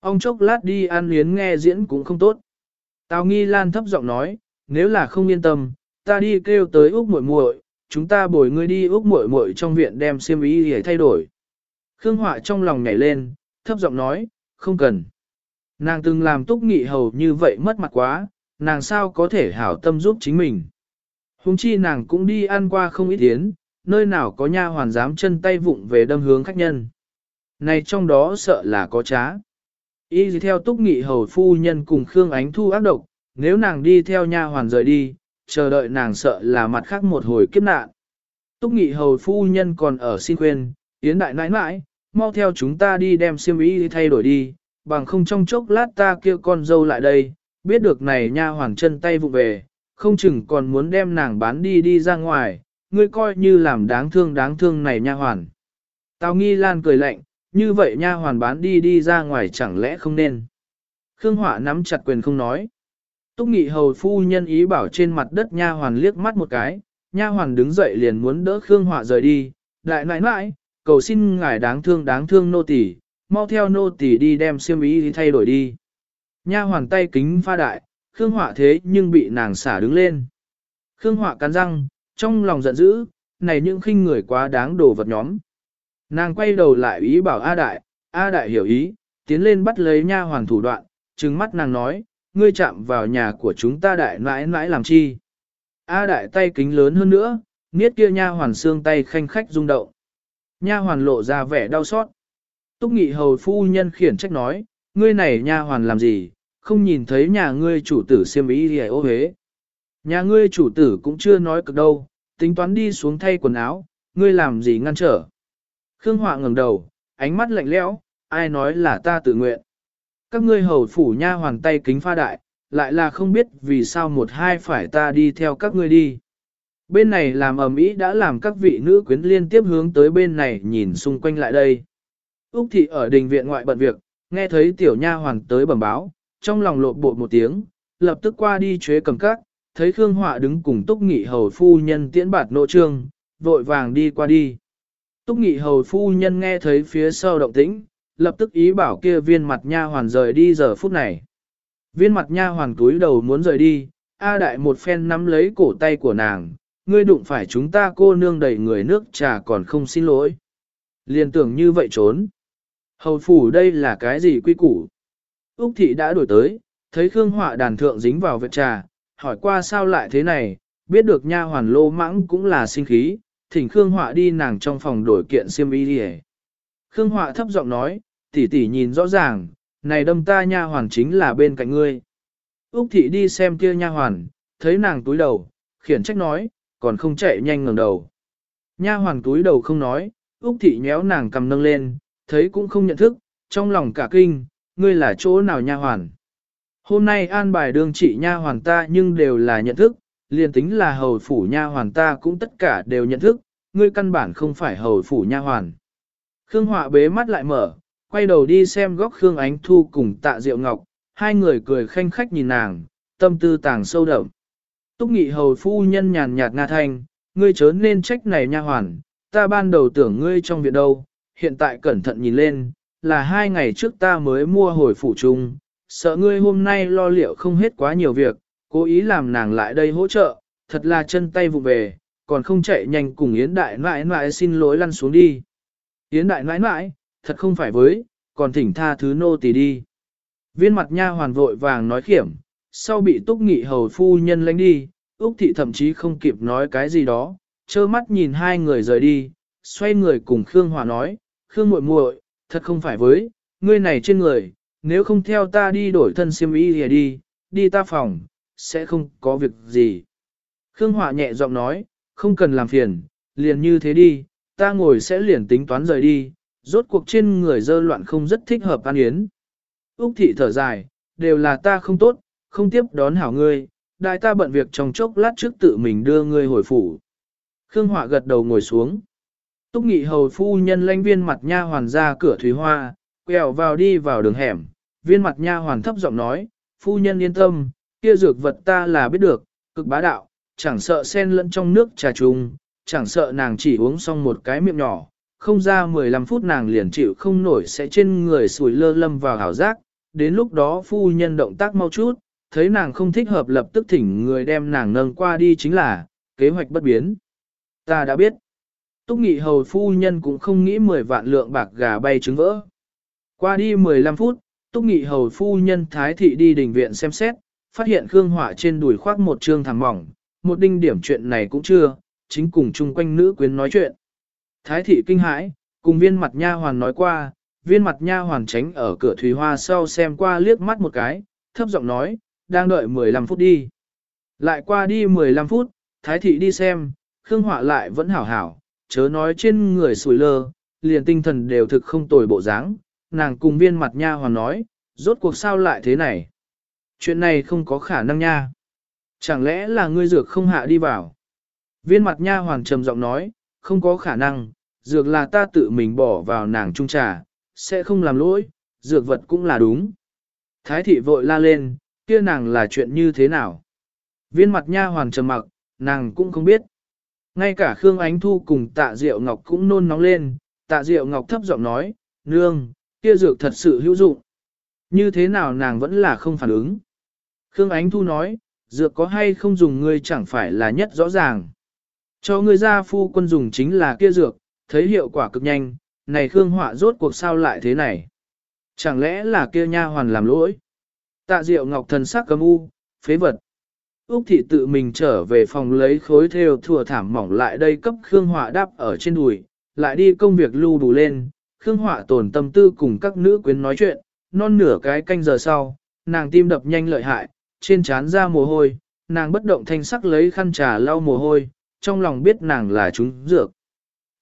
Ông chốc lát đi ăn yến nghe diễn cũng không tốt. Tào Nghi Lan thấp giọng nói, nếu là không yên tâm, ta đi kêu tới Úc muội muội, chúng ta bồi ngươi đi Úc muội muội trong viện đem xiêm y để thay đổi. Khương Họa trong lòng nhảy lên, thấp giọng nói, không cần. Nàng từng làm túc nghị hầu như vậy mất mặt quá, nàng sao có thể hảo tâm giúp chính mình. Hùng chi nàng cũng đi ăn qua không ít yến, nơi nào có nha hoàn dám chân tay vụng về đâm hướng khách nhân. Này trong đó sợ là có trá. Y theo túc nghị hầu phu nhân cùng Khương Ánh Thu ác độc, nếu nàng đi theo nha hoàn rời đi, chờ đợi nàng sợ là mặt khác một hồi kiếp nạn. Túc nghị hầu phu nhân còn ở xin khuyên, Yến đại nãi nãi, mau theo chúng ta đi đem xiêm y thay đổi đi, bằng không trong chốc lát ta kêu con dâu lại đây, biết được này nha hoàn chân tay vụ về, không chừng còn muốn đem nàng bán đi đi ra ngoài, ngươi coi như làm đáng thương đáng thương này nha hoàn. Tào nghi lan cười lạnh, như vậy nha hoàn bán đi đi ra ngoài chẳng lẽ không nên. Khương Họa nắm chặt quyền không nói. Túc nghị hầu phu nhân ý bảo trên mặt đất nha hoàn liếc mắt một cái, nha hoàn đứng dậy liền muốn đỡ Khương Họa rời đi, đại nãi nãi, cầu xin ngài đáng thương đáng thương nô tỳ, mau theo nô tỳ đi đem xiêm y thay đổi đi. Nha hoàn tay kính pha đại, Khương Họa thế nhưng bị nàng xả đứng lên. Khương Họa cắn răng, trong lòng giận dữ, này những khinh người quá đáng đồ vật nhóm. Nàng quay đầu lại ý bảo A Đại, A Đại hiểu ý, tiến lên bắt lấy nha hoàn thủ đoạn, trừng mắt nàng nói, ngươi chạm vào nhà của chúng ta đại nãi nãi làm chi. A Đại tay kính lớn hơn nữa, niết kia nha hoàn xương tay khanh khách rung động. Nha hoàn lộ ra vẻ đau xót. Túc nghị hầu phu nhân khiển trách nói, ngươi này nha hoàn làm gì, không nhìn thấy nhà ngươi chủ tử siêm ý gì ô hế. Nhà ngươi chủ tử cũng chưa nói cực đâu, tính toán đi xuống thay quần áo, ngươi làm gì ngăn trở. Khương Họa ngẩng đầu, ánh mắt lạnh lẽo, ai nói là ta tự nguyện. Các ngươi hầu phủ nha hoàng tay kính pha đại, lại là không biết vì sao một hai phải ta đi theo các ngươi đi. Bên này làm ầm ĩ đã làm các vị nữ quyến liên tiếp hướng tới bên này nhìn xung quanh lại đây. Úc thị ở đình viện ngoại bận việc, nghe thấy tiểu nha hoàn tới bẩm báo, trong lòng lộn bộ một tiếng, lập tức qua đi chế cầm cát, thấy Khương Họa đứng cùng Túc Nghị hầu phu nhân tiễn bạt nội trương, vội vàng đi qua đi. Túc Nghị hầu phu nhân nghe thấy phía sau động tĩnh, lập tức ý bảo kia viên mặt nha hoàn rời đi giờ phút này. Viên mặt nha hoàn túi đầu muốn rời đi, A đại một phen nắm lấy cổ tay của nàng, ngươi đụng phải chúng ta cô nương đầy người nước trà còn không xin lỗi. Liên tưởng như vậy trốn. Hầu phủ đây là cái gì quy củ? Úc thị đã đổi tới, thấy Khương Họa đàn thượng dính vào vệt trà, hỏi qua sao lại thế này, biết được nha hoàn lô mãng cũng là sinh khí, thỉnh Khương Họa đi nàng trong phòng đổi kiện xiêm y đi Khương Họa thấp giọng nói, tỷ tỷ nhìn rõ ràng, này đâm ta nha hoàn chính là bên cạnh ngươi. Úc thị đi xem kia nha hoàn, thấy nàng túi đầu, khiển trách nói, còn không chạy nhanh ngẩng đầu. Nha hoàn túi đầu không nói, Úc thị nhéo nàng cầm nâng lên, thấy cũng không nhận thức, trong lòng cả kinh, ngươi là chỗ nào nha hoàn. Hôm nay an bài đương trị nha hoàn ta nhưng đều là nhận thức, liền tính là hầu phủ nha hoàn ta cũng tất cả đều nhận thức, ngươi căn bản không phải hầu phủ nha hoàn. Khương Họa bế mắt lại mở, quay đầu đi xem góc Khương Ánh Thu cùng tạ Diệu Ngọc, hai người cười khanh khách nhìn nàng, tâm tư tàng sâu đậm. Túc nghị hầu phu nhân nhàn nhạt nga thanh, ngươi chớ nên trách này nha hoàn, ta ban đầu tưởng ngươi trong viện đâu, hiện tại cẩn thận nhìn lên, là hai ngày trước ta mới mua hồi phủ chung, sợ ngươi hôm nay lo liệu không hết quá nhiều việc, cố ý làm nàng lại đây hỗ trợ, thật là chân tay vụ về, còn không chạy nhanh cùng Yến Đại nãi nãi xin lỗi lăn xuống đi. Yến Đại nãi nãi, thật không phải với, còn thỉnh tha thứ nô tỳ đi. Viên mặt nha hoàn vội vàng nói khiểm, sau bị túc nghị hầu phu nhân lánh đi, Úc thị thậm chí không kịp nói cái gì đó, trơ mắt nhìn hai người rời đi, xoay người cùng Khương Hòa nói, Khương muội muội, thật không phải với, ngươi này trên người, nếu không theo ta đi đổi thân xiêm y thì đi, đi ta phòng, sẽ không có việc gì. Khương Họa nhẹ giọng nói, không cần làm phiền, liền như thế đi, ta ngồi sẽ liền tính toán rời đi, rốt cuộc trên người dơ loạn không rất thích hợp ăn yến. Úc thị thở dài, đều là ta không tốt, không tiếp đón hảo ngươi, đại ta bận việc trong chốc lát trước tự mình đưa ngươi hồi phủ. Khương Họa gật đầu ngồi xuống. Túc nghị hầu phu nhân lãnh viên mặt nha hoàn ra cửa thủy hoa, quẹo vào đi vào đường hẻm, viên mặt nha hoàn thấp giọng nói, phu nhân yên tâm, kia dược vật ta là biết được, cực bá đạo, chẳng sợ sen lẫn trong nước trà trùng, chẳng sợ nàng chỉ uống xong một cái miệng nhỏ, không ra 15 phút nàng liền chịu không nổi sẽ trên người sùi lơ lâm vào hảo giác, đến lúc đó phu nhân động tác mau chút, thấy nàng không thích hợp lập tức thỉnh người đem nàng nâng qua đi chính là, kế hoạch bất biến. Ta đã biết. Túc nghị hầu phu nhân cũng không nghĩ 10 vạn lượng bạc gà bay trứng vỡ. Qua đi 15 phút, Túc nghị hầu phu nhân thái thị đi đình viện xem xét, phát hiện Khương hỏa trên đùi khoác một trương thảm mỏng, một đinh điểm chuyện này cũng chưa, chính cùng chung quanh nữ quyến nói chuyện. Thái thị kinh hãi, cùng viên mặt nha hoàn nói qua, viên mặt nha hoàn tránh ở cửa thủy hoa sau xem qua liếc mắt một cái, thấp giọng nói, đang đợi 15 phút đi. Lại qua đi 15 phút, thái thị đi xem, Khương Họa lại vẫn hảo hảo, chớ nói trên người sủi lơ, liền tinh thần đều thực không tồi bộ dáng. nàng cùng viên mặt nha hoàn nói, rốt cuộc sao lại thế này. Chuyện này không có khả năng nha. Chẳng lẽ là ngươi dược không hạ đi vào? Viên mặt nha hoàng trầm giọng nói, không có khả năng, dược là ta tự mình bỏ vào nàng trung trà, sẽ không làm lỗi, dược vật cũng là đúng. Thái thị vội la lên, kia nàng là chuyện như thế nào? Viên mặt nha hoàng trầm mặc, nàng cũng không biết. Ngay cả Khương Ánh Thu cùng tạ Diệu Ngọc cũng nôn nóng lên, tạ Diệu Ngọc thấp giọng nói, nương, kia dược thật sự hữu dụng. Như thế nào nàng vẫn là không phản ứng. Khương Ánh Thu nói, dược có hay không dùng ngươi chẳng phải là nhất rõ ràng. Cho ngươi ra phu quân dùng chính là kia dược, thấy hiệu quả cực nhanh, này Khương Họa rốt cuộc sao lại thế này. Chẳng lẽ là kia nha hoàn làm lỗi? Tạ Diệu Ngọc thần sắc cầm u, phế vật. Úc thị tự mình trở về phòng lấy khối theo thừa thảm mỏng lại đây cấp Khương Họa đắp ở trên đùi, lại đi công việc lưu đủ lên. Khương Họa tổn tâm tư cùng các nữ quyến nói chuyện, non nửa cái canh giờ sau, nàng tim đập nhanh lợi hại, trên trán ra mồ hôi, nàng bất động thanh sắc lấy khăn trà lau mồ hôi, trong lòng biết nàng là chúng dược.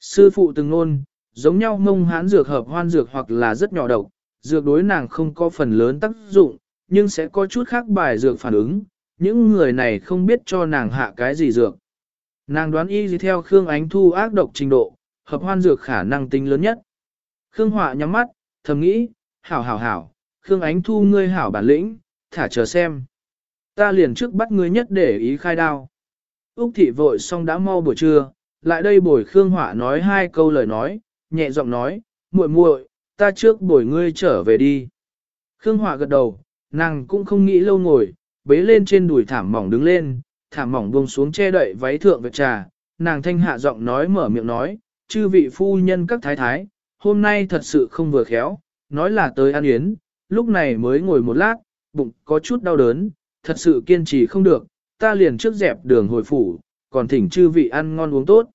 Sư phụ từng nôn, giống nhau mông hán dược hợp hoan dược hoặc là rất nhỏ độc, dược đối nàng không có phần lớn tác dụng, nhưng sẽ có chút khác bài dược phản ứng, những người này không biết cho nàng hạ cái gì dược. Nàng đoán y gì theo Khương Ánh Thu ác độc trình độ, hợp hoan dược khả năng tính lớn nhất. Khương Họa nhắm mắt, thầm nghĩ, hảo hảo hảo, Khương Ánh Thu ngươi hảo bản lĩnh, thả chờ xem. Ta liền trước bắt ngươi nhất để ý khai đao. Úc thị vội xong đã mau buổi trưa, lại đây bồi Khương Hỏa nói hai câu lời nói, nhẹ giọng nói, muội muội, ta trước bồi ngươi trở về đi. Khương Hỏa gật đầu, nàng cũng không nghĩ lâu ngồi, bế lên trên đùi thảm mỏng đứng lên, thảm mỏng buông xuống che đậy váy thượng vật trà, nàng thanh hạ giọng nói mở miệng nói, chư vị phu nhân các thái thái, hôm nay thật sự không vừa khéo, nói là tới ăn yến, lúc này mới ngồi một lát, bụng có chút đau đớn, thật sự kiên trì không được, ta liền trước dẹp đường hồi phủ, còn thỉnh chư vị ăn ngon uống tốt.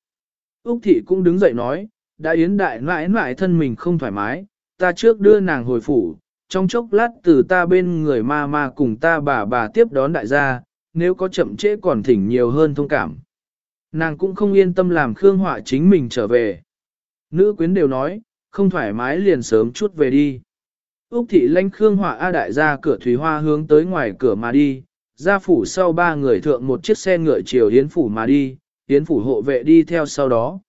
Úc thị cũng đứng dậy nói, đã yến đại mãi mãi thân mình không thoải mái, ta trước đưa nàng hồi phủ, trong chốc lát từ ta bên người ma ma cùng ta bà bà tiếp đón đại gia, nếu có chậm trễ còn thỉnh nhiều hơn thông cảm. Nàng cũng không yên tâm làm Khương Họa chính mình trở về. Nữ quyến đều nói, không thoải mái liền sớm chút về đi. Úc thị lãnh Khương Hỏa A đại ra cửa thủy hoa hướng tới ngoài cửa mà đi, ra phủ sau ba người thượng một chiếc xe ngựa chiều hiến phủ mà đi, hiến phủ hộ vệ đi theo sau đó.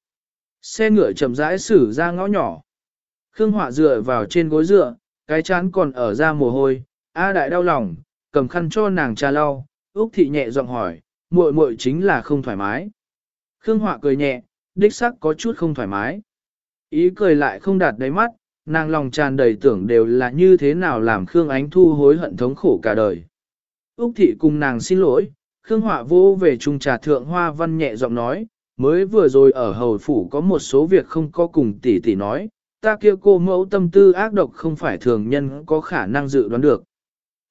Xe ngựa chậm rãi xử ra ngõ nhỏ. Khương Hỏa dựa vào trên gối dựa, cái chán còn ở ra mồ hôi, A đại đau lòng, cầm khăn cho nàng trà lau, Úc thị nhẹ giọng hỏi, muội muội chính là không thoải mái. Khương Hỏa cười nhẹ, đích sắc có chút không thoải mái. Ý cười lại không đạt đáy mắt, nàng lòng tràn đầy tưởng đều là như thế nào làm Khương Ánh Thu hối hận thống khổ cả đời. Úc thị cùng nàng xin lỗi, Khương Họa vô về trung trà thượng hoa văn nhẹ giọng nói, mới vừa rồi ở hầu phủ có một số việc không có cùng tỷ tỷ nói, ta kia cô mẫu tâm tư ác độc không phải thường nhân có khả năng dự đoán được.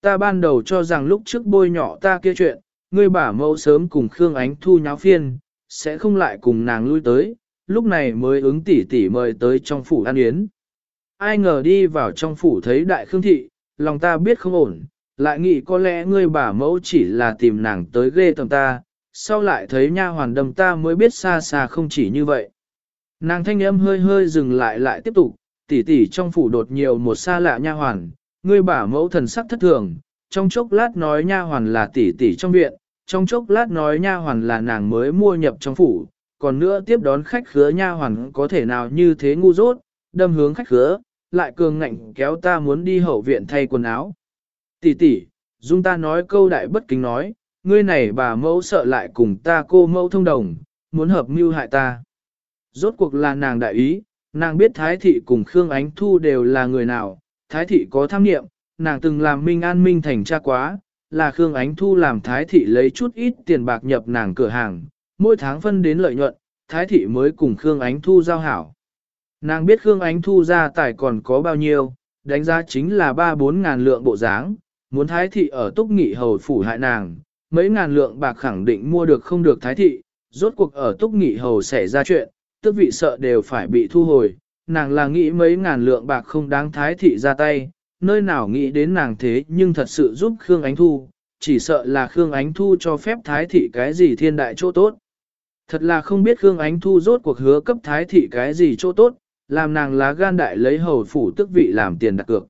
Ta ban đầu cho rằng lúc trước bôi nhỏ ta kia chuyện, ngươi bà mẫu sớm cùng Khương Ánh Thu nháo phiên, sẽ không lại cùng nàng lui tới, lúc này mới ứng tỷ tỷ mời tới trong phủ an yến. Ai ngờ đi vào trong phủ thấy đại khương thị, lòng ta biết không ổn, lại nghĩ có lẽ ngươi bà mẫu chỉ là tìm nàng tới ghê tầm ta, sau lại thấy nha hoàn đầm ta mới biết xa xa không chỉ như vậy. Nàng thanh âm hơi hơi dừng lại lại tiếp tục, tỷ tỷ trong phủ đột nhiều một xa lạ nha hoàn, ngươi bà mẫu thần sắc thất thường, trong chốc lát nói nha hoàn là tỷ tỷ trong viện, trong chốc lát nói nha hoàn là nàng mới mua nhập trong phủ, còn nữa tiếp đón khách khứa nha hoàn có thể nào như thế ngu dốt, đâm hướng khách khứa, lại cường ngạnh kéo ta muốn đi hậu viện thay quần áo. Tỷ tỷ, dung ta nói câu đại bất kính nói, ngươi này bà mẫu sợ lại cùng ta cô mẫu thông đồng, muốn hợp mưu hại ta. Rốt cuộc là nàng đại ý, nàng biết Thái Thị cùng Khương Ánh Thu đều là người nào, Thái Thị có tham nghiệm, nàng từng làm minh an minh thành cha quá, là Khương Ánh Thu làm thái thị lấy chút ít tiền bạc nhập nàng cửa hàng, mỗi tháng phân đến lợi nhuận, thái thị mới cùng Khương Ánh Thu giao hảo. Nàng biết Khương Ánh Thu ra tài còn có bao nhiêu, đánh giá chính là 3-4 ngàn lượng bộ dáng, muốn thái thị ở túc nghị hầu phủ hại nàng, mấy ngàn lượng bạc khẳng định mua được không được thái thị, rốt cuộc ở túc nghị hầu xảy ra chuyện, tức vị sợ đều phải bị thu hồi, nàng là nghĩ mấy ngàn lượng bạc không đáng thái thị ra tay, nơi nào nghĩ đến nàng thế nhưng thật sự giúp Khương Ánh Thu, chỉ sợ là Khương Ánh Thu cho phép thái thị cái gì thiên đại chỗ tốt. Thật là không biết Khương Ánh Thu rốt cuộc hứa cấp thái thị cái gì chỗ tốt, làm nàng lá gan đại lấy hầu phủ tức vị làm tiền đặt cược.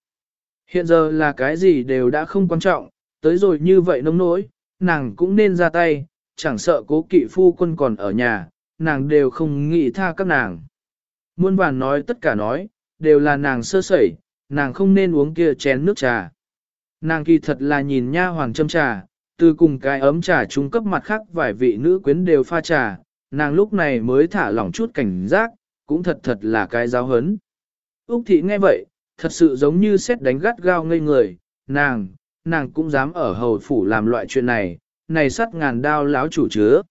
Hiện giờ là cái gì đều đã không quan trọng, tới rồi như vậy nông nỗi, nàng cũng nên ra tay, chẳng sợ cố kỵ phu quân còn ở nhà, nàng đều không nghĩ tha các nàng. Muôn vàn nói tất cả nói, đều là nàng sơ sẩy, nàng không nên uống kia chén nước trà. Nàng kỳ thật là nhìn nha hoàng châm trà, từ cùng cái ấm trà trung cấp mặt khác vài vị nữ quyến đều pha trà, nàng lúc này mới thả lỏng chút cảnh giác, cũng thật thật là cái giáo hấn. Úc thị nghe vậy, thật sự giống như xét đánh gắt gao ngây người, nàng, nàng cũng dám ở hầu phủ làm loại chuyện này, này sắt ngàn đao láo chủ chứa.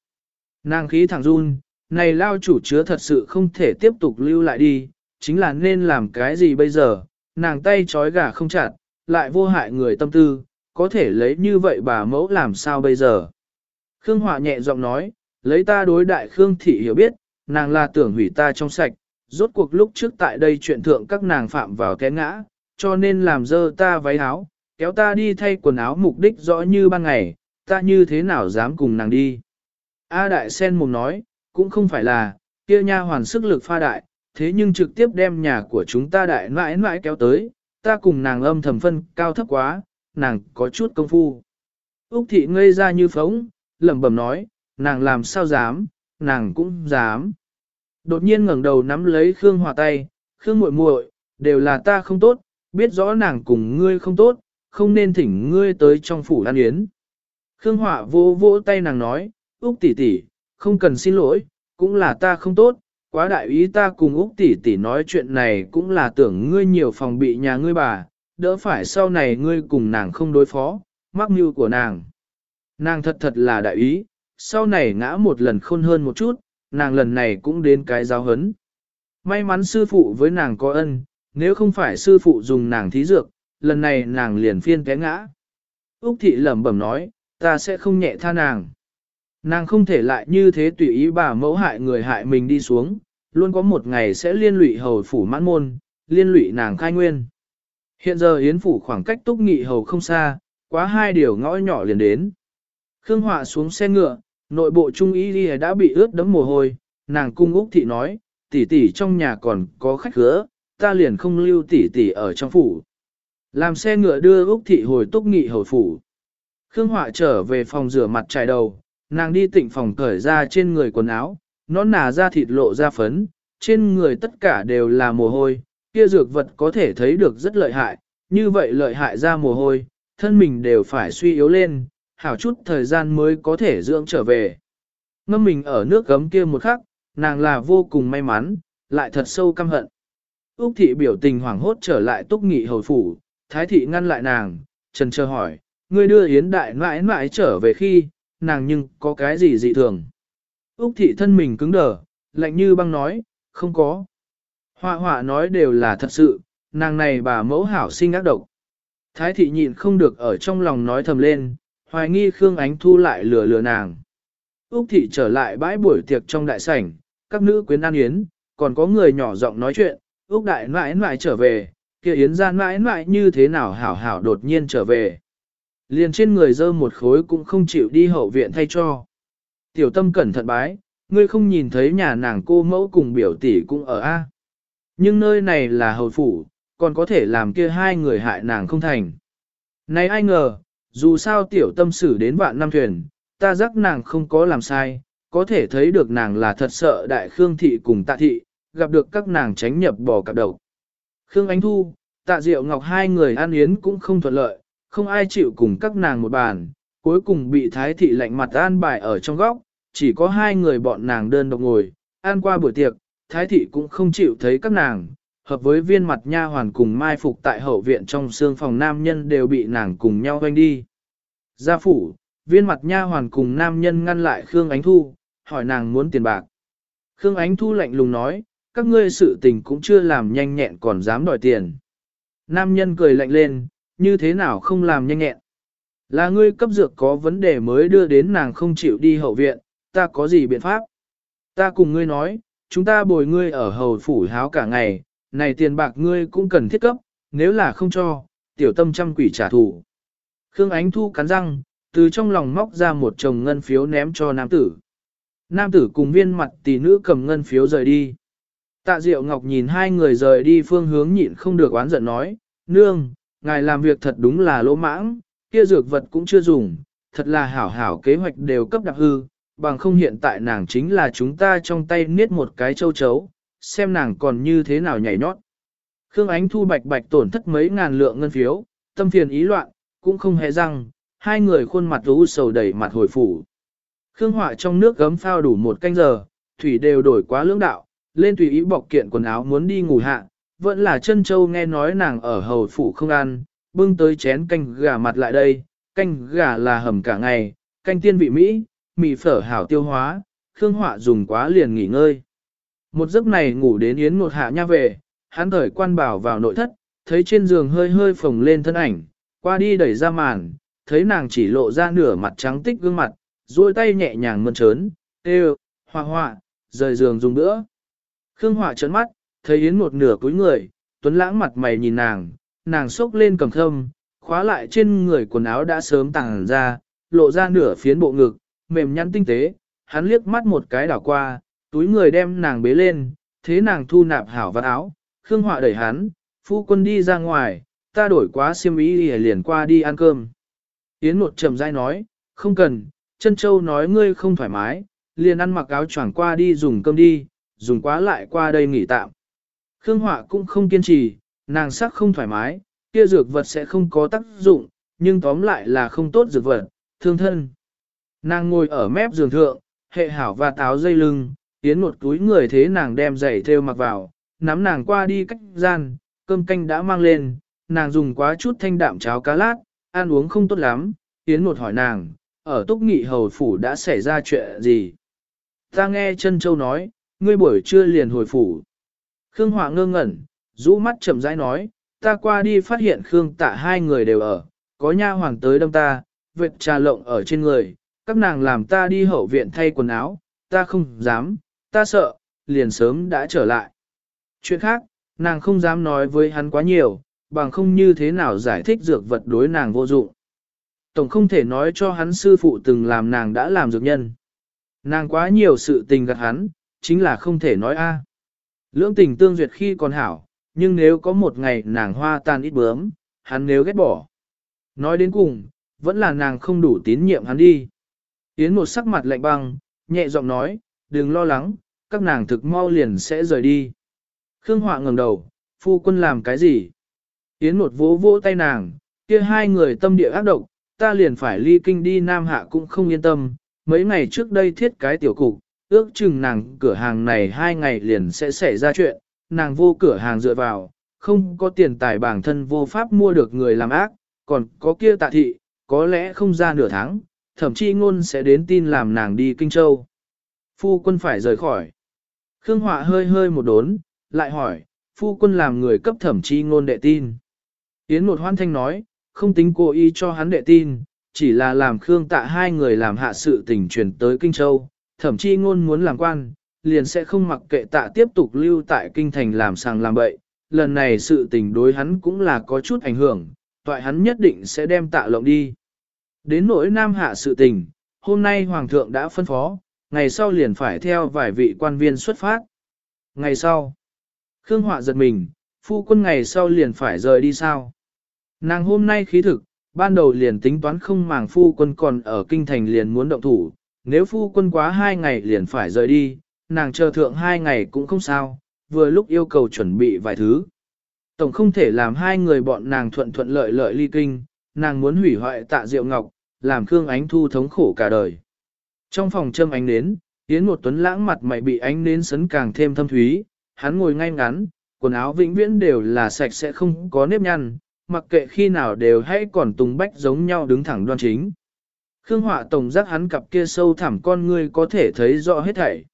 Nàng khí thẳng run, này lao chủ chứa thật sự không thể tiếp tục lưu lại đi, chính là nên làm cái gì bây giờ, nàng tay trói gà không chặt, lại vô hại người tâm tư, có thể lấy như vậy bà mẫu làm sao bây giờ. Khương Họa nhẹ giọng nói, lấy ta đối đại Khương Thị hiểu biết, nàng là tưởng hủy ta trong sạch, rốt cuộc lúc trước tại đây chuyện thượng các nàng phạm vào té ngã, cho nên làm dơ ta váy áo, kéo ta đi thay quần áo mục đích rõ như ban ngày, ta như thế nào dám cùng nàng đi. A Đại Sen mồm nói, cũng không phải là, kia nha hoàn sức lực pha đại, thế nhưng trực tiếp đem nhà của chúng ta đại mãi mãi kéo tới, ta cùng nàng âm thầm phân cao thấp quá, nàng có chút công phu. Úc thị ngây ra như phóng, lẩm bẩm nói, nàng làm sao dám, nàng cũng dám. Đột nhiên ngẩng đầu nắm lấy Khương Hòa tay, Khương muội muội, đều là ta không tốt, biết rõ nàng cùng ngươi không tốt, không nên thỉnh ngươi tới trong phủ an yến. Khương Họa vô vỗ tay nàng nói, Úc tỷ tỷ, không cần xin lỗi, cũng là ta không tốt, quá đại ý ta cùng Úc tỷ tỷ nói chuyện này cũng là tưởng ngươi nhiều phòng bị nhà ngươi bà, đỡ phải sau này ngươi cùng nàng không đối phó, mắc mưu của nàng. Nàng thật thật là đại ý, sau này ngã một lần khôn hơn một chút, nàng lần này cũng đến cái giáo hấn. May mắn sư phụ với nàng có ân, nếu không phải sư phụ dùng nàng thí dược, lần này nàng liền phiên té ngã. Úc thị lẩm bẩm nói, ta sẽ không nhẹ tha nàng. Nàng không thể lại như thế tùy ý bà mẫu hại người hại mình đi xuống, luôn có một ngày sẽ liên lụy hầu phủ mãn môn, liên lụy nàng khai nguyên. Hiện giờ Yến phủ khoảng cách túc nghị hầu không xa, quá hai điều ngõ nhỏ liền đến. Khương Họa xuống xe ngựa, nội bộ trung y đã bị ướt đẫm mồ hôi, nàng cung Úc thị nói, tỷ tỷ trong nhà còn có khách khứa, ta liền không lưu tỷ tỷ ở trong phủ. Làm xe ngựa đưa Úc thị hồi túc nghị hồi phủ. Khương Họa trở về phòng rửa mặt trải đầu, nàng đi tịnh phòng cởi ra trên người quần áo, nó nà ra thịt lộ ra phấn, trên người tất cả đều là mồ hôi, kia dược vật có thể thấy được rất lợi hại, như vậy lợi hại ra mồ hôi, thân mình đều phải suy yếu lên, hảo chút thời gian mới có thể dưỡng trở về. Ngâm mình ở nước gấm kia một khắc, nàng là vô cùng may mắn, lại thật sâu căm hận. Úc thị biểu tình hoảng hốt trở lại túc nghị hồi phủ, thái thị ngăn lại nàng, trần chờ hỏi, ngươi đưa yến đại mãi mãi trở về khi, nàng nhưng có cái gì dị thường. Úc thị thân mình cứng đờ, lạnh như băng nói, không có. Họa họa nói đều là thật sự, nàng này bà mẫu hảo sinh ác độc. Thái thị nhịn không được ở trong lòng nói thầm lên, hoài nghi Khương Ánh Thu lại lừa lừa nàng. Úc thị trở lại bãi buổi tiệc trong đại sảnh, các nữ quyến ăn yến, còn có người nhỏ giọng nói chuyện, Úc đại mãi mãi trở về, kia yến gian mãi mãi như thế nào hảo hảo đột nhiên trở về. Liền trên người dơ một khối cũng không chịu đi hậu viện thay cho. Tiểu tâm cẩn thận bái, ngươi không nhìn thấy nhà nàng cô mẫu cùng biểu tỷ cũng ở A. Nhưng nơi này là hầu phủ, còn có thể làm kia hai người hại nàng không thành. Này ai ngờ, dù sao tiểu tâm xử đến vạn năm thuyền, ta giác nàng không có làm sai, có thể thấy được nàng là thật sợ đại khương thị cùng tạ thị, gặp được các nàng tránh nhập bò cặp đầu. Khương Ánh Thu, tạ diệu ngọc hai người ăn yến cũng không thuận lợi, không ai chịu cùng các nàng một bàn, cuối cùng bị thái thị lạnh mặt an bài ở trong góc, chỉ có hai người bọn nàng đơn độc ngồi, ăn qua buổi tiệc, thái thị cũng không chịu thấy các nàng, hợp với viên mặt nha hoàn cùng mai phục tại hậu viện trong xương phòng nam nhân đều bị nàng cùng nhau hoanh đi. Gia phủ, viên mặt nha hoàn cùng nam nhân ngăn lại Khương Ánh Thu, hỏi nàng muốn tiền bạc. Khương Ánh Thu lạnh lùng nói, các ngươi sự tình cũng chưa làm nhanh nhẹn còn dám đòi tiền. Nam nhân cười lạnh lên, như thế nào không làm nhanh nhẹn. Là ngươi cấp dược có vấn đề mới đưa đến nàng không chịu đi hậu viện, ta có gì biện pháp? Ta cùng ngươi nói, chúng ta bồi ngươi ở hầu phủ háo cả ngày, này tiền bạc ngươi cũng cần thiết cấp, nếu là không cho, tiểu tâm trăm quỷ trả thù. Khương Ánh Thu cắn răng, từ trong lòng móc ra một chồng ngân phiếu ném cho nam tử. Nam tử cùng viên mặt tỷ nữ cầm ngân phiếu rời đi. Tạ Diệu Ngọc nhìn hai người rời đi phương hướng nhịn không được oán giận nói, Nương, ngài làm việc thật đúng là lỗ mãng, kia dược vật cũng chưa dùng, thật là hảo hảo kế hoạch đều cấp đặc hư, bằng không hiện tại nàng chính là chúng ta trong tay niết một cái châu chấu, xem nàng còn như thế nào nhảy nhót. Khương Ánh Thu bạch bạch tổn thất mấy ngàn lượng ngân phiếu, tâm phiền ý loạn, cũng không hề răng, hai người khuôn mặt u sầu đầy mặt hồi phủ. Khương Họa trong nước gấm phao đủ một canh giờ, thủy đều đổi quá lưỡng đạo, lên tùy ý bọc kiện quần áo muốn đi ngủ hạ, vẫn là chân châu nghe nói nàng ở hầu phủ không ăn, bưng tới chén canh gà mặt lại đây, canh gà là hầm cả ngày, canh tiên vị Mỹ, mì phở hảo tiêu hóa, Khương Họa dùng quá liền nghỉ ngơi. Một giấc này ngủ đến yến một hạ nha về, hắn thởi quan bảo vào nội thất, thấy trên giường hơi hơi phồng lên thân ảnh, qua đi đẩy ra màn, thấy nàng chỉ lộ ra nửa mặt trắng tích gương mặt, duỗi tay nhẹ nhàng mơn trớn, ê hoa hoa, rời giường dùng nữa. Khương Họa trấn mắt, thấy Yến một nửa cúi người, tuấn lãng mặt mày nhìn nàng, nàng sốc lên cầm thâm khóa lại trên người quần áo đã sớm tàng ra, lộ ra nửa phiến bộ ngực, mềm nhăn tinh tế, hắn liếc mắt một cái đảo qua, túi người đem nàng bế lên, thế nàng thu nạp hảo vạt áo, Khương Họa đẩy hắn, phu quân đi ra ngoài, ta đổi quá xiêm ý liền qua đi ăn cơm. Yến một trầm dai nói, không cần, chân châu nói ngươi không thoải mái, liền ăn mặc áo choàng qua đi dùng cơm đi, dùng quá lại qua đây nghỉ tạm. Khương Họa cũng không kiên trì, nàng sắc không thoải mái, kia dược vật sẽ không có tác dụng, nhưng tóm lại là không tốt dược vật, thương thân. Nàng ngồi ở mép giường thượng, hệ hảo và táo dây lưng, tiến một túi người thế nàng đem giày theo mặc vào, nắm nàng qua đi cách gian, cơm canh đã mang lên, nàng dùng quá chút thanh đạm cháo cá lát, ăn uống không tốt lắm, tiến một hỏi nàng, ở túc nghị hầu phủ đã xảy ra chuyện gì. Ta nghe chân châu nói, ngươi buổi trưa liền hồi phủ. Khương Họa ngơ ngẩn, rũ mắt chậm rãi nói, ta qua đi phát hiện Khương tạ hai người đều ở, có nha hoàng tới đâm ta, vệt trà lộng ở trên người, các nàng làm ta đi hậu viện thay quần áo, ta không dám, ta sợ, liền sớm đã trở lại. Chuyện khác, nàng không dám nói với hắn quá nhiều, bằng không như thế nào giải thích dược vật đối nàng vô dụng. Tổng không thể nói cho hắn sư phụ từng làm nàng đã làm dược nhân. Nàng quá nhiều sự tình gạt hắn, chính là không thể nói a. Lưỡng tình tương duyệt khi còn hảo, nhưng nếu có một ngày nàng hoa tan ít bướm, hắn nếu ghét bỏ. Nói đến cùng, vẫn là nàng không đủ tín nhiệm hắn đi. Yến một sắc mặt lạnh băng, nhẹ giọng nói, đừng lo lắng, các nàng thực mau liền sẽ rời đi. Khương Họa ngẩng đầu, phu quân làm cái gì? Yến một vỗ vỗ tay nàng, kia hai người tâm địa ác độc, ta liền phải ly kinh đi Nam Hạ cũng không yên tâm. Mấy ngày trước đây thiết cái tiểu cục, ước chừng nàng cửa hàng này hai ngày liền sẽ xảy ra chuyện, nàng vô cửa hàng dựa vào, không có tiền tài bản thân vô pháp mua được người làm ác, còn có kia tạ thị, có lẽ không ra nửa tháng, thậm chí ngôn sẽ đến tin làm nàng đi Kinh Châu. Phu quân phải rời khỏi. Khương Họa hơi hơi một đốn, lại hỏi, phu quân làm người cấp thẩm chi ngôn đệ tin. Yến một hoan thanh nói, không tính cố ý cho hắn đệ tin, chỉ là làm Khương tạ hai người làm hạ sự tình truyền tới Kinh Châu, thẩm chi ngôn muốn làm quan, liền sẽ không mặc kệ tạ tiếp tục lưu tại kinh thành làm sàng làm bậy. Lần này sự tình đối hắn cũng là có chút ảnh hưởng, toại hắn nhất định sẽ đem tạ lộng đi. Đến nỗi nam hạ sự tình, hôm nay Hoàng thượng đã phân phó, ngày sau liền phải theo vài vị quan viên xuất phát. Ngày sau, Khương Họa giật mình, phu quân ngày sau liền phải rời đi sao? Nàng hôm nay khí thực, ban đầu liền tính toán không màng phu quân còn ở kinh thành liền muốn động thủ, nếu phu quân quá hai ngày liền phải rời đi, nàng chờ thượng hai ngày cũng không sao, vừa lúc yêu cầu chuẩn bị vài thứ. Tổng không thể làm hai người bọn nàng thuận thuận lợi lợi ly kinh, nàng muốn hủy hoại tạ diệu ngọc, làm Khương Ánh Thu thống khổ cả đời. Trong phòng châm ánh nến, Yến một tuấn lãng mặt mày bị ánh nến sấn càng thêm thâm thúy, hắn ngồi ngay ngắn, quần áo vĩnh viễn đều là sạch sẽ không có nếp nhăn, mặc kệ khi nào đều hay còn tùng bách giống nhau đứng thẳng đoan chính. Khương Họa Tổng giác hắn cặp kia sâu thẳm con ngươi có thể thấy rõ hết thảy.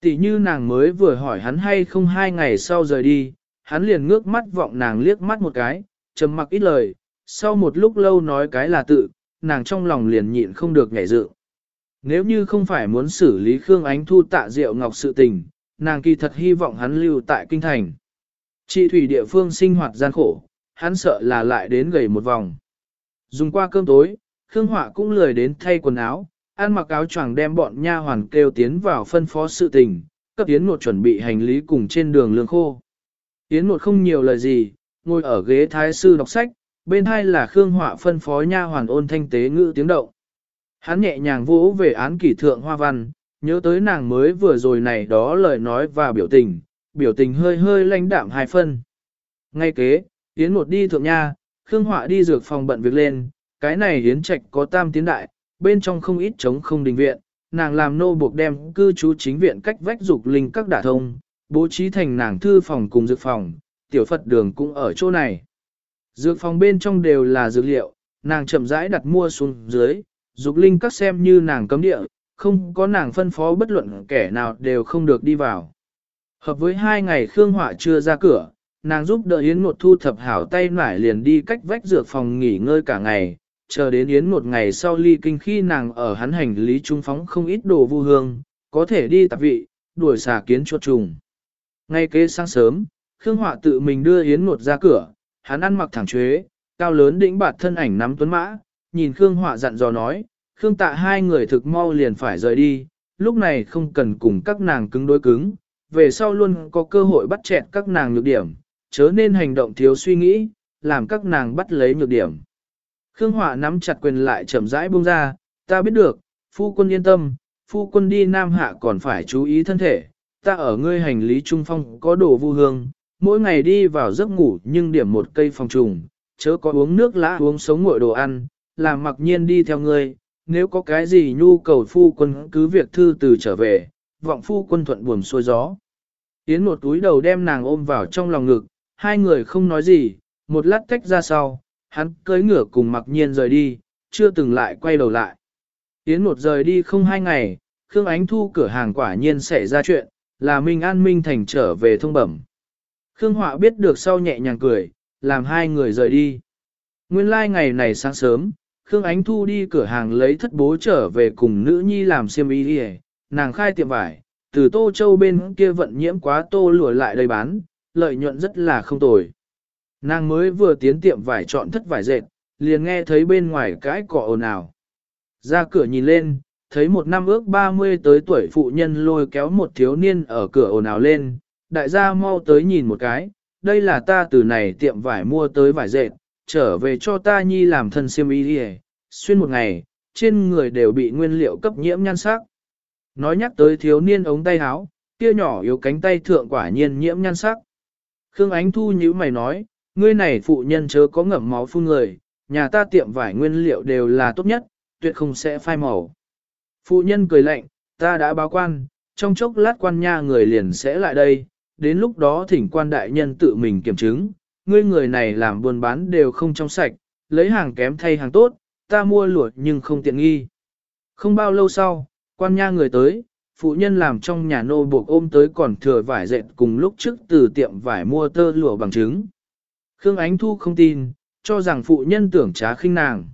Tỷ như nàng mới vừa hỏi hắn hay không hai ngày sau rời đi, hắn liền ngước mắt vọng nàng liếc mắt một cái, trầm mặc ít lời, sau một lúc lâu nói cái là tự, nàng trong lòng liền nhịn không được nhảy dựng nếu như không phải muốn xử lý Khương Ánh Thu tạ Diệu Ngọc sự tình, nàng kỳ thật hy vọng hắn lưu tại kinh thành. Chị thủy địa phương sinh hoạt gian khổ, hắn sợ là lại đến gầy một vòng. Dùng qua cơm tối, Khương Họa cũng lười đến thay quần áo, ăn mặc áo choàng đem bọn nha hoàn kêu tiến vào phân phó sự tình, cấp tiến một chuẩn bị hành lý cùng trên đường lương khô. Tiến một không nhiều lời gì, ngồi ở ghế thái sư đọc sách, bên hai là Khương Họa phân phó nha hoàn ôn thanh tế ngữ tiếng động. Hắn nhẹ nhàng vỗ về án kỷ thượng hoa văn, nhớ tới nàng mới vừa rồi này đó lời nói và biểu tình, biểu tình hơi hơi lãnh đạm hai phân. Ngay kế, Yến một đi thượng nha, Khương Họa đi dược phòng bận việc lên, cái này Yến Trạch có tam tiến đại, bên trong không ít trống không đình viện, nàng làm nô buộc đem cư trú chính viện cách vách dục linh các đả thông, bố trí thành nàng thư phòng cùng dược phòng, tiểu Phật đường cũng ở chỗ này. Dược phòng bên trong đều là dược liệu, nàng chậm rãi đặt mua xuống dưới, dục linh các xem như nàng cấm địa, không có nàng phân phó bất luận kẻ nào đều không được đi vào. Hợp với hai ngày Khương Họa chưa ra cửa, nàng giúp đỡ Yến Ngột thu thập hảo tay nải liền đi cách vách dược phòng nghỉ ngơi cả ngày, chờ đến Yến một ngày sau ly kinh khi nàng ở hắn hành lý trung phóng không ít đồ vu hương, có thể đi tạp vị, đuổi xà kiến chuột trùng. Ngay kế sáng sớm, Khương Họa tự mình đưa Yến một ra cửa, hắn ăn mặc thẳng chuế, cao lớn đĩnh bạt thân ảnh nắm tuấn mã, nhìn Khương Họa dặn dò nói, Khương tạ hai người thực mau liền phải rời đi, lúc này không cần cùng các nàng cứng đối cứng, về sau luôn có cơ hội bắt chẹt các nàng nhược điểm, chớ nên hành động thiếu suy nghĩ, làm các nàng bắt lấy nhược điểm. Khương Họa nắm chặt quyền lại chậm rãi buông ra, ta biết được, phu quân yên tâm, phu quân đi Nam Hạ còn phải chú ý thân thể, ta ở ngươi hành lý trung phong có đồ vu hương, mỗi ngày đi vào giấc ngủ nhưng điểm một cây phòng trùng, chớ có uống nước lã uống sống nguội đồ ăn, làm mặc nhiên đi theo ngươi, nếu có cái gì nhu cầu phu quân cứ việc thư từ trở về, vọng phu quân thuận buồm xuôi gió. Yến một túi đầu đem nàng ôm vào trong lòng ngực, hai người không nói gì, một lát tách ra sau, hắn cưỡi ngửa cùng mặc nhiên rời đi, chưa từng lại quay đầu lại. Yến một rời đi không hai ngày, Khương Ánh Thu cửa hàng quả nhiên xảy ra chuyện, là Minh An Minh Thành trở về thông bẩm. Khương Họa biết được sau nhẹ nhàng cười, làm hai người rời đi. Nguyên lai like ngày này sáng sớm, Khương Ánh Thu đi cửa hàng lấy thất bố trở về cùng nữ nhi làm xiêm y đi nàng khai tiệm vải, từ Tô Châu bên kia vận nhiễm quá tô lùa lại đây bán, lợi nhuận rất là không tồi. Nàng mới vừa tiến tiệm vải chọn thất vải dệt, liền nghe thấy bên ngoài cái cọ ồn ào. Ra cửa nhìn lên, thấy một năm ước 30 tới tuổi phụ nhân lôi kéo một thiếu niên ở cửa ồn ào lên, đại gia mau tới nhìn một cái, đây là ta từ này tiệm vải mua tới vải dệt, trở về cho ta nhi làm thân siêm y đi xuyên một ngày, trên người đều bị nguyên liệu cấp nhiễm nhan sắc. Nói nhắc tới thiếu niên ống tay háo kia nhỏ yếu cánh tay thượng quả nhiên nhiễm nhan sắc. Khương Ánh Thu như mày nói, ngươi này phụ nhân chớ có ngậm máu phun người, nhà ta tiệm vải nguyên liệu đều là tốt nhất, tuyệt không sẽ phai màu. Phụ nhân cười lạnh, ta đã báo quan, trong chốc lát quan nha người liền sẽ lại đây, đến lúc đó thỉnh quan đại nhân tự mình kiểm chứng, ngươi người này làm buôn bán đều không trong sạch, lấy hàng kém thay hàng tốt, ta mua lụa nhưng không tiện nghi. Không bao lâu sau, quan nha người tới, phụ nhân làm trong nhà nô buộc ôm tới còn thừa vải dệt cùng lúc trước từ tiệm vải mua tơ lụa bằng chứng. Khương Ánh Thu không tin, cho rằng phụ nhân tưởng trá khinh nàng.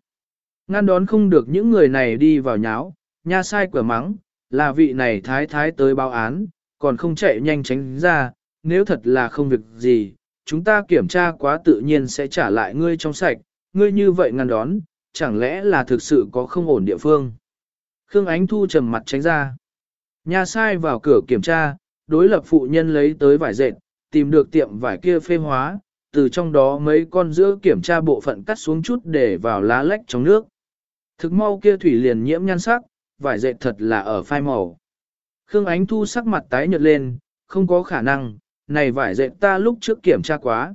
Ngăn đón không được những người này đi vào nháo, nha sai quả mắng, là vị này thái thái tới báo án, còn không chạy nhanh tránh ra, nếu thật là không việc gì, chúng ta kiểm tra quá tự nhiên sẽ trả lại ngươi trong sạch, ngươi như vậy ngăn đón, chẳng lẽ là thực sự có không ổn địa phương. Khương Ánh Thu trầm mặt tránh ra. Nhà sai vào cửa kiểm tra, đối lập phụ nhân lấy tới vải dệt, tìm được tiệm vải kia phê hóa, từ trong đó mấy con giữa kiểm tra bộ phận cắt xuống chút để vào lá lách trong nước. Thực mau kia thủy liền nhiễm nhan sắc, vải dệt thật là ở phai màu. Khương Ánh Thu sắc mặt tái nhợt lên, không có khả năng, này vải dệt ta lúc trước kiểm tra quá.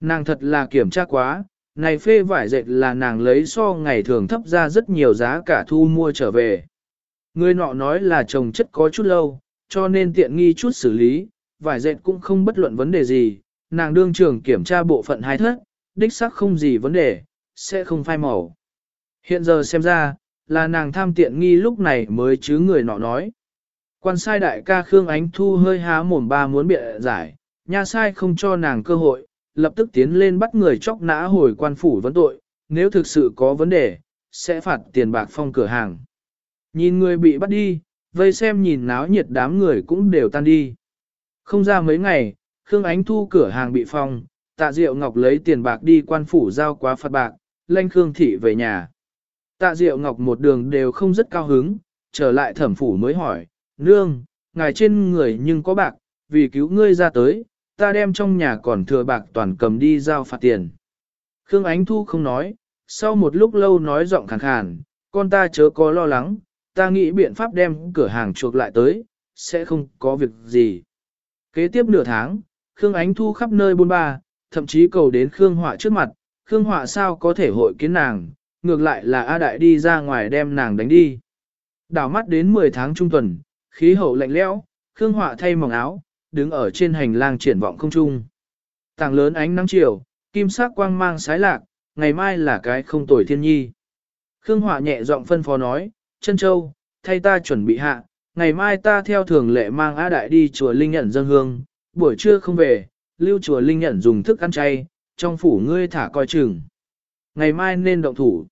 Nàng thật là kiểm tra quá, này phê vải dệt là nàng lấy so ngày thường thấp ra rất nhiều giá cả thu mua trở về. Người nọ nói là trồng chất có chút lâu, cho nên tiện nghi chút xử lý, vải dệt cũng không bất luận vấn đề gì, nàng đương trường kiểm tra bộ phận hai thất, đích xác không gì vấn đề, sẽ không phai màu. Hiện giờ xem ra, là nàng tham tiện nghi lúc này mới chứ người nọ nói. Quan sai đại ca Khương Ánh Thu hơi há mồm ba muốn bịa giải, nha sai không cho nàng cơ hội, lập tức tiến lên bắt người chóc nã hồi quan phủ vấn tội, nếu thực sự có vấn đề, sẽ phạt tiền bạc phong cửa hàng. Nhìn người bị bắt đi, vây xem nhìn náo nhiệt đám người cũng đều tan đi. Không ra mấy ngày, Khương Ánh Thu cửa hàng bị phong, tạ Diệu Ngọc lấy tiền bạc đi quan phủ giao quá phạt bạc, lanh Khương Thị về nhà. Tạ Diệu Ngọc một đường đều không rất cao hứng, trở lại thẩm phủ mới hỏi, Nương, ngài trên người nhưng có bạc, vì cứu ngươi ra tới, ta đem trong nhà còn thừa bạc toàn cầm đi giao phạt tiền. Khương Ánh Thu không nói, sau một lúc lâu nói giọng khàn khàn, con ta chớ có lo lắng, ta nghĩ biện pháp đem cửa hàng chuộc lại tới, sẽ không có việc gì. Kế tiếp nửa tháng, Khương Ánh Thu khắp nơi buôn ba, thậm chí cầu đến Khương Họa trước mặt, Khương Họa sao có thể hội kiến nàng, ngược lại là A Đại đi ra ngoài đem nàng đánh đi. Đảo mắt đến 10 tháng trung tuần, khí hậu lạnh lẽo, Khương Họa thay mỏng áo, đứng ở trên hành lang triển vọng không trung. Tàng lớn ánh nắng chiều, kim sắc quang mang sái lạc, ngày mai là cái không tồi thiên nhi. Khương Họa nhẹ giọng phân phó nói, chân châu, thay ta chuẩn bị hạ, ngày mai ta theo thường lệ mang A Đại đi chùa Linh Nhẫn dân hương, buổi trưa không về, lưu chùa Linh Nhẫn dùng thức ăn chay, trong phủ ngươi thả coi chừng. Ngày mai nên động thủ.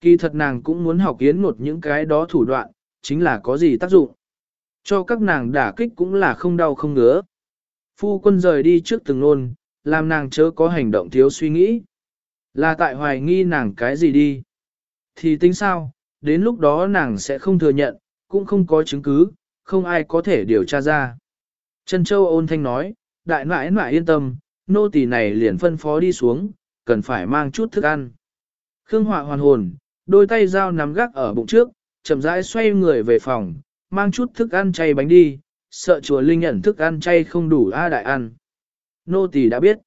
Kỳ thật nàng cũng muốn học yến một những cái đó thủ đoạn, chính là có gì tác dụng. Cho các nàng đả kích cũng là không đau không ngứa. Phu quân rời đi trước từng nôn, làm nàng chớ có hành động thiếu suy nghĩ. Là tại hoài nghi nàng cái gì đi. Thì tính sao, đến lúc đó nàng sẽ không thừa nhận, cũng không có chứng cứ, không ai có thể điều tra ra. Trân Châu ôn thanh nói, đại nãi nãi yên tâm, nô tỳ này liền phân phó đi xuống, cần phải mang chút thức ăn. Khương Họa hoàn hồn, đôi tay dao nắm gác ở bụng trước, chậm rãi xoay người về phòng, mang chút thức ăn chay bánh đi, sợ chùa Linh nhận thức ăn chay không đủ A đại ăn. Nô tỳ đã biết.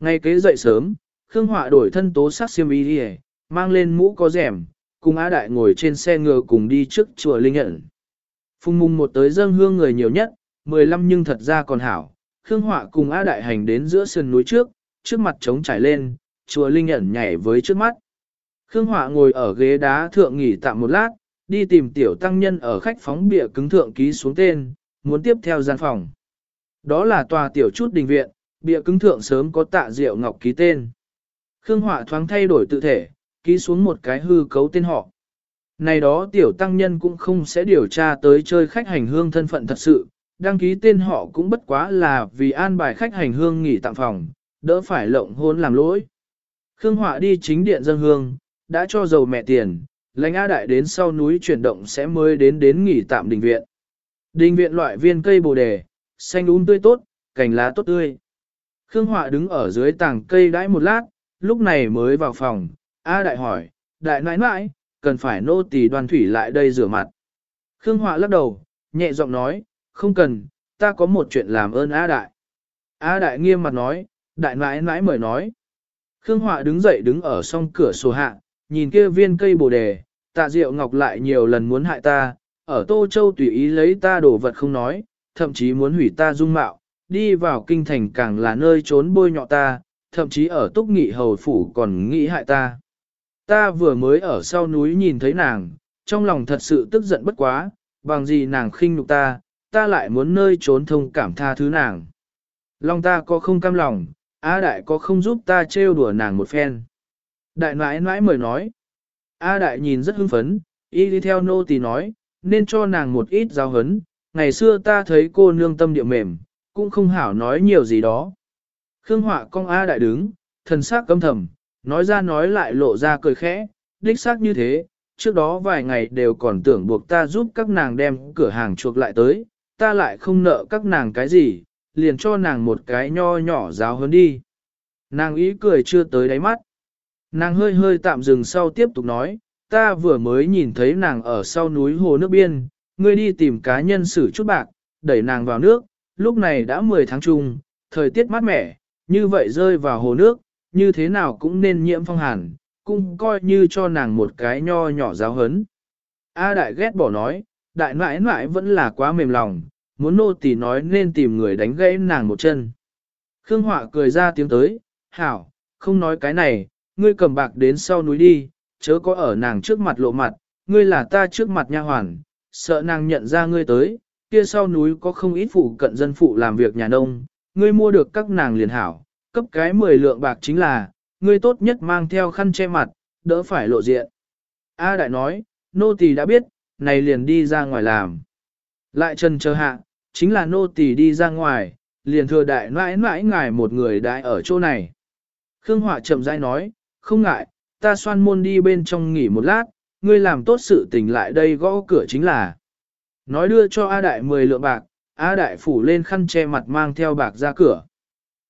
Ngay kế dậy sớm, Khương Họa đổi thân tố sắc xiêm y đi mang lên mũ có rèm, cùng A đại ngồi trên xe ngựa cùng đi trước chùa Linh nhận. Phùng mùng một tới dâng hương người nhiều nhất, 15 nhưng thật ra còn hảo. Khương Họa cùng A đại hành đến giữa sườn núi trước, trước mặt trống trải lên, chùa Linh nhận nhảy với trước mắt. Khương Họa ngồi ở ghế đá thượng nghỉ tạm một lát, đi tìm tiểu tăng nhân ở khách phóng bịa cứng thượng ký xuống tên, muốn tiếp theo gian phòng. Đó là tòa tiểu chút đình viện, bịa cứng thượng sớm có tạ diệu ngọc ký tên. Khương Họa thoáng thay đổi tự thể, ký xuống một cái hư cấu tên họ. Này đó tiểu tăng nhân cũng không sẽ điều tra tới chơi khách hành hương thân phận thật sự, đăng ký tên họ cũng bất quá là vì an bài khách hành hương nghỉ tạm phòng, đỡ phải lộng hôn làm lỗi. Khương Họa đi chính điện dân hương, đã cho dầu mẹ tiền, lãnh A Đại đến sau núi chuyển động sẽ mới đến đến nghỉ tạm đình viện. Đình viện loại viên cây bồ đề, xanh um tươi tốt, cành lá tốt tươi. Khương Họa đứng ở dưới tàng cây đãi một lát, lúc này mới vào phòng, A Đại hỏi, Đại nãi nãi, cần phải nô tỳ đoàn thủy lại đây rửa mặt. Khương Họa lắc đầu, nhẹ giọng nói, không cần, ta có một chuyện làm ơn A Đại. A Đại nghiêm mặt nói, Đại nãi nãi mời nói. Khương Họa đứng dậy đứng ở song cửa sổ hạ, nhìn kia viên cây bồ đề, tạ diệu ngọc lại nhiều lần muốn hại ta, ở Tô Châu tùy ý lấy ta đổ vật không nói, thậm chí muốn hủy ta dung mạo, đi vào kinh thành càng là nơi trốn bôi nhọ ta, thậm chí ở túc nghị hầu phủ còn nghĩ hại ta. Ta vừa mới ở sau núi nhìn thấy nàng, trong lòng thật sự tức giận bất quá, bằng gì nàng khinh nhục ta, ta lại muốn nơi trốn thông cảm tha thứ nàng. Lòng ta có không cam lòng, Á đại có không giúp ta trêu đùa nàng một phen. Đại nãi nãi mời nói. A đại nhìn rất hưng phấn, y đi theo nô tỳ nói, nên cho nàng một ít giáo hấn. Ngày xưa ta thấy cô nương tâm địa mềm, cũng không hảo nói nhiều gì đó. Khương họa con A đại đứng, thần sắc căm thầm, nói ra nói lại lộ ra cười khẽ, đích xác như thế, trước đó vài ngày đều còn tưởng buộc ta giúp các nàng đem cửa hàng chuộc lại tới, ta lại không nợ các nàng cái gì, liền cho nàng một cái nho nhỏ giáo hơn đi. Nàng ý cười chưa tới đáy mắt. Nàng hơi hơi tạm dừng sau tiếp tục nói, ta vừa mới nhìn thấy nàng ở sau núi hồ nước biên, ngươi đi tìm cá nhân xử chút bạc, đẩy nàng vào nước, lúc này đã 10 tháng chung, thời tiết mát mẻ, như vậy rơi vào hồ nước, như thế nào cũng nên nhiễm phong hàn, cũng coi như cho nàng một cái nho nhỏ giáo hấn. A đại ghét bỏ nói, đại nãi nãi vẫn là quá mềm lòng, muốn nô tỳ nói nên tìm người đánh gãy nàng một chân. Khương Họa cười ra tiếng tới, hảo, không nói cái này, ngươi cầm bạc đến sau núi đi, chớ có ở nàng trước mặt lộ mặt, ngươi là ta trước mặt nha hoàn, sợ nàng nhận ra ngươi tới, kia sau núi có không ít phụ cận dân phụ làm việc nhà nông, ngươi mua được các nàng liền hảo, cấp cái 10 lượng bạc chính là, ngươi tốt nhất mang theo khăn che mặt, đỡ phải lộ diện. A đại nói, nô tỳ đã biết, này liền đi ra ngoài làm. Lại trần chờ hạ, chính là nô tỳ đi ra ngoài, liền thừa đại mãi mãi ngài một người đại ở chỗ này. Khương Họa chậm rãi nói, không ngại, ta xoan môn đi bên trong nghỉ một lát, ngươi làm tốt sự tình lại đây gõ cửa chính là. Nói đưa cho A Đại 10 lượng bạc, A Đại phủ lên khăn che mặt mang theo bạc ra cửa.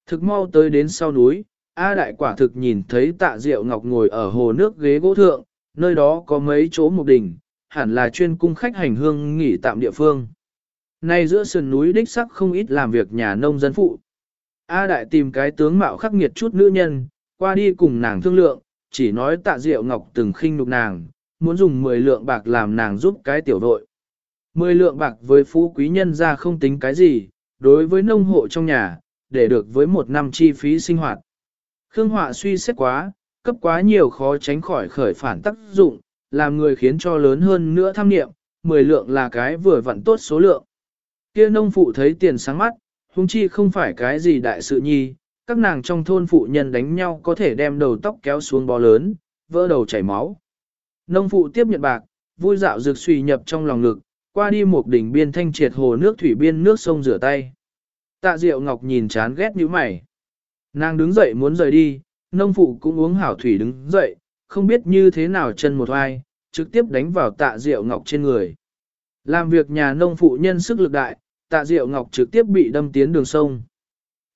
Thực mau tới đến sau núi, A Đại quả thực nhìn thấy tạ diệu ngọc ngồi ở hồ nước ghế gỗ thượng, nơi đó có mấy chỗ mục đỉnh, hẳn là chuyên cung khách hành hương nghỉ tạm địa phương. Nay giữa sườn núi đích sắc không ít làm việc nhà nông dân phụ. A Đại tìm cái tướng mạo khắc nghiệt chút nữ nhân, qua đi cùng nàng thương lượng, chỉ nói tạ diệu ngọc từng khinh nhục nàng, muốn dùng 10 lượng bạc làm nàng giúp cái tiểu đội. 10 lượng bạc với phú quý nhân ra không tính cái gì, đối với nông hộ trong nhà, để được với một năm chi phí sinh hoạt. Khương Họa suy xét quá, cấp quá nhiều khó tránh khỏi khởi phản tác dụng, làm người khiến cho lớn hơn nữa tham niệm, 10 lượng là cái vừa vặn tốt số lượng. Kia nông phụ thấy tiền sáng mắt, huống chi không phải cái gì đại sự nhi, các nàng trong thôn phụ nhân đánh nhau có thể đem đầu tóc kéo xuống bò lớn, vỡ đầu chảy máu. Nông phụ tiếp nhận bạc, vui dạo rực suy nhập trong lòng ngực, qua đi một đỉnh biên thanh triệt hồ nước thủy biên nước sông rửa tay. Tạ Diệu Ngọc nhìn chán ghét như mày. Nàng đứng dậy muốn rời đi, nông phụ cũng uống hảo thủy đứng dậy, không biết như thế nào chân một ai, trực tiếp đánh vào tạ Diệu Ngọc trên người. Làm việc nhà nông phụ nhân sức lực đại, tạ Diệu Ngọc trực tiếp bị đâm tiến đường sông.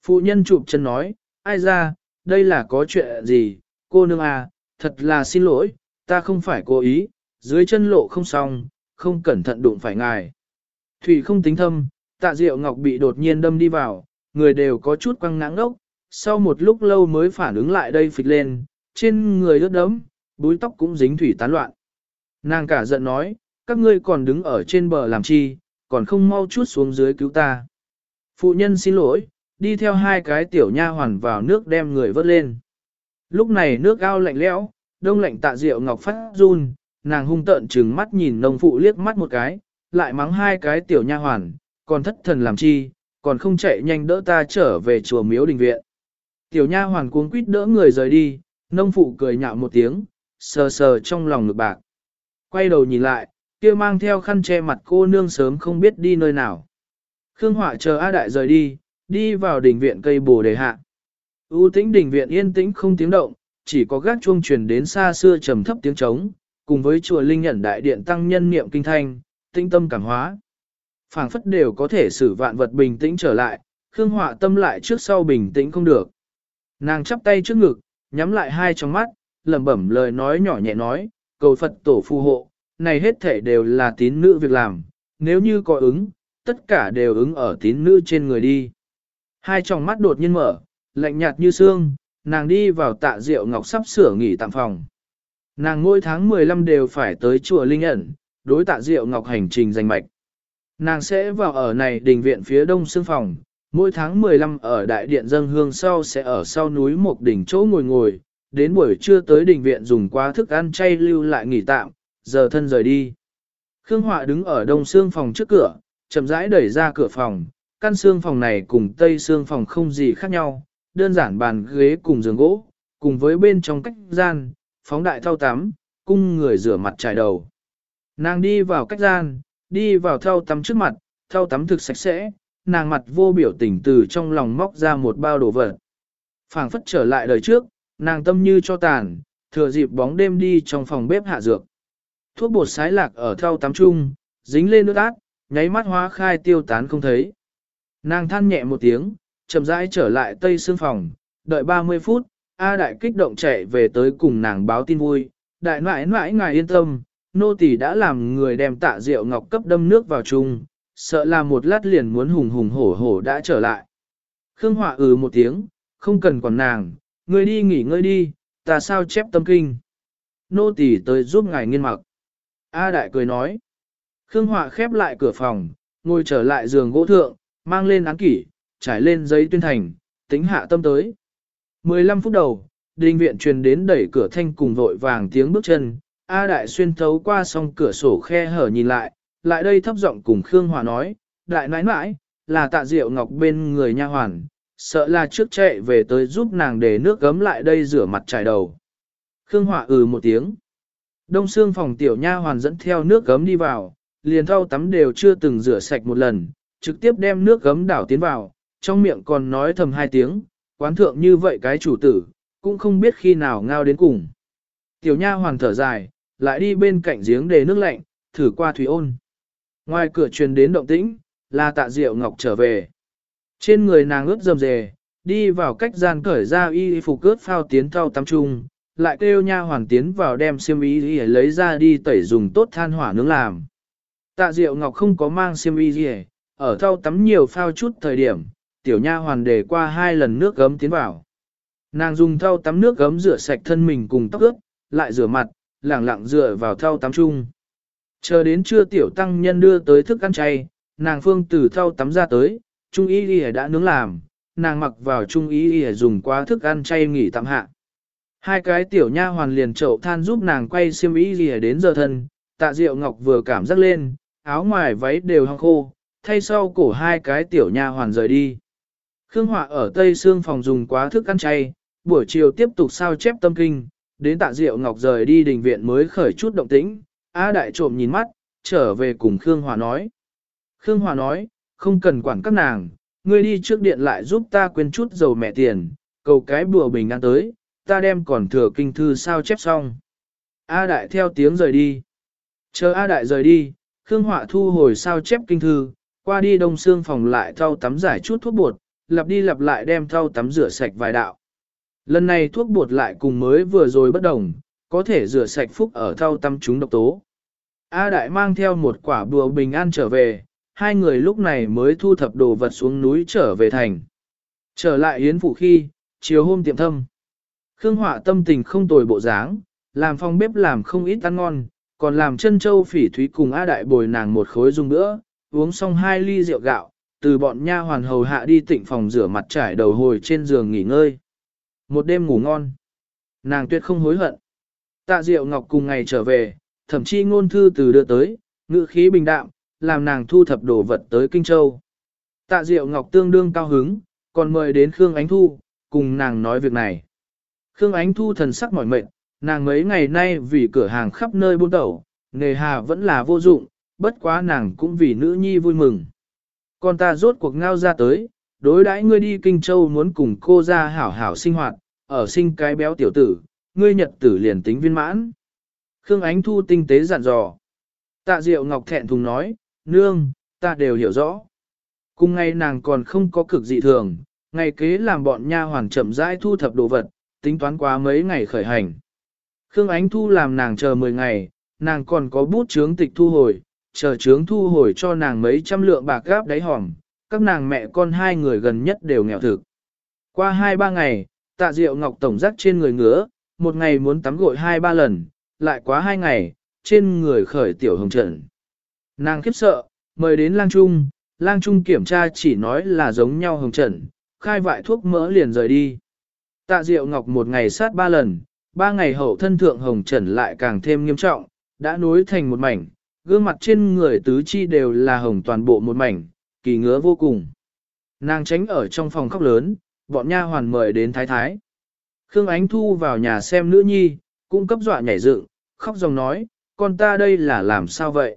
Phụ nhân chụp chân nói, ai ra, đây là có chuyện gì, cô nương à, thật là xin lỗi, ta không phải cố ý, dưới chân lộ không xong, không cẩn thận đụng phải ngài. Thủy không tính thâm, tạ diệu ngọc bị đột nhiên đâm đi vào, người đều có chút quăng ngãng ngốc, sau một lúc lâu mới phản ứng lại đây phịch lên, trên người ướt đấm, búi tóc cũng dính thủy tán loạn. Nàng cả giận nói, các ngươi còn đứng ở trên bờ làm chi, còn không mau chút xuống dưới cứu ta. Phụ nhân xin lỗi, đi theo hai cái tiểu nha hoàn vào nước đem người vớt lên. Lúc này nước ao lạnh lẽo, đông lạnh tạ rượu ngọc phát run, nàng hung tợn trừng mắt nhìn nông phụ liếc mắt một cái, lại mắng hai cái tiểu nha hoàn, còn thất thần làm chi, còn không chạy nhanh đỡ ta trở về chùa miếu đình viện. Tiểu nha hoàn cuống quýt đỡ người rời đi, nông phụ cười nhạo một tiếng, sờ sờ trong lòng ngực bạc. Quay đầu nhìn lại, kia mang theo khăn che mặt cô nương sớm không biết đi nơi nào. Khương Họa chờ A Đại rời đi, đi vào đỉnh viện cây bồ đề hạ. U tĩnh đỉnh viện yên tĩnh không tiếng động, chỉ có gác chuông truyền đến xa xưa trầm thấp tiếng trống, cùng với chùa linh nhận đại điện tăng nhân niệm kinh thanh, tinh tâm cảm hóa. phảng phất đều có thể xử vạn vật bình tĩnh trở lại, Khương Họa tâm lại trước sau bình tĩnh không được. Nàng chắp tay trước ngực, nhắm lại hai trong mắt, lẩm bẩm lời nói nhỏ nhẹ nói, cầu Phật tổ phù hộ, này hết thể đều là tín nữ việc làm, nếu như có ứng, tất cả đều ứng ở tín nữ trên người đi. Hai tròng mắt đột nhiên mở, lạnh nhạt như xương, nàng đi vào tạ rượu ngọc sắp sửa nghỉ tạm phòng. Nàng mỗi tháng 15 đều phải tới chùa Linh ẩn, đối tạ diệu ngọc hành trình danh mạch. Nàng sẽ vào ở này đình viện phía đông xương phòng, mỗi tháng 15 ở đại điện dân hương sau sẽ ở sau núi một đỉnh chỗ ngồi ngồi, đến buổi trưa tới đình viện dùng quá thức ăn chay lưu lại nghỉ tạm, giờ thân rời đi. Khương Họa đứng ở đông xương phòng trước cửa, chậm rãi đẩy ra cửa phòng, căn xương phòng này cùng tây xương phòng không gì khác nhau, đơn giản bàn ghế cùng giường gỗ, cùng với bên trong cách gian, phóng đại thao tắm, cung người rửa mặt trải đầu. Nàng đi vào cách gian, đi vào thao tắm trước mặt, thao tắm thực sạch sẽ, nàng mặt vô biểu tình từ trong lòng móc ra một bao đồ vật. phảng phất trở lại đời trước, nàng tâm như cho tàn, thừa dịp bóng đêm đi trong phòng bếp hạ dược. Thuốc bột sái lạc ở thao tắm chung, dính lên nước át, nháy mắt hóa khai tiêu tán không thấy. Nàng than nhẹ một tiếng, chậm rãi trở lại tây xương phòng, đợi 30 phút, A đại kích động chạy về tới cùng nàng báo tin vui, đại nãi nãi ngài yên tâm, nô tỳ đã làm người đem tạ rượu ngọc cấp đâm nước vào chung, sợ là một lát liền muốn hùng hùng hổ hổ đã trở lại. Khương Họa ừ một tiếng, không cần quản nàng, ngươi đi nghỉ ngơi đi, ta sao chép tâm kinh. Nô tỳ tới giúp ngài nghiên mặc. A đại cười nói. Khương Họa khép lại cửa phòng, ngồi trở lại giường gỗ thượng, mang lên án kỷ, trải lên giấy tuyên thành, tính hạ tâm tới. 15 phút đầu, đình viện truyền đến đẩy cửa thanh cùng vội vàng tiếng bước chân, A Đại xuyên thấu qua song cửa sổ khe hở nhìn lại, lại đây thấp giọng cùng Khương Hòa nói, Đại nãi nãi, là tạ diệu ngọc bên người nha hoàn, sợ là trước chạy về tới giúp nàng để nước gấm lại đây rửa mặt trải đầu. Khương Hòa ừ một tiếng. Đông xương phòng tiểu nha hoàn dẫn theo nước gấm đi vào, liền thau tắm đều chưa từng rửa sạch một lần, trực tiếp đem nước gấm đảo tiến vào, trong miệng còn nói thầm hai tiếng, quán thượng như vậy cái chủ tử, cũng không biết khi nào ngao đến cùng. Tiểu nha hoàn thở dài, lại đi bên cạnh giếng để nước lạnh, thử qua thủy ôn. Ngoài cửa truyền đến động tĩnh, là tạ diệu ngọc trở về. Trên người nàng ướt dầm dề, đi vào cách gian cởi ra y phục cướp phao tiến thau tắm trung, lại kêu nha hoàn tiến vào đem xiêm y gì lấy ra đi tẩy dùng tốt than hỏa nướng làm. Tạ Diệu Ngọc không có mang xiêm y gì, ở thau tắm nhiều phao chút thời điểm, tiểu nha hoàn để qua hai lần nước gấm tiến vào. Nàng dùng thau tắm nước gấm rửa sạch thân mình cùng tóc ướp, lại rửa mặt, lẳng lặng dựa vào thau tắm chung. Chờ đến trưa tiểu tăng nhân đưa tới thức ăn chay, nàng phương từ thau tắm ra tới, trung y y đã nướng làm, nàng mặc vào trung y y dùng quá thức ăn chay nghỉ tạm hạ. Hai cái tiểu nha hoàn liền chậu than giúp nàng quay xiêm y y đến giờ thân, tạ diệu ngọc vừa cảm giác lên, áo ngoài váy đều hong khô, thay sau cổ hai cái tiểu nha hoàn rời đi. Khương Họa ở Tây Sương phòng dùng quá thức ăn chay, buổi chiều tiếp tục sao chép tâm kinh, đến tạ diệu ngọc rời đi đình viện mới khởi chút động tĩnh, A đại trộm nhìn mắt, trở về cùng Khương Hòa nói. Khương Hòa nói, không cần quản các nàng, ngươi đi trước điện lại giúp ta quên chút dầu mẹ tiền, cầu cái bùa bình an tới, ta đem còn thừa kinh thư sao chép xong. A đại theo tiếng rời đi. Chờ A đại rời đi, Khương Họa thu hồi sao chép kinh thư, qua đi đông xương phòng lại thau tắm giải chút thuốc bột, lặp đi lặp lại đem thau tắm rửa sạch vài đạo. Lần này thuốc bột lại cùng mới vừa rồi bất đồng, có thể rửa sạch phúc ở thau tắm chúng độc tố. A đại mang theo một quả bùa bình an trở về, hai người lúc này mới thu thập đồ vật xuống núi trở về thành. Trở lại yến phủ khi, chiều hôm tiệm thâm. Khương Họa tâm tình không tồi bộ dáng, làm phòng bếp làm không ít ăn ngon, còn làm chân châu phỉ thúy cùng A Đại bồi nàng một khối dung nữa, uống xong hai ly rượu gạo, từ bọn nha hoàn hầu hạ đi tịnh phòng rửa mặt trải đầu hồi trên giường nghỉ ngơi. Một đêm ngủ ngon. Nàng tuyệt không hối hận. Tạ Diệu Ngọc cùng ngày trở về, thậm chí ngôn thư từ đưa tới, ngữ khí bình đạm, làm nàng thu thập đồ vật tới Kinh Châu. Tạ Diệu Ngọc tương đương cao hứng, còn mời đến Khương Ánh Thu, cùng nàng nói việc này. Khương Ánh Thu thần sắc mỏi mệt, nàng mấy ngày nay vì cửa hàng khắp nơi buôn tẩu, nghề hà vẫn là vô dụng, bất quá nàng cũng vì nữ nhi vui mừng. Con ta rốt cuộc ngao ra tới, đối đãi ngươi đi Kinh Châu muốn cùng cô ra hảo hảo sinh hoạt, ở sinh cái béo tiểu tử, ngươi nhật tử liền tính viên mãn. Khương Ánh Thu tinh tế dặn dò. Tạ Diệu Ngọc thẹn thùng nói, nương, ta đều hiểu rõ. Cùng ngày nàng còn không có cực dị thường, ngày kế làm bọn nha hoàn chậm rãi thu thập đồ vật, tính toán quá mấy ngày khởi hành. Khương Ánh Thu làm nàng chờ 10 ngày, nàng còn có bút chướng tịch thu hồi, chờ trướng thu hồi cho nàng mấy trăm lượng bạc gáp đáy hòm, các nàng mẹ con hai người gần nhất đều nghèo thực. Qua 2-3 ngày, tạ diệu ngọc tổng rắc trên người ngứa, một ngày muốn tắm gội 2-3 lần, lại quá hai ngày, trên người khởi tiểu hồng trận. Nàng khiếp sợ, mời đến lang trung, lang trung kiểm tra chỉ nói là giống nhau hồng trận, khai vại thuốc mỡ liền rời đi. Tạ diệu ngọc một ngày sát ba lần, ba ngày hậu thân thượng hồng trần lại càng thêm nghiêm trọng, đã nối thành một mảnh, gương mặt trên người tứ chi đều là hồng toàn bộ một mảnh, kỳ ngứa vô cùng. Nàng tránh ở trong phòng khóc lớn, bọn nha hoàn mời đến thái thái. Khương Ánh Thu vào nhà xem nữ nhi, cũng cấp dọa nhảy dựng, khóc dòng nói, con ta đây là làm sao vậy?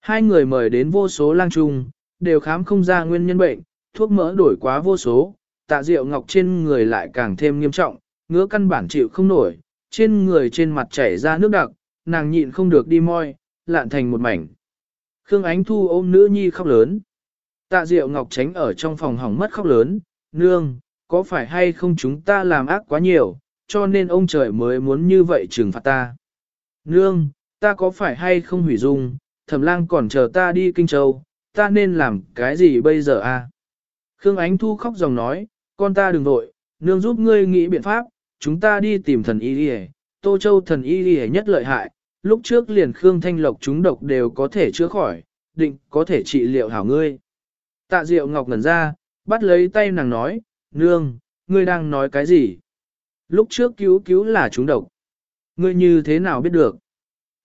Hai người mời đến vô số lang trung, đều khám không ra nguyên nhân bệnh, thuốc mỡ đổi quá vô số, tạ rượu ngọc trên người lại càng thêm nghiêm trọng, ngứa căn bản chịu không nổi, trên người trên mặt chảy ra nước đặc, nàng nhịn không được đi moi, lạn thành một mảnh. Khương Ánh Thu ôm nữ nhi khóc lớn. Tạ Diệu Ngọc tránh ở trong phòng hỏng mất khóc lớn, nương, có phải hay không chúng ta làm ác quá nhiều, cho nên ông trời mới muốn như vậy trừng phạt ta. Nương, ta có phải hay không hủy dung, thẩm lang còn chờ ta đi Kinh Châu, ta nên làm cái gì bây giờ a? À? Khương Ánh Thu khóc dòng nói, con ta đừng vội, nương giúp ngươi nghĩ biện pháp, chúng ta đi tìm thần y đi Tô Châu thần y đi nhất lợi hại, lúc trước liền Khương Thanh Lộc chúng độc đều có thể chữa khỏi, định có thể trị liệu hảo ngươi. Tạ Diệu Ngọc ngẩn ra, bắt lấy tay nàng nói, nương, ngươi đang nói cái gì? Lúc trước cứu cứu là chúng độc. Ngươi như thế nào biết được?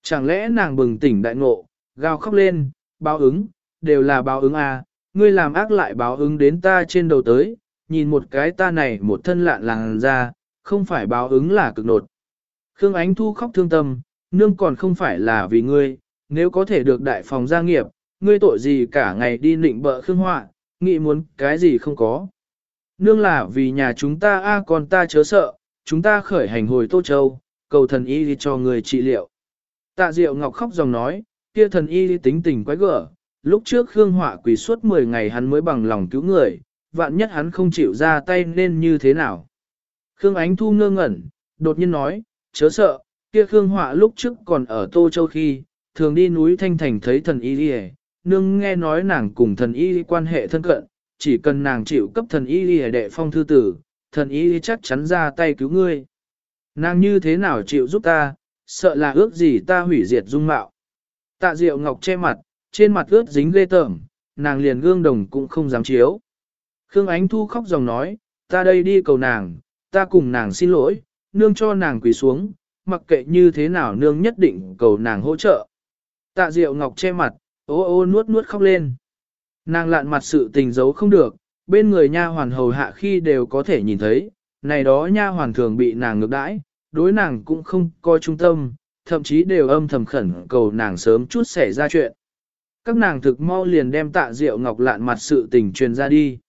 Chẳng lẽ nàng bừng tỉnh đại ngộ, gào khóc lên, báo ứng, đều là báo ứng à, ngươi làm ác lại báo ứng đến ta trên đầu tới, nhìn một cái ta này một thân lạn làng ra, không phải báo ứng là cực nột. Khương Ánh Thu khóc thương tâm, nương còn không phải là vì ngươi, nếu có thể được đại phòng gia nghiệp, ngươi tội gì cả ngày đi nịnh bợ Khương Họa, nghĩ muốn cái gì không có. Nương là vì nhà chúng ta a còn ta chớ sợ, chúng ta khởi hành hồi Tô Châu, cầu thần y đi cho người trị liệu. Tạ Diệu Ngọc khóc dòng nói, kia thần y tính tình quái gở, lúc trước Khương Họa quỳ suốt 10 ngày hắn mới bằng lòng cứu người, vạn nhất hắn không chịu ra tay nên như thế nào. Khương Ánh Thu ngơ ngẩn, đột nhiên nói, chớ sợ, kia Khương Họa lúc trước còn ở Tô Châu khi, thường đi núi Thanh Thành thấy thần y đi nương nghe nói nàng cùng thần y quan hệ thân cận, chỉ cần nàng chịu cấp thần y đi đệ phong thư tử, thần y chắc chắn ra tay cứu ngươi. Nàng như thế nào chịu giúp ta, sợ là ước gì ta hủy diệt dung mạo. Tạ Diệu Ngọc che mặt, trên mặt ướt dính ghê tởm, nàng liền gương đồng cũng không dám chiếu. Khương Ánh Thu khóc dòng nói, ta đây đi cầu nàng, ta cùng nàng xin lỗi, nương cho nàng quỳ xuống, mặc kệ như thế nào nương nhất định cầu nàng hỗ trợ. Tạ Diệu Ngọc che mặt, ô ô nuốt nuốt khóc lên. Nàng lạn mặt sự tình giấu không được, bên người nha hoàn hầu hạ khi đều có thể nhìn thấy, này đó nha hoàn thường bị nàng ngược đãi, đối nàng cũng không coi trung tâm, thậm chí đều âm thầm khẩn cầu nàng sớm chút xảy ra chuyện. Các nàng thực mau liền đem tạ Diệu Ngọc lạn mặt sự tình truyền ra đi.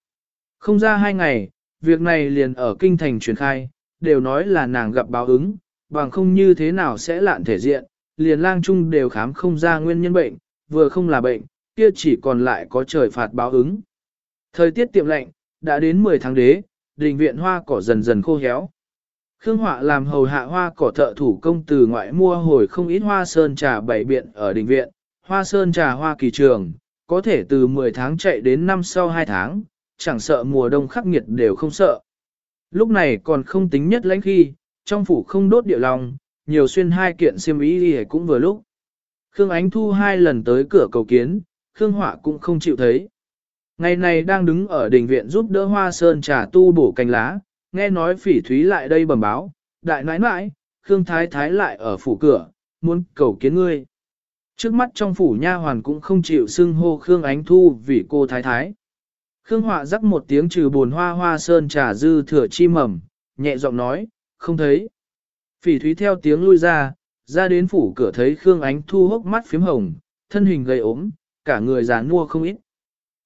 Không ra hai ngày, việc này liền ở kinh thành truyền khai, đều nói là nàng gặp báo ứng, bằng không như thế nào sẽ lạn thể diện, liền lang chung đều khám không ra nguyên nhân bệnh, vừa không là bệnh, kia chỉ còn lại có trời phạt báo ứng. Thời tiết tiệm lạnh, đã đến 10 tháng đế, đình viện hoa cỏ dần dần khô héo. Khương Họa làm hầu hạ hoa cỏ thợ thủ công từ ngoại mua hồi không ít hoa sơn trà bảy biện ở đình viện, hoa sơn trà hoa kỳ trường, có thể từ 10 tháng chạy đến năm sau 2 tháng, chẳng sợ mùa đông khắc nghiệt đều không sợ. Lúc này còn không tính nhất lãnh khi, trong phủ không đốt địa lòng, nhiều xuyên hai kiện xiêm y đi cũng vừa lúc. Khương Ánh Thu hai lần tới cửa cầu kiến, Khương Họa cũng không chịu thấy. Ngày này đang đứng ở đình viện giúp đỡ hoa sơn trà tu bổ cành lá, nghe nói phỉ thúy lại đây bẩm báo, đại nãi nãi, Khương Thái Thái lại ở phủ cửa, muốn cầu kiến ngươi. Trước mắt trong phủ nha hoàn cũng không chịu xưng hô Khương Ánh Thu vì cô Thái Thái. Khương Họa rắc một tiếng trừ buồn hoa hoa sơn trà dư thừa chi mầm, nhẹ giọng nói, không thấy. Phỉ thúy theo tiếng lui ra, ra đến phủ cửa thấy Khương Ánh Thu hốc mắt phím hồng, thân hình gầy ốm, cả người già nua không ít.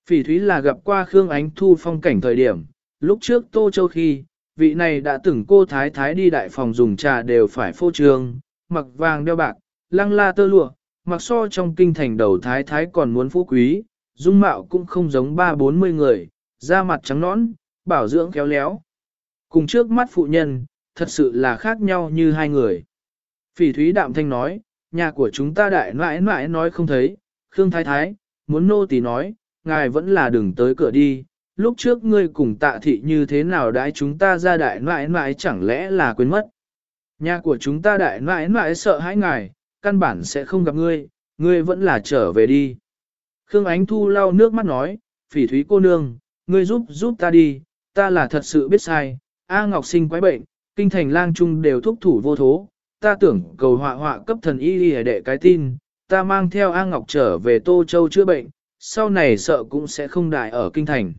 Phỉ thúy là gặp qua Khương Ánh Thu phong cảnh thời điểm, lúc trước Tô Châu khi, vị này đã từng cô thái thái đi đại phòng dùng trà đều phải phô trương, mặc vàng đeo bạc, lăng la tơ lụa, mặc so trong kinh thành đầu thái thái còn muốn phú quý, dung mạo cũng không giống ba bốn mươi người, da mặt trắng nõn, bảo dưỡng khéo léo. Cùng trước mắt phụ nhân, thật sự là khác nhau như hai người. Phỉ thúy đạm thanh nói, nhà của chúng ta đại nãi nãi nói không thấy, Khương Thái Thái, muốn nô tỳ nói, ngài vẫn là đừng tới cửa đi, lúc trước ngươi cùng tạ thị như thế nào đãi chúng ta ra đại nãi nãi chẳng lẽ là quên mất. Nhà của chúng ta đại nãi nãi sợ hãi ngài, căn bản sẽ không gặp ngươi, ngươi vẫn là trở về đi. Khương Ánh Thu lau nước mắt nói, phỉ thúy cô nương, ngươi giúp giúp ta đi, ta là thật sự biết sai, A Ngọc sinh quái bệnh, kinh thành lang trung đều thúc thủ vô thố, ta tưởng cầu họa họa cấp thần y y đệ cái tin, ta mang theo A Ngọc trở về Tô Châu chữa bệnh, sau này sợ cũng sẽ không đại ở kinh thành.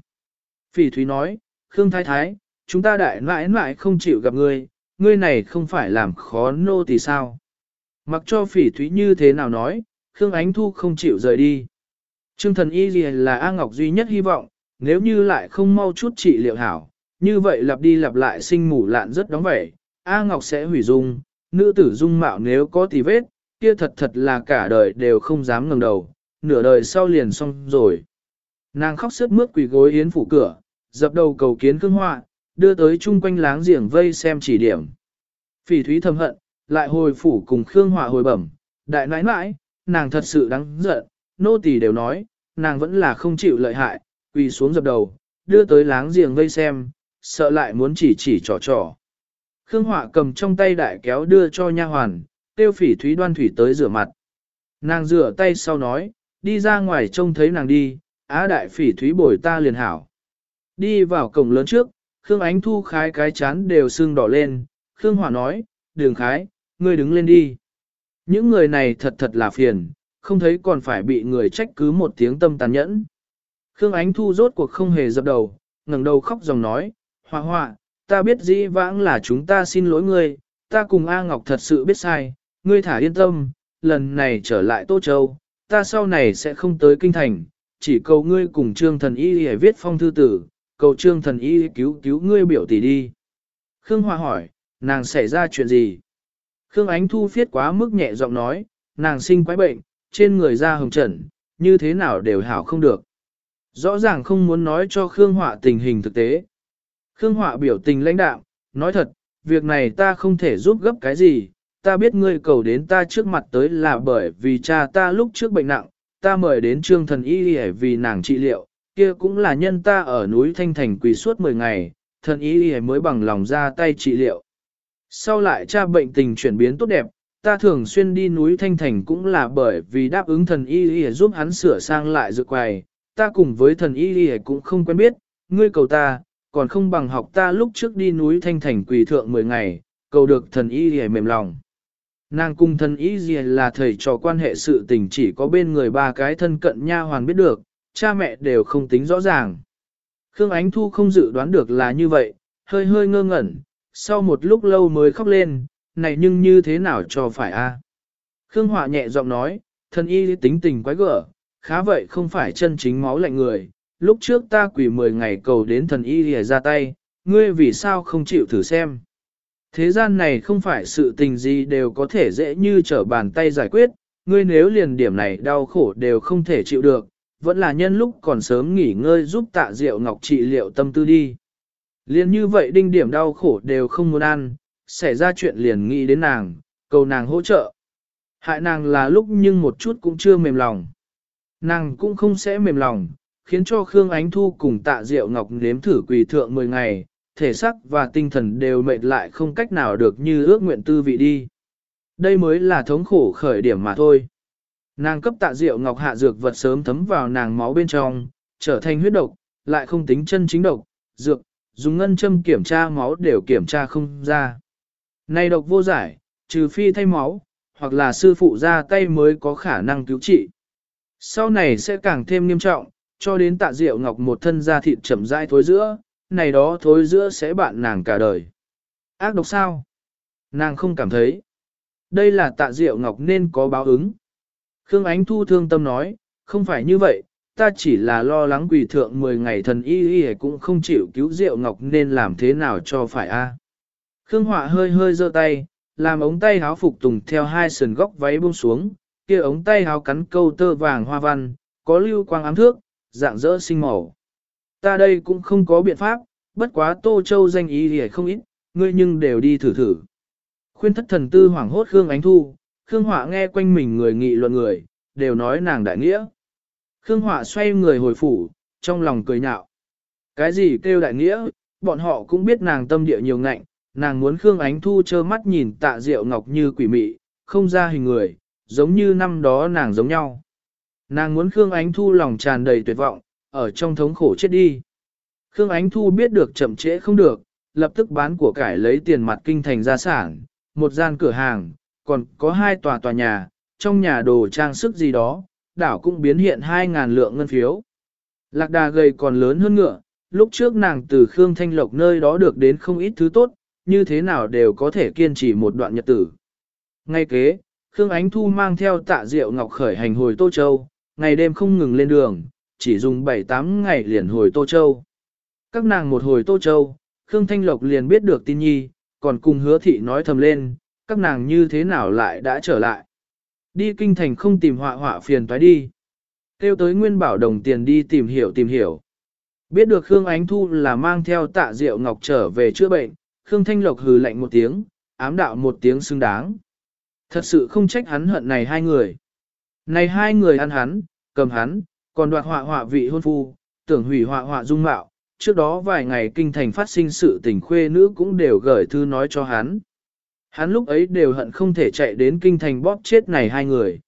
Phỉ Thúy nói, Khương Thái Thái, chúng ta đại mãi mãi không chịu gặp ngươi, ngươi này không phải làm khó nô thì sao. Mặc cho Phỉ Thúy như thế nào nói, Khương Ánh Thu không chịu rời đi. Trương thần y gì là A Ngọc duy nhất hy vọng, nếu như lại không mau chút trị liệu hảo, như vậy lặp đi lặp lại sinh mủ lạn rất đóng vẻ, A Ngọc sẽ hủy dung, nữ tử dung mạo nếu có tì vết, kia thật thật là cả đời đều không dám ngẩng đầu, nửa đời sau liền xong rồi. Nàng khóc sướt mướt quỳ gối yến phủ cửa, dập đầu cầu kiến cương họa, đưa tới chung quanh láng giềng vây xem chỉ điểm. Phỉ thúy thầm hận, lại hồi phủ cùng Khương Họa hồi bẩm, đại nãi nãi, nàng thật sự đáng giận, nô tỳ đều nói, nàng vẫn là không chịu lợi hại, quỳ xuống dập đầu, đưa tới láng giềng vây xem, sợ lại muốn chỉ chỉ trò trò. Khương Họa cầm trong tay đại kéo đưa cho nha hoàn, tiêu phỉ thúy đoan thủy tới rửa mặt. Nàng rửa tay sau nói, đi ra ngoài trông thấy nàng đi, á đại phỉ thúy bồi ta liền hảo. Đi vào cổng lớn trước, Khương Ánh Thu khái cái chán đều sưng đỏ lên, Khương Hỏa nói, đường khái, ngươi đứng lên đi. Những người này thật thật là phiền, không thấy còn phải bị người trách cứ một tiếng tâm tàn nhẫn. Khương Ánh Thu rốt cuộc không hề dập đầu, ngẩng đầu khóc dòng nói, Hỏa họa, ta biết dĩ vãng là chúng ta xin lỗi ngươi, ta cùng A Ngọc thật sự biết sai, ngươi thả yên tâm, lần này trở lại Tô Châu, ta sau này sẽ không tới kinh thành, chỉ cầu ngươi cùng trương thần y để viết phong thư tử, cầu trương thần y cứu cứu ngươi biểu tỷ đi. Khương Hoa hỏi, nàng xảy ra chuyện gì? Khương Ánh Thu phiết quá mức nhẹ giọng nói, nàng sinh quái bệnh, trên người da hồng trần, như thế nào đều hảo không được. Rõ ràng không muốn nói cho Khương Họa tình hình thực tế. Khương Họa biểu tình lãnh đạm, nói thật, việc này ta không thể giúp gấp cái gì, ta biết ngươi cầu đến ta trước mặt tới là bởi vì cha ta lúc trước bệnh nặng, ta mời đến trương thần y để vì nàng trị liệu, kia cũng là nhân ta ở núi Thanh Thành quỳ suốt 10 ngày, thần y mới bằng lòng ra tay trị liệu. Sau lại cha bệnh tình chuyển biến tốt đẹp, ta thường xuyên đi núi Thanh Thành cũng là bởi vì đáp ứng thần y giúp hắn sửa sang lại dược quầy, ta cùng với thần y cũng không quen biết, ngươi cầu ta, còn không bằng học ta lúc trước đi núi Thanh Thành quỳ thượng 10 ngày, cầu được thần y mềm lòng. Nàng cung thần y gì là thầy trò quan hệ sự tình chỉ có bên người ba cái thân cận nha hoàn biết được, cha mẹ đều không tính rõ ràng. Khương Ánh Thu không dự đoán được là như vậy, hơi hơi ngơ ngẩn, sau một lúc lâu mới khóc lên, này nhưng như thế nào cho phải a? Khương Họa nhẹ giọng nói, thần y tính tình quái gở, khá vậy không phải chân chính máu lạnh người, lúc trước ta quỷ 10 ngày cầu đến thần y lìa ra tay, ngươi vì sao không chịu thử xem. Thế gian này không phải sự tình gì đều có thể dễ như trở bàn tay giải quyết, ngươi nếu liền điểm này đau khổ đều không thể chịu được, vẫn là nhân lúc còn sớm nghỉ ngơi giúp tạ diệu ngọc trị liệu tâm tư đi. Liền như vậy đinh điểm đau khổ đều không muốn ăn, xảy ra chuyện liền nghĩ đến nàng, cầu nàng hỗ trợ. Hại nàng là lúc nhưng một chút cũng chưa mềm lòng. Nàng cũng không sẽ mềm lòng, khiến cho Khương Ánh Thu cùng tạ diệu ngọc nếm thử quỳ thượng 10 ngày, thể xác và tinh thần đều mệt lại không cách nào được như ước nguyện tư vị đi. Đây mới là thống khổ khởi điểm mà thôi. Nàng cấp tạ Diệu ngọc hạ dược vật sớm thấm vào nàng máu bên trong, trở thành huyết độc, lại không tính chân chính độc, dược, dùng ngân châm kiểm tra máu đều kiểm tra không ra. Này độc vô giải, trừ phi thay máu, hoặc là sư phụ ra tay mới có khả năng cứu trị. Sau này sẽ càng thêm nghiêm trọng, cho đến tạ rượu ngọc một thân da thịt chậm rãi thối giữa, này đó thối giữa sẽ bạn nàng cả đời. Ác độc sao? Nàng không cảm thấy. Đây là tạ diệu ngọc nên có báo ứng. Khương Ánh Thu thương tâm nói, không phải như vậy, ta chỉ là lo lắng quỷ thượng 10 ngày thần y y cũng không chịu cứu Diệu Ngọc nên làm thế nào cho phải a? Khương Họa hơi hơi giơ tay, làm ống tay háo phục tùng theo hai sườn góc váy buông xuống, kia ống tay háo cắn câu tơ vàng hoa văn, có lưu quang ám thước, dạng dỡ sinh màu ta đây cũng không có biện pháp, bất quá Tô Châu danh ý thì không ít, ngươi nhưng đều đi thử thử. Khuyên thất thần tư hoảng hốt Khương Ánh Thu, Khương Họa nghe quanh mình người nghị luận người, đều nói nàng đại nghĩa. Khương Họa xoay người hồi phủ, trong lòng cười nhạo. Cái gì kêu đại nghĩa, bọn họ cũng biết nàng tâm địa nhiều ngạnh, nàng muốn Khương Ánh Thu trơ mắt nhìn tạ diệu ngọc như quỷ mị, không ra hình người, giống như năm đó nàng giống nhau. Nàng muốn Khương Ánh Thu lòng tràn đầy tuyệt vọng, ở trong thống khổ chết đi. Khương Ánh Thu biết được chậm trễ không được, lập tức bán của cải lấy tiền mặt kinh thành gia sản, một gian cửa hàng, còn có hai tòa tòa nhà, trong nhà đồ trang sức gì đó, đảo cũng biến hiện 2.000 lượng ngân phiếu. Lạc đà gầy còn lớn hơn ngựa, lúc trước nàng từ Khương Thanh Lộc nơi đó được đến không ít thứ tốt, như thế nào đều có thể kiên trì một đoạn nhật tử. Ngay kế, Khương Ánh Thu mang theo tạ diệu ngọc khởi hành hồi Tô Châu, ngày đêm không ngừng lên đường, chỉ dùng 7-8 ngày liền hồi Tô Châu. Các nàng một hồi Tô Châu, Khương Thanh Lộc liền biết được tin nhi, còn cùng hứa thị nói thầm lên, các nàng như thế nào lại đã trở lại. Đi kinh thành không tìm họa họa phiền toái đi. Kêu tới Nguyên Bảo đồng tiền đi tìm hiểu tìm hiểu. Biết được Khương Ánh Thu là mang theo tạ Diệu Ngọc trở về chữa bệnh, Khương Thanh Lộc hừ lạnh một tiếng, ám đạo một tiếng xứng đáng. Thật sự không trách hắn hận này hai người. Này hai người ăn hắn, cầm hắn, còn đoạt họa họa vị hôn phu, tưởng hủy họa họa dung mạo, trước đó vài ngày kinh thành phát sinh sự tình khuê nữ cũng đều gửi thư nói cho hắn. Hắn lúc ấy đều hận không thể chạy đến kinh thành bóp chết này hai người.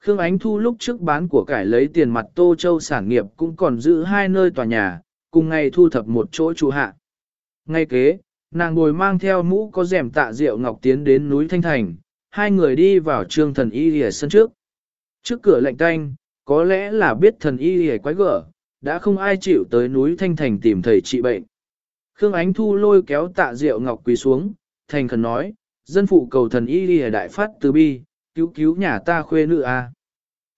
Khương Ánh Thu lúc trước bán của cải lấy tiền mặt Tô Châu sản nghiệp cũng còn giữ hai nơi tòa nhà, cùng ngày thu thập một chỗ trụ hạ. Ngay kế, nàng ngồi mang theo mũ có rèm tạ rượu ngọc tiến đến núi Thanh Thành, hai người đi vào trương thần y lìa sân trước. Trước cửa lạnh tanh, có lẽ là biết thần y hề quái gở, đã không ai chịu tới núi Thanh Thành tìm thầy trị bệnh. Khương Ánh Thu lôi kéo tạ rượu ngọc quỳ xuống, thành khẩn nói, dân phụ cầu thần y hề đại phát từ bi, cứu cứu nhà ta khuê nữ a.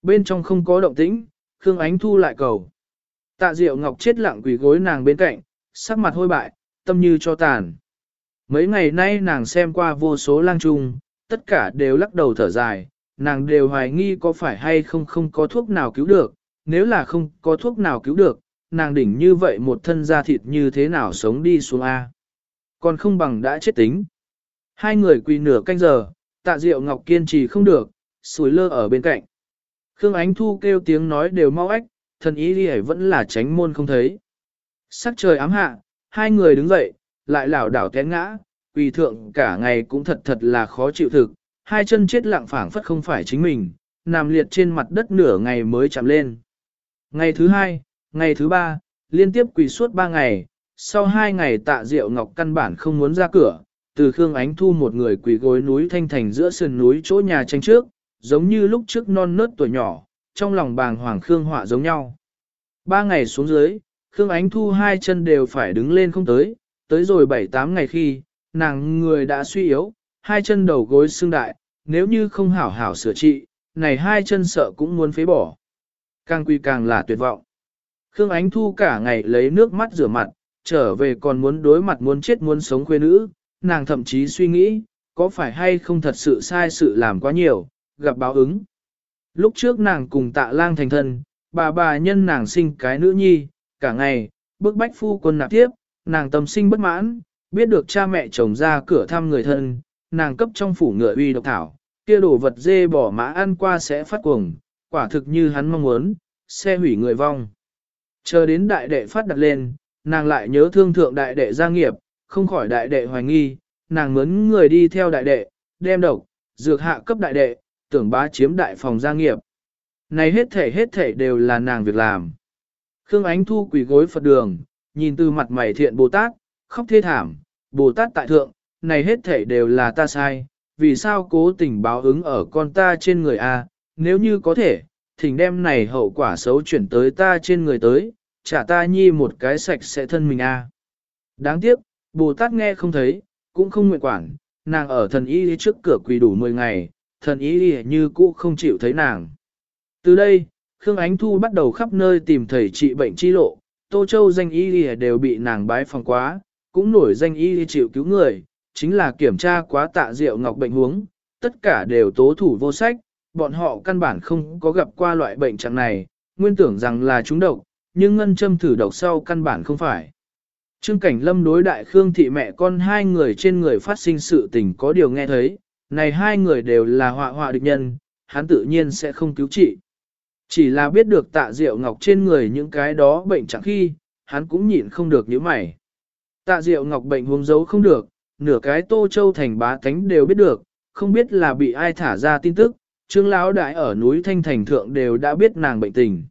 Bên trong không có động tĩnh, Khương Ánh Thu lại cầu. Tạ Diệu Ngọc chết lặng quỳ gối nàng bên cạnh, sắc mặt hôi bại, tâm như cho tàn. Mấy ngày nay nàng xem qua vô số lang trung, tất cả đều lắc đầu thở dài, nàng đều hoài nghi có phải hay không không có thuốc nào cứu được, nếu là không có thuốc nào cứu được, nàng đỉnh như vậy một thân da thịt như thế nào sống đi xuống A. Còn không bằng đã chết tính. Hai người quỳ nửa canh giờ, tạ diệu ngọc kiên trì không được, sủi lơ ở bên cạnh. Khương Ánh Thu kêu tiếng nói đều mau ách, thần ý đi vẫn là tránh môn không thấy. Sắc trời ám hạ, hai người đứng dậy, lại lảo đảo té ngã, quỳ thượng cả ngày cũng thật thật là khó chịu thực, hai chân chết lặng phảng phất không phải chính mình, nằm liệt trên mặt đất nửa ngày mới chạm lên. Ngày thứ hai, ngày thứ ba, liên tiếp quỳ suốt ba ngày, sau hai ngày tạ diệu ngọc căn bản không muốn ra cửa, từ Khương Ánh Thu một người quỳ gối núi Thanh Thành giữa sườn núi chỗ nhà tranh trước, giống như lúc trước non nớt tuổi nhỏ, trong lòng bàng hoàng Khương họa giống nhau. Ba ngày xuống dưới, Khương Ánh Thu hai chân đều phải đứng lên không tới, tới rồi bảy tám ngày khi, nàng người đã suy yếu, hai chân đầu gối xương đại, nếu như không hảo hảo sửa trị, này hai chân sợ cũng muốn phế bỏ. Càng quy càng là tuyệt vọng. Khương Ánh Thu cả ngày lấy nước mắt rửa mặt, trở về còn muốn đối mặt muốn chết muốn sống khuê nữ, nàng thậm chí suy nghĩ, có phải hay không thật sự sai sự làm quá nhiều, gặp báo ứng. Lúc trước nàng cùng tạ lang thành thân, bà bà nhân nàng sinh cái nữ nhi, cả ngày, bức bách phu quân nạp tiếp, nàng tâm sinh bất mãn, biết được cha mẹ chồng ra cửa thăm người thân, nàng cấp trong phủ ngựa uy độc thảo, kia đồ vật dê bỏ mã ăn qua sẽ phát cuồng, quả thực như hắn mong muốn, xe hủy người vong. Chờ đến đại đệ phát đặt lên, nàng lại nhớ thương thượng đại đệ gia nghiệp, không khỏi đại đệ hoài nghi, nàng mướn người đi theo đại đệ, đem độc, dược hạ cấp đại đệ, tưởng bá chiếm đại phòng gia nghiệp. Này hết thể hết thể đều là nàng việc làm. Khương Ánh Thu quỳ gối Phật đường, nhìn từ mặt mày thiện Bồ Tát, khóc thê thảm, Bồ Tát tại thượng, này hết thể đều là ta sai, vì sao cố tình báo ứng ở con ta trên người a? nếu như có thể, thỉnh đem này hậu quả xấu chuyển tới ta trên người tới, trả ta nhi một cái sạch sẽ thân mình a. Đáng tiếc, Bồ Tát nghe không thấy, cũng không nguyện quản, nàng ở thần y trước cửa quỳ đủ 10 ngày, thần y như cũ không chịu thấy nàng. Từ đây, Khương Ánh Thu bắt đầu khắp nơi tìm thầy trị bệnh chi lộ, Tô Châu danh y đều bị nàng bái phòng quá, cũng nổi danh y chịu cứu người, chính là kiểm tra quá tạ rượu ngọc bệnh huống, tất cả đều tố thủ vô sách, bọn họ căn bản không có gặp qua loại bệnh trạng này, nguyên tưởng rằng là chúng độc, nhưng ngân châm thử độc sau căn bản không phải. Trương Cảnh Lâm đối đại Khương thị mẹ con hai người trên người phát sinh sự tình có điều nghe thấy, này hai người đều là họa họa địch nhân, hắn tự nhiên sẽ không cứu trị. Chỉ là biết được tạ diệu ngọc trên người những cái đó bệnh chẳng khi, hắn cũng nhịn không được những mày. Tạ diệu ngọc bệnh huống giấu không được, nửa cái tô châu thành bá tánh đều biết được, không biết là bị ai thả ra tin tức, trương lão đại ở núi thanh thành thượng đều đã biết nàng bệnh tình.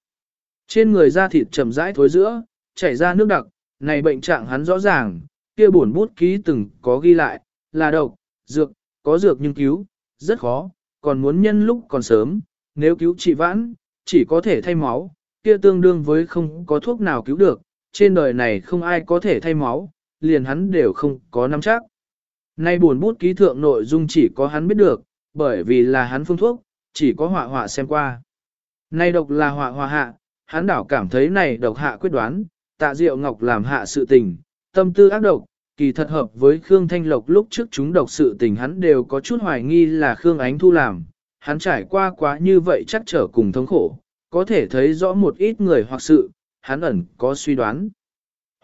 Trên người da thịt chậm rãi thối giữa, chảy ra nước đặc, này bệnh trạng hắn rõ ràng, kia buồn bút ký từng có ghi lại, là độc, dược, có dược nhưng cứu, rất khó, còn muốn nhân lúc còn sớm, nếu cứu trị vãn, chỉ có thể thay máu, kia tương đương với không có thuốc nào cứu được, trên đời này không ai có thể thay máu, liền hắn đều không có nắm chắc. Nay buồn bút ký thượng nội dung chỉ có hắn biết được, bởi vì là hắn phương thuốc, chỉ có họa họa xem qua. Nay độc là họa họa hạ, hắn đảo cảm thấy này độc hạ quyết đoán, tạ diệu ngọc làm hạ sự tình, tâm tư ác độc, kỳ thật hợp với Khương Thanh Lộc lúc trước chúng độc sự tình hắn đều có chút hoài nghi là Khương Ánh Thu làm, hắn trải qua quá như vậy chắc trở cùng thống khổ, có thể thấy rõ một ít người hoặc sự, hắn ẩn có suy đoán.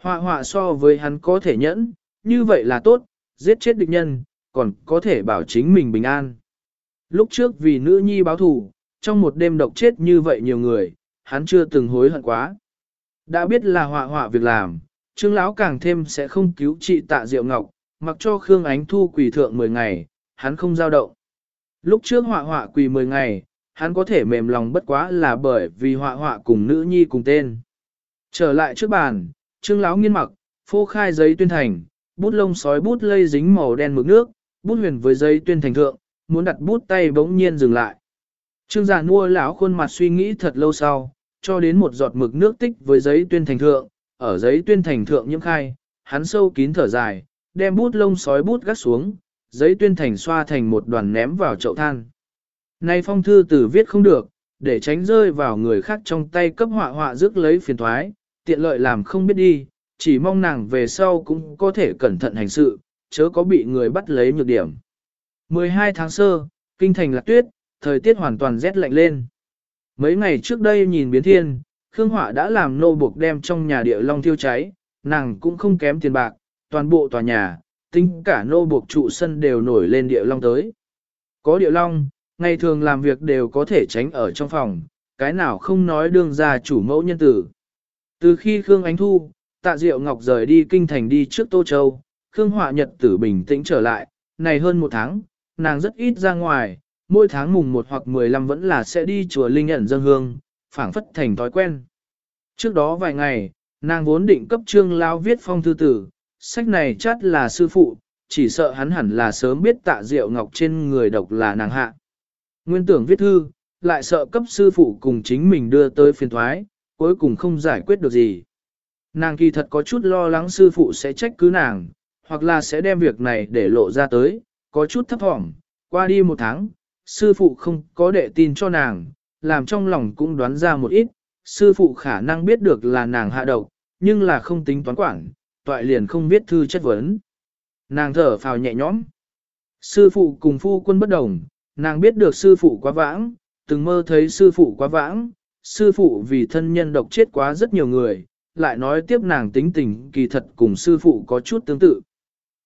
Họa họa so với hắn có thể nhẫn, như vậy là tốt, giết chết địch nhân, còn có thể bảo chính mình bình an. Lúc trước vì nữ nhi báo thù, trong một đêm độc chết như vậy nhiều người, hắn chưa từng hối hận quá. Đã biết là họa họa việc làm, Trương lão càng thêm sẽ không cứu trị tạ Diệu Ngọc, mặc cho Khương Ánh Thu quỳ thượng 10 ngày, hắn không giao động. Lúc trước họa họa quỳ 10 ngày, hắn có thể mềm lòng bất quá là bởi vì họa họa cùng nữ nhi cùng tên. Trở lại trước bàn, trương lão nghiên mặc, phô khai giấy tuyên thành, bút lông sói bút lây dính màu đen mực nước, bút huyền với giấy tuyên thành thượng, muốn đặt bút tay bỗng nhiên dừng lại. Trương giả mua lão khuôn mặt suy nghĩ thật lâu sau, cho đến một giọt mực nước tích với giấy tuyên thành thượng, ở giấy tuyên thành thượng nhiễm khai, hắn sâu kín thở dài, đem bút lông sói bút gắt xuống, giấy tuyên thành xoa thành một đoàn ném vào chậu than. Nay phong thư tử viết không được, để tránh rơi vào người khác trong tay cấp họa họa rước lấy phiền thoái, tiện lợi làm không biết đi, chỉ mong nàng về sau cũng có thể cẩn thận hành sự, chớ có bị người bắt lấy nhược điểm. 12 tháng sơ, kinh thành lạc tuyết, thời tiết hoàn toàn rét lạnh lên. Mấy ngày trước đây nhìn biến thiên, Khương Họa đã làm nô buộc đem trong nhà địa long thiêu cháy, nàng cũng không kém tiền bạc, toàn bộ tòa nhà, tính cả nô buộc trụ sân đều nổi lên địa long tới. Có địa long, ngày thường làm việc đều có thể tránh ở trong phòng, cái nào không nói đương ra chủ mẫu nhân tử. Từ khi Khương Ánh Thu, tạ diệu ngọc rời đi kinh thành đi trước Tô Châu, Khương Họa Nhật tử bình tĩnh trở lại, này hơn một tháng, nàng rất ít ra ngoài, mỗi tháng mùng 1 hoặc 15 vẫn là sẽ đi chùa Linh ẩn dân hương, phảng phất thành thói quen. Trước đó vài ngày, nàng vốn định cấp trương lao viết phong thư tử, sách này chắc là sư phụ, chỉ sợ hắn hẳn là sớm biết tạ diệu ngọc trên người độc là nàng hạ. Nguyên tưởng viết thư, lại sợ cấp sư phụ cùng chính mình đưa tới phiền thoái, cuối cùng không giải quyết được gì. Nàng kỳ thật có chút lo lắng sư phụ sẽ trách cứ nàng, hoặc là sẽ đem việc này để lộ ra tới, có chút thấp thỏm, qua đi một tháng, sư phụ không có đệ tin cho nàng, làm trong lòng cũng đoán ra một ít, sư phụ khả năng biết được là nàng hạ độc, nhưng là không tính toán quản, toại liền không biết thư chất vấn. Nàng thở phào nhẹ nhõm. Sư phụ cùng phu quân bất đồng, nàng biết được sư phụ quá vãng, từng mơ thấy sư phụ quá vãng, sư phụ vì thân nhân độc chết quá rất nhiều người, lại nói tiếp nàng tính tình kỳ thật cùng sư phụ có chút tương tự.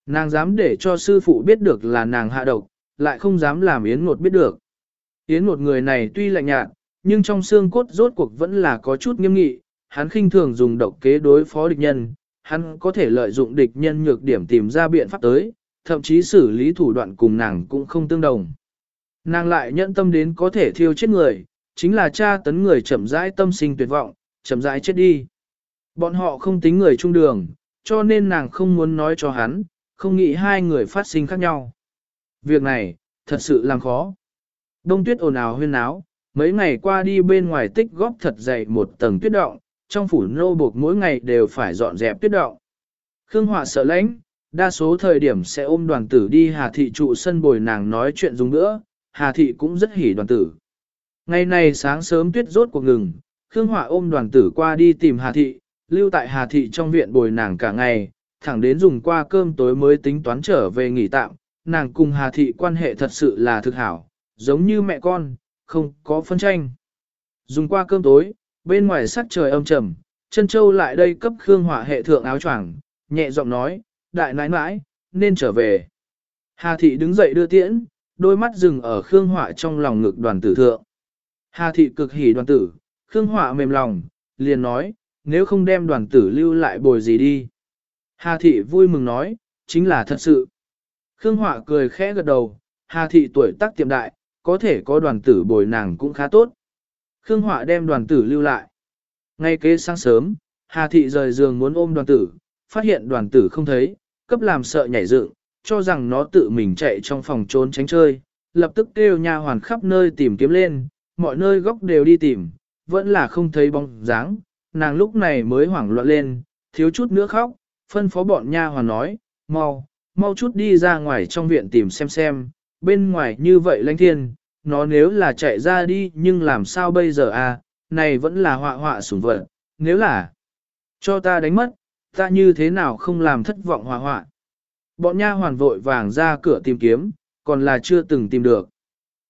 Nàng dám để cho sư phụ biết được là nàng hạ độc, lại không dám làm Yến Ngột biết được. Yến Ngột người này tuy lạnh nhạt, nhưng trong xương cốt rốt cuộc vẫn là có chút nghiêm nghị, hắn khinh thường dùng độc kế đối phó địch nhân, hắn có thể lợi dụng địch nhân nhược điểm tìm ra biện pháp tới, thậm chí xử lý thủ đoạn cùng nàng cũng không tương đồng. Nàng lại nhận tâm đến có thể thiêu chết người, chính là cha tấn người chậm rãi tâm sinh tuyệt vọng, chậm rãi chết đi. Bọn họ không tính người trung đường, cho nên nàng không muốn nói cho hắn, không nghĩ hai người phát sinh khác nhau. Việc này, thật sự làm khó. Đông tuyết ồn ào huyên náo, mấy ngày qua đi bên ngoài tích góp thật dày một tầng tuyết động, trong phủ nô buộc mỗi ngày đều phải dọn dẹp tuyết động. Khương Họa sợ lãnh, đa số thời điểm sẽ ôm đoàn tử đi Hà Thị trụ sân bồi nàng nói chuyện dùng nữa, Hà Thị cũng rất hỉ đoàn tử. Ngày này sáng sớm tuyết rốt cuộc ngừng, Khương Họa ôm đoàn tử qua đi tìm Hà Thị, lưu tại Hà Thị trong viện bồi nàng cả ngày, thẳng đến dùng qua cơm tối mới tính toán trở về nghỉ tạm, nàng cùng Hà Thị quan hệ thật sự là thực hảo, giống như mẹ con, không có phân tranh. Dùng qua cơm tối, bên ngoài sắc trời âm trầm, chân châu lại đây cấp Khương Hỏa hệ thượng áo choàng, nhẹ giọng nói, đại nãi nãi, nên trở về. Hà Thị đứng dậy đưa tiễn, đôi mắt dừng ở Khương Hỏa trong lòng ngực đoàn tử thượng. Hà Thị cực hỉ đoàn tử, Khương Hỏa mềm lòng, liền nói, nếu không đem đoàn tử lưu lại bồi gì đi. Hà Thị vui mừng nói, chính là thật sự. Khương Họa cười khẽ gật đầu, Hà Thị tuổi tác tiệm đại, có thể có đoàn tử bồi nàng cũng khá tốt. Khương Họa đem đoàn tử lưu lại. Ngay kế sáng sớm, Hà Thị rời giường muốn ôm đoàn tử, phát hiện đoàn tử không thấy, cấp làm sợ nhảy dựng, cho rằng nó tự mình chạy trong phòng trốn tránh chơi, lập tức kêu nha hoàn khắp nơi tìm kiếm lên, mọi nơi góc đều đi tìm, vẫn là không thấy bóng dáng, nàng lúc này mới hoảng loạn lên, thiếu chút nữa khóc, phân phó bọn nha hoàn nói, mau, mau chút đi ra ngoài trong viện tìm xem xem, bên ngoài như vậy lãnh thiên, nó nếu là chạy ra đi nhưng làm sao bây giờ à, này vẫn là họa họa sủng vật, nếu là cho ta đánh mất, ta như thế nào không làm thất vọng họa họa. Bọn nha hoàn vội vàng ra cửa tìm kiếm, còn là chưa từng tìm được.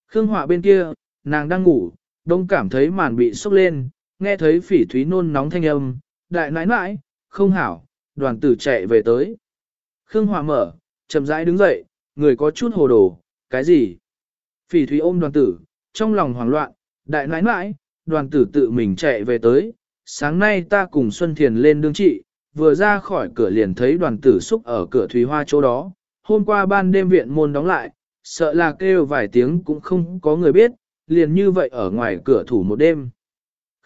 Khương họa bên kia, nàng đang ngủ, đông cảm thấy màn bị sốc lên, nghe thấy phỉ thúy nôn nóng thanh âm, đại nãi nãi, không hảo, đoàn tử chạy về tới. Khương hòa mở, chậm rãi đứng dậy, người có chút hồ đồ, cái gì? Phỉ thúy ôm đoàn tử, trong lòng hoảng loạn, đại nãi nãi, đoàn tử tự mình chạy về tới, sáng nay ta cùng Xuân Thiền lên đương trị, vừa ra khỏi cửa liền thấy đoàn tử xúc ở cửa thúy hoa chỗ đó, hôm qua ban đêm viện môn đóng lại, sợ là kêu vài tiếng cũng không có người biết, liền như vậy ở ngoài cửa thủ một đêm.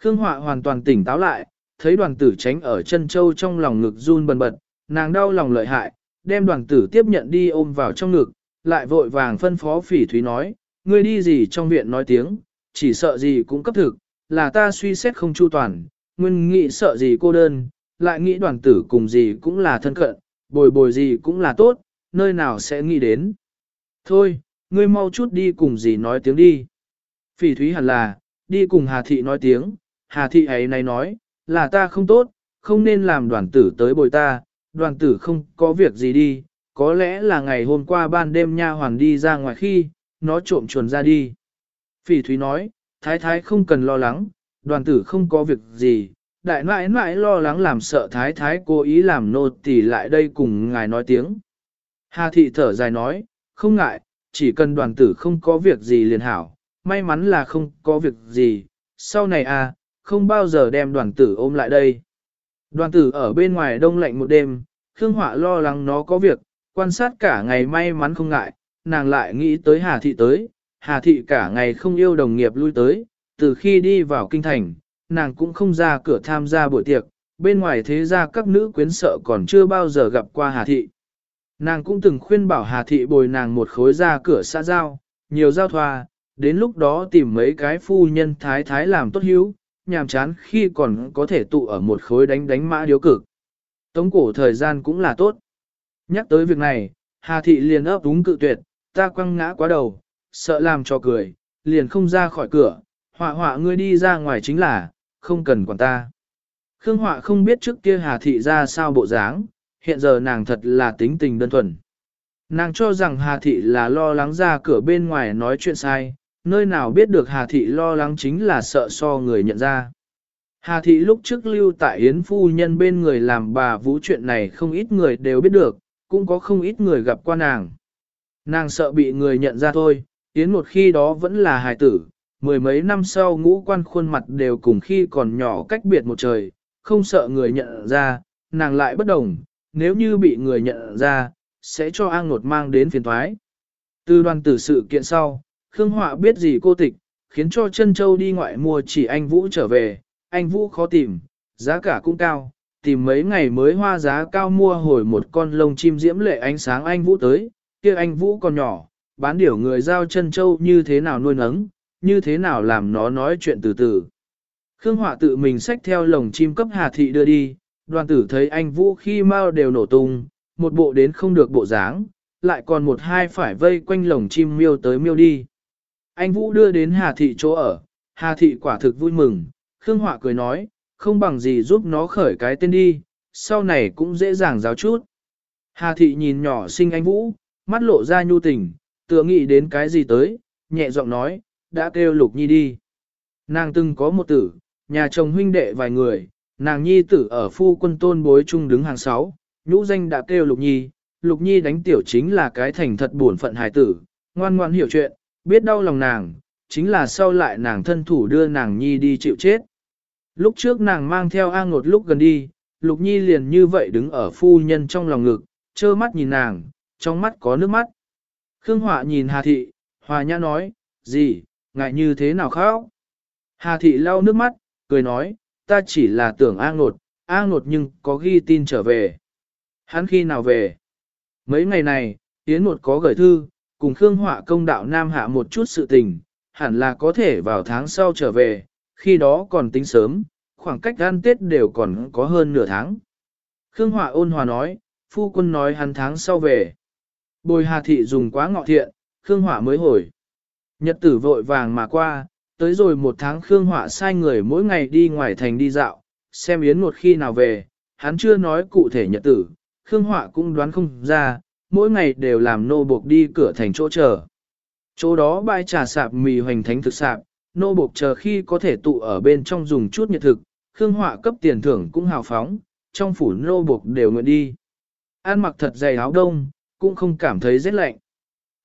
Khương Họa hoàn toàn tỉnh táo lại, thấy đoàn tử tránh ở chân châu trong lòng ngực run bần bật, nàng đau lòng lợi hại, đem đoàn tử tiếp nhận đi ôm vào trong ngực, lại vội vàng phân phó phỉ thúy nói, ngươi đi gì trong viện nói tiếng, chỉ sợ gì cũng cấp thực, là ta suy xét không chu toàn, nguyên nghĩ sợ gì cô đơn, lại nghĩ đoàn tử cùng gì cũng là thân cận, bồi bồi gì cũng là tốt, nơi nào sẽ nghĩ đến. Thôi, ngươi mau chút đi cùng gì nói tiếng đi. Phỉ thúy hẳn là, đi cùng Hà Thị nói tiếng, Hà Thị ấy này nói, là ta không tốt, không nên làm đoàn tử tới bồi ta, đoàn tử không có việc gì đi, có lẽ là ngày hôm qua ban đêm nha hoàn đi ra ngoài khi, nó trộm chuồn ra đi. Phỉ thúy nói, thái thái không cần lo lắng, đoàn tử không có việc gì, đại nãi nãi lo lắng làm sợ thái thái cố ý làm nô tỳ lại đây cùng ngài nói tiếng. Hà thị thở dài nói, không ngại, chỉ cần đoàn tử không có việc gì liền hảo, may mắn là không có việc gì, sau này à, không bao giờ đem đoàn tử ôm lại đây. Đoàn tử ở bên ngoài đông lạnh một đêm, Khương Họa lo lắng nó có việc, quan sát cả ngày may mắn không ngại, nàng lại nghĩ tới Hà Thị tới, Hà Thị cả ngày không yêu đồng nghiệp lui tới, từ khi đi vào kinh thành, nàng cũng không ra cửa tham gia buổi tiệc, bên ngoài thế ra các nữ quyến sợ còn chưa bao giờ gặp qua Hà Thị. Nàng cũng từng khuyên bảo Hà Thị bồi nàng một khối ra cửa xã giao, nhiều giao thoa, đến lúc đó tìm mấy cái phu nhân thái thái làm tốt hữu, nhàm chán khi còn có thể tụ ở một khối đánh đánh mã điếu cực. Tống cổ thời gian cũng là tốt. Nhắc tới việc này, Hà Thị liền ấp đúng cự tuyệt, ta quăng ngã quá đầu, sợ làm cho cười, liền không ra khỏi cửa, họa họa ngươi đi ra ngoài chính là, không cần quản ta. Khương Họa không biết trước kia Hà Thị ra sao bộ dáng, hiện giờ nàng thật là tính tình đơn thuần. Nàng cho rằng Hà Thị là lo lắng ra cửa bên ngoài nói chuyện sai, nơi nào biết được Hà Thị lo lắng chính là sợ so người nhận ra. Hà Thị lúc trước lưu tại Yến Phu Nhân bên người làm bà vũ chuyện này không ít người đều biết được, cũng có không ít người gặp qua nàng. Nàng sợ bị người nhận ra thôi, Yến một khi đó vẫn là hài tử, mười mấy năm sau ngũ quan khuôn mặt đều cùng khi còn nhỏ cách biệt một trời, không sợ người nhận ra, nàng lại bất đồng, nếu như bị người nhận ra, sẽ cho an nột mang đến phiền thoái. Từ đoàn tử sự kiện sau, Khương Họa biết gì cô tịch, khiến cho chân châu đi ngoại mua chỉ anh Vũ trở về, anh Vũ khó tìm, giá cả cũng cao, tìm mấy ngày mới hoa giá cao mua hồi một con lông chim diễm lệ ánh sáng anh Vũ tới, kia anh Vũ còn nhỏ, bán điểu người giao chân châu như thế nào nuôi nấng, như thế nào làm nó nói chuyện từ từ. Khương Họa tự mình xách theo lồng chim cấp Hà Thị đưa đi, đoàn tử thấy anh Vũ khi mau đều nổ tung, một bộ đến không được bộ dáng, lại còn một hai phải vây quanh lồng chim miêu tới miêu đi. Anh Vũ đưa đến Hà Thị chỗ ở, Hà Thị quả thực vui mừng, Khương Họa cười nói, không bằng gì giúp nó khởi cái tên đi, sau này cũng dễ dàng giáo chút. Hà Thị nhìn nhỏ sinh anh Vũ, mắt lộ ra nhu tình, tựa nghĩ đến cái gì tới, nhẹ giọng nói, đã kêu Lục Nhi đi. Nàng từng có một tử, nhà chồng huynh đệ vài người, nàng nhi tử ở phu quân tôn bối trung đứng hàng sáu, nhũ danh đã kêu Lục Nhi, Lục Nhi đánh tiểu chính là cái thành thật buồn phận hài tử, ngoan ngoan hiểu chuyện, biết đau lòng nàng, chính là sau lại nàng thân thủ đưa nàng Nhi đi chịu chết. Lúc trước nàng mang theo A ngột lúc gần đi, Lục Nhi liền như vậy đứng ở phu nhân trong lòng ngực, trơ mắt nhìn nàng, trong mắt có nước mắt. Khương Họa nhìn Hà Thị, Hòa Nhã nói, gì, ngại như thế nào khóc? Hà Thị lau nước mắt, cười nói, ta chỉ là tưởng A ngột, A ngột nhưng có ghi tin trở về. Hắn khi nào về? Mấy ngày này, Yến ngột có gửi thư, cùng Khương Họa công đạo Nam Hạ một chút sự tình, hẳn là có thể vào tháng sau trở về, khi đó còn tính sớm, khoảng cách ăn Tết đều còn có hơn nửa tháng. Khương Họa ôn hòa nói, phu quân nói hắn tháng sau về. Bồi Hà Thị dùng quá ngọ thiện, Khương Họa mới hồi. Nhật tử vội vàng mà qua, tới rồi một tháng Khương Họa sai người mỗi ngày đi ngoài thành đi dạo, xem Yến một khi nào về, hắn chưa nói cụ thể nhật tử, Khương Họa cũng đoán không ra, mỗi ngày đều làm nô buộc đi cửa thành chỗ chờ. Chỗ đó bãi trà sạp mì hoành thánh thực sạp, nô buộc chờ khi có thể tụ ở bên trong dùng chút nhiệt thực, Khương Họa cấp tiền thưởng cũng hào phóng, trong phủ nô buộc đều nguyện đi. An mặc thật dày áo đông, cũng không cảm thấy rét lạnh.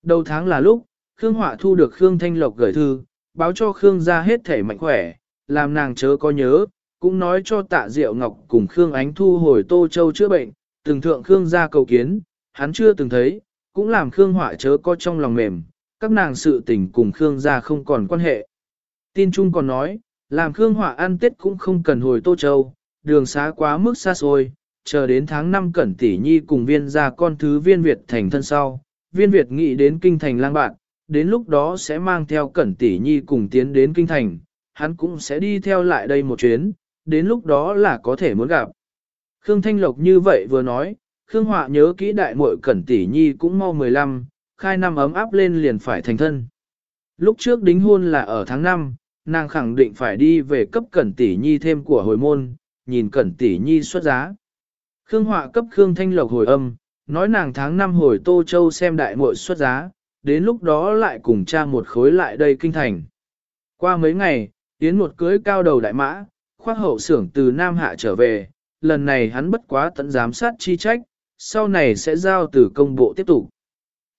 Đầu tháng là lúc, Khương Họa thu được Khương Thanh Lộc gửi thư, báo cho Khương ra hết thể mạnh khỏe, làm nàng chớ có nhớ, cũng nói cho tạ Diệu Ngọc cùng Khương Ánh thu hồi Tô Châu chữa bệnh, từng thượng Khương ra cầu kiến, hắn chưa từng thấy, cũng làm Khương Họa chớ có trong lòng mềm, các nàng sự tình cùng Khương gia không còn quan hệ. Tin Trung còn nói, làm Khương Họa ăn Tết cũng không cần hồi Tô Châu, đường xá quá mức xa xôi, chờ đến tháng 5 Cẩn Tỷ Nhi cùng viên gia con thứ viên Việt thành thân sau, viên Việt nghĩ đến kinh thành lang bạn, đến lúc đó sẽ mang theo Cẩn Tỷ Nhi cùng tiến đến kinh thành, hắn cũng sẽ đi theo lại đây một chuyến, đến lúc đó là có thể muốn gặp. Khương Thanh Lộc như vậy vừa nói, Khương Họa nhớ kỹ đại muội Cẩn Tỷ Nhi cũng mau 15, khai năm ấm áp lên liền phải thành thân. Lúc trước đính hôn là ở tháng 5, nàng khẳng định phải đi về cấp Cẩn Tỷ Nhi thêm của hồi môn, nhìn Cẩn Tỷ Nhi xuất giá. Khương Họa cấp Khương Thanh Lộc hồi âm, nói nàng tháng 5 hồi Tô Châu xem đại muội xuất giá, đến lúc đó lại cùng cha một khối lại đây kinh thành. Qua mấy ngày, Yến một cưới cao đầu đại mã, khoác hậu xưởng từ Nam Hạ trở về, lần này hắn bất quá tận giám sát chi trách, sau này sẽ giao từ công bộ tiếp tục.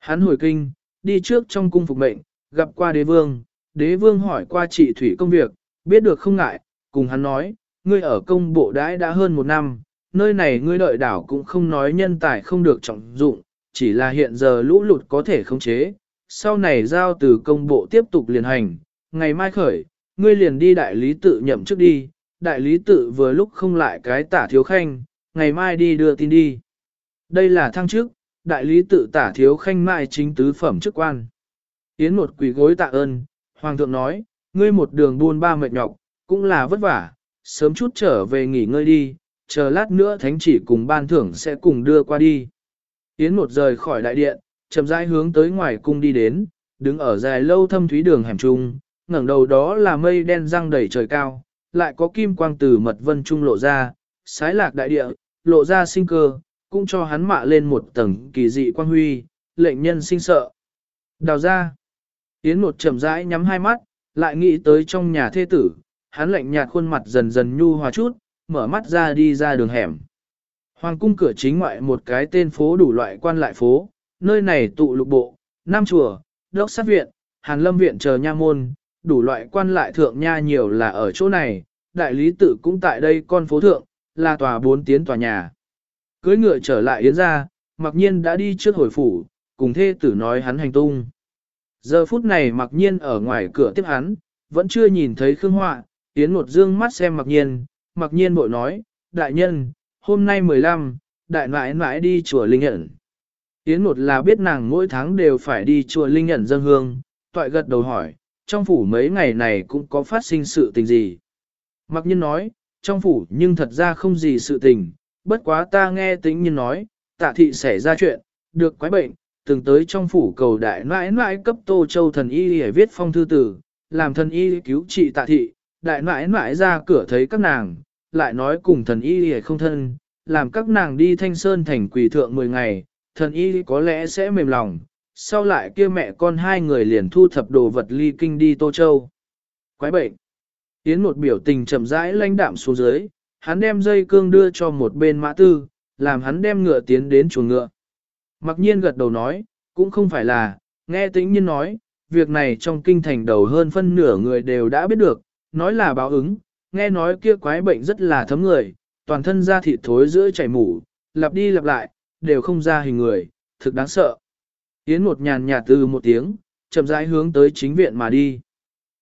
Hắn hồi kinh, đi trước trong cung phục mệnh, gặp qua đế vương, đế vương hỏi qua trị thủy công việc, biết được không ngại, cùng hắn nói, ngươi ở công bộ đãi đã hơn một năm, nơi này ngươi đợi đảo cũng không nói nhân tài không được trọng dụng, chỉ là hiện giờ lũ lụt có thể khống chế, sau này giao từ công bộ tiếp tục liền hành, ngày mai khởi, ngươi liền đi đại lý tự nhậm trước đi, đại lý tự vừa lúc không lại cái tả thiếu khanh, ngày mai đi đưa tin đi. Đây là thăng chức, đại lý tự tả thiếu khanh mại chính tứ phẩm chức quan. Yến một quỷ gối tạ ơn, hoàng thượng nói, ngươi một đường buôn ba mệt nhọc, cũng là vất vả, sớm chút trở về nghỉ ngơi đi, chờ lát nữa thánh chỉ cùng ban thưởng sẽ cùng đưa qua đi. Yến một rời khỏi đại điện, chậm rãi hướng tới ngoài cung đi đến, đứng ở dài lâu thâm thúy đường hẻm trung, ngẩng đầu đó là mây đen răng đầy trời cao, lại có kim quang từ mật vân trung lộ ra, sái lạc đại địa, lộ ra sinh cơ, cũng cho hắn mạ lên một tầng kỳ dị quang huy, lệnh nhân sinh sợ. Đào ra, Yến một chậm rãi nhắm hai mắt, lại nghĩ tới trong nhà thê tử, hắn lạnh nhạt khuôn mặt dần dần nhu hòa chút, mở mắt ra đi ra đường hẻm. Hoàng cung cửa chính ngoại một cái tên phố đủ loại quan lại phố, nơi này tụ lục bộ, nam chùa, đốc sát viện, hàn lâm viện chờ nha môn, đủ loại quan lại thượng nha nhiều là ở chỗ này, đại lý tự cũng tại đây con phố thượng, là tòa bốn tiến tòa nhà cưỡi ngựa trở lại yến ra, mặc nhiên đã đi trước hồi phủ, cùng thê tử nói hắn hành tung. Giờ phút này mặc nhiên ở ngoài cửa tiếp hắn, vẫn chưa nhìn thấy Khương Họa, Yến một dương mắt xem mặc nhiên, mặc nhiên bội nói, đại nhân, hôm nay 15, đại nãi nãi đi chùa Linh Nhẫn. Yến một là biết nàng mỗi tháng đều phải đi chùa Linh Nhẫn dân hương, toại gật đầu hỏi, trong phủ mấy ngày này cũng có phát sinh sự tình gì. Mặc nhiên nói, trong phủ nhưng thật ra không gì sự tình, bất quá ta nghe tính nhiên nói, tạ thị xảy ra chuyện, được quái bệnh, từng tới trong phủ cầu đại nãi nãi cấp tô châu thần y để viết phong thư tử, làm thần y cứu trị tạ thị, đại nãi nãi ra cửa thấy các nàng, lại nói cùng thần y để không thân, làm các nàng đi thanh sơn thành quỷ thượng 10 ngày, thần y có lẽ sẽ mềm lòng, sau lại kia mẹ con hai người liền thu thập đồ vật ly kinh đi Tô Châu. Quái bệnh. Yến một biểu tình chậm rãi lãnh đạm xuống dưới, hắn đem dây cương đưa cho một bên mã tư, làm hắn đem ngựa tiến đến chuồng ngựa. Mặc nhiên gật đầu nói, cũng không phải là, nghe tĩnh nhiên nói, việc này trong kinh thành đầu hơn phân nửa người đều đã biết được, nói là báo ứng, nghe nói kia quái bệnh rất là thấm người, toàn thân da thịt thối giữa chảy mủ, lặp đi lặp lại, đều không ra hình người, thực đáng sợ. Yến một nhàn nhạt từ một tiếng, chậm rãi hướng tới chính viện mà đi.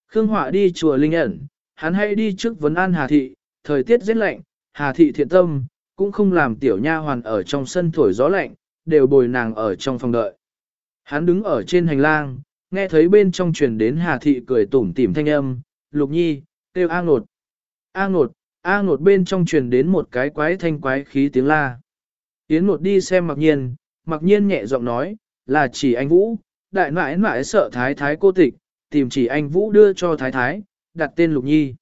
Khương Họa đi chùa Linh ẩn, hắn hay đi trước vấn an Hà Thị, thời tiết rất lạnh, Hà Thị thiện tâm, cũng không làm tiểu nha hoàn ở trong sân thổi gió lạnh, đều bồi nàng ở trong phòng đợi. Hắn đứng ở trên hành lang, nghe thấy bên trong truyền đến Hà Thị cười tủm tỉm thanh âm, Lục Nhi, kêu A ngột. A ngột, A ngột bên trong truyền đến một cái quái thanh quái khí tiếng la. Yến ngột đi xem mặc nhiên, mặc nhiên nhẹ giọng nói, là chỉ anh Vũ, đại nãi nãi sợ thái thái cô tịch, tìm chỉ anh Vũ đưa cho thái thái, đặt tên Lục Nhi.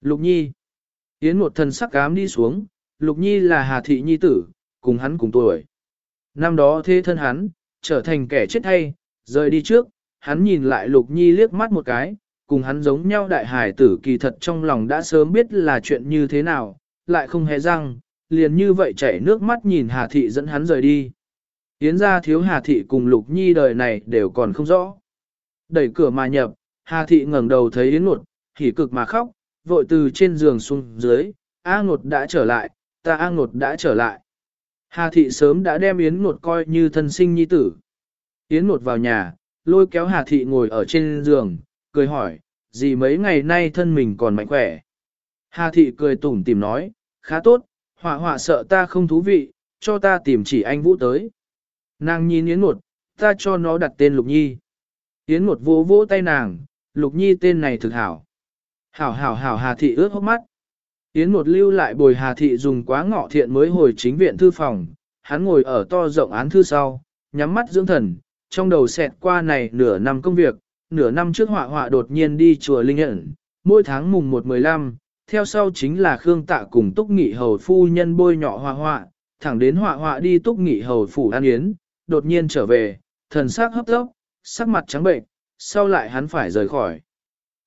Lục Nhi. Yến một thần sắc cám đi xuống, Lục Nhi là Hà Thị Nhi tử, cùng hắn cùng tuổi. Năm đó thế thân hắn, trở thành kẻ chết thay, rời đi trước, hắn nhìn lại Lục Nhi liếc mắt một cái, cùng hắn giống nhau đại hải tử kỳ thật trong lòng đã sớm biết là chuyện như thế nào, lại không hề răng, liền như vậy chảy nước mắt nhìn Hà Thị dẫn hắn rời đi. Yến ra thiếu Hà Thị cùng Lục Nhi đời này đều còn không rõ. Đẩy cửa mà nhập, Hà Thị ngẩng đầu thấy Yến Ngột, hỉ cực mà khóc, vội từ trên giường xuống dưới, A Ngột đã trở lại, ta A Ngột đã trở lại. Hà Thị sớm đã đem Yến Ngột coi như thân sinh nhi tử. Yến Ngột vào nhà, lôi kéo Hà Thị ngồi ở trên giường, cười hỏi, gì mấy ngày nay thân mình còn mạnh khỏe. Hà Thị cười tủm tìm nói, khá tốt, họa họa sợ ta không thú vị, cho ta tìm chỉ anh Vũ tới. Nàng nhìn Yến Ngột, ta cho nó đặt tên Lục Nhi. Yến Ngột vỗ vỗ tay nàng, Lục Nhi tên này thực hảo. Hảo hảo hảo Hà Thị ướt hốc mắt. Yến một lưu lại bồi Hà Thị dùng quá ngọ thiện mới hồi chính viện thư phòng, hắn ngồi ở to rộng án thư sau, nhắm mắt dưỡng thần, trong đầu xẹt qua này nửa năm công việc, nửa năm trước họa họa đột nhiên đi chùa Linh ẩn, mỗi tháng mùng 1-15, theo sau chính là Khương Tạ cùng Túc Nghị Hầu phu nhân bôi nhọ họa họa, thẳng đến họa họa đi Túc Nghị Hầu phủ an yến, đột nhiên trở về, thần sắc hấp tốc, sắc mặt trắng bệnh, sau lại hắn phải rời khỏi.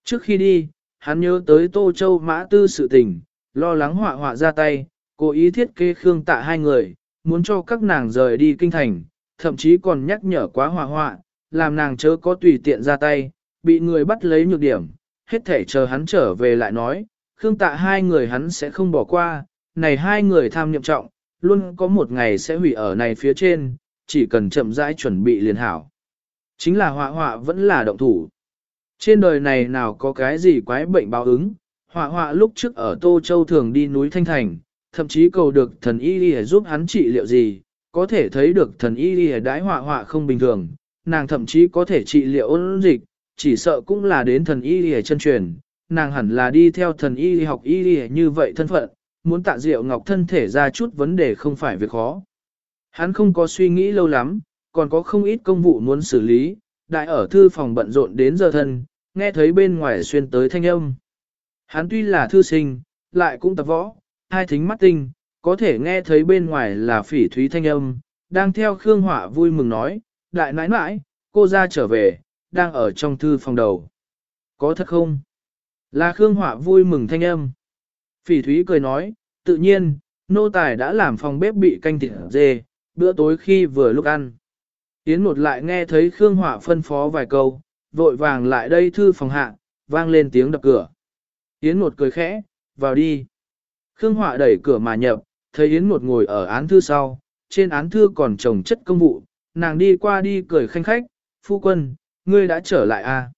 Trước khi đi, hắn nhớ tới Tô Châu Mã Tư sự tình, lo lắng họa họa ra tay, cố ý thiết kế Khương Tạ hai người, muốn cho các nàng rời đi kinh thành, thậm chí còn nhắc nhở quá họa họa, làm nàng chớ có tùy tiện ra tay, bị người bắt lấy nhược điểm, hết thể chờ hắn trở về lại nói, Khương Tạ hai người hắn sẽ không bỏ qua, này hai người tham nhậm trọng, luôn có một ngày sẽ hủy ở này phía trên, chỉ cần chậm rãi chuẩn bị liền hảo. Chính là họa họa vẫn là động thủ. Trên đời này nào có cái gì quái bệnh báo ứng, họa họa lúc trước ở Tô Châu thường đi núi Thanh Thành, thậm chí cầu được thần y đi giúp hắn trị liệu gì, có thể thấy được thần y đi đái họa họa không bình thường, nàng thậm chí có thể trị liệu ôn dịch, chỉ sợ cũng là đến thần y đi chân truyền, nàng hẳn là đi theo thần y đi học y đi như vậy thân phận, muốn tạ diệu ngọc thân thể ra chút vấn đề không phải việc khó. Hắn không có suy nghĩ lâu lắm, còn có không ít công vụ muốn xử lý, đại ở thư phòng bận rộn đến giờ thân, nghe thấy bên ngoài xuyên tới thanh âm. Hắn tuy là thư sinh, lại cũng tập võ, hai thính mắt tinh, có thể nghe thấy bên ngoài là phỉ thúy thanh âm, đang theo Khương Hỏa vui mừng nói, đại nãi nãi, cô ra trở về, đang ở trong thư phòng đầu. Có thật không? Là Khương Hỏa vui mừng thanh âm. Phỉ thúy cười nói, tự nhiên, nô tài đã làm phòng bếp bị canh thịt dê, bữa tối khi vừa lúc ăn. Yến một lại nghe thấy Khương Hỏa phân phó vài câu, vội vàng lại đây thư phòng hạ, vang lên tiếng đập cửa. Yến một cười khẽ, vào đi. Khương Họa đẩy cửa mà nhập, thấy Yến một ngồi ở án thư sau, trên án thư còn trồng chất công vụ, nàng đi qua đi cười khanh khách, phu quân, ngươi đã trở lại à.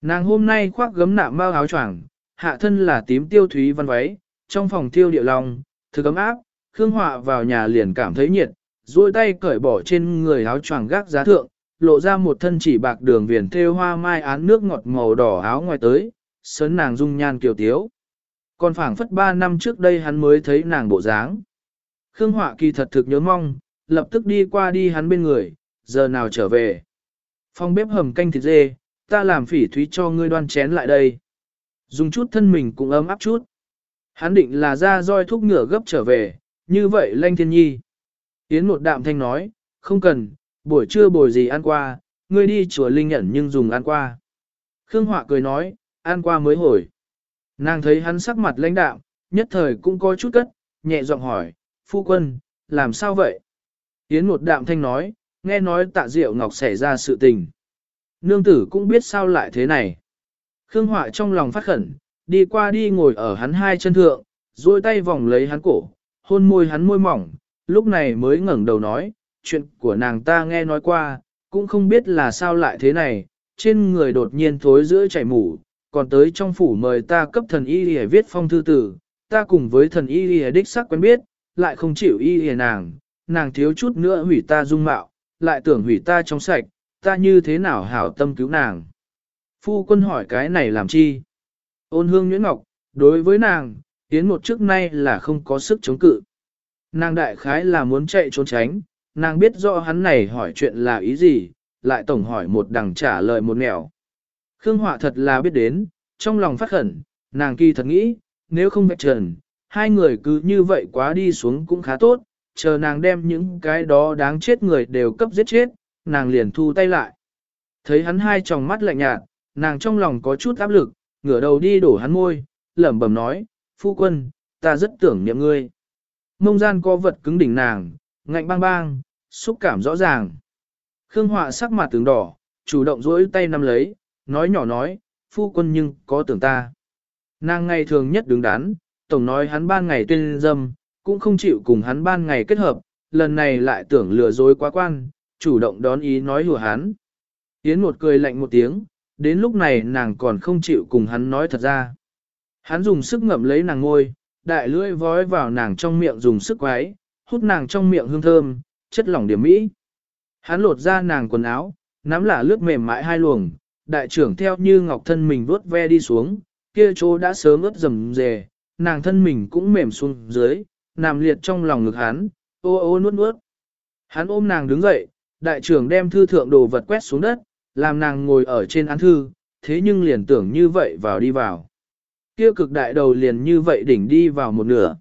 Nàng hôm nay khoác gấm nạm bao áo choàng, hạ thân là tím tiêu thúy văn váy, trong phòng tiêu địa lòng, thực ấm áp, Khương Họa vào nhà liền cảm thấy nhiệt, duỗi tay cởi bỏ trên người áo choàng gác giá thượng, lộ ra một thân chỉ bạc đường viền thêu hoa mai án nước ngọt màu đỏ áo ngoài tới, sớn nàng dung nhan kiều tiếu. Còn phảng phất ba năm trước đây hắn mới thấy nàng bộ dáng. Khương Họa kỳ thật thực nhớ mong, lập tức đi qua đi hắn bên người, giờ nào trở về. Phòng bếp hầm canh thịt dê, ta làm phỉ thúy cho ngươi đoan chén lại đây. Dùng chút thân mình cũng ấm áp chút. Hắn định là ra roi thúc ngựa gấp trở về, như vậy lanh thiên nhi. Yến một đạm thanh nói, không cần, buổi trưa bồi gì ăn qua, ngươi đi chùa linh nhẫn nhưng dùng ăn qua. Khương Họa cười nói, ăn qua mới hồi. Nàng thấy hắn sắc mặt lãnh đạm, nhất thời cũng có chút cất, nhẹ giọng hỏi, phu quân, làm sao vậy? Yến một đạm thanh nói, nghe nói tạ diệu ngọc xảy ra sự tình. Nương tử cũng biết sao lại thế này. Khương Họa trong lòng phát khẩn, đi qua đi ngồi ở hắn hai chân thượng, duỗi tay vòng lấy hắn cổ, hôn môi hắn môi mỏng, lúc này mới ngẩng đầu nói, chuyện của nàng ta nghe nói qua, cũng không biết là sao lại thế này, trên người đột nhiên thối giữa chảy mủ, còn tới trong phủ mời ta cấp thần y lìa viết phong thư tử, ta cùng với thần y lìa đích sắc quen biết, lại không chịu y lìa nàng, nàng thiếu chút nữa hủy ta dung mạo, lại tưởng hủy ta trong sạch, ta như thế nào hảo tâm cứu nàng. Phu quân hỏi cái này làm chi? Ôn hương nhuyễn ngọc, đối với nàng, tiến một trước nay là không có sức chống cự. Nàng đại khái là muốn chạy trốn tránh, nàng biết rõ hắn này hỏi chuyện là ý gì, lại tổng hỏi một đằng trả lời một nẻo. Khương Họa thật là biết đến, trong lòng phát khẩn, nàng kỳ thật nghĩ, nếu không vạch trần, hai người cứ như vậy quá đi xuống cũng khá tốt, chờ nàng đem những cái đó đáng chết người đều cấp giết chết, nàng liền thu tay lại. Thấy hắn hai tròng mắt lạnh nhạt, nàng trong lòng có chút áp lực, ngửa đầu đi đổ hắn môi, lẩm bẩm nói, phu quân, ta rất tưởng niệm ngươi. Mông gian có vật cứng đỉnh nàng, ngạnh bang bang, xúc cảm rõ ràng. Khương Họa sắc mặt tướng đỏ, chủ động duỗi tay nắm lấy, nói nhỏ nói, phu quân nhưng có tưởng ta. Nàng ngày thường nhất đứng đắn, tổng nói hắn ban ngày tuyên dâm, cũng không chịu cùng hắn ban ngày kết hợp, lần này lại tưởng lừa dối quá quan, chủ động đón ý nói hùa hắn. Yến một cười lạnh một tiếng, đến lúc này nàng còn không chịu cùng hắn nói thật ra. Hắn dùng sức ngậm lấy nàng ngôi, đại lưỡi vói vào nàng trong miệng dùng sức quái, hút nàng trong miệng hương thơm, chất lỏng điểm mỹ. Hắn lột ra nàng quần áo, nắm lả lướt mềm mại hai luồng, đại trưởng theo như ngọc thân mình vuốt ve đi xuống, kia chỗ đã sớm ướt rầm rề, nàng thân mình cũng mềm xuống dưới, nằm liệt trong lòng ngực hắn, ô ô nuốt nuốt. Hắn ôm nàng đứng dậy, đại trưởng đem thư thượng đồ vật quét xuống đất, làm nàng ngồi ở trên án thư, thế nhưng liền tưởng như vậy vào đi vào. Kia cực đại đầu liền như vậy đỉnh đi vào một nửa.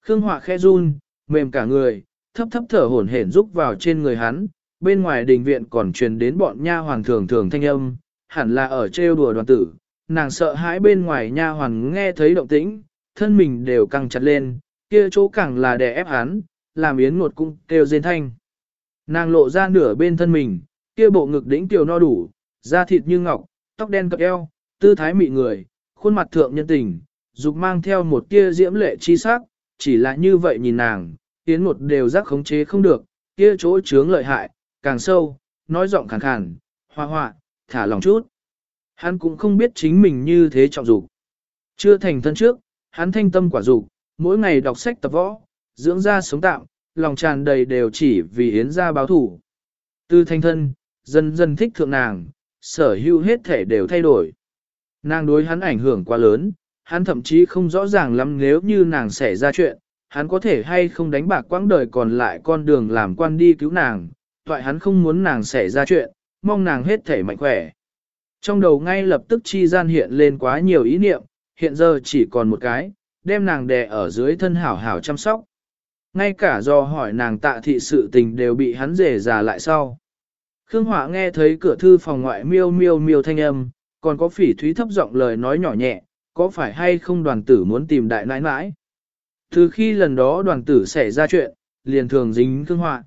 Khương Họa khe run, mềm cả người, thấp thấp thở hổn hển rúc vào trên người hắn, bên ngoài đình viện còn truyền đến bọn nha hoàng thường thường thanh âm, hẳn là ở trêu đùa đoàn tử, nàng sợ hãi bên ngoài nha hoàn nghe thấy động tĩnh, thân mình đều căng chặt lên, kia chỗ càng là đè ép hắn, làm yến ngột cung kêu rên thanh. Nàng lộ ra nửa bên thân mình, kia bộ ngực đỉnh tiểu no đủ, da thịt như ngọc, tóc đen cập eo, tư thái mị người, khuôn mặt thượng nhân tình, dục mang theo một tia diễm lệ chi sắc, chỉ là như vậy nhìn nàng, yến một đều giác khống chế không được, kia chỗ chướng lợi hại, càng sâu, nói giọng khàn khàn, hoa hoa, thả lòng chút. Hắn cũng không biết chính mình như thế trọng dục. Chưa thành thân trước, hắn thanh tâm quả dục, mỗi ngày đọc sách tập võ, dưỡng ra sống tạm, lòng tràn đầy đều chỉ vì yến ra báo thủ. Từ thanh thân, dần dần thích thượng nàng, sở hữu hết thể đều thay đổi. Nàng đối hắn ảnh hưởng quá lớn, hắn thậm chí không rõ ràng lắm nếu như nàng xảy ra chuyện, hắn có thể hay không đánh bạc quãng đời còn lại con đường làm quan đi cứu nàng, toại hắn không muốn nàng xảy ra chuyện, mong nàng hết thể mạnh khỏe. Trong đầu ngay lập tức chi gian hiện lên quá nhiều ý niệm, hiện giờ chỉ còn một cái, đem nàng đè ở dưới thân hảo hảo chăm sóc. Ngay cả do hỏi nàng tạ thị sự tình đều bị hắn rể già lại sau. Khương Hỏa nghe thấy cửa thư phòng ngoại miêu miêu miêu thanh âm, còn có phỉ thúy thấp giọng lời nói nhỏ nhẹ, có phải hay không đoàn tử muốn tìm đại nãi nãi? Từ khi lần đó đoàn tử xảy ra chuyện, liền thường dính Khương Họa.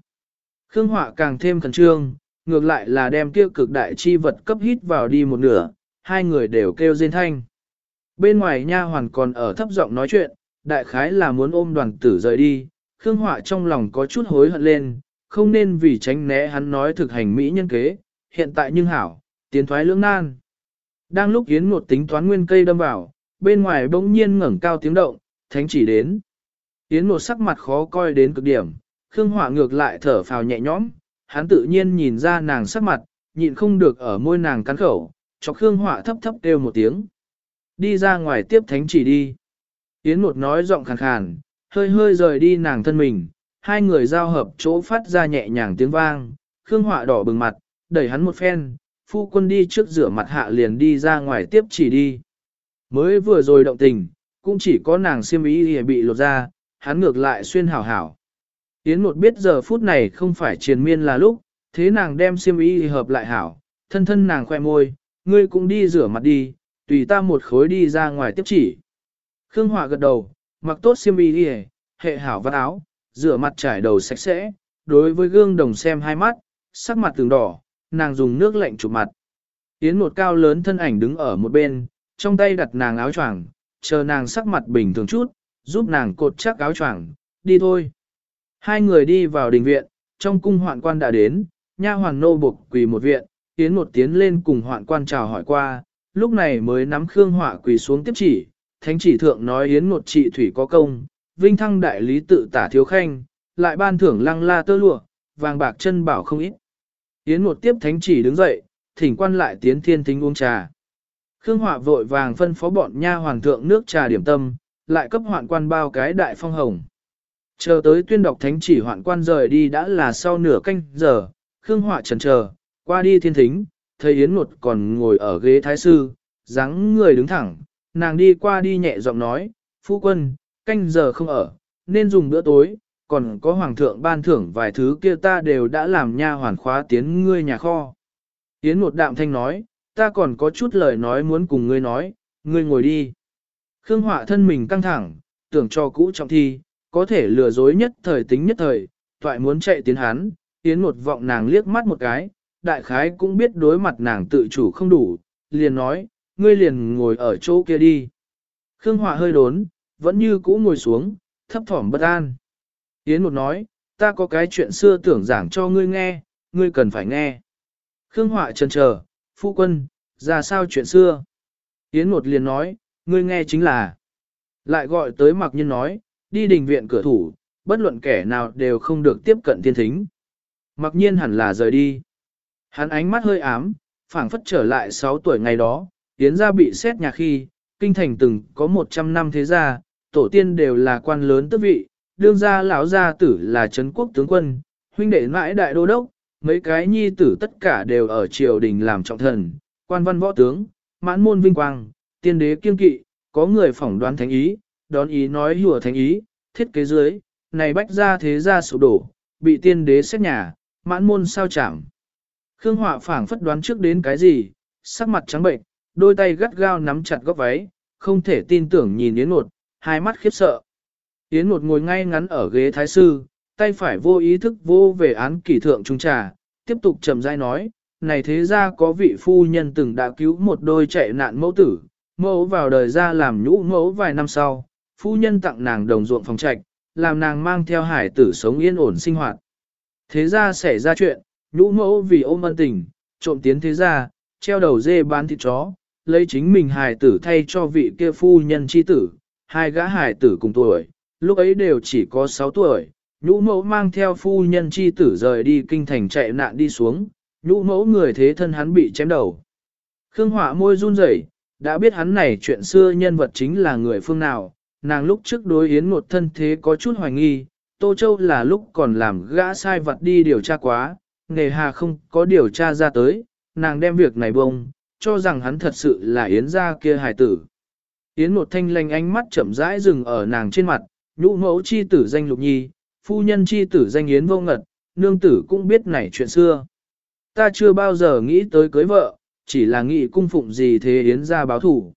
Khương Họa càng thêm khẩn trương, ngược lại là đem kia cực đại chi vật cấp hít vào đi một nửa, hai người đều kêu rên thanh. Bên ngoài nha hoàn còn ở thấp giọng nói chuyện, đại khái là muốn ôm đoàn tử rời đi, Khương Họa trong lòng có chút hối hận lên, không nên vì tránh né hắn nói thực hành mỹ nhân kế, hiện tại nhưng hảo, tiến thoái lưỡng nan. Đang lúc Yến Ngột tính toán nguyên cây đâm vào, bên ngoài bỗng nhiên ngẩng cao tiếng động, thánh chỉ đến. Yến một sắc mặt khó coi đến cực điểm, Khương Họa ngược lại thở phào nhẹ nhõm, hắn tự nhiên nhìn ra nàng sắc mặt, nhịn không được ở môi nàng cắn khẩu, cho Khương Họa thấp thấp kêu một tiếng. Đi ra ngoài tiếp thánh chỉ đi. Yến một nói giọng khàn khàn, hơi hơi rời đi nàng thân mình, hai người giao hợp chỗ phát ra nhẹ nhàng tiếng vang, Khương Họa đỏ bừng mặt, đẩy hắn một phen, phu quân đi trước rửa mặt hạ liền đi ra ngoài tiếp chỉ đi. Mới vừa rồi động tình, cũng chỉ có nàng siêm ý bị lột ra, hắn ngược lại xuyên hảo hảo. Yến một biết giờ phút này không phải triền miên là lúc, thế nàng đem xiêm y hợp lại hảo, thân thân nàng khoe môi, ngươi cũng đi rửa mặt đi, tùy ta một khối đi ra ngoài tiếp chỉ. Khương Họa gật đầu, mặc tốt xiêm y đi hệ hảo vắt áo, rửa mặt trải đầu sạch sẽ, đối với gương đồng xem hai mắt, sắc mặt từng đỏ, nàng dùng nước lạnh chụp mặt. Yến một cao lớn thân ảnh đứng ở một bên, trong tay đặt nàng áo choàng, chờ nàng sắc mặt bình thường chút, giúp nàng cột chắc áo choàng, đi thôi. Hai người đi vào đình viện, trong cung hoạn quan đã đến, nha hoàng nô buộc quỳ một viện, tiến một tiến lên cùng hoạn quan chào hỏi qua, lúc này mới nắm Khương Họa quỳ xuống tiếp chỉ, thánh chỉ thượng nói yến một trị thủy có công, vinh thăng đại lý tự tả thiếu khanh, lại ban thưởng lăng la tơ lụa, vàng bạc chân bảo không ít. Yến một tiếp thánh chỉ đứng dậy, thỉnh quan lại tiến thiên thính uống trà. Khương Họa vội vàng phân phó bọn nha hoàng thượng nước trà điểm tâm, lại cấp hoạn quan bao cái đại phong hồng. Chờ tới tuyên đọc thánh chỉ hoạn quan rời đi đã là sau nửa canh giờ, Khương Họa trần chờ, qua đi thiên thính, thấy Yến Nột còn ngồi ở ghế thái sư, dáng người đứng thẳng, nàng đi qua đi nhẹ giọng nói, phu quân, canh giờ không ở, nên dùng bữa tối, còn có hoàng thượng ban thưởng vài thứ kia ta đều đã làm nha hoàn khóa tiến ngươi nhà kho. Yến một đạm thanh nói, ta còn có chút lời nói muốn cùng ngươi nói, ngươi ngồi đi. Khương Họa thân mình căng thẳng, tưởng cho cũ trọng thi, có thể lừa dối nhất thời tính nhất thời, toại muốn chạy tiến hắn, tiến một vọng nàng liếc mắt một cái, đại khái cũng biết đối mặt nàng tự chủ không đủ, liền nói, ngươi liền ngồi ở chỗ kia đi. Khương Họa hơi đốn, vẫn như cũ ngồi xuống, thấp thỏm bất an. Yến một nói, ta có cái chuyện xưa tưởng giảng cho ngươi nghe, ngươi cần phải nghe. Khương Họa chần chờ, phu quân, ra sao chuyện xưa? Yến một liền nói, ngươi nghe chính là. Lại gọi tới mặc nhân nói, đi đình viện cửa thủ, bất luận kẻ nào đều không được tiếp cận tiên thính. Mặc nhiên hẳn là rời đi. Hắn ánh mắt hơi ám, phảng phất trở lại 6 tuổi ngày đó, Yến gia bị xét nhà khi, kinh thành từng có 100 năm thế gia, tổ tiên đều là quan lớn tước vị, đương gia lão gia tử là trấn quốc tướng quân, huynh đệ mãi đại đô đốc, mấy cái nhi tử tất cả đều ở triều đình làm trọng thần, quan văn võ tướng, mãn môn vinh quang, tiên đế kiên kỵ, có người phỏng đoán thánh ý, đón ý nói hùa thánh ý, thiết kế dưới, này bách ra thế gia sụp đổ, bị tiên đế xét nhà, mãn môn sao chẳng? Khương Họa phảng phất đoán trước đến cái gì, sắc mặt trắng bệnh, đôi tay gắt gao nắm chặt góc váy, không thể tin tưởng nhìn Yến Ngột, hai mắt khiếp sợ. Yến Ngột ngồi ngay ngắn ở ghế thái sư, tay phải vô ý thức vô về án kỷ thượng trung trà, tiếp tục trầm dai nói, này thế ra có vị phu nhân từng đã cứu một đôi chạy nạn mẫu tử, mẫu vào đời ra làm nhũ mẫu vài năm sau, phu nhân tặng nàng đồng ruộng phòng trạch, làm nàng mang theo hải tử sống yên ổn sinh hoạt. Thế ra xảy ra chuyện, nhũ mẫu vì ôm ân tình, trộm tiến thế ra, treo đầu dê bán thịt chó, lấy chính mình hải tử thay cho vị kia phu nhân chi tử, hai gã hải tử cùng tuổi, lúc ấy đều chỉ có 6 tuổi, nhũ mẫu mang theo phu nhân chi tử rời đi kinh thành chạy nạn đi xuống, nhũ mẫu người thế thân hắn bị chém đầu. Khương Hỏa môi run rẩy, đã biết hắn này chuyện xưa nhân vật chính là người phương nào, nàng lúc trước đối yến một thân thế có chút hoài nghi, Tô Châu là lúc còn làm gã sai vật đi điều tra quá, nghề hà không có điều tra ra tới, nàng đem việc này bông, cho rằng hắn thật sự là yến gia kia hài tử. Yến một thanh lanh ánh mắt chậm rãi dừng ở nàng trên mặt, nhũ mẫu chi tử danh lục nhi, phu nhân chi tử danh yến vô ngật, nương tử cũng biết này chuyện xưa. Ta chưa bao giờ nghĩ tới cưới vợ, chỉ là nghĩ cung phụng gì thế yến ra báo thủ.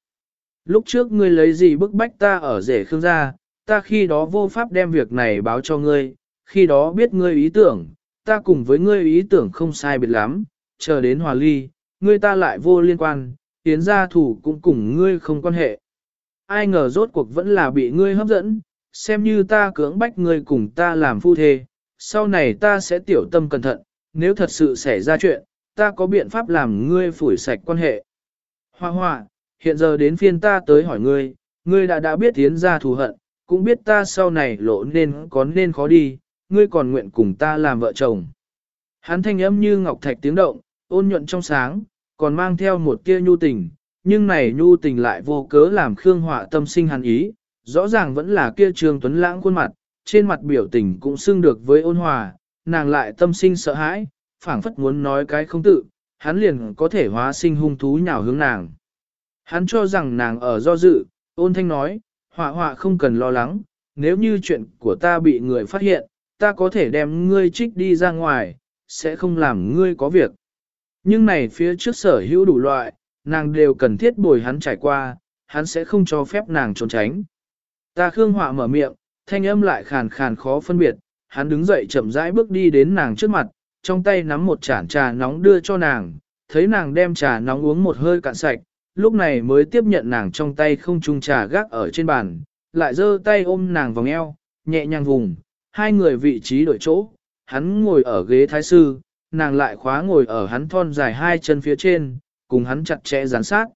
Lúc trước ngươi lấy gì bức bách ta ở rể khương gia, ta khi đó vô pháp đem việc này báo cho ngươi, khi đó biết ngươi ý tưởng, ta cùng với ngươi ý tưởng không sai biệt lắm, chờ đến hòa ly, ngươi ta lại vô liên quan, yến gia thủ cũng cùng ngươi không quan hệ. Ai ngờ rốt cuộc vẫn là bị ngươi hấp dẫn, xem như ta cưỡng bách ngươi cùng ta làm phu thê, sau này ta sẽ tiểu tâm cẩn thận, nếu thật sự xảy ra chuyện, ta có biện pháp làm ngươi phủi sạch quan hệ. Hoa hoa, hiện giờ đến phiên ta tới hỏi ngươi, ngươi đã đã biết tiến ra thù hận, cũng biết ta sau này lộ nên có nên khó đi, ngươi còn nguyện cùng ta làm vợ chồng. Hắn thanh âm như ngọc thạch tiếng động, ôn nhuận trong sáng, còn mang theo một tia nhu tình, nhưng này nhu tình lại vô cớ làm Khương Họa tâm sinh hắn ý, rõ ràng vẫn là kia Trương Tuấn Lãng khuôn mặt, trên mặt biểu tình cũng xưng được với ôn hòa, nàng lại tâm sinh sợ hãi, phảng phất muốn nói cái không tự, hắn liền có thể hóa sinh hung thú nhào hướng nàng. Hắn cho rằng nàng ở do dự, ôn thanh nói, họa họa không cần lo lắng, nếu như chuyện của ta bị người phát hiện, ta có thể đem ngươi trích đi ra ngoài, sẽ không làm ngươi có việc. Nhưng này phía trước sở hữu đủ loại, nàng đều cần thiết bồi hắn trải qua, hắn sẽ không cho phép nàng trốn tránh. Ta khương họa mở miệng, thanh âm lại khàn khàn khó phân biệt, hắn đứng dậy chậm rãi bước đi đến nàng trước mặt, trong tay nắm một chản trà nóng đưa cho nàng, thấy nàng đem trà nóng uống một hơi cạn sạch, lúc này mới tiếp nhận nàng trong tay không chung trà gác ở trên bàn, lại giơ tay ôm nàng vòng eo, nhẹ nhàng vùng, hai người vị trí đổi chỗ, hắn ngồi ở ghế thái sư, nàng lại khóa ngồi ở hắn thon dài hai chân phía trên, cùng hắn chặt chẽ gián sát.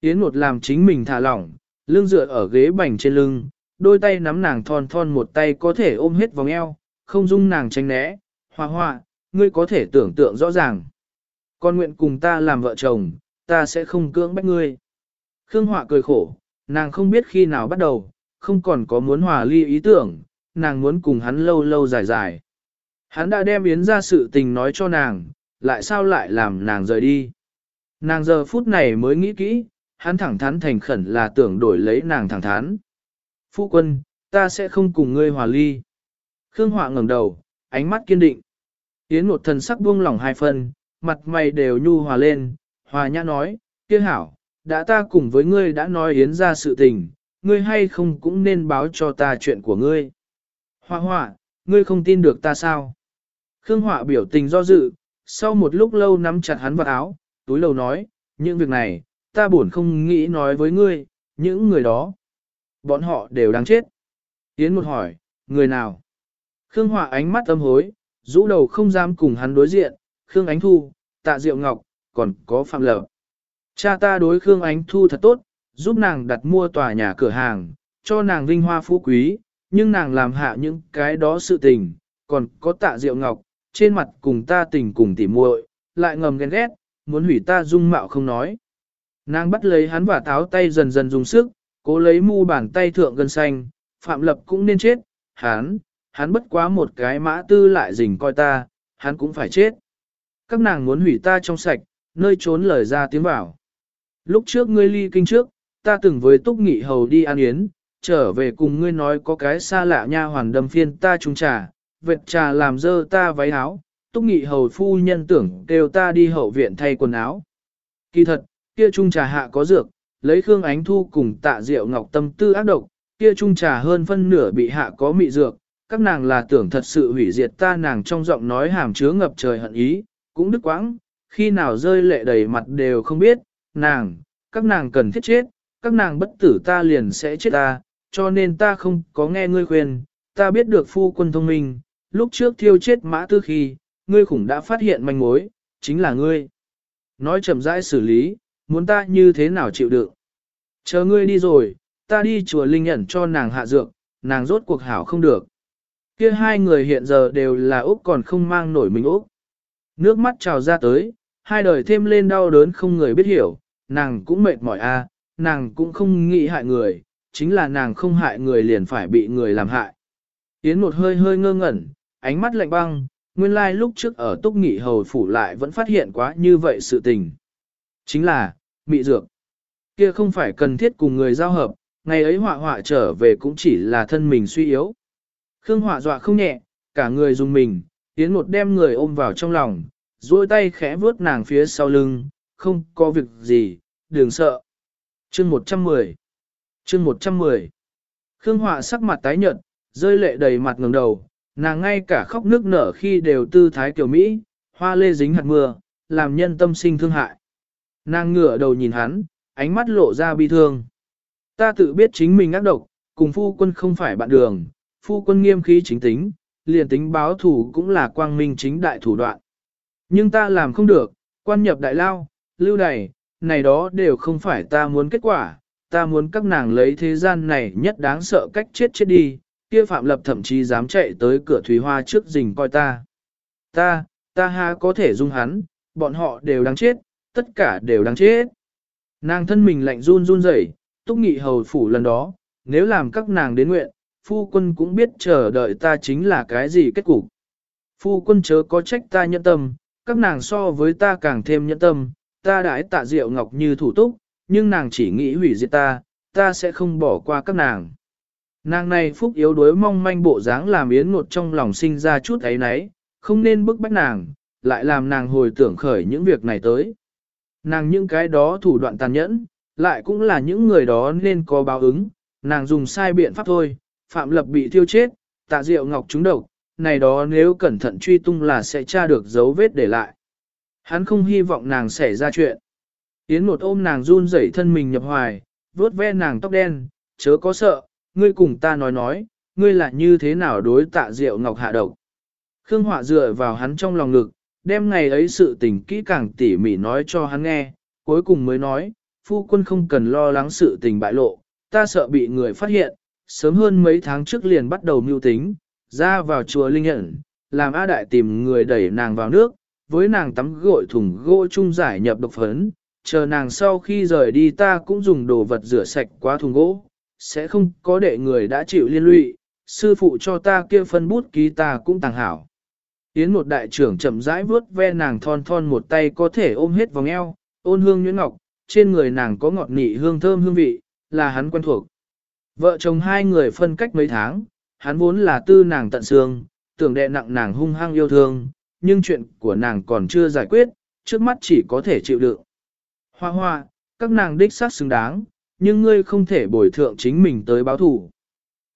Yến một làm chính mình thả lỏng, lưng dựa ở ghế bành trên lưng, đôi tay nắm nàng thon thon một tay có thể ôm hết vòng eo, không dung nàng tránh né, hoa hoa, ngươi có thể tưởng tượng rõ ràng. Con nguyện cùng ta làm vợ chồng, ta sẽ không cưỡng bách ngươi. Khương Họa cười khổ, nàng không biết khi nào bắt đầu, không còn có muốn hòa ly ý tưởng, nàng muốn cùng hắn lâu lâu dài dài. Hắn đã đem yến ra sự tình nói cho nàng, lại sao lại làm nàng rời đi. Nàng giờ phút này mới nghĩ kỹ, hắn thẳng thắn thành khẩn là tưởng đổi lấy nàng thẳng thắn. Phu quân, ta sẽ không cùng ngươi hòa ly. Khương Họa ngẩng đầu, ánh mắt kiên định. Yến một thần sắc buông lỏng hai phần, mặt mày đều nhu hòa lên, hòa nhã nói, kia hảo, đã ta cùng với ngươi đã nói Yến ra sự tình, ngươi hay không cũng nên báo cho ta chuyện của ngươi. Hoa hoa, ngươi không tin được ta sao? Khương Họa biểu tình do dự, sau một lúc lâu nắm chặt hắn vào áo, túi lâu nói, những việc này, ta buồn không nghĩ nói với ngươi, những người đó. Bọn họ đều đáng chết. Yến một hỏi, người nào? Khương Họa ánh mắt âm hối, rũ đầu không dám cùng hắn đối diện, Khương Ánh Thu, tạ diệu ngọc, còn có phạm lập. Cha ta đối Khương Ánh Thu thật tốt, giúp nàng đặt mua tòa nhà cửa hàng, cho nàng vinh hoa phú quý, nhưng nàng làm hạ những cái đó sự tình, còn có tạ diệu ngọc, trên mặt cùng ta tình cùng tỉ muội, lại ngầm ghen ghét, muốn hủy ta dung mạo không nói. Nàng bắt lấy hắn và táo tay dần dần dùng sức, cố lấy mu bàn tay thượng gần xanh, phạm lập cũng nên chết, hắn, hắn bất quá một cái mã tư lại rình coi ta, hắn cũng phải chết. Các nàng muốn hủy ta trong sạch, nơi trốn lời ra tiếng bảo. Lúc trước ngươi ly kinh trước, ta từng với túc nghị hầu đi ăn yến, trở về cùng ngươi nói có cái xa lạ nha hoàn đâm phiên ta trung trà, vệt trà làm dơ ta váy áo, túc nghị hầu phu nhân tưởng kêu ta đi hậu viện thay quần áo. Kỳ thật, kia trung trà hạ có dược, lấy Khương Ánh Thu cùng tạ rượu ngọc tâm tư ác độc, kia trung trà hơn phân nửa bị hạ có mị dược, các nàng là tưởng thật sự hủy diệt ta nàng trong giọng nói hàm chứa ngập trời hận ý, cũng đứt quãng, khi nào rơi lệ đầy mặt đều không biết, nàng, các nàng cần thiết chết, các nàng bất tử ta liền sẽ chết ta, cho nên ta không có nghe ngươi khuyên, ta biết được phu quân thông minh, lúc trước thiêu chết mã tư khi, ngươi khủng đã phát hiện manh mối, chính là ngươi. Nói chậm rãi xử lý, muốn ta như thế nào chịu đựng. Chờ ngươi đi rồi, ta đi chùa Linh nhận cho nàng hạ dược, nàng rốt cuộc hảo không được. Kia hai người hiện giờ đều là Úc còn không mang nổi mình Úc. Nước mắt trào ra tới, hai đời thêm lên đau đớn không người biết hiểu, nàng cũng mệt mỏi a, nàng cũng không nghĩ hại người, chính là nàng không hại người liền phải bị người làm hại. Yến một hơi hơi ngơ ngẩn, ánh mắt lạnh băng, nguyên lai lúc trước ở túc nghị hầu phủ lại vẫn phát hiện quá như vậy sự tình. Chính là, mị dược. Kia không phải cần thiết cùng người giao hợp, ngày ấy họa họa trở về cũng chỉ là thân mình suy yếu. Khương họa dọa không nhẹ, cả người dùng mình, tiến một đem người ôm vào trong lòng, duỗi tay khẽ vuốt nàng phía sau lưng, không có việc gì, đừng sợ. Chương 110 Chương 110 Khương Họa sắc mặt tái nhợt, rơi lệ đầy mặt ngẩng đầu, nàng ngay cả khóc nước nở khi đều tư thái kiểu Mỹ, hoa lê dính hạt mưa, làm nhân tâm sinh thương hại. Nàng ngửa đầu nhìn hắn, ánh mắt lộ ra bi thương. Ta tự biết chính mình ác độc, cùng phu quân không phải bạn đường, phu quân nghiêm khí chính tính, liền tính báo thủ cũng là quang minh chính đại thủ đoạn. Nhưng ta làm không được, quan nhập đại lao, lưu đày, này đó đều không phải ta muốn kết quả, ta muốn các nàng lấy thế gian này nhất đáng sợ cách chết chết đi, kia Phạm Lập thậm chí dám chạy tới cửa Thủy Hoa trước rình coi ta. Ta, ta ha có thể dung hắn, bọn họ đều đáng chết, tất cả đều đáng chết. Nàng thân mình lạnh run run rẩy, túc nghị hầu phủ lần đó, nếu làm các nàng đến nguyện, phu quân cũng biết chờ đợi ta chính là cái gì kết cục. Phu quân chớ có trách ta nhẫn tâm, các nàng so với ta càng thêm nhẫn tâm, ta đãi tạ diệu ngọc như thủ túc, nhưng nàng chỉ nghĩ hủy diệt ta, ta sẽ không bỏ qua các nàng. Nàng này phúc yếu đuối mong manh bộ dáng làm yến ngột trong lòng sinh ra chút ấy nấy, không nên bức bách nàng, lại làm nàng hồi tưởng khởi những việc này tới. Nàng những cái đó thủ đoạn tàn nhẫn, lại cũng là những người đó nên có báo ứng, nàng dùng sai biện pháp thôi, Phạm Lập bị thiêu chết, tạ diệu ngọc trúng độc, này đó nếu cẩn thận truy tung là sẽ tra được dấu vết để lại. Hắn không hy vọng nàng xảy ra chuyện. Yến một ôm nàng run rẩy thân mình nhập hoài, vuốt ve nàng tóc đen, chớ có sợ, ngươi cùng ta nói nói, ngươi là như thế nào đối tạ diệu ngọc hạ độc. Khương Họa dựa vào hắn trong lòng ngực, đem ngày ấy sự tình kỹ càng tỉ mỉ nói cho hắn nghe, cuối cùng mới nói, phu quân không cần lo lắng sự tình bại lộ, ta sợ bị người phát hiện, sớm hơn mấy tháng trước liền bắt đầu mưu tính, ra vào chùa Linh Nhận, làm A Đại tìm người đẩy nàng vào nước, với nàng tắm gội thùng gỗ chung giải nhập độc phấn, chờ nàng sau khi rời đi ta cũng dùng đồ vật rửa sạch qua thùng gỗ, sẽ không có để người đã chịu liên lụy, sư phụ cho ta kia phân bút ký ta cũng tàng hảo. Yến một đại trưởng chậm rãi vuốt ve nàng thon thon một tay có thể ôm hết vòng eo, ôn hương nhuyễn ngọc, trên người nàng có ngọt nị hương thơm hương vị, là hắn quen thuộc. Vợ chồng hai người phân cách mấy tháng, hắn vốn là tư nàng tận xương, tưởng đệ nặng nàng hung hăng yêu thương, nhưng chuyện của nàng còn chưa giải quyết, trước mắt chỉ có thể chịu đựng. Hoa hoa, các nàng đích xác xứng đáng, nhưng ngươi không thể bồi thượng chính mình tới báo thủ.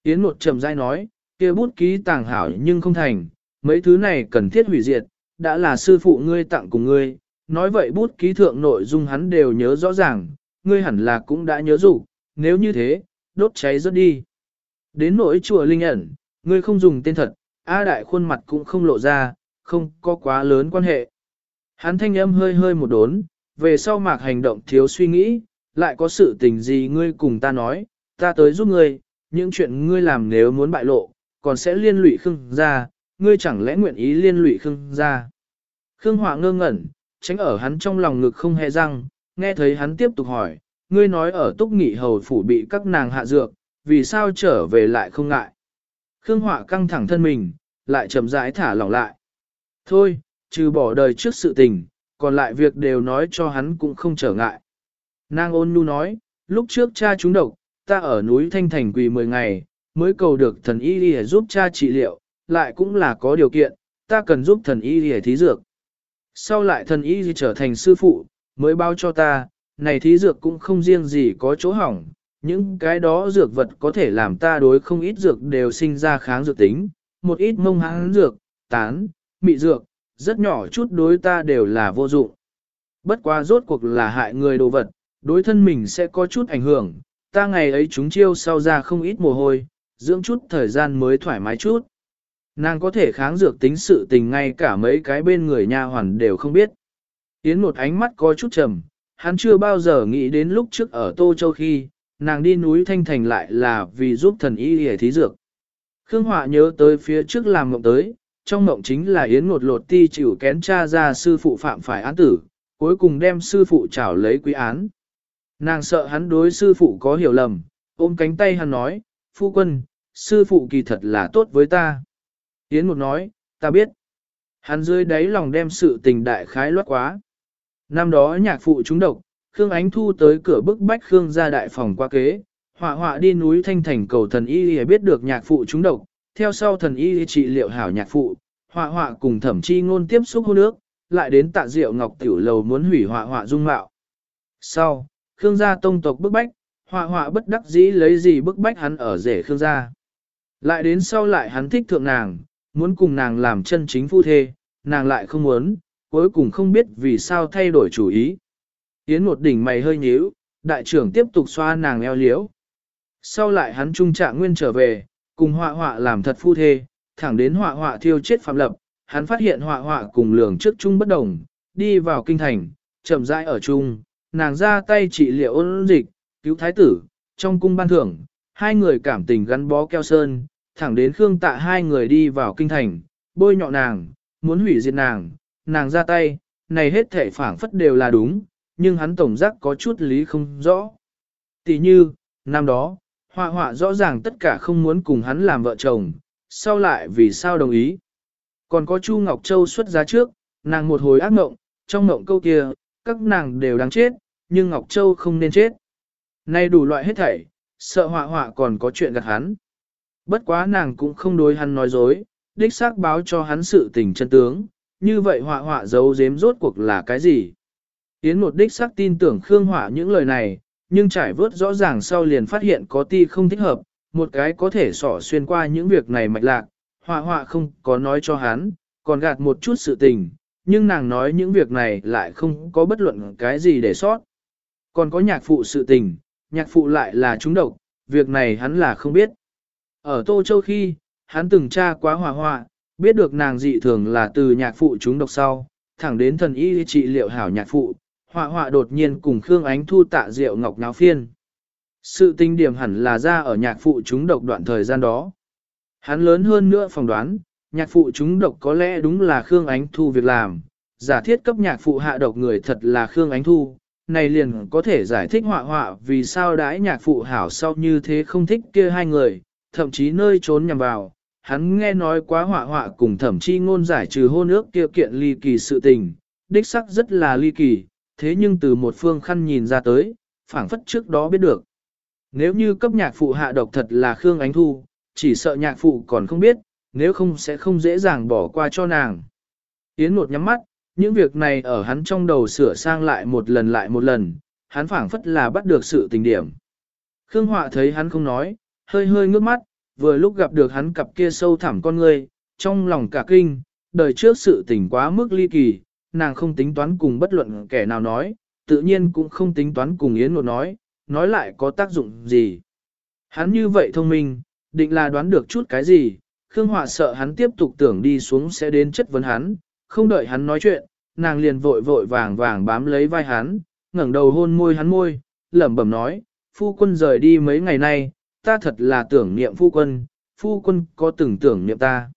Yến một trầm dai nói, kia bút ký tàng hảo nhưng không thành, mấy thứ này cần thiết hủy diệt, đã là sư phụ ngươi tặng cùng ngươi, nói vậy bút ký thượng nội dung hắn đều nhớ rõ ràng, ngươi hẳn là cũng đã nhớ rủ, nếu như thế, đốt cháy rớt đi. Đến nỗi chùa linh ẩn, ngươi không dùng tên thật, A đại khuôn mặt cũng không lộ ra, không có quá lớn quan hệ. Hắn thanh âm hơi hơi một đốn, về sau mạc hành động thiếu suy nghĩ, lại có sự tình gì ngươi cùng ta nói, ta tới giúp ngươi, những chuyện ngươi làm nếu muốn bại lộ, còn sẽ liên lụy Khương ra, ngươi chẳng lẽ nguyện ý liên lụy Khương ra. Khương Họa ngơ ngẩn, tránh ở hắn trong lòng ngực không hề răng, nghe thấy hắn tiếp tục hỏi, ngươi nói ở túc nghị hầu phủ bị các nàng hạ dược, vì sao trở về lại không ngại. Khương Họa căng thẳng thân mình, lại chậm rãi thả lỏng lại. Thôi, trừ bỏ đời trước sự tình, còn lại việc đều nói cho hắn cũng không trở ngại. Nàng ôn nhu nói, lúc trước cha chúng độc, ta ở núi Thanh Thành quỳ 10 ngày, mới cầu được thần y đi giúp cha trị liệu, lại cũng là có điều kiện, ta cần giúp thần y để thí dược. Sau lại thần y trở thành sư phụ, mới báo cho ta, này thí dược cũng không riêng gì có chỗ hỏng, những cái đó dược vật có thể làm ta đối không ít dược đều sinh ra kháng dược tính, một ít mông hãng dược, tán, mị dược, rất nhỏ chút đối ta đều là vô dụng. Bất quá rốt cuộc là hại người đồ vật, đối thân mình sẽ có chút ảnh hưởng, ta ngày ấy chúng chiêu sau ra không ít mồ hôi, dưỡng chút thời gian mới thoải mái chút. Nàng có thể kháng dược tính sự tình ngay cả mấy cái bên người nha hoàn đều không biết. Yến một ánh mắt có chút trầm, hắn chưa bao giờ nghĩ đến lúc trước ở Tô Châu khi, nàng đi núi Thanh Thành lại là vì giúp thần y hề thí dược. Khương Họa nhớ tới phía trước làm mộng tới, trong mộng chính là Yến một lột ti chịu kén cha ra sư phụ phạm phải án tử, cuối cùng đem sư phụ trảo lấy quý án. Nàng sợ hắn đối sư phụ có hiểu lầm, ôm cánh tay hắn nói, phu quân, sư phụ kỳ thật là tốt với ta. Yến một nói, ta biết. Hắn dưới đáy lòng đem sự tình đại khái loát quá. Năm đó nhạc phụ trúng độc, Khương Ánh Thu tới cửa bức bách Khương ra đại phòng qua kế, họa họa đi núi Thanh Thành cầu thần y biết được nhạc phụ trúng độc, theo sau thần y trị liệu hảo nhạc phụ, họa họa cùng thẩm chi ngôn tiếp xúc hôn nước, lại đến tạ diệu ngọc tiểu lầu muốn hủy họa họa dung mạo. Sau, Khương gia tông tộc bức bách, họa họa bất đắc dĩ lấy gì bức bách hắn ở rể Khương gia. Lại đến sau lại hắn thích thượng nàng, muốn cùng nàng làm chân chính phu thê, nàng lại không muốn, cuối cùng không biết vì sao thay đổi chủ ý. Yến một đỉnh mày hơi nhíu, đại trưởng tiếp tục xoa nàng eo liếu. Sau lại hắn trung trạng nguyên trở về, cùng họa họa làm thật phu thê, thẳng đến họa họa thiêu chết phạm lập, hắn phát hiện họa họa cùng lường trước chung bất đồng, đi vào kinh thành, chậm rãi ở chung, nàng ra tay trị liệu ôn dịch, cứu thái tử, trong cung ban thưởng, hai người cảm tình gắn bó keo sơn, thẳng đến Khương Tạ hai người đi vào kinh thành, bôi nhọ nàng, muốn hủy diệt nàng, nàng ra tay, này hết thể phản phất đều là đúng, nhưng hắn tổng giác có chút lý không rõ. Tỷ như, năm đó, họa họa rõ ràng tất cả không muốn cùng hắn làm vợ chồng, sau lại vì sao đồng ý. Còn có Chu Ngọc Châu xuất giá trước, nàng một hồi ác mộng, trong mộng câu kia, các nàng đều đáng chết, nhưng Ngọc Châu không nên chết. Nay đủ loại hết thảy, sợ họa họa còn có chuyện gạt hắn. Bất quá nàng cũng không đối hắn nói dối, đích xác báo cho hắn sự tình chân tướng, như vậy họa họa giấu giếm rốt cuộc là cái gì. Yến một đích xác tin tưởng Khương Họa những lời này, nhưng trải vớt rõ ràng sau liền phát hiện có ti không thích hợp, một cái có thể sỏ xuyên qua những việc này mạch lạc, họa họa không có nói cho hắn, còn gạt một chút sự tình, nhưng nàng nói những việc này lại không có bất luận cái gì để sót. Còn có nhạc phụ sự tình, nhạc phụ lại là trúng độc, việc này hắn là không biết. Ở Tô Châu khi, hắn từng tra quá hỏa họa, biết được nàng dị thường là từ nhạc phụ chúng độc sau, thẳng đến thần y trị liệu hảo nhạc phụ, họa họa đột nhiên cùng Khương Ánh Thu tạ rượu ngọc náo phiên. Sự tinh điểm hẳn là ra ở nhạc phụ chúng độc đoạn thời gian đó. Hắn lớn hơn nữa phỏng đoán, nhạc phụ chúng độc có lẽ đúng là Khương Ánh Thu việc làm, giả thiết cấp nhạc phụ hạ độc người thật là Khương Ánh Thu, này liền có thể giải thích họa họa vì sao đãi nhạc phụ hảo sau như thế không thích kia hai người, thậm chí nơi trốn nhằm vào. Hắn nghe nói quá họa họa cùng thẩm chi ngôn giải trừ hôn ước kia kiện ly kỳ sự tình, đích sắc rất là ly kỳ, thế nhưng từ một phương khăn nhìn ra tới, phảng phất trước đó biết được. Nếu như cấp nhạc phụ hạ độc thật là Khương Ánh Thu, chỉ sợ nhạc phụ còn không biết, nếu không sẽ không dễ dàng bỏ qua cho nàng. Yến một nhắm mắt, những việc này ở hắn trong đầu sửa sang lại một lần lại một lần, hắn phảng phất là bắt được sự tình điểm. Khương Họa thấy hắn không nói, hơi hơi ngước mắt, vừa lúc gặp được hắn cặp kia sâu thẳm con người, trong lòng cả kinh, đời trước sự tình quá mức ly kỳ, nàng không tính toán cùng bất luận kẻ nào nói, tự nhiên cũng không tính toán cùng Yến Nột nói, nói lại có tác dụng gì. Hắn như vậy thông minh, định là đoán được chút cái gì, Khương Họa sợ hắn tiếp tục tưởng đi xuống sẽ đến chất vấn hắn, không đợi hắn nói chuyện, nàng liền vội vội vàng vàng bám lấy vai hắn, ngẩng đầu hôn môi hắn môi, lẩm bẩm nói, phu quân rời đi mấy ngày nay, ta thật là tưởng niệm phu quân, phu quân có từng tưởng niệm ta.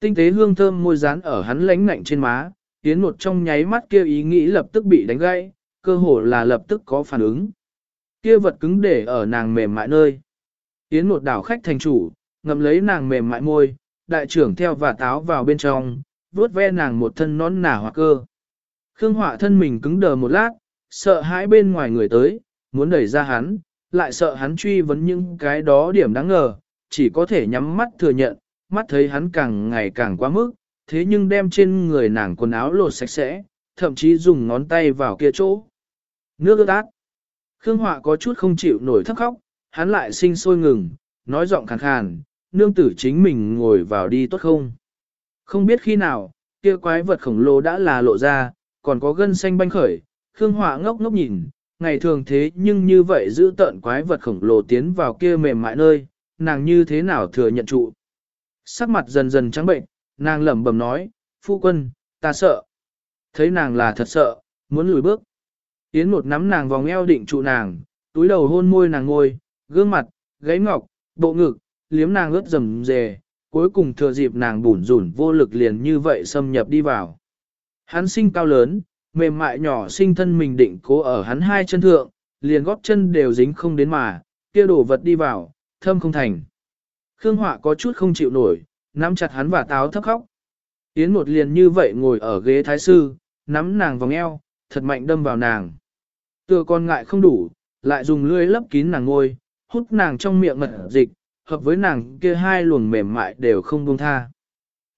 Tinh tế hương thơm môi dán ở hắn lánh ngạnh trên má, tiến một trong nháy mắt kia ý nghĩ lập tức bị đánh gãy, cơ hồ là lập tức có phản ứng. Kia vật cứng để ở nàng mềm mại nơi. Tiến một đảo khách thành chủ, ngậm lấy nàng mềm mại môi, đại trưởng theo và táo vào bên trong, vuốt ve nàng một thân nón nả hoặc cơ. Khương họa thân mình cứng đờ một lát, sợ hãi bên ngoài người tới, muốn đẩy ra hắn, lại sợ hắn truy vấn những cái đó điểm đáng ngờ, chỉ có thể nhắm mắt thừa nhận, mắt thấy hắn càng ngày càng quá mức, thế nhưng đem trên người nàng quần áo lột sạch sẽ, thậm chí dùng ngón tay vào kia chỗ. Nước ướt át. Khương Họa có chút không chịu nổi thấp khóc, hắn lại sinh sôi ngừng, nói giọng khàn khàn, nương tử chính mình ngồi vào đi tốt không? Không biết khi nào, kia quái vật khổng lồ đã là lộ ra, còn có gân xanh banh khởi, Khương Họa ngốc ngốc nhìn, ngày thường thế nhưng như vậy giữ tận quái vật khổng lồ tiến vào kia mềm mại nơi, nàng như thế nào thừa nhận trụ. Sắc mặt dần dần trắng bệnh, nàng lẩm bẩm nói, phu quân, ta sợ. Thấy nàng là thật sợ, muốn lùi bước. Yến một nắm nàng vòng eo định trụ nàng, túi đầu hôn môi nàng ngôi, gương mặt, gáy ngọc, bộ ngực, liếm nàng ướt rầm rề, cuối cùng thừa dịp nàng bủn rủn vô lực liền như vậy xâm nhập đi vào. Hắn sinh cao lớn, mềm mại nhỏ sinh thân mình định cố ở hắn hai chân thượng, liền góp chân đều dính không đến mà, kia đổ vật đi vào, thâm không thành. Khương Họa có chút không chịu nổi, nắm chặt hắn và táo thấp khóc. Yến một liền như vậy ngồi ở ghế thái sư, nắm nàng vòng eo, thật mạnh đâm vào nàng. Tựa con ngại không đủ, lại dùng lưỡi lấp kín nàng ngôi, hút nàng trong miệng mật dịch, hợp với nàng kia hai luồng mềm mại đều không buông tha.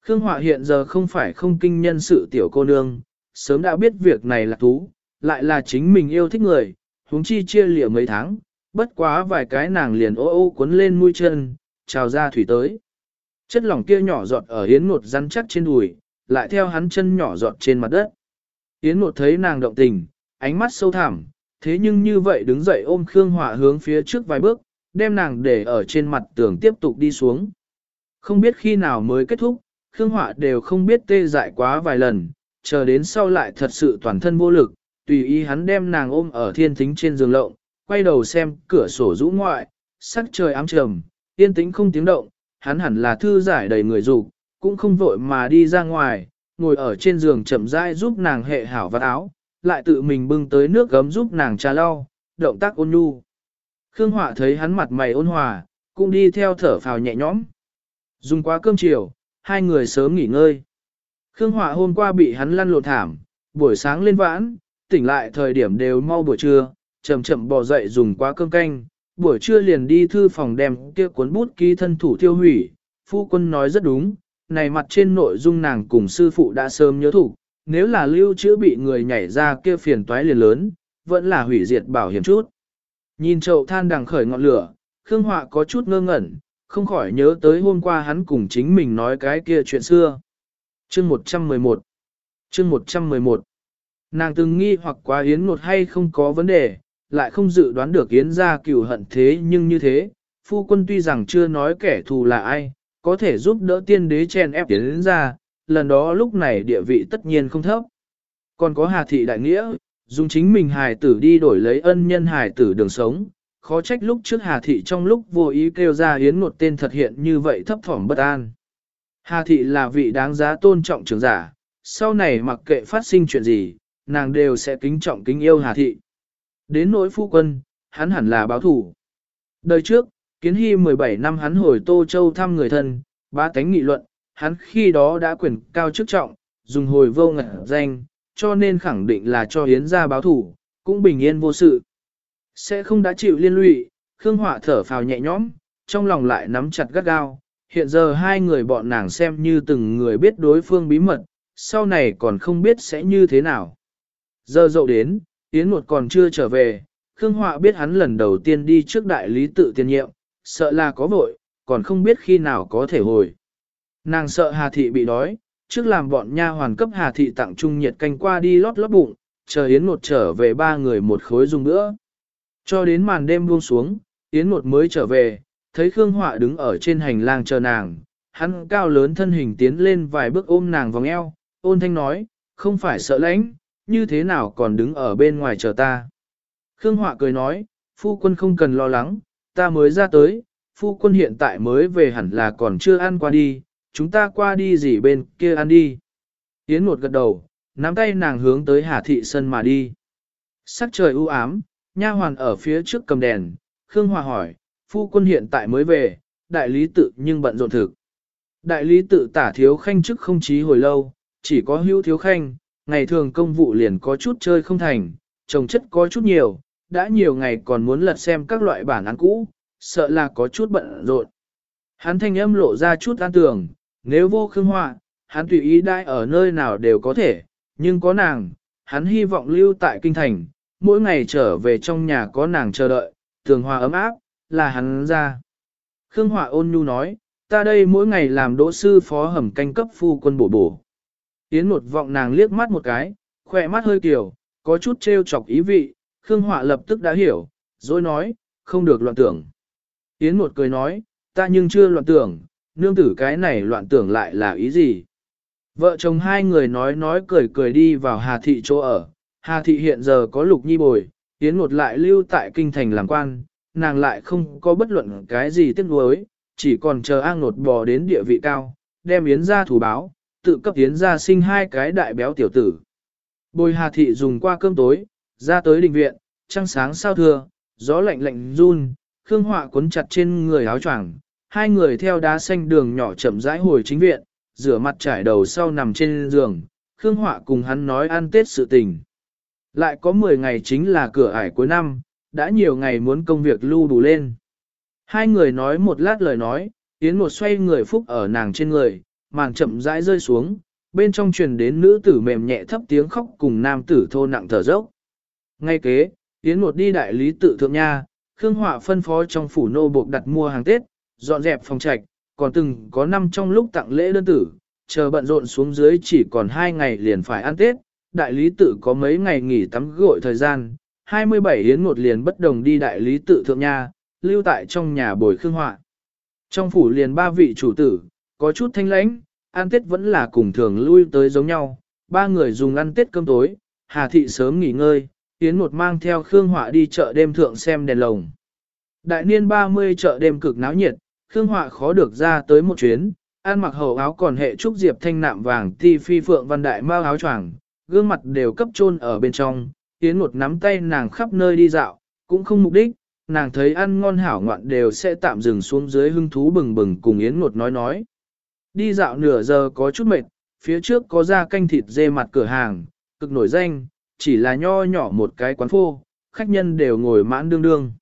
Khương Họa hiện giờ không phải không kinh nhân sự tiểu cô nương, sớm đã biết việc này là thú, lại là chính mình yêu thích người, huống chi chia lịa mấy tháng, bất quá vài cái nàng liền ô ô cuốn lên mũi chân, trào ra thủy tới. Chất lỏng kia nhỏ giọt ở hiến một rắn chắc trên đùi, lại theo hắn chân nhỏ giọt trên mặt đất. Hiến một thấy nàng động tình, ánh mắt sâu thẳm, thế nhưng như vậy đứng dậy ôm Khương Họa hướng phía trước vài bước, đem nàng để ở trên mặt tường tiếp tục đi xuống. Không biết khi nào mới kết thúc, Khương Họa đều không biết tê dại quá vài lần, chờ đến sau lại thật sự toàn thân vô lực, tùy ý hắn đem nàng ôm ở thiên thính trên giường lộng, quay đầu xem cửa sổ rũ ngoại, sắc trời ám trầm, yên tĩnh không tiếng động, hắn hẳn là thư giải đầy người dục cũng không vội mà đi ra ngoài, ngồi ở trên giường chậm rãi giúp nàng hệ hảo vạt áo, lại tự mình bưng tới nước gấm giúp nàng trà lau, động tác ôn nhu. Khương Họa thấy hắn mặt mày ôn hòa, cũng đi theo thở phào nhẹ nhõm. Dùng quá cơm chiều, hai người sớm nghỉ ngơi. Khương Họa hôm qua bị hắn lăn lộn thảm, buổi sáng lên vãn, tỉnh lại thời điểm đều mau buổi trưa, chậm chậm bò dậy dùng quá cơm canh, buổi trưa liền đi thư phòng đem kia cuốn bút ký thân thủ tiêu hủy. Phu quân nói rất đúng, này mặt trên nội dung nàng cùng sư phụ đã sớm nhớ thủ, nếu là lưu chữa bị người nhảy ra kia phiền toái liền lớn, vẫn là hủy diệt bảo hiểm chút. Nhìn chậu than đằng khởi ngọn lửa, Khương Họa có chút ngơ ngẩn, không khỏi nhớ tới hôm qua hắn cùng chính mình nói cái kia chuyện xưa. Chương 111 Chương 111 Nàng từng nghi hoặc quá Yến một hay không có vấn đề, lại không dự đoán được Yến ra cửu hận thế nhưng như thế. Phu quân tuy rằng chưa nói kẻ thù là ai, có thể giúp đỡ tiên đế chen ép Yến ra, lần đó lúc này địa vị tất nhiên không thấp. Còn có Hà Thị Đại Nghĩa, dùng chính mình hài tử đi đổi lấy ân nhân hài tử đường sống, khó trách lúc trước Hà Thị trong lúc vô ý kêu ra Yến một tên thật hiện như vậy thấp thỏm bất an. Hà Thị là vị đáng giá tôn trọng trưởng giả, sau này mặc kệ phát sinh chuyện gì, nàng đều sẽ kính trọng kính yêu Hà Thị. Đến nỗi phu quân, hắn hẳn là báo thủ. Đời trước, kiến hy 17 năm hắn hồi Tô Châu thăm người thân, ba tánh nghị luận, hắn khi đó đã quyền cao chức trọng, dùng hồi vô ngẩn danh, cho nên khẳng định là cho Yến ra báo thủ, cũng bình yên vô sự. Sẽ không đã chịu liên lụy, Khương Họa thở phào nhẹ nhõm, trong lòng lại nắm chặt gắt gao. Hiện giờ hai người bọn nàng xem như từng người biết đối phương bí mật, sau này còn không biết sẽ như thế nào. Giờ dậu đến, Yến một còn chưa trở về, Khương Họa biết hắn lần đầu tiên đi trước đại lý tự tiên nhiệm, sợ là có vội, còn không biết khi nào có thể hồi. Nàng sợ Hà Thị bị đói, trước làm bọn nha hoàn cấp Hà Thị tặng trung nhiệt canh qua đi lót lót bụng, chờ Yến một trở về ba người một khối dùng nữa. Cho đến màn đêm buông xuống, Yến một mới trở về, thấy Khương Họa đứng ở trên hành lang chờ nàng, hắn cao lớn thân hình tiến lên vài bước ôm nàng vòng eo, ôn thanh nói, không phải sợ lãnh, như thế nào còn đứng ở bên ngoài chờ ta. Khương Họa cười nói, phu quân không cần lo lắng, ta mới ra tới, phu quân hiện tại mới về hẳn là còn chưa ăn qua đi, chúng ta qua đi gì bên kia ăn đi. Yến một gật đầu, nắm tay nàng hướng tới Hà Thị Sân mà đi. Sắc trời u ám, nha hoàn ở phía trước cầm đèn, Khương Hòa hỏi, phu quân hiện tại mới về, đại lý tự nhưng bận rộn thực. Đại lý tự tả thiếu khanh chức không chí hồi lâu, chỉ có hữu thiếu khanh, ngày thường công vụ liền có chút chơi không thành, trồng chất có chút nhiều, đã nhiều ngày còn muốn lật xem các loại bản án cũ, sợ là có chút bận rộn. Hắn thanh âm lộ ra chút an tường, nếu vô khương họa, hắn tùy ý đai ở nơi nào đều có thể, nhưng có nàng, hắn hy vọng lưu tại kinh thành, mỗi ngày trở về trong nhà có nàng chờ đợi, tường hòa ấm áp, là hắn ra. Khương Họa ôn nhu nói, ta đây mỗi ngày làm đỗ sư phó hầm canh cấp phu quân bổ bổ. Yến một vọng nàng liếc mắt một cái, khỏe mắt hơi kiểu, có chút trêu chọc ý vị, Khương Họa lập tức đã hiểu, rồi nói, không được loạn tưởng. Yến một cười nói, ta nhưng chưa loạn tưởng, nương tử cái này loạn tưởng lại là ý gì. Vợ chồng hai người nói nói cười cười đi vào Hà Thị chỗ ở. Hà Thị hiện giờ có lục nhi bồi, Yến một lại lưu tại kinh thành làm quan, nàng lại không có bất luận cái gì tiếc nuối, chỉ còn chờ an nột bò đến địa vị cao, đem Yến ra thủ báo, tự cấp Yến ra sinh hai cái đại béo tiểu tử. Bồi Hà Thị dùng qua cơm tối, ra tới đình viện, trăng sáng sao thưa, gió lạnh lạnh run, Khương Họa cuốn chặt trên người áo choàng, hai người theo đá xanh đường nhỏ chậm rãi hồi chính viện, rửa mặt trải đầu sau nằm trên giường, Khương Họa cùng hắn nói ăn Tết sự tình. Lại có 10 ngày chính là cửa ải cuối năm, đã nhiều ngày muốn công việc lưu đủ lên. Hai người nói một lát lời nói, Yến một xoay người phúc ở nàng trên người, màn chậm rãi rơi xuống, bên trong truyền đến nữ tử mềm nhẹ thấp tiếng khóc cùng nam tử thô nặng thở dốc. Ngay kế, Yến một đi đại lý tự thượng nha, Khương Họa phân phó trong phủ nô buộc đặt mua hàng Tết, dọn dẹp phòng trạch, còn từng có năm trong lúc tặng lễ đơn tử, chờ bận rộn xuống dưới chỉ còn hai ngày liền phải ăn Tết, đại lý tự có mấy ngày nghỉ tắm gội thời gian, 27 yến một liền bất đồng đi đại lý tự thượng nha, lưu tại trong nhà bồi khương họa. Trong phủ liền ba vị chủ tử, có chút thanh lãnh, ăn Tết vẫn là cùng thường lui tới giống nhau, ba người dùng ăn Tết cơm tối, Hà Thị sớm nghỉ ngơi, Yến một mang theo Khương Họa đi chợ đêm thượng xem đèn lồng. Đại niên 30 chợ đêm cực náo nhiệt, Khương Họa khó được ra tới một chuyến, ăn mặc hậu áo còn hệ trúc diệp thanh nạm vàng ti phi phượng văn đại mao áo choàng, gương mặt đều cấp chôn ở bên trong, Yến một nắm tay nàng khắp nơi đi dạo, cũng không mục đích, nàng thấy ăn ngon hảo ngoạn đều sẽ tạm dừng xuống dưới hưng thú bừng bừng cùng Yến một nói nói. Đi dạo nửa giờ có chút mệt, phía trước có ra canh thịt dê mặt cửa hàng, cực nổi danh, chỉ là nho nhỏ một cái quán phô, khách nhân đều ngồi mãn đương đương.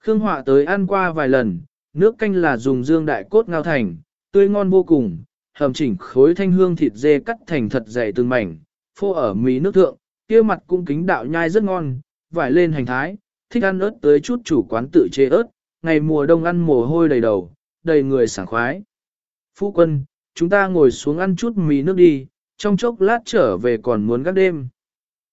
Khương Họa tới ăn qua vài lần, nước canh là dùng dương đại cốt ngao thành, tươi ngon vô cùng, hầm chỉnh khối thanh hương thịt dê cắt thành thật dày từng mảnh, phô ở mì nước thượng, kia mặt cung kính đạo nhai rất ngon, vải lên hành thái, thích ăn ớt tới chút chủ quán tự chế ớt, ngày mùa đông ăn mồ hôi đầy đầu, đầy người sảng khoái. Phu quân, chúng ta ngồi xuống ăn chút mì nước đi, trong chốc lát trở về còn muốn gác đêm.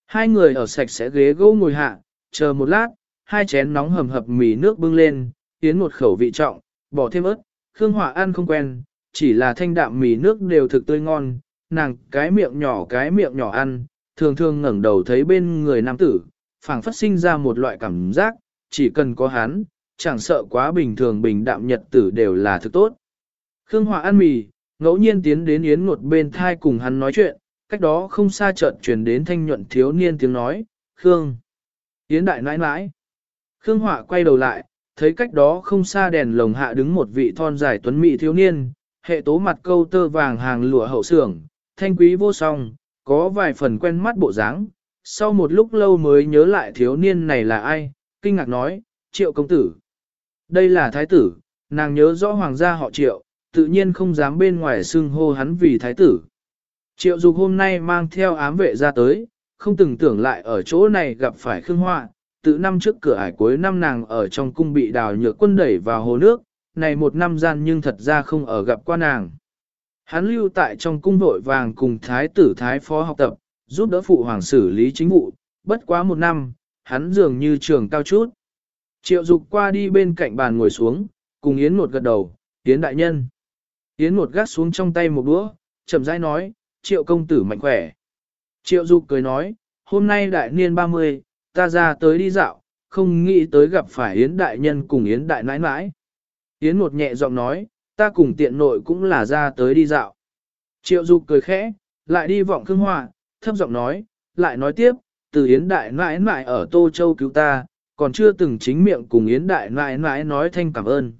Hai người ở sạch sẽ ghế gỗ ngồi hạ, chờ một lát, hai chén nóng hầm hập mì nước bưng lên, tiến một khẩu vị trọng, bỏ thêm ớt, Khương Hỏa ăn không quen, chỉ là thanh đạm mì nước đều thực tươi ngon, nàng cái miệng nhỏ cái miệng nhỏ ăn, thường thường ngẩng đầu thấy bên người nam tử, phảng phất sinh ra một loại cảm giác, chỉ cần có hắn, chẳng sợ quá bình thường bình đạm nhật tử đều là thực tốt. Khương hòa ăn mì, ngẫu nhiên tiến đến Yến Ngột bên thai cùng hắn nói chuyện, cách đó không xa chợt truyền đến thanh nhuận thiếu niên tiếng nói, Khương. Yến đại nãi nãi. Khương Họa quay đầu lại, thấy cách đó không xa đèn lồng hạ đứng một vị thon dài tuấn mỹ thiếu niên, hệ tố mặt câu tơ vàng hàng lụa hậu sưởng, thanh quý vô song, có vài phần quen mắt bộ dáng. Sau một lúc lâu mới nhớ lại thiếu niên này là ai, kinh ngạc nói, triệu công tử. Đây là thái tử, nàng nhớ rõ hoàng gia họ triệu, tự nhiên không dám bên ngoài xưng hô hắn vì thái tử. Triệu dục hôm nay mang theo ám vệ ra tới, không từng tưởng lại ở chỗ này gặp phải Khương Hoa, tự năm trước cửa ải cuối năm nàng ở trong cung bị đào nhược quân đẩy vào hồ nước, này một năm gian nhưng thật ra không ở gặp qua nàng. Hắn lưu tại trong cung vội vàng cùng thái tử thái phó học tập, giúp đỡ phụ hoàng xử lý chính vụ, bất quá một năm, hắn dường như trường cao chút. Triệu dục qua đi bên cạnh bàn ngồi xuống, cùng Yến một gật đầu, Yến đại nhân. Yến một gắt xuống trong tay một đũa, chậm rãi nói, triệu công tử mạnh khỏe. Triệu Dục cười nói, hôm nay đại niên 30, ta ra tới đi dạo, không nghĩ tới gặp phải Yến đại nhân cùng Yến đại nãi nãi. Yến một nhẹ giọng nói, ta cùng tiện nội cũng là ra tới đi dạo. Triệu Dục cười khẽ, lại đi vọng Khương Họa, thấp giọng nói, lại nói tiếp, từ Yến đại nãi nãi ở Tô Châu cứu ta, còn chưa từng chính miệng cùng Yến đại nãi nãi nói thanh cảm ơn.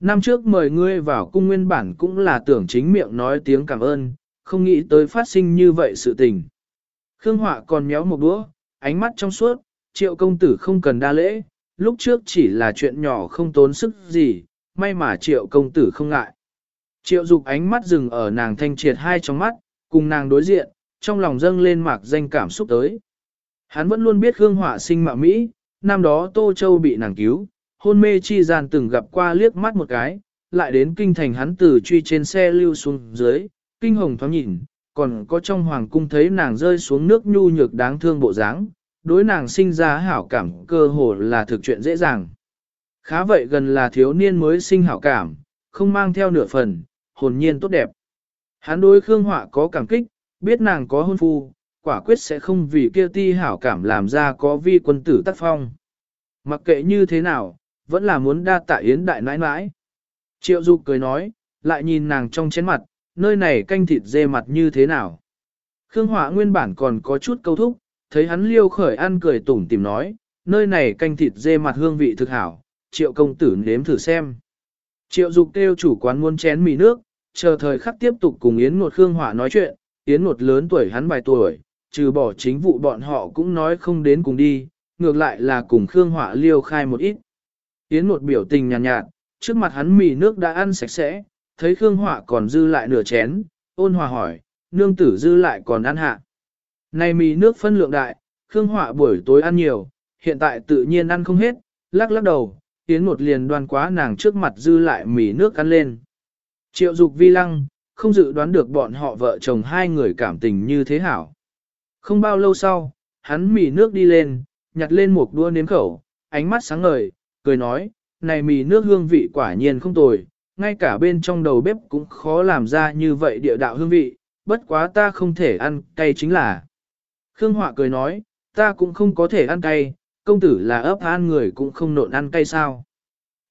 Năm trước mời ngươi vào cung nguyên bản cũng là tưởng chính miệng nói tiếng cảm ơn, không nghĩ tới phát sinh như vậy sự tình. Khương Họa còn méo một đũa, ánh mắt trong suốt, triệu công tử không cần đa lễ, lúc trước chỉ là chuyện nhỏ không tốn sức gì, may mà triệu công tử không ngại. Triệu dục ánh mắt dừng ở nàng thanh triệt hai trong mắt, cùng nàng đối diện, trong lòng dâng lên mạc danh cảm xúc tới. Hắn vẫn luôn biết Khương Họa sinh mạo Mỹ, năm đó Tô Châu bị nàng cứu, hôn mê chi gian từng gặp qua liếc mắt một cái, lại đến kinh thành hắn từ truy trên xe lưu xuống dưới, kinh hồng thoáng nhìn, còn có trong hoàng cung thấy nàng rơi xuống nước nhu nhược đáng thương bộ dáng, đối nàng sinh ra hảo cảm cơ hồ là thực chuyện dễ dàng. Khá vậy gần là thiếu niên mới sinh hảo cảm, không mang theo nửa phần, hồn nhiên tốt đẹp. Hắn đối Khương Họa có cảm kích, biết nàng có hôn phu, quả quyết sẽ không vì kia ti hảo cảm làm ra có vi quân tử tác phong. Mặc kệ như thế nào, vẫn là muốn đa tạ yến đại nãi nãi. Triệu Dục cười nói, lại nhìn nàng trong chén mặt, nơi này canh thịt dê mặt như thế nào. Khương Họa nguyên bản còn có chút câu thúc, thấy hắn liêu khởi ăn cười tủm tìm nói, nơi này canh thịt dê mặt hương vị thực hảo, triệu công tử nếm thử xem. Triệu Dục kêu chủ quán muốn chén mì nước, chờ thời khắc tiếp tục cùng Yến Ngột Khương Hỏa nói chuyện, Yến Ngột lớn tuổi hắn vài tuổi, trừ bỏ chính vụ bọn họ cũng nói không đến cùng đi, ngược lại là cùng Khương Hỏa liêu khai một ít. Yến một biểu tình nhàn nhạt, nhạt, trước mặt hắn mì nước đã ăn sạch sẽ, thấy Khương Hỏa còn dư lại nửa chén, ôn hòa hỏi, nương tử dư lại còn ăn hạ. Này mì nước phân lượng đại, Khương Hỏa buổi tối ăn nhiều, hiện tại tự nhiên ăn không hết, lắc lắc đầu, Yến một liền đoan quá nàng trước mặt dư lại mì nước ăn lên. Triệu dục vi lăng, không dự đoán được bọn họ vợ chồng hai người cảm tình như thế hảo. Không bao lâu sau, hắn mì nước đi lên, nhặt lên một đua nếm khẩu, ánh mắt sáng ngời, cười nói, này mì nước hương vị quả nhiên không tồi, ngay cả bên trong đầu bếp cũng khó làm ra như vậy địa đạo hương vị, bất quá ta không thể ăn cay chính là. Khương Họa cười nói, ta cũng không có thể ăn cay, công tử là ấp ăn người cũng không nộn ăn cay sao.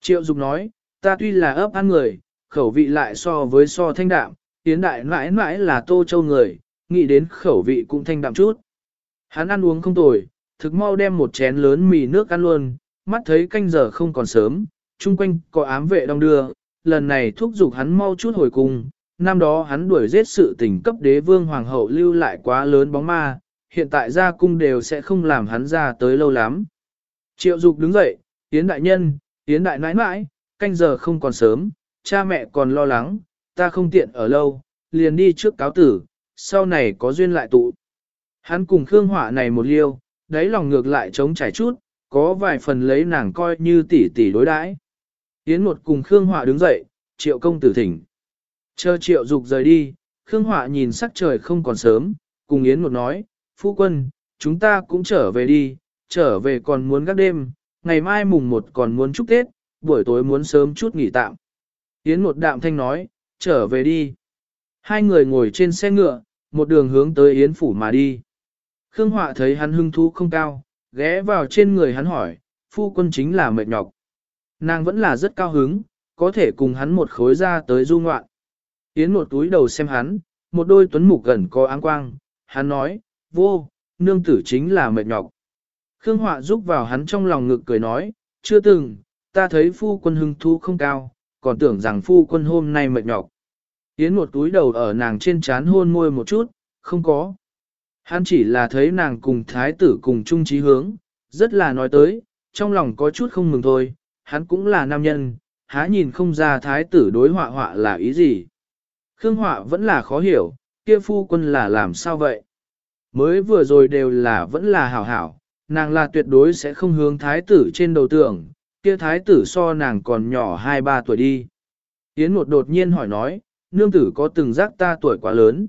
Triệu Dục nói, ta tuy là ấp ăn người, khẩu vị lại so với so thanh đạm, tiến đại mãi mãi là tô châu người, nghĩ đến khẩu vị cũng thanh đạm chút. Hắn ăn uống không tồi, thực mau đem một chén lớn mì nước ăn luôn, mắt thấy canh giờ không còn sớm, chung quanh có ám vệ đông đưa, lần này thúc giục hắn mau chút hồi cung, năm đó hắn đuổi giết sự tình cấp đế vương hoàng hậu lưu lại quá lớn bóng ma, hiện tại ra cung đều sẽ không làm hắn ra tới lâu lắm. Triệu dục đứng dậy, tiến đại nhân, tiến đại nãi nãi, canh giờ không còn sớm, cha mẹ còn lo lắng, ta không tiện ở lâu, liền đi trước cáo tử, sau này có duyên lại tụ. Hắn cùng Khương hỏa này một liêu, đáy lòng ngược lại trống trải chút, có vài phần lấy nàng coi như tỷ tỷ đối đãi. Yến một cùng Khương hỏa đứng dậy, triệu công tử thỉnh. Chờ triệu dục rời đi, Khương hỏa nhìn sắc trời không còn sớm, cùng Yến một nói, phu quân, chúng ta cũng trở về đi, trở về còn muốn gác đêm, ngày mai mùng một còn muốn chúc Tết, buổi tối muốn sớm chút nghỉ tạm. Yến một đạm thanh nói, trở về đi. Hai người ngồi trên xe ngựa, một đường hướng tới Yến phủ mà đi. Khương Họa thấy hắn hưng thú không cao, ghé vào trên người hắn hỏi, phu quân chính là mệt nhọc. Nàng vẫn là rất cao hứng, có thể cùng hắn một khối ra tới du ngoạn. Yến một túi đầu xem hắn, một đôi tuấn mục gần có áng quang, hắn nói, vô, nương tử chính là mệt nhọc. Khương Họa giúp vào hắn trong lòng ngực cười nói, chưa từng, ta thấy phu quân hưng thu không cao, còn tưởng rằng phu quân hôm nay mệt nhọc. Yến một túi đầu ở nàng trên trán hôn môi một chút, không có. Hắn chỉ là thấy nàng cùng thái tử cùng chung trí hướng, rất là nói tới, trong lòng có chút không mừng thôi, hắn cũng là nam nhân, há nhìn không ra thái tử đối họa họa là ý gì. Khương họa vẫn là khó hiểu, kia phu quân là làm sao vậy? Mới vừa rồi đều là vẫn là hảo hảo, nàng là tuyệt đối sẽ không hướng thái tử trên đầu tưởng, kia thái tử so nàng còn nhỏ 2-3 tuổi đi. Yến một đột nhiên hỏi nói, nương tử có từng giác ta tuổi quá lớn.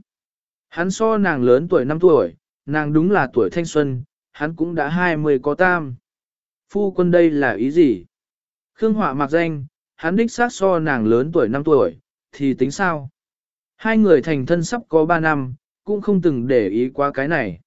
Hắn so nàng lớn tuổi 5 tuổi, nàng đúng là tuổi thanh xuân, hắn cũng đã 20 có tam. Phu quân đây là ý gì? Khương Họa mặc danh, hắn đích xác so nàng lớn tuổi 5 tuổi, thì tính sao? Hai người thành thân sắp có 3 năm, cũng không từng để ý qua cái này.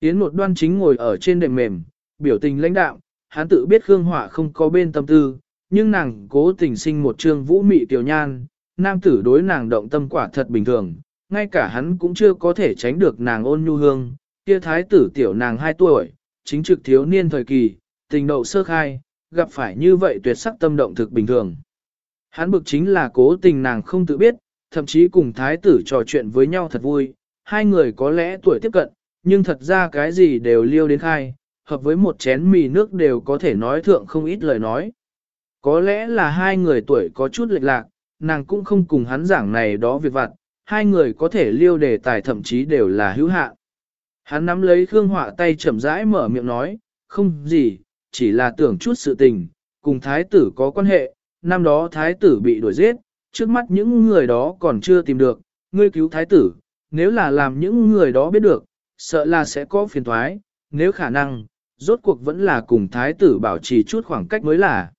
Yến một đoan chính ngồi ở trên đệm mềm, biểu tình lãnh đạm, hắn tự biết Khương Họa không có bên tâm tư, nhưng nàng cố tình sinh một trương vũ mị tiểu nhan, nam tử đối nàng động tâm quả thật bình thường, ngay cả hắn cũng chưa có thể tránh được nàng ôn nhu hương, kia thái tử tiểu nàng 2 tuổi, chính trực thiếu niên thời kỳ, tình đậu sơ khai, gặp phải như vậy tuyệt sắc tâm động thực bình thường. Hắn bực chính là cố tình nàng không tự biết, thậm chí cùng thái tử trò chuyện với nhau thật vui, hai người có lẽ tuổi tiếp cận, nhưng thật ra cái gì đều liêu đến khai, hợp với một chén mì nước đều có thể nói thượng không ít lời nói. Có lẽ là hai người tuổi có chút lệch lạc, nàng cũng không cùng hắn giảng này đó việc vặt, hai người có thể liêu đề tài thậm chí đều là hữu hạ. Hắn nắm lấy Khương Họa tay chậm rãi mở miệng nói, không gì, chỉ là tưởng chút sự tình, cùng thái tử có quan hệ, năm đó thái tử bị đuổi giết, trước mắt những người đó còn chưa tìm được, ngươi cứu thái tử, nếu là làm những người đó biết được, sợ là sẽ có phiền thoái, nếu khả năng, rốt cuộc vẫn là cùng thái tử bảo trì chút khoảng cách mới là.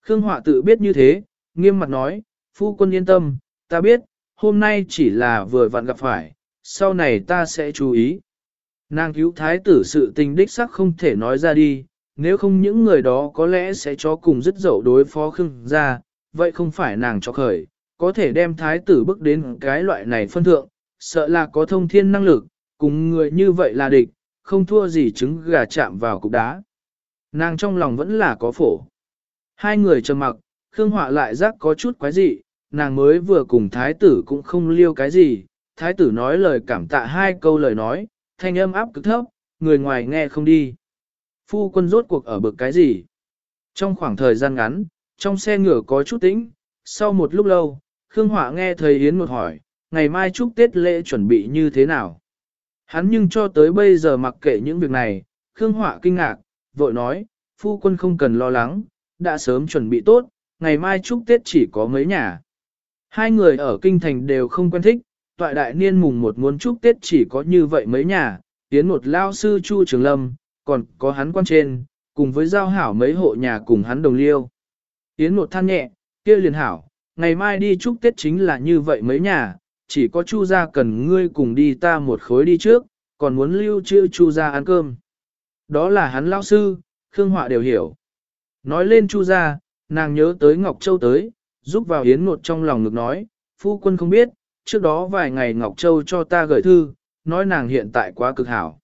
Khương Họa tự biết như thế, nghiêm mặt nói, phu quân yên tâm, ta biết, hôm nay chỉ là vừa vặn gặp phải, sau này ta sẽ chú ý. Nàng cứu thái tử sự tình đích sắc không thể nói ra đi, nếu không những người đó có lẽ sẽ cho cùng dứt dậu đối phó Khương ra, vậy không phải nàng cho khởi, có thể đem thái tử bước đến cái loại này phân thượng, sợ là có thông thiên năng lực, cùng người như vậy là địch, không thua gì trứng gà chạm vào cục đá. Nàng trong lòng vẫn là có phổ. Hai người trầm mặc, Khương Họa lại giác có chút quái dị, nàng mới vừa cùng thái tử cũng không liêu cái gì, thái tử nói lời cảm tạ hai câu lời nói, thanh âm áp cực thấp, người ngoài nghe không đi. Phu quân rốt cuộc ở bực cái gì? Trong khoảng thời gian ngắn, trong xe ngựa có chút tĩnh, sau một lúc lâu, Khương Họa nghe thầy Yến một hỏi, ngày mai chúc Tết lễ chuẩn bị như thế nào? Hắn nhưng cho tới bây giờ mặc kệ những việc này, Khương Họa kinh ngạc, vội nói, phu quân không cần lo lắng, đã sớm chuẩn bị tốt, ngày mai chúc Tết chỉ có mấy nhà. Hai người ở kinh thành đều không quen thích, toại đại niên mùng một muốn chúc Tết chỉ có như vậy mấy nhà, tiến một lao sư Chu Trường Lâm, còn có hắn quan trên, cùng với giao hảo mấy hộ nhà cùng hắn đồng liêu. Tiến một than nhẹ, kia liền hảo, ngày mai đi chúc Tết chính là như vậy mấy nhà, chỉ có Chu gia cần ngươi cùng đi ta một khối đi trước, còn muốn lưu trữ Chu gia ăn cơm. Đó là hắn lao sư, Khương Họa đều hiểu. Nói lên Chu gia, nàng nhớ tới Ngọc Châu tới, giúp vào Yến Ngột trong lòng ngực nói, phu quân không biết, trước đó vài ngày Ngọc Châu cho ta gửi thư, nói nàng hiện tại quá cực hảo.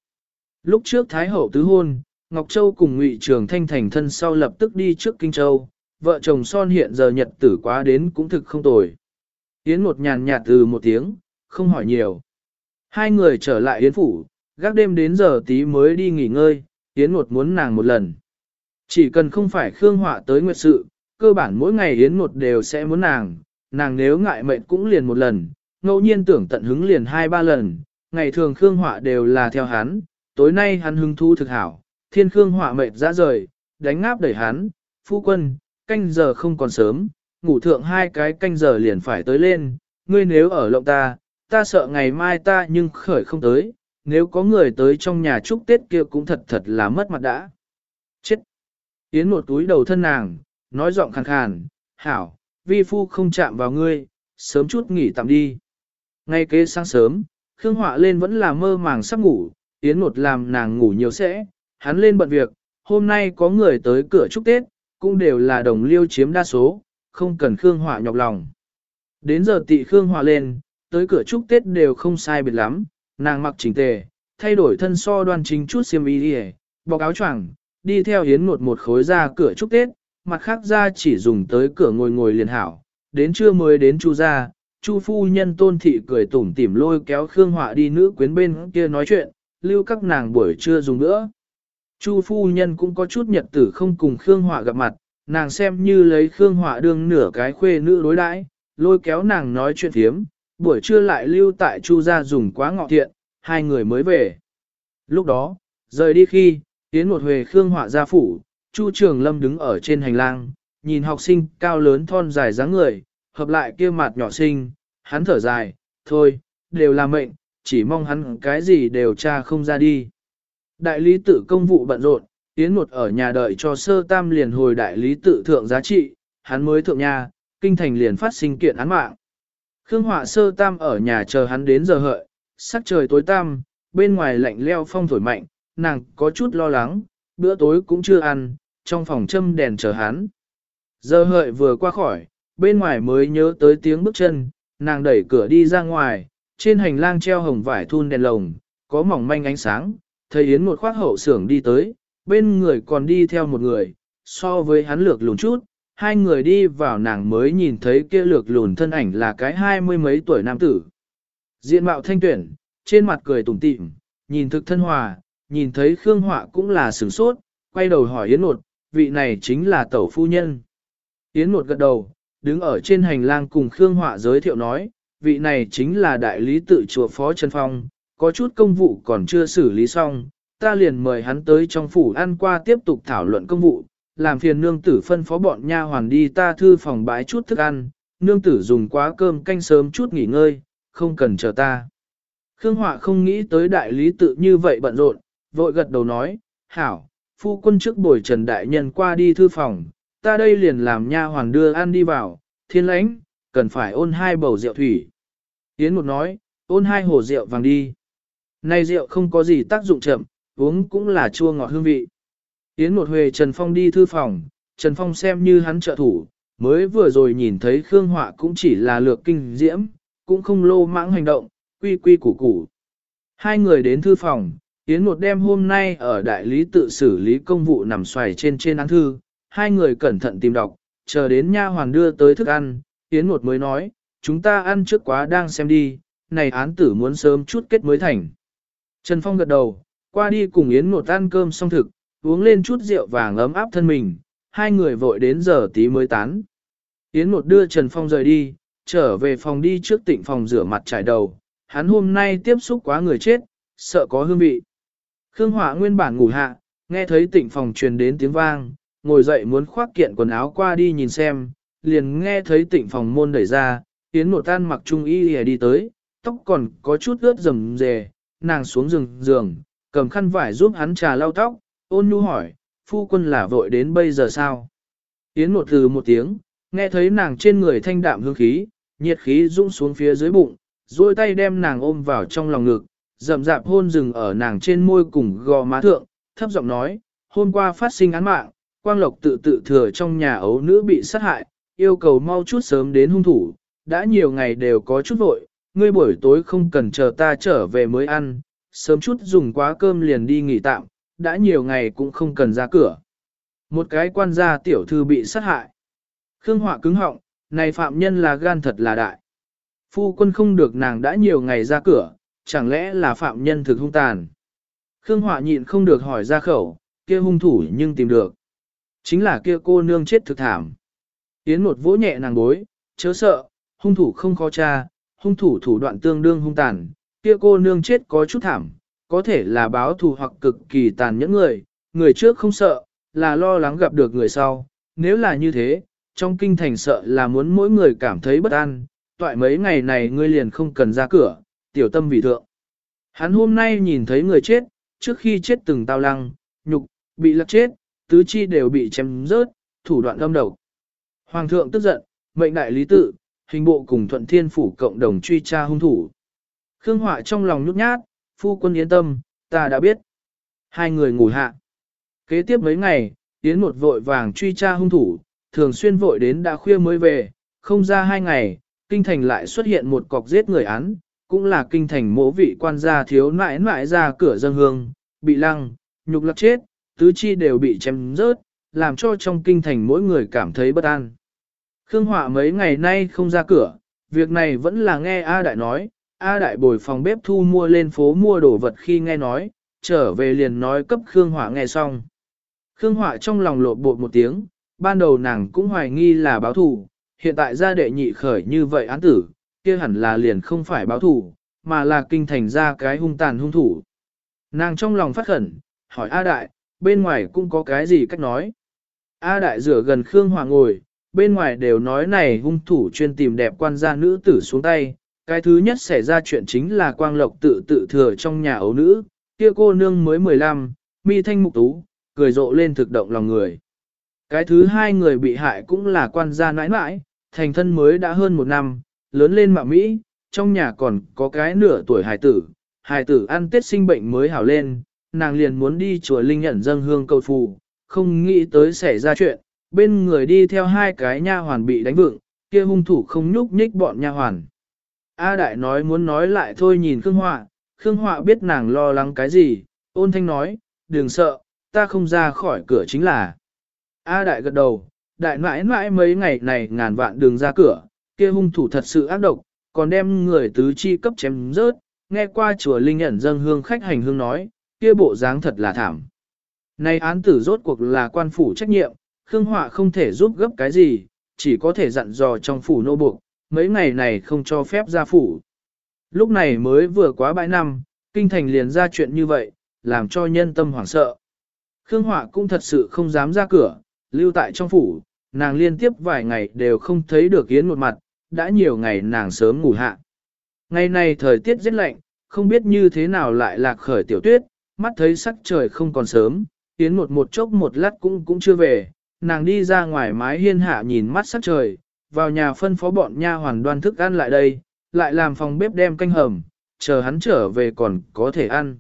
Lúc trước Thái Hậu tứ hôn, Ngọc Châu cùng Ngụy Trường Thanh thành thân sau lập tức đi trước Kinh Châu, vợ chồng son hiện giờ nhật tử quá đến cũng thực không tồi. Yến một nhàn nhạt từ một tiếng, không hỏi nhiều. Hai người trở lại Yến phủ, gác đêm đến giờ tí mới đi nghỉ ngơi, Yến một muốn nàng một lần. Chỉ cần không phải Khương Họa tới nguyệt sự, cơ bản mỗi ngày Yến một đều sẽ muốn nàng, nàng nếu ngại mệnh cũng liền một lần, ngẫu nhiên tưởng tận hứng liền hai ba lần, ngày thường Khương Họa đều là theo hắn, tối nay hắn hứng thu thực hảo, thiên Khương Họa mệt ra rời, đánh ngáp đẩy hắn, phu quân, canh giờ không còn sớm, ngủ thượng hai cái canh giờ liền phải tới lên, ngươi nếu ở lộng ta, ta sợ ngày mai ta nhưng khởi không tới, nếu có người tới trong nhà chúc Tết kia cũng thật thật là mất mặt đã. Chết! Yến một túi đầu thân nàng, nói giọng khàn khàn, hảo, vi phu không chạm vào ngươi, sớm chút nghỉ tạm đi. Ngay kế sáng sớm, Khương Họa lên vẫn là mơ màng sắp ngủ, Yến một làm nàng ngủ nhiều sẽ, hắn lên bận việc, hôm nay có người tới cửa chúc Tết, cũng đều là đồng liêu chiếm đa số, không cần Khương Họa nhọc lòng. Đến giờ tị Khương Họa lên, tới cửa chúc Tết đều không sai biệt lắm, nàng mặc chỉnh tề, thay đổi thân so đoan chính chút xiêm y đi bọc áo choàng, đi theo Yến một một khối ra cửa chúc Tết, mặt khác ra chỉ dùng tới cửa ngồi ngồi liền hảo, đến trưa mới đến chu ra, chu phu nhân tôn thị cười tủm tỉm lôi kéo Khương Họa đi nữ quyến bên kia nói chuyện, lưu các nàng buổi trưa dùng nữa. Chu phu nhân cũng có chút nhật tử không cùng Khương Họa gặp mặt, nàng xem như lấy Khương Họa đương nửa cái khuê nữ đối đãi, lôi kéo nàng nói chuyện thiếm, buổi trưa lại lưu tại Chu gia dùng quá ngọ thiện, hai người mới về. Lúc đó, rời đi khi, tiến một huề Khương Họa gia phủ, Chu Trường Lâm đứng ở trên hành lang, nhìn học sinh cao lớn thon dài dáng người, hợp lại kia mặt nhỏ sinh, hắn thở dài, thôi, đều là mệnh, chỉ mong hắn cái gì đều tra không ra đi. Đại lý tự công vụ bận rộn, Yến một ở nhà đợi cho sơ tam liền hồi đại lý tự thượng giá trị, hắn mới thượng nhà, kinh thành liền phát sinh kiện án mạng. Khương Họa sơ tam ở nhà chờ hắn đến giờ hợi, sắc trời tối tam, bên ngoài lạnh leo phong thổi mạnh, nàng có chút lo lắng, bữa tối cũng chưa ăn, trong phòng châm đèn chờ hắn. Giờ hợi vừa qua khỏi, bên ngoài mới nhớ tới tiếng bước chân, nàng đẩy cửa đi ra ngoài, trên hành lang treo hồng vải thun đèn lồng, có mỏng manh ánh sáng, thấy Yến một khoác hậu sưởng đi tới, bên người còn đi theo một người, so với hắn lược lùn chút, hai người đi vào nàng mới nhìn thấy kia lược lùn thân ảnh là cái hai mươi mấy tuổi nam tử. Diện mạo thanh tuyển, trên mặt cười tủm tỉm, nhìn thực thân hòa, nhìn thấy Khương Họa cũng là sửng sốt, quay đầu hỏi Yến một, vị này chính là tẩu phu nhân. Yến một gật đầu, đứng ở trên hành lang cùng Khương Họa giới thiệu nói, vị này chính là đại lý tự chùa Phó Trần Phong, có chút công vụ còn chưa xử lý xong, ta liền mời hắn tới trong phủ ăn qua tiếp tục thảo luận công vụ, làm phiền nương tử phân phó bọn nha hoàn đi ta thư phòng bái chút thức ăn, nương tử dùng quá cơm canh sớm chút nghỉ ngơi, không cần chờ ta. Khương Họa không nghĩ tới đại lý tự như vậy bận rộn, vội gật đầu nói, hảo, phu quân trước buổi trần đại nhân qua đi thư phòng, ta đây liền làm nha hoàn đưa ăn đi vào, thiên lãnh, cần phải ôn hai bầu rượu thủy. Yến một nói, ôn hai hồ rượu vàng đi. Này rượu không có gì tác dụng chậm, uống cũng là chua ngọt hương vị. Yến một huề Trần Phong đi thư phòng, Trần Phong xem như hắn trợ thủ, mới vừa rồi nhìn thấy Khương Họa cũng chỉ là lược kinh diễm, cũng không lô mãng hành động, quy quy củ củ. Hai người đến thư phòng, Yến một đêm hôm nay ở đại lý tự xử lý công vụ nằm xoài trên trên án thư, hai người cẩn thận tìm đọc, chờ đến nha hoàn đưa tới thức ăn, Yến một mới nói, chúng ta ăn trước quá đang xem đi, này án tử muốn sớm chút kết mới thành. Trần Phong gật đầu, qua đi cùng Yến một ăn cơm xong thực, uống lên chút rượu vàng ấm áp thân mình, hai người vội đến giờ tí mới tán. Yến một đưa Trần Phong rời đi, trở về phòng đi trước tịnh phòng rửa mặt trải đầu, hắn hôm nay tiếp xúc quá người chết, sợ có hương vị. Khương Hỏa nguyên bản ngủ hạ, nghe thấy tịnh phòng truyền đến tiếng vang, ngồi dậy muốn khoác kiện quần áo qua đi nhìn xem, liền nghe thấy tịnh phòng môn đẩy ra, Yến một tan mặc trung y lìa đi tới, tóc còn có chút ướt rầm rề, nàng xuống giường giường, cầm khăn vải giúp hắn trà lau tóc, ôn nhu hỏi, phu quân là vội đến bây giờ sao? Yến một từ một tiếng, nghe thấy nàng trên người thanh đạm hương khí, nhiệt khí rung xuống phía dưới bụng, duỗi tay đem nàng ôm vào trong lòng ngực, rậm rạp hôn rừng ở nàng trên môi cùng gò má thượng, thấp giọng nói, hôm qua phát sinh án mạng, quang lộc tự tự thừa trong nhà ấu nữ bị sát hại, yêu cầu mau chút sớm đến hung thủ, đã nhiều ngày đều có chút vội, ngươi buổi tối không cần chờ ta trở về mới ăn, sớm chút dùng quá cơm liền đi nghỉ tạm, đã nhiều ngày cũng không cần ra cửa. Một cái quan gia tiểu thư bị sát hại. Khương Họa cứng họng, này phạm nhân là gan thật là đại. Phu quân không được nàng đã nhiều ngày ra cửa, chẳng lẽ là phạm nhân thực hung tàn. Khương Họa nhịn không được hỏi ra khẩu, kia hung thủ nhưng tìm được. Chính là kia cô nương chết thực thảm. Yến một vỗ nhẹ nàng bối, chớ sợ, hung thủ không khó tra, hung thủ thủ đoạn tương đương hung tàn, kia cô nương chết có chút thảm, có thể là báo thù hoặc cực kỳ tàn nhẫn người, người trước không sợ, là lo lắng gặp được người sau, nếu là như thế, trong kinh thành sợ là muốn mỗi người cảm thấy bất an, toại mấy ngày này ngươi liền không cần ra cửa, tiểu tâm vị thượng. Hắn hôm nay nhìn thấy người chết, trước khi chết từng tao lăng, nhục, bị lật chết, tứ chi đều bị chém rớt, thủ đoạn âm đầu. Hoàng thượng tức giận, mệnh đại lý tự, hình bộ cùng thuận thiên phủ cộng đồng truy tra hung thủ. Khương Họa trong lòng nhút nhát, phu quân yên tâm, ta đã biết. Hai người ngủ hạ. Kế tiếp mấy ngày, Yến một vội vàng truy tra hung thủ, thường xuyên vội đến đã khuya mới về, không ra hai ngày, kinh thành lại xuất hiện một cọc giết người án, cũng là kinh thành mỗ vị quan gia thiếu nãi nãi ra cửa dân hương, bị lăng, nhục lật chết, tứ chi đều bị chém rớt, làm cho trong kinh thành mỗi người cảm thấy bất an. Khương Họa mấy ngày nay không ra cửa, việc này vẫn là nghe A Đại nói, A Đại bồi phòng bếp thu mua lên phố mua đồ vật khi nghe nói, trở về liền nói cấp Khương Hỏa nghe xong. Khương Hỏa trong lòng lột bột một tiếng, ban đầu nàng cũng hoài nghi là báo thù, hiện tại gia đệ nhị khởi như vậy án tử, kia hẳn là liền không phải báo thù, mà là kinh thành ra cái hung tàn hung thủ. Nàng trong lòng phát khẩn, hỏi A Đại, bên ngoài cũng có cái gì cách nói. A Đại rửa gần Khương Hỏa ngồi, bên ngoài đều nói này hung thủ chuyên tìm đẹp quan gia nữ tử xuống tay. Cái thứ nhất xảy ra chuyện chính là quang lộc tự tự thừa trong nhà ấu nữ, kia cô nương mới 15, mi thanh mục tú, cười rộ lên thực động lòng người. Cái thứ hai người bị hại cũng là quan gia nãi nãi, thành thân mới đã hơn một năm, lớn lên mạng Mỹ, trong nhà còn có cái nửa tuổi hài tử, hài tử ăn tết sinh bệnh mới hảo lên, nàng liền muốn đi chùa Linh nhận dâng hương cầu phù, không nghĩ tới xảy ra chuyện, bên người đi theo hai cái nha hoàn bị đánh vựng, kia hung thủ không nhúc nhích bọn nha hoàn. A Đại nói muốn nói lại thôi nhìn Khương Họa, Khương Họa biết nàng lo lắng cái gì, ôn thanh nói, đừng sợ, ta không ra khỏi cửa chính là. A Đại gật đầu, Đại mãi mãi mấy ngày này ngàn vạn đường ra cửa, kia hung thủ thật sự ác độc, còn đem người tứ chi cấp chém rớt, nghe qua chùa Linh ẩn dâng hương khách hành hương nói, kia bộ dáng thật là thảm. Nay án tử rốt cuộc là quan phủ trách nhiệm, Khương Họa không thể giúp gấp cái gì, chỉ có thể dặn dò trong phủ nô buộc, mấy ngày này không cho phép ra phủ. Lúc này mới vừa quá bãi năm, kinh thành liền ra chuyện như vậy, làm cho nhân tâm hoảng sợ. Khương Họa cũng thật sự không dám ra cửa, lưu tại trong phủ, nàng liên tiếp vài ngày đều không thấy được Yến một mặt, đã nhiều ngày nàng sớm ngủ hạ. Ngày này thời tiết rất lạnh, không biết như thế nào lại lạc khởi tiểu tuyết, mắt thấy sắc trời không còn sớm, Yến một một chốc một lát cũng cũng chưa về, nàng đi ra ngoài mái hiên hạ nhìn mắt sắc trời, vào nhà phân phó bọn nha hoàn đoan thức ăn lại đây, lại làm phòng bếp đem canh hầm, chờ hắn trở về còn có thể ăn.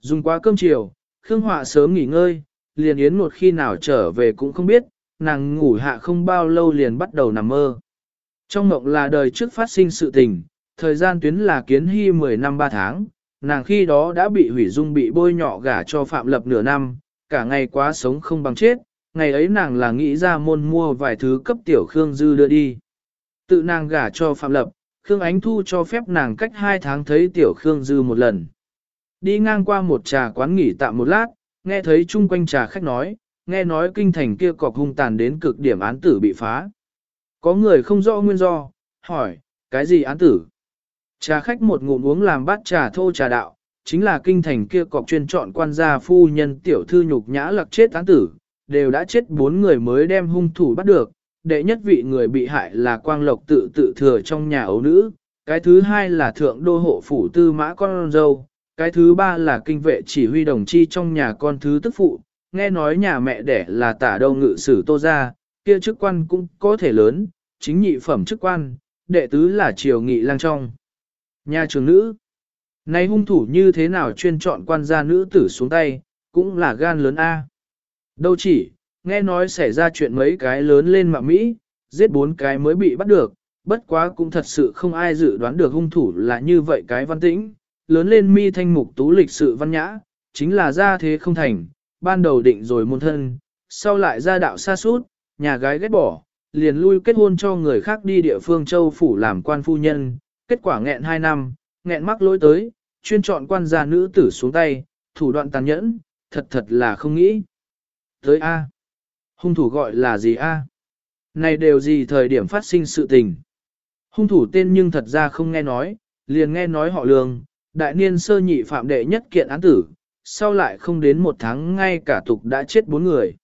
Dùng qua cơm chiều, Khương Họa sớm nghỉ ngơi, liền Yến một khi nào trở về cũng không biết, nàng ngủ hạ không bao lâu liền bắt đầu nằm mơ. Trong mộng là đời trước phát sinh sự tình, thời gian tuyến là kiến hy 10 năm 3 tháng, nàng khi đó đã bị hủy dung bị bôi nhọ gả cho Phạm Lập nửa năm, cả ngày quá sống không bằng chết, ngày ấy nàng là nghĩ ra môn mua vài thứ cấp tiểu Khương Dư đưa đi. Tự nàng gả cho Phạm Lập, Khương Ánh Thu cho phép nàng cách 2 tháng thấy tiểu Khương Dư một lần. Đi ngang qua một trà quán nghỉ tạm một lát, nghe thấy chung quanh trà khách nói, nghe nói kinh thành kia cọc hung tàn đến cực điểm án tử bị phá. Có người không rõ nguyên do, hỏi, cái gì án tử? Trà khách một ngụm uống làm bát trà thô trà đạo, chính là kinh thành kia cọc chuyên chọn quan gia phu nhân tiểu thư nhục nhã lặc chết án tử, đều đã chết bốn người mới đem hung thủ bắt được. Đệ nhất vị người bị hại là quang lộc tự tự thừa trong nhà ấu nữ, cái thứ hai là thượng đô hộ phủ tư mã con dâu, cái thứ ba là kinh vệ chỉ huy đồng chi trong nhà con thứ tức phụ, nghe nói nhà mẹ đẻ là tả đâu ngự sử tô ra, kia chức quan cũng có thể lớn, chính nhị phẩm chức quan, đệ tứ là triều nghị lang trong. Nhà trường nữ, nay hung thủ như thế nào chuyên chọn quan gia nữ tử xuống tay, cũng là gan lớn A. Đâu chỉ, nghe nói xảy ra chuyện mấy cái lớn lên mạng Mỹ, giết bốn cái mới bị bắt được, bất quá cũng thật sự không ai dự đoán được hung thủ là như vậy cái văn tĩnh, lớn lên mi thanh mục tú lịch sự văn nhã, chính là ra thế không thành, ban đầu định rồi môn thân, sau lại ra đạo xa suốt, nhà gái ghét bỏ, liền lui kết hôn cho người khác đi địa phương châu phủ làm quan phu nhân, kết quả nghẹn 2 năm, nghẹn mắc lỗi tới, chuyên chọn quan gia nữ tử xuống tay, thủ đoạn tàn nhẫn, thật thật là không nghĩ. Tới A. Hung thủ gọi là gì A? Này đều gì thời điểm phát sinh sự tình. Hung thủ tên nhưng thật ra không nghe nói, liền nghe nói họ lương, đại niên sơ nhị phạm đệ nhất kiện án tử, sau lại không đến một tháng ngay cả tục đã chết bốn người.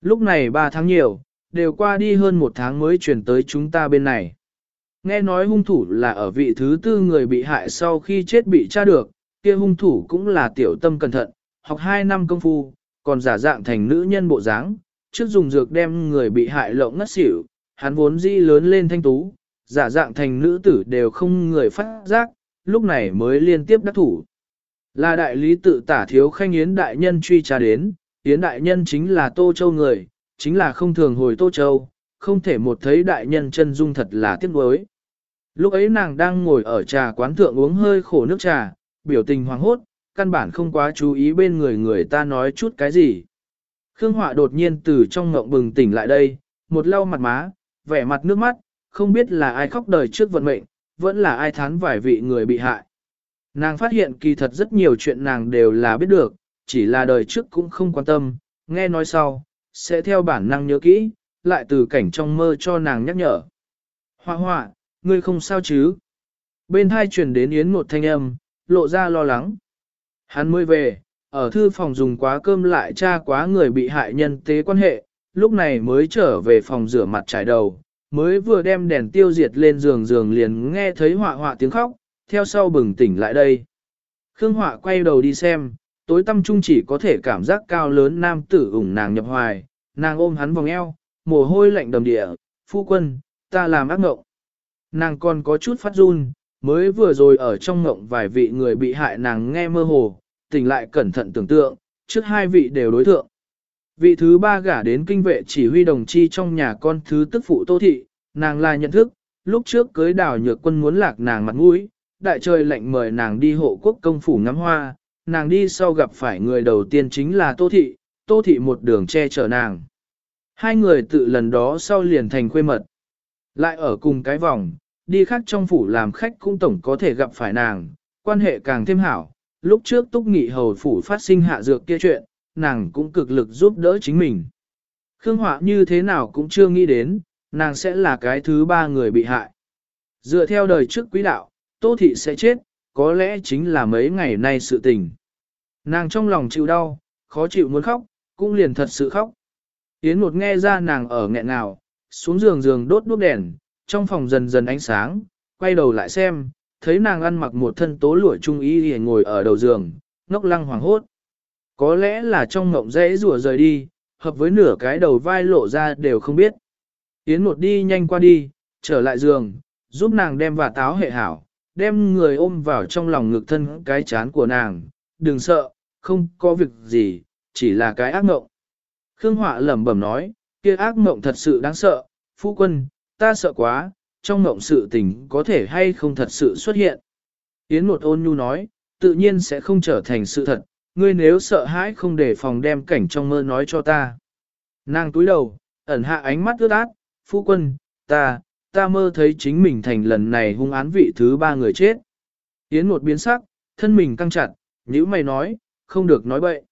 Lúc này ba tháng nhiều, đều qua đi hơn một tháng mới chuyển tới chúng ta bên này. Nghe nói hung thủ là ở vị thứ tư người bị hại sau khi chết bị tra được, kia hung thủ cũng là tiểu tâm cẩn thận, học hai năm công phu, còn giả dạng thành nữ nhân bộ dáng, trước dùng dược đem người bị hại lộng ngất xỉu, hắn vốn dĩ lớn lên thanh tú, giả dạng thành nữ tử đều không người phát giác, lúc này mới liên tiếp đắc thủ. Là đại lý tự tả thiếu khanh yến đại nhân truy tra đến, yến đại nhân chính là Tô Châu người, chính là không thường hồi Tô Châu, không thể một thấy đại nhân chân dung thật là tiếc nuối. Lúc ấy nàng đang ngồi ở trà quán thượng uống hơi khổ nước trà, biểu tình hoàng hốt, căn bản không quá chú ý bên người người ta nói chút cái gì. Khương Họa đột nhiên từ trong ngộng bừng tỉnh lại đây, một lau mặt má, vẻ mặt nước mắt, không biết là ai khóc đời trước vận mệnh, vẫn là ai thán vài vị người bị hại. Nàng phát hiện kỳ thật rất nhiều chuyện nàng đều là biết được, chỉ là đời trước cũng không quan tâm, nghe nói sau, sẽ theo bản năng nhớ kỹ, lại từ cảnh trong mơ cho nàng nhắc nhở. Hoa hoa, ngươi không sao chứ? Bên hai truyền đến Yến một thanh âm, lộ ra lo lắng. Hắn mới về, ở thư phòng dùng quá cơm lại tra quá người bị hại nhân tế quan hệ, lúc này mới trở về phòng rửa mặt trải đầu, mới vừa đem đèn tiêu diệt lên giường giường liền nghe thấy họa họa tiếng khóc, theo sau bừng tỉnh lại đây. Khương họa quay đầu đi xem, tối tâm trung chỉ có thể cảm giác cao lớn nam tử ủng nàng nhập hoài, nàng ôm hắn vòng eo, mồ hôi lạnh đầm địa, phu quân, ta làm ác ngộng. Nàng còn có chút phát run, Mới vừa rồi ở trong ngộng vài vị người bị hại nàng nghe mơ hồ, tỉnh lại cẩn thận tưởng tượng, trước hai vị đều đối thượng. Vị thứ ba gả đến kinh vệ chỉ huy đồng chi trong nhà con thứ tức phụ tô thị, nàng là nhận thức, lúc trước cưới đào nhược quân muốn lạc nàng mặt mũi, đại trời lệnh mời nàng đi hộ quốc công phủ ngắm hoa, nàng đi sau gặp phải người đầu tiên chính là tô thị, tô thị một đường che chở nàng. Hai người tự lần đó sau liền thành quê mật. Lại ở cùng cái vòng, đi khác trong phủ làm khách cũng tổng có thể gặp phải nàng, quan hệ càng thêm hảo. Lúc trước túc nghị hầu phủ phát sinh hạ dược kia chuyện, nàng cũng cực lực giúp đỡ chính mình. Khương Họa như thế nào cũng chưa nghĩ đến, nàng sẽ là cái thứ ba người bị hại. Dựa theo đời trước quý đạo, Tô Thị sẽ chết, có lẽ chính là mấy ngày nay sự tình. Nàng trong lòng chịu đau, khó chịu muốn khóc, cũng liền thật sự khóc. Yến một nghe ra nàng ở nghẹn nào, xuống giường giường đốt đuốc đèn, trong phòng dần dần ánh sáng, quay đầu lại xem, thấy nàng ăn mặc một thân tố lụa trung y hề ngồi ở đầu giường, ngốc lăng hoàng hốt. Có lẽ là trong ngộng dễ rùa rời đi, hợp với nửa cái đầu vai lộ ra đều không biết. Yến một đi nhanh qua đi, trở lại giường, giúp nàng đem và táo hệ hảo, đem người ôm vào trong lòng ngực thân cái chán của nàng, đừng sợ, không có việc gì, chỉ là cái ác mộng. Khương Họa lẩm bẩm nói, kia ác mộng thật sự đáng sợ, phu quân, ta sợ quá, trong mộng sự tình có thể hay không thật sự xuất hiện. Yến một ôn nhu nói, tự nhiên sẽ không trở thành sự thật, ngươi nếu sợ hãi không để phòng đem cảnh trong mơ nói cho ta. Nàng túi đầu, ẩn hạ ánh mắt ướt át, phu quân, ta, ta mơ thấy chính mình thành lần này hung án vị thứ ba người chết. Yến một biến sắc, thân mình căng chặt, nhữ mày nói, không được nói bậy.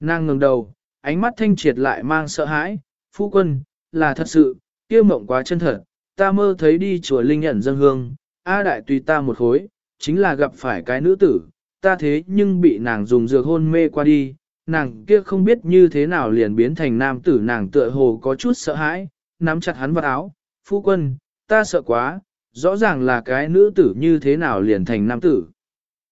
Nàng ngừng đầu, ánh mắt thanh triệt lại mang sợ hãi, phu quân, là thật sự, kia mộng quá chân thật, ta mơ thấy đi chùa Linh nhận dân hương, A đại tùy ta một khối, chính là gặp phải cái nữ tử, ta thế nhưng bị nàng dùng dược hôn mê qua đi, nàng kia không biết như thế nào liền biến thành nam tử nàng tựa hồ có chút sợ hãi, nắm chặt hắn vào áo, phu quân, ta sợ quá, rõ ràng là cái nữ tử như thế nào liền thành nam tử.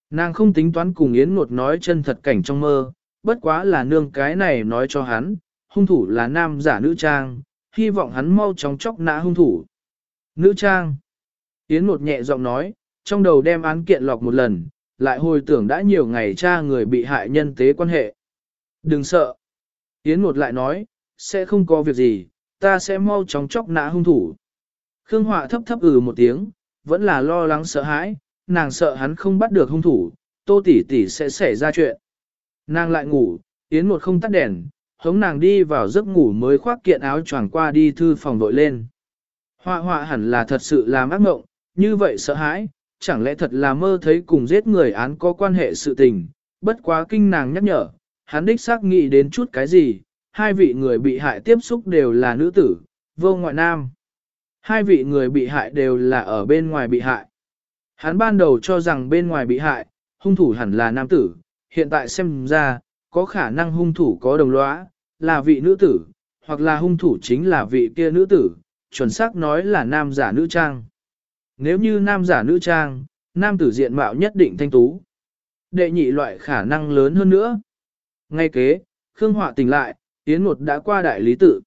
Nàng không tính toán cùng Yến Ngột nói chân thật cảnh trong mơ, bất quá là nương cái này nói cho hắn, hung thủ là nam giả nữ trang, hy vọng hắn mau chóng chóc nã hung thủ. Nữ trang. Yến một nhẹ giọng nói, trong đầu đem án kiện lọc một lần, lại hồi tưởng đã nhiều ngày cha người bị hại nhân tế quan hệ. Đừng sợ. Yến một lại nói, sẽ không có việc gì, ta sẽ mau chóng chóc nã hung thủ. Khương Họa thấp thấp ừ một tiếng, vẫn là lo lắng sợ hãi, nàng sợ hắn không bắt được hung thủ, tô tỷ tỷ sẽ xảy ra chuyện. Nàng lại ngủ, Yến một không tắt đèn, hống nàng đi vào giấc ngủ mới khoác kiện áo choàng qua đi thư phòng đội lên. Họa họa hẳn là thật sự làm ác mộng, như vậy sợ hãi, chẳng lẽ thật là mơ thấy cùng giết người án có quan hệ sự tình, bất quá kinh nàng nhắc nhở, hắn đích xác nghĩ đến chút cái gì, hai vị người bị hại tiếp xúc đều là nữ tử, vô ngoại nam. Hai vị người bị hại đều là ở bên ngoài bị hại. Hắn ban đầu cho rằng bên ngoài bị hại, hung thủ hẳn là nam tử, hiện tại xem ra, có khả năng hung thủ có đồng lõa, là vị nữ tử, hoặc là hung thủ chính là vị kia nữ tử, chuẩn xác nói là nam giả nữ trang. Nếu như nam giả nữ trang, nam tử diện mạo nhất định thanh tú. Đệ nhị loại khả năng lớn hơn nữa. Ngay kế, Khương Họa tỉnh lại, Yến Ngột đã qua đại lý tự.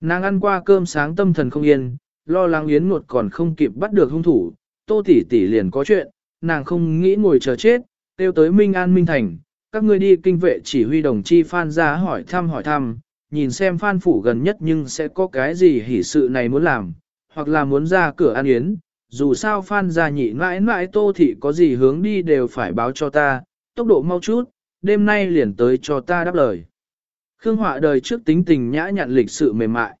Nàng ăn qua cơm sáng tâm thần không yên, lo lắng Yến Ngột còn không kịp bắt được hung thủ, tô tỷ tỷ liền có chuyện, nàng không nghĩ ngồi chờ chết, tiêu tới Minh An Minh Thành, các ngươi đi kinh vệ chỉ huy đồng chi Phan ra hỏi thăm hỏi thăm, nhìn xem Phan phủ gần nhất nhưng sẽ có cái gì hỉ sự này muốn làm, hoặc là muốn ra cửa ăn yến, dù sao Phan ra nhị mãi mãi tô thị có gì hướng đi đều phải báo cho ta, tốc độ mau chút, đêm nay liền tới cho ta đáp lời. Khương Họa đời trước tính tình nhã nhặn lịch sự mềm mại.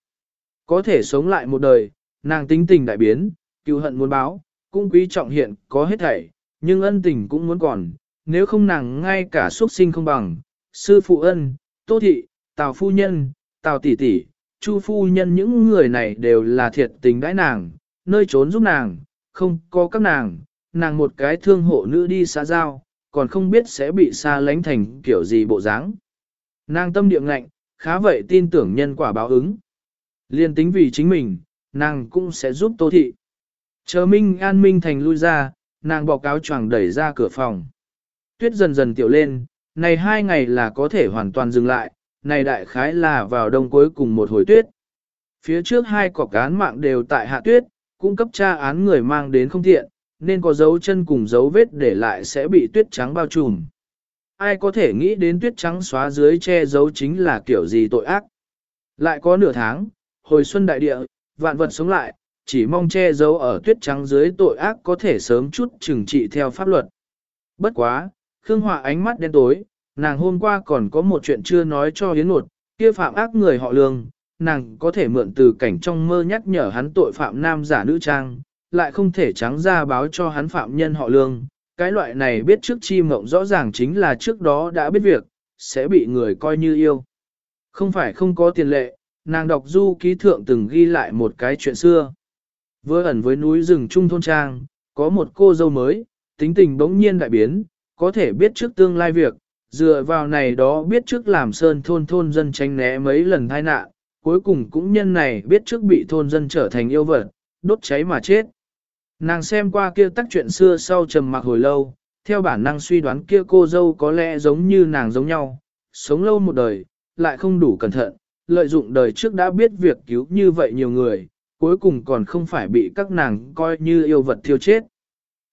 Có thể sống lại một đời, nàng tính tình đại biến, cứu hận muốn báo, cũng quý trọng hiện có hết thảy, nhưng ân tình cũng muốn còn, nếu không nàng ngay cả xuất sinh không bằng. Sư phụ ân, tô thị, tào phu nhân, tào tỷ tỷ, chu phu nhân những người này đều là thiệt tình đãi nàng, nơi trốn giúp nàng, không có các nàng, nàng một cái thương hộ nữ đi xa giao, còn không biết sẽ bị xa lánh thành kiểu gì bộ dáng. Nàng tâm địa ngạnh, khá vậy tin tưởng nhân quả báo ứng. Liên tính vì chính mình, nàng cũng sẽ giúp tô thị. Chờ Minh An Minh Thành lui ra, nàng bỏ cáo choàng đẩy ra cửa phòng. Tuyết dần dần tiểu lên, này hai ngày là có thể hoàn toàn dừng lại, này đại khái là vào đông cuối cùng một hồi tuyết. Phía trước hai cọc án mạng đều tại hạ tuyết, cung cấp tra án người mang đến không thiện, nên có dấu chân cùng dấu vết để lại sẽ bị tuyết trắng bao trùm. Ai có thể nghĩ đến tuyết trắng xóa dưới che giấu chính là kiểu gì tội ác. Lại có nửa tháng, hồi xuân đại địa, vạn vật sống lại, chỉ mong che giấu ở tuyết trắng dưới tội ác có thể sớm chút trừng trị theo pháp luật. Bất quá, Khương hòa ánh mắt đen tối, nàng hôm qua còn có một chuyện chưa nói cho Yến Nột, kia phạm ác người họ lương, nàng có thể mượn từ cảnh trong mơ nhắc nhở hắn tội phạm nam giả nữ trang, lại không thể trắng ra báo cho hắn phạm nhân họ lương. Cái loại này biết trước chi mộng rõ ràng chính là trước đó đã biết việc, sẽ bị người coi như yêu. Không phải không có tiền lệ, nàng đọc du ký thượng từng ghi lại một cái chuyện xưa. Vừa ẩn với núi rừng trung thôn trang, có một cô dâu mới, tính tình bỗng nhiên đại biến, có thể biết trước tương lai việc, dựa vào này đó biết trước làm sơn thôn thôn dân tránh né mấy lần tai nạn, cuối cùng cũng nhân này biết trước bị thôn dân trở thành yêu vật, đốt cháy mà chết. Nàng xem qua kia tác chuyện xưa sau trầm mặc hồi lâu, theo bản năng suy đoán kia cô dâu có lẽ giống như nàng giống nhau, sống lâu một đời, lại không đủ cẩn thận, lợi dụng đời trước đã biết việc cứu như vậy nhiều người, cuối cùng còn không phải bị các nàng coi như yêu vật thiêu chết.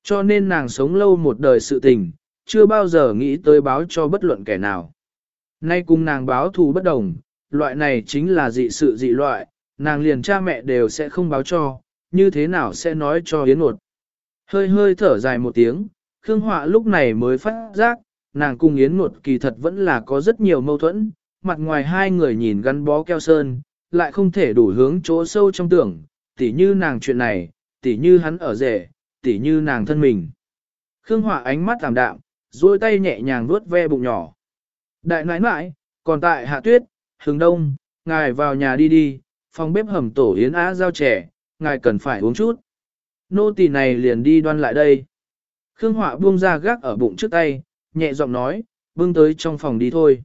Cho nên nàng sống lâu một đời sự tình, chưa bao giờ nghĩ tới báo cho bất luận kẻ nào. Nay cùng nàng báo thù bất đồng, loại này chính là dị sự dị loại, nàng liền cha mẹ đều sẽ không báo cho, như thế nào sẽ nói cho Yến Nột. Hơi hơi thở dài một tiếng, Khương Họa lúc này mới phát giác, nàng cùng Yến Nột kỳ thật vẫn là có rất nhiều mâu thuẫn, mặt ngoài hai người nhìn gắn bó keo sơn, lại không thể đủ hướng chỗ sâu trong tưởng, tỉ như nàng chuyện này, tỉ như hắn ở rể, tỉ như nàng thân mình. Khương Họa ánh mắt tạm đạm, duỗi tay nhẹ nhàng vuốt ve bụng nhỏ. Đại nãi nãi, còn tại hạ tuyết, hướng đông, ngài vào nhà đi đi, phòng bếp hầm tổ yến á giao trẻ, ngài cần phải uống chút. Nô tỳ này liền đi đoan lại đây. Khương Họa buông ra gác ở bụng trước tay, nhẹ giọng nói, bưng tới trong phòng đi thôi.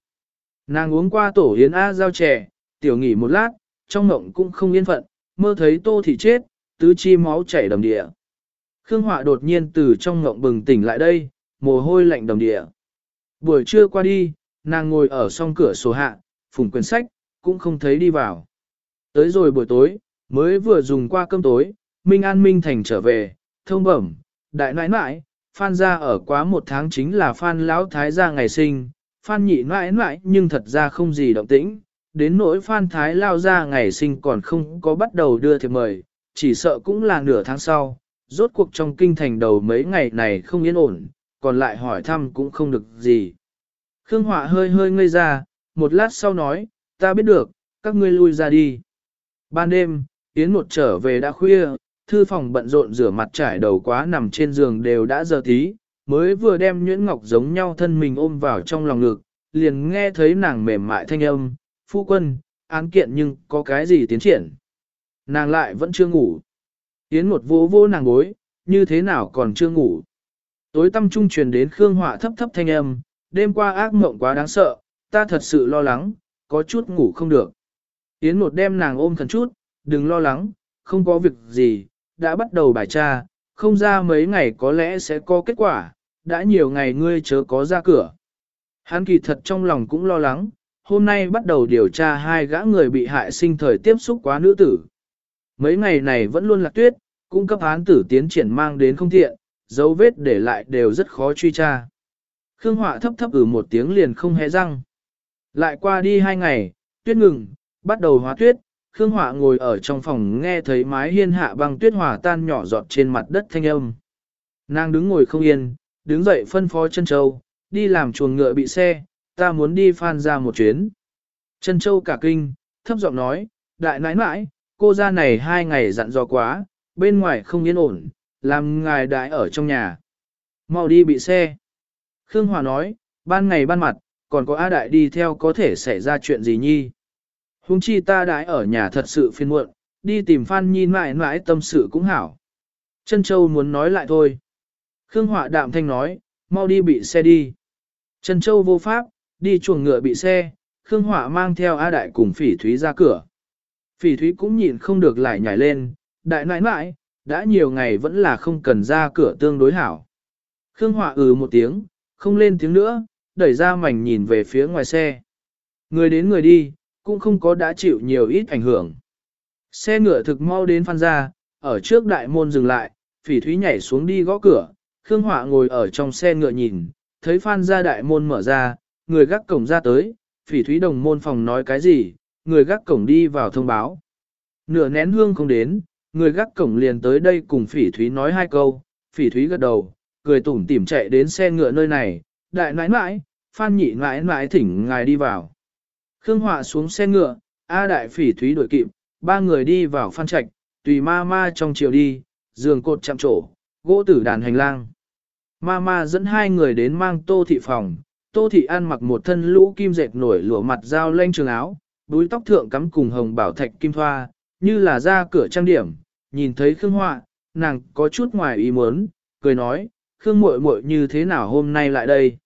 Nàng uống qua tổ yến á giao trẻ, tiểu nghỉ một lát, trong mộng cũng không yên phận, mơ thấy tô thị chết, tứ chi máu chảy đầm địa. Khương Họa đột nhiên từ trong ngộng bừng tỉnh lại đây, mồ hôi lạnh đầm địa. Buổi trưa qua đi, nàng ngồi ở song cửa sổ hạ, phùng quyển sách, cũng không thấy đi vào. Tới rồi buổi tối, mới vừa dùng qua cơm tối, Minh An Minh Thành trở về, thông bẩm, đại nãi nãi, Phan gia ở quá một tháng chính là Phan Lão Thái gia ngày sinh, Phan nhị nãi nãi nhưng thật ra không gì động tĩnh, đến nỗi Phan Thái Lao gia ngày sinh còn không có bắt đầu đưa thiệp mời, chỉ sợ cũng là nửa tháng sau, rốt cuộc trong kinh thành đầu mấy ngày này không yên ổn, còn lại hỏi thăm cũng không được gì. Khương Họa hơi hơi ngây ra, một lát sau nói, ta biết được, các ngươi lui ra đi. Ban đêm, Yến một trở về đã khuya, thư phòng bận rộn rửa mặt trải đầu quá nằm trên giường đều đã giờ tí, mới vừa đem nhuyễn ngọc giống nhau thân mình ôm vào trong lòng ngực, liền nghe thấy nàng mềm mại thanh âm, phu quân, án kiện nhưng có cái gì tiến triển. Nàng lại vẫn chưa ngủ. Yến một vỗ vỗ nàng gối, như thế nào còn chưa ngủ. Tối tâm trung truyền đến Khương Họa thấp thấp thanh âm, đêm qua ác mộng quá đáng sợ, ta thật sự lo lắng, có chút ngủ không được. Yến một đêm nàng ôm thần chút, đừng lo lắng, không có việc gì, đã bắt đầu bài tra, không ra mấy ngày có lẽ sẽ có kết quả, đã nhiều ngày ngươi chớ có ra cửa. Hắn kỳ thật trong lòng cũng lo lắng, hôm nay bắt đầu điều tra hai gã người bị hại sinh thời tiếp xúc quá nữ tử. Mấy ngày này vẫn luôn là tuyết, cung cấp án tử tiến triển mang đến không thiện, dấu vết để lại đều rất khó truy tra. Khương Họa thấp thấp ử một tiếng liền không hé răng. Lại qua đi hai ngày, tuyết ngừng, bắt đầu hóa tuyết, Khương Họa ngồi ở trong phòng nghe thấy mái hiên hạ băng tuyết hòa tan nhỏ giọt trên mặt đất thanh âm. Nàng đứng ngồi không yên, đứng dậy phân phó chân châu, đi làm chuồng ngựa bị xe, ta muốn đi phan ra một chuyến. Chân châu cả kinh, thấp giọng nói, đại nãi nãi, cô ra này hai ngày dặn dò quá, bên ngoài không yên ổn, làm ngài đại ở trong nhà. Mau đi bị xe. Khương Hòa nói, ban ngày ban mặt, còn có A Đại đi theo có thể xảy ra chuyện gì nhi. Hùng chi ta đại ở nhà thật sự phiền muộn, đi tìm Phan Nhi mãi mãi tâm sự cũng hảo. Trân Châu muốn nói lại thôi. Khương Họa đạm thanh nói, mau đi bị xe đi. Trân Châu vô pháp, đi chuồng ngựa bị xe, Khương Họa mang theo A Đại cùng Phỉ Thúy ra cửa. Phỉ Thúy cũng nhìn không được lại nhảy lên, đại nãi nãi, đã nhiều ngày vẫn là không cần ra cửa tương đối hảo. Khương Họa ừ một tiếng, không lên tiếng nữa, đẩy ra mảnh nhìn về phía ngoài xe. Người đến người đi, cũng không có đã chịu nhiều ít ảnh hưởng. Xe ngựa thực mau đến phan ra, ở trước đại môn dừng lại, phỉ thúy nhảy xuống đi gõ cửa, Khương Họa ngồi ở trong xe ngựa nhìn, thấy Phan gia đại môn mở ra, người gác cổng ra tới, phỉ thúy đồng môn phòng nói cái gì, người gác cổng đi vào thông báo. Nửa nén hương không đến, người gác cổng liền tới đây cùng phỉ thúy nói hai câu, phỉ thúy gật đầu, cười tủm tỉm chạy đến xe ngựa nơi này, đại nãi nãi, phan nhị nãi nãi thỉnh ngài đi vào. Khương Họa xuống xe ngựa, A đại phỉ thúy đổi kịp, ba người đi vào phan trạch, tùy ma ma trong chiều đi, giường cột chạm trổ, gỗ tử đàn hành lang. Ma ma dẫn hai người đến mang tô thị phòng, tô thị ăn mặc một thân lũ kim dệt nổi lụa mặt dao lanh trường áo, đuôi tóc thượng cắm cùng hồng bảo thạch kim thoa, như là ra cửa trang điểm, nhìn thấy Khương Họa, nàng có chút ngoài ý muốn, cười nói, Khương muội muội như thế nào hôm nay lại đây?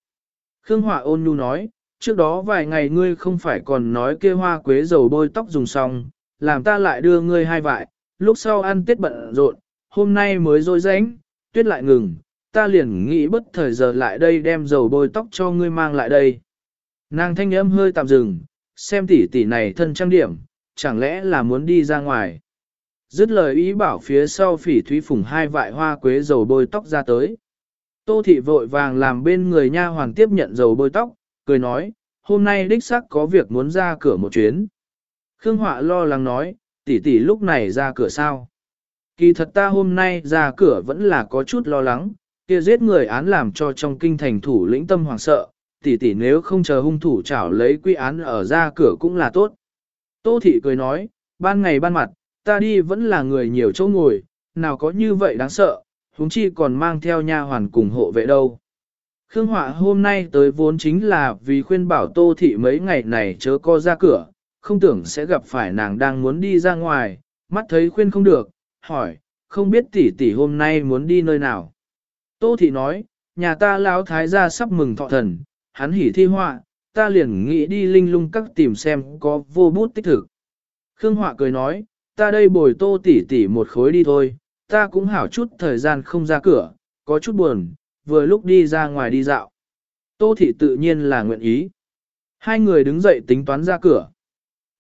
Khương Họa ôn nhu nói, trước đó vài ngày ngươi không phải còn nói kia hoa quế dầu bôi tóc dùng xong, làm ta lại đưa ngươi hai vại, lúc sau ăn tết bận rộn, hôm nay mới rối ránh, tuyết lại ngừng, ta liền nghĩ bất thời giờ lại đây đem dầu bôi tóc cho ngươi mang lại đây. Nàng thanh âm hơi tạm dừng, xem tỷ tỷ này thân trang điểm, chẳng lẽ là muốn đi ra ngoài. Dứt lời ý bảo phía sau phỉ thúy phùng hai vại hoa quế dầu bôi tóc ra tới. Tô thị vội vàng làm bên người nha hoàng tiếp nhận dầu bôi tóc, cười nói, hôm nay đích xác có việc muốn ra cửa một chuyến. Khương Họa lo lắng nói, tỷ tỷ lúc này ra cửa sao? Kỳ thật ta hôm nay ra cửa vẫn là có chút lo lắng, kia giết người án làm cho trong kinh thành thủ lĩnh tâm hoàng sợ, tỷ tỷ nếu không chờ hung thủ chảo lấy quy án ở ra cửa cũng là tốt. Tô thị cười nói, ban ngày ban mặt, ta đi vẫn là người nhiều chỗ ngồi, nào có như vậy đáng sợ, huống chi còn mang theo nha hoàn cùng hộ vệ đâu. Khương Họa hôm nay tới vốn chính là vì khuyên bảo Tô Thị mấy ngày này chớ co ra cửa, không tưởng sẽ gặp phải nàng đang muốn đi ra ngoài, mắt thấy khuyên không được, hỏi, không biết tỷ tỷ hôm nay muốn đi nơi nào. Tô Thị nói, nhà ta lão thái gia sắp mừng thọ thần, hắn hỉ thi họa, ta liền nghĩ đi linh lung các tìm xem có vô bút tích thực. Khương Họa cười nói, ta đây bồi tô tỉ tỉ một khối đi thôi, ta cũng hảo chút thời gian không ra cửa, có chút buồn, vừa lúc đi ra ngoài đi dạo. Tô thị tự nhiên là nguyện ý. Hai người đứng dậy tính toán ra cửa.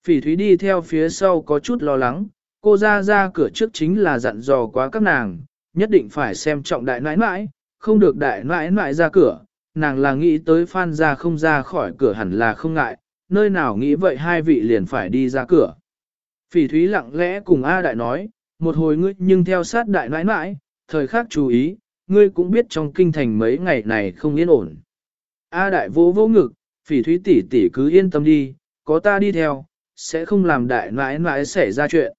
Phỉ thúy đi theo phía sau có chút lo lắng, cô ra ra cửa trước chính là dặn dò quá các nàng, nhất định phải xem trọng đại nãi nãi, không được đại nãi nãi ra cửa, nàng là nghĩ tới phan ra không ra khỏi cửa hẳn là không ngại, nơi nào nghĩ vậy hai vị liền phải đi ra cửa. Phỉ thúy lặng lẽ cùng A đại nói, một hồi ngươi nhưng theo sát đại nãi nãi, thời khắc chú ý, ngươi cũng biết trong kinh thành mấy ngày này không yên ổn. A đại vô vô ngực, phỉ thúy tỷ tỷ cứ yên tâm đi, có ta đi theo, sẽ không làm đại nãi nãi xảy ra chuyện.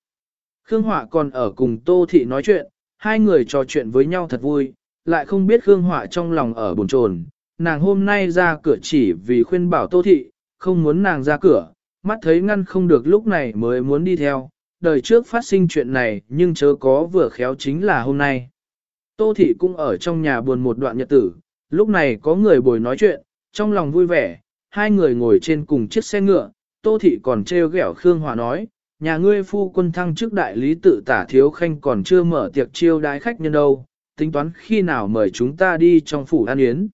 Khương Họa còn ở cùng Tô Thị nói chuyện, hai người trò chuyện với nhau thật vui, lại không biết Khương Họa trong lòng ở buồn chồn. Nàng hôm nay ra cửa chỉ vì khuyên bảo Tô Thị, không muốn nàng ra cửa, mắt thấy ngăn không được lúc này mới muốn đi theo, đời trước phát sinh chuyện này nhưng chớ có vừa khéo chính là hôm nay. Tô Thị cũng ở trong nhà buồn một đoạn nhật tử, lúc này có người bồi nói chuyện, trong lòng vui vẻ, hai người ngồi trên cùng chiếc xe ngựa, Tô Thị còn trêu ghẹo Khương Hòa nói, nhà ngươi phu quân thăng trước đại lý tự tả thiếu khanh còn chưa mở tiệc chiêu đái khách nhân đâu, tính toán khi nào mời chúng ta đi trong phủ an yến.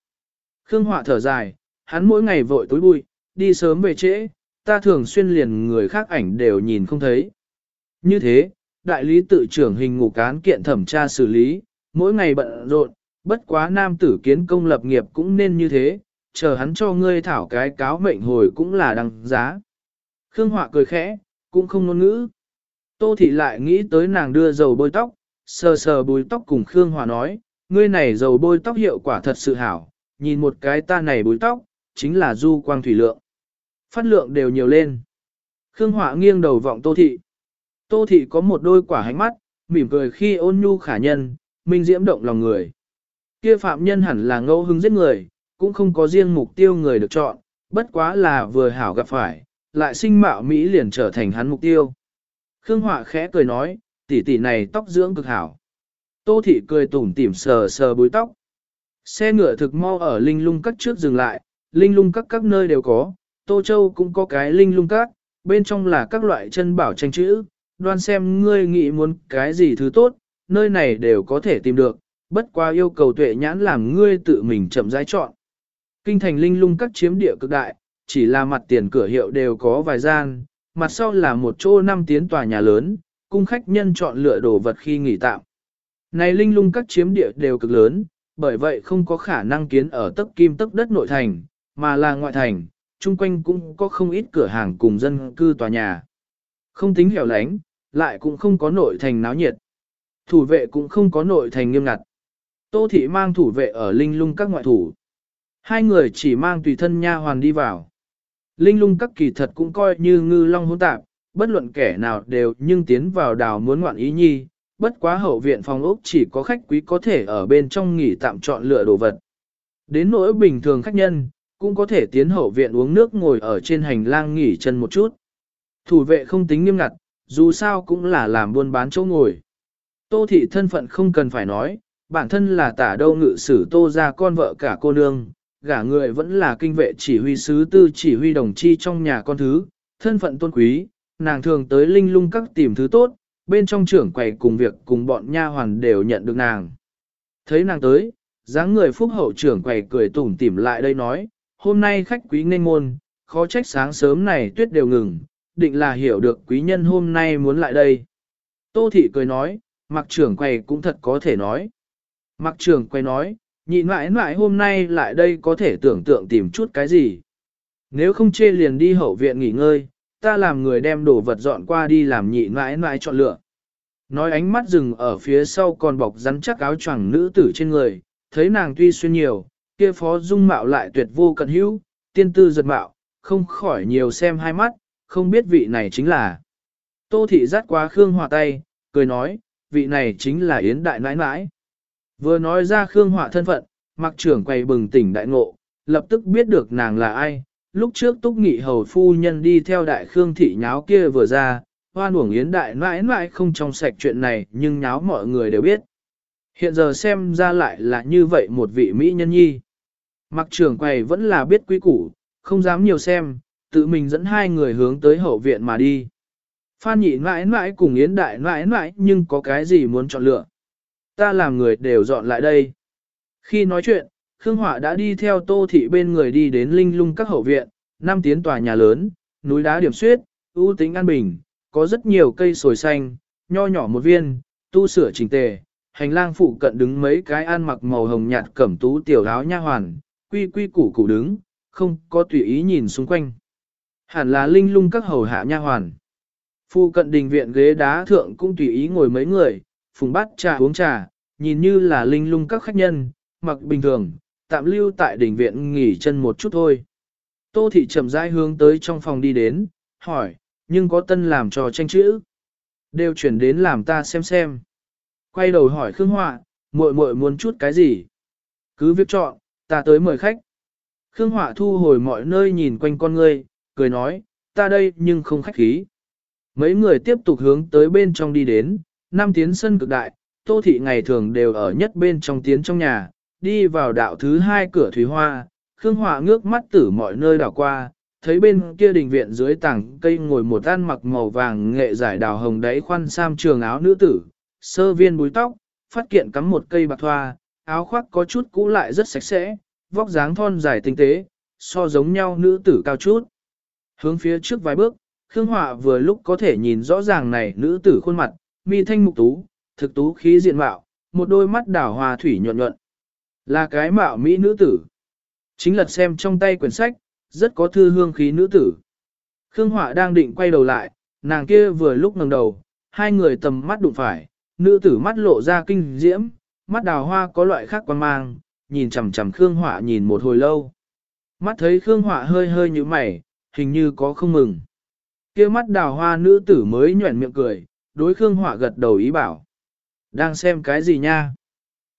Khương Họa thở dài, hắn mỗi ngày vội tối bụi, đi sớm về trễ, ta thường xuyên liền người khác ảnh đều nhìn không thấy. Như thế, đại lý tự trưởng hình ngục cán kiện thẩm tra xử lý, mỗi ngày bận rộn, bất quá nam tử kiến công lập nghiệp cũng nên như thế, chờ hắn cho ngươi thảo cái cáo mệnh hồi cũng là đăng giá. Khương Họa cười khẽ, cũng không ngôn ngữ. Tô Thị lại nghĩ tới nàng đưa dầu bôi tóc, sờ sờ bùi tóc cùng Khương Họa nói, ngươi này dầu bôi tóc hiệu quả thật sự hảo, nhìn một cái ta này bùi tóc, chính là du quang thủy lượng. Phát lượng đều nhiều lên. Khương Họa nghiêng đầu vọng Tô Thị. Tô Thị có một đôi quả hánh mắt, mỉm cười khi ôn nhu khả nhân, minh diễm động lòng người. Kia phạm nhân hẳn là ngẫu hứng giết người, cũng không có riêng mục tiêu người được chọn, bất quá là vừa hảo gặp phải, lại sinh mạo Mỹ liền trở thành hắn mục tiêu. Khương Họa khẽ cười nói, tỷ tỷ này tóc dưỡng cực hảo. Tô thị cười tủm tỉm sờ sờ búi tóc. Xe ngựa thực mau ở linh lung các trước dừng lại, linh lung các các nơi đều có, Tô Châu cũng có cái linh lung các, bên trong là các loại chân bảo tranh chữ, đoan xem ngươi nghĩ muốn cái gì thứ tốt, nơi này đều có thể tìm được, bất qua yêu cầu tuệ nhãn làm ngươi tự mình chậm rãi chọn. Kinh thành linh lung các chiếm địa cực đại, chỉ là mặt tiền cửa hiệu đều có vài gian, mặt sau là một chỗ năm tiến tòa nhà lớn, cung khách nhân chọn lựa đồ vật khi nghỉ tạm. Này linh lung các chiếm địa đều cực lớn, bởi vậy không có khả năng kiến ở tấc kim tấc đất nội thành, mà là ngoại thành, chung quanh cũng có không ít cửa hàng cùng dân cư tòa nhà. Không tính hẻo lánh, lại cũng không có nội thành náo nhiệt. Thủ vệ cũng không có nội thành nghiêm ngặt. Tô thị mang thủ vệ ở linh lung các ngoại thủ. Hai người chỉ mang tùy thân nha hoàn đi vào. Linh lung các kỳ thật cũng coi như ngư long hỗn tạp, bất luận kẻ nào đều nhưng tiến vào đào muốn ngoạn ý nhi, bất quá hậu viện phòng ốc chỉ có khách quý có thể ở bên trong nghỉ tạm chọn lựa đồ vật. Đến nỗi bình thường khách nhân, cũng có thể tiến hậu viện uống nước ngồi ở trên hành lang nghỉ chân một chút. Thủ vệ không tính nghiêm ngặt, dù sao cũng là làm buôn bán chỗ ngồi. Tô thị thân phận không cần phải nói, bản thân là tả đâu ngự sử tô ra con vợ cả cô nương, gả người vẫn là kinh vệ chỉ huy sứ tư chỉ huy đồng chi trong nhà con thứ, thân phận tôn quý, nàng thường tới linh lung các tìm thứ tốt, bên trong trưởng quầy cùng việc cùng bọn nha hoàn đều nhận được nàng. Thấy nàng tới, dáng người phúc hậu trưởng quầy cười tủm tỉm lại đây nói, hôm nay khách quý nên môn, khó trách sáng sớm này tuyết đều ngừng, định là hiểu được quý nhân hôm nay muốn lại đây. Tô thị cười nói, mặc trưởng quầy cũng thật có thể nói. Mặc trưởng quầy nói, nhị mãi mãi hôm nay lại đây có thể tưởng tượng tìm chút cái gì. Nếu không chê liền đi hậu viện nghỉ ngơi, ta làm người đem đồ vật dọn qua đi làm nhị mãi mãi chọn lựa. Nói ánh mắt dừng ở phía sau còn bọc rắn chắc áo choàng nữ tử trên người, thấy nàng tuy xuyên nhiều, kia phó dung mạo lại tuyệt vô cận hữu, tiên tư giật mạo, không khỏi nhiều xem hai mắt, không biết vị này chính là. Tô thị dắt qua Khương Họa tay, cười nói, vị này chính là Yến Đại Nãi Nãi. Vừa nói ra Khương Họa thân phận, mặc trưởng quay bừng tỉnh đại ngộ, lập tức biết được nàng là ai. Lúc trước túc nghị hầu phu nhân đi theo đại Khương thị nháo kia vừa ra, hoan uổng Yến Đại mãi mãi không trong sạch chuyện này nhưng nháo mọi người đều biết. Hiện giờ xem ra lại là như vậy một vị Mỹ nhân nhi. Mặc trưởng quầy vẫn là biết quý củ, không dám nhiều xem, tự mình dẫn hai người hướng tới hậu viện mà đi. Phan nhị mãi mãi cùng Yến đại mãi mãi nhưng có cái gì muốn chọn lựa. Ta làm người đều dọn lại đây. Khi nói chuyện, Khương Họa đã đi theo tô thị bên người đi đến linh lung các hậu viện, năm tiến tòa nhà lớn, núi đá điểm suyết, ưu tính an bình, có rất nhiều cây sồi xanh, nho nhỏ một viên, tu sửa chỉnh tề, hành lang phụ cận đứng mấy cái ăn mặc màu hồng nhạt cẩm tú tiểu áo nha hoàn, quy quy củ củ đứng, không có tùy ý nhìn xung quanh. Hẳn là linh lung các hầu hạ nha hoàn. Phu cận đình viện ghế đá thượng cũng tùy ý ngồi mấy người, phùng bát trà uống trà, nhìn như là linh lung các khách nhân, mặc bình thường, tạm lưu tại đình viện nghỉ chân một chút thôi. Tô thị chậm rãi hướng tới trong phòng đi đến, hỏi, nhưng có tân làm trò tranh chữ. Đều chuyển đến làm ta xem xem. Quay đầu hỏi Khương Họa, muội muội muốn chút cái gì? Cứ việc chọn, ta tới mời khách. Khương Họa thu hồi mọi nơi nhìn quanh con ngươi, cười nói, ta đây nhưng không khách khí. Mấy người tiếp tục hướng tới bên trong đi đến, năm tiến sân cực đại, tô thị ngày thường đều ở nhất bên trong tiến trong nhà, đi vào đạo thứ hai cửa thủy hoa, Khương Họa ngước mắt tử mọi nơi đảo qua, thấy bên kia đình viện dưới tảng cây ngồi một ăn mặc màu vàng nghệ giải đào hồng đáy khoăn sam trường áo nữ tử, sơ viên búi tóc, phát kiện cắm một cây bạc thoa, áo khoác có chút cũ lại rất sạch sẽ, vóc dáng thon dài tinh tế, so giống nhau nữ tử cao chút. Hướng phía trước vài bước, Khương Họa vừa lúc có thể nhìn rõ ràng này nữ tử khuôn mặt, mi thanh mục tú, thực tú khí diện mạo, một đôi mắt đảo hòa thủy nhuận nhuận. Là cái mạo mỹ nữ tử. Chính lật xem trong tay quyển sách, rất có thư hương khí nữ tử. Khương Họa đang định quay đầu lại, nàng kia vừa lúc ngẩng đầu, hai người tầm mắt đụng phải, nữ tử mắt lộ ra kinh diễm, mắt đào hoa có loại khác quan mang, nhìn chằm chằm Khương Họa nhìn một hồi lâu. Mắt thấy Khương Họa hơi hơi như mày, hình như có không mừng. kia mắt đào hoa nữ tử mới nhuẩn miệng cười, đối Khương Họa gật đầu ý bảo. Đang xem cái gì nha?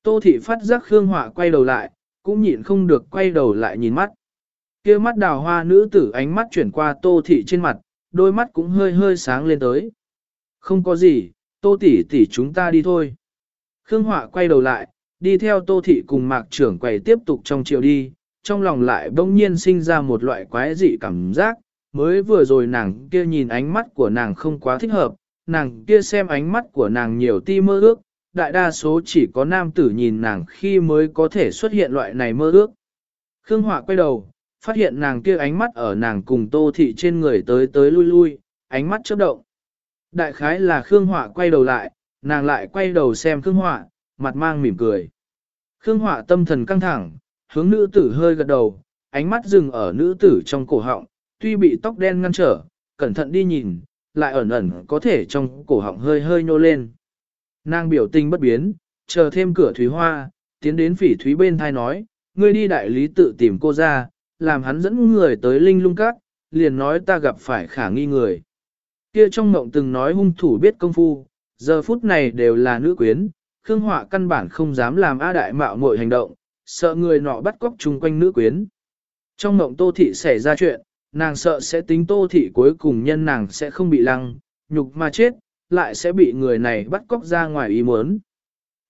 Tô thị phát giác Khương Họa quay đầu lại, cũng nhịn không được quay đầu lại nhìn mắt. kia mắt đào hoa nữ tử ánh mắt chuyển qua tô thị trên mặt, đôi mắt cũng hơi hơi sáng lên tới. Không có gì, tô tỷ tỷ chúng ta đi thôi. Khương Họa quay đầu lại, đi theo tô thị cùng mạc trưởng quầy tiếp tục trong chiều đi, trong lòng lại bỗng nhiên sinh ra một loại quái dị cảm giác, mới vừa rồi nàng kia nhìn ánh mắt của nàng không quá thích hợp, nàng kia xem ánh mắt của nàng nhiều ti mơ ước, đại đa số chỉ có nam tử nhìn nàng khi mới có thể xuất hiện loại này mơ ước. Khương Họa quay đầu, phát hiện nàng kia ánh mắt ở nàng cùng tô thị trên người tới tới lui lui, ánh mắt chớp động. Đại khái là Khương Họa quay đầu lại, nàng lại quay đầu xem Khương Họa, mặt mang mỉm cười. Khương Họa tâm thần căng thẳng, hướng nữ tử hơi gật đầu, ánh mắt dừng ở nữ tử trong cổ họng, tuy bị tóc đen ngăn trở, cẩn thận đi nhìn, lại ẩn ẩn có thể trong cổ họng hơi hơi nhô lên. Nàng biểu tình bất biến, chờ thêm cửa thúy hoa, tiến đến phỉ thúy bên thai nói, ngươi đi đại lý tự tìm cô ra, làm hắn dẫn người tới linh lung các, liền nói ta gặp phải khả nghi người. Kia trong mộng từng nói hung thủ biết công phu, giờ phút này đều là nữ quyến, Khương Họa căn bản không dám làm A Đại mạo muội hành động, sợ người nọ bắt cóc chung quanh nữ quyến. Trong mộng Tô Thị xảy ra chuyện, nàng sợ sẽ tính Tô Thị cuối cùng nhân nàng sẽ không bị lăng, nhục mà chết, lại sẽ bị người này bắt cóc ra ngoài ý muốn.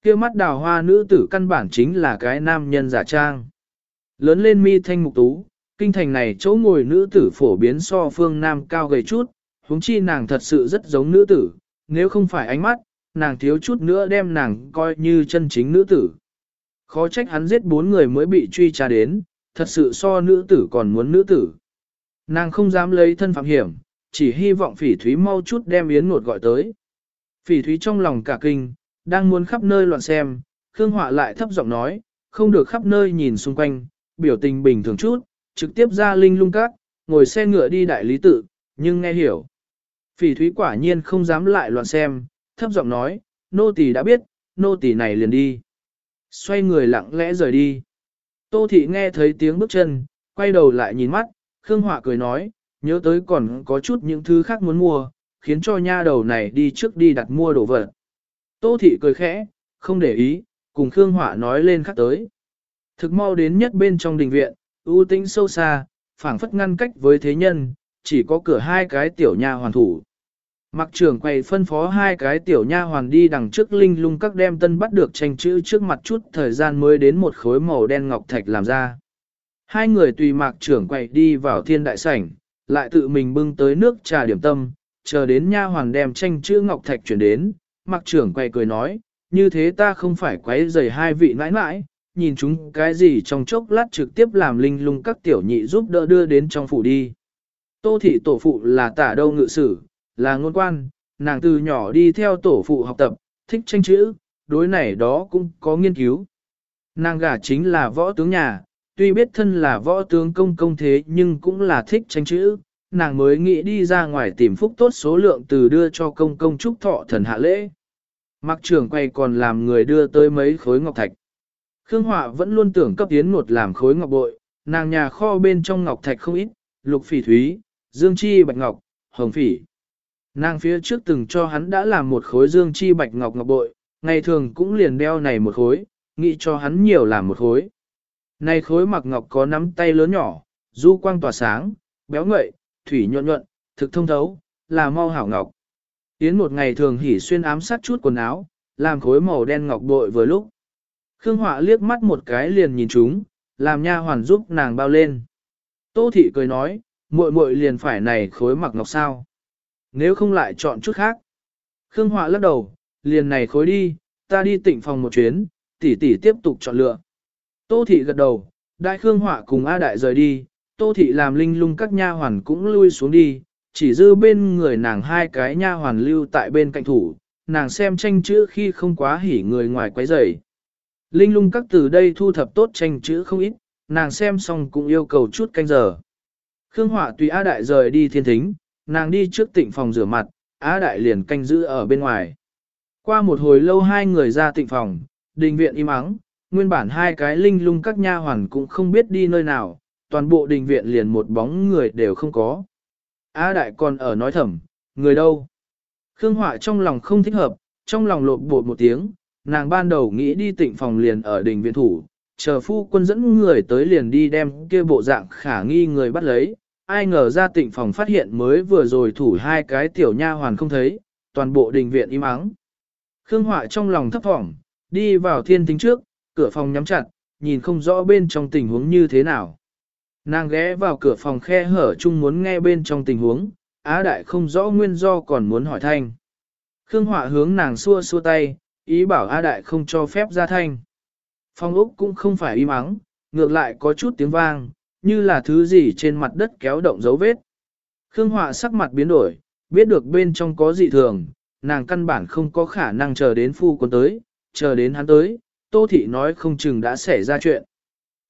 Kia mắt đào hoa nữ tử căn bản chính là cái nam nhân giả trang. Lớn lên mi thanh mục tú, kinh thành này chỗ ngồi nữ tử phổ biến so phương nam cao gầy chút, huống chi nàng thật sự rất giống nữ tử, nếu không phải ánh mắt, nàng thiếu chút nữa đem nàng coi như chân chính nữ tử. Khó trách hắn giết bốn người mới bị truy tra đến, thật sự so nữ tử còn muốn nữ tử. Nàng không dám lấy thân phạm hiểm, chỉ hy vọng phỉ thúy mau chút đem yến ngột gọi tới. Phỉ thúy trong lòng cả kinh, đang muốn khắp nơi loạn xem, Khương Họa lại thấp giọng nói, không được khắp nơi nhìn xung quanh, biểu tình bình thường chút, trực tiếp ra linh lung cát, ngồi xe ngựa đi đại lý tự, nhưng nghe hiểu. Phỉ thúy quả nhiên không dám lại loạn xem, thấp giọng nói, nô tỳ đã biết, nô tỳ này liền đi. Xoay người lặng lẽ rời đi. Tô thị nghe thấy tiếng bước chân, quay đầu lại nhìn mắt, Khương Họa cười nói, nhớ tới còn có chút những thứ khác muốn mua, khiến cho nha đầu này đi trước đi đặt mua đồ vật. Tô thị cười khẽ, không để ý, cùng Khương Họa nói lên khác tới. Thực mau đến nhất bên trong đình viện, ưu tĩnh sâu xa, phảng phất ngăn cách với thế nhân, chỉ có cửa hai cái tiểu nha hoàn thủ. Mặc trưởng quầy phân phó hai cái tiểu nha hoàn đi đằng trước linh lung các đem tân bắt được tranh chữ trước mặt chút thời gian mới đến một khối màu đen ngọc thạch làm ra. Hai người tùy mạc trưởng quầy đi vào thiên đại sảnh, lại tự mình bưng tới nước trà điểm tâm, chờ đến nha hoàn đem tranh chữ ngọc thạch chuyển đến, mặc trưởng quay cười nói, như thế ta không phải quấy rầy hai vị nãi nãi, nhìn chúng cái gì trong chốc lát trực tiếp làm linh lung các tiểu nhị giúp đỡ đưa đến trong phủ đi. Tô thị tổ phụ là tả đâu ngự sử, là ngôn quan, nàng từ nhỏ đi theo tổ phụ học tập, thích tranh chữ, đối này đó cũng có nghiên cứu. Nàng gả chính là võ tướng nhà, tuy biết thân là võ tướng công công thế nhưng cũng là thích tranh chữ, nàng mới nghĩ đi ra ngoài tìm phúc tốt số lượng từ đưa cho công công chúc thọ thần hạ lễ. Mặc trưởng quay còn làm người đưa tới mấy khối ngọc thạch. Khương Họa vẫn luôn tưởng cấp tiến một làm khối ngọc bội, nàng nhà kho bên trong ngọc thạch không ít, lục phỉ thúy, dương chi bạch ngọc, hồng phỉ. Nàng phía trước từng cho hắn đã làm một khối dương chi bạch ngọc ngọc bội, ngày thường cũng liền đeo này một khối, nghĩ cho hắn nhiều làm một khối. Này khối mặc ngọc có nắm tay lớn nhỏ, du quang tỏa sáng, béo ngậy, thủy nhuận nhuận, thực thông thấu, là mau hảo ngọc. Yến một ngày thường hỉ xuyên ám sát chút quần áo, làm khối màu đen ngọc bội vừa lúc. Khương Họa liếc mắt một cái liền nhìn chúng, làm nha hoàn giúp nàng bao lên. Tô thị cười nói, muội muội liền phải này khối mặc ngọc sao. Nếu không lại chọn chút khác. Khương Họa lắc đầu, liền này khối đi, ta đi tỉnh phòng một chuyến, tỷ tỷ tiếp tục chọn lựa. Tô thị gật đầu, đại Khương Họa cùng A Đại rời đi, Tô thị làm linh lung các nha hoàn cũng lui xuống đi, chỉ dư bên người nàng hai cái nha hoàn lưu tại bên cạnh thủ, nàng xem tranh chữ khi không quá hỉ người ngoài quấy rầy. Linh lung các từ đây thu thập tốt tranh chữ không ít, nàng xem xong cũng yêu cầu chút canh giờ. Khương Họa tùy A Đại rời đi thiên thính, nàng đi trước tịnh phòng rửa mặt, A Đại liền canh giữ ở bên ngoài. Qua một hồi lâu hai người ra tịnh phòng, đình viện im ắng, nguyên bản hai cái linh lung các nha hoàn cũng không biết đi nơi nào, toàn bộ đình viện liền một bóng người đều không có. A Đại còn ở nói thầm, người đâu? Khương Họa trong lòng không thích hợp, trong lòng lột bột một tiếng, nàng ban đầu nghĩ đi tịnh phòng liền ở đình viện thủ, chờ phu quân dẫn người tới liền đi đem kia bộ dạng khả nghi người bắt lấy, ai ngờ ra tịnh phòng phát hiện mới vừa rồi thủ hai cái tiểu nha hoàn không thấy, toàn bộ đình viện im ắng. Khương Họa trong lòng thấp thỏm, đi vào thiên tính trước, cửa phòng nhắm chặt, nhìn không rõ bên trong tình huống như thế nào. Nàng ghé vào cửa phòng khe hở chung muốn nghe bên trong tình huống, Á Đại không rõ nguyên do còn muốn hỏi thanh. Khương Họa hướng nàng xua xua tay, ý bảo á Đại không cho phép ra thanh. Phong Úc cũng không phải im ắng, ngược lại có chút tiếng vang, như là thứ gì trên mặt đất kéo động dấu vết. Khương Họa sắc mặt biến đổi, biết được bên trong có dị thường, nàng căn bản không có khả năng chờ đến phu quân tới, chờ đến hắn tới, Tô Thị nói không chừng đã xảy ra chuyện.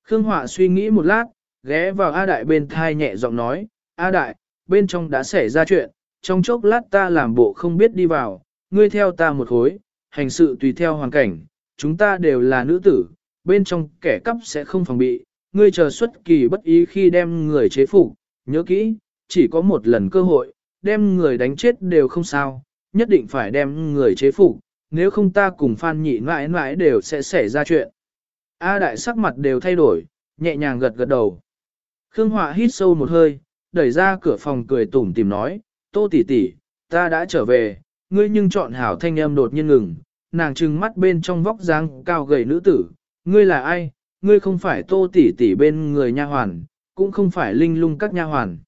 Khương Họa suy nghĩ một lát, ghé vào A Đại bên thai nhẹ giọng nói, A Đại, bên trong đã xảy ra chuyện, trong chốc lát ta làm bộ không biết đi vào, ngươi theo ta một khối, hành sự tùy theo hoàn cảnh, chúng ta đều là nữ tử, bên trong kẻ cắp sẽ không phòng bị, ngươi chờ xuất kỳ bất ý khi đem người chế phục, nhớ kỹ, chỉ có một lần cơ hội, đem người đánh chết đều không sao, nhất định phải đem người chế phục, nếu không ta cùng Phan Nhị mãi mãi đều sẽ xảy ra chuyện. A đại sắc mặt đều thay đổi, nhẹ nhàng gật gật đầu. Khương Họa hít sâu một hơi, đẩy ra cửa phòng cười tủm tìm nói, tô tỷ tỷ, ta đã trở về, ngươi nhưng chọn hảo thanh em đột nhiên ngừng, nàng trừng mắt bên trong vóc dáng cao gầy nữ tử, ngươi là ai, ngươi không phải tô tỷ tỷ bên người nha hoàn, cũng không phải linh lung các nha hoàn.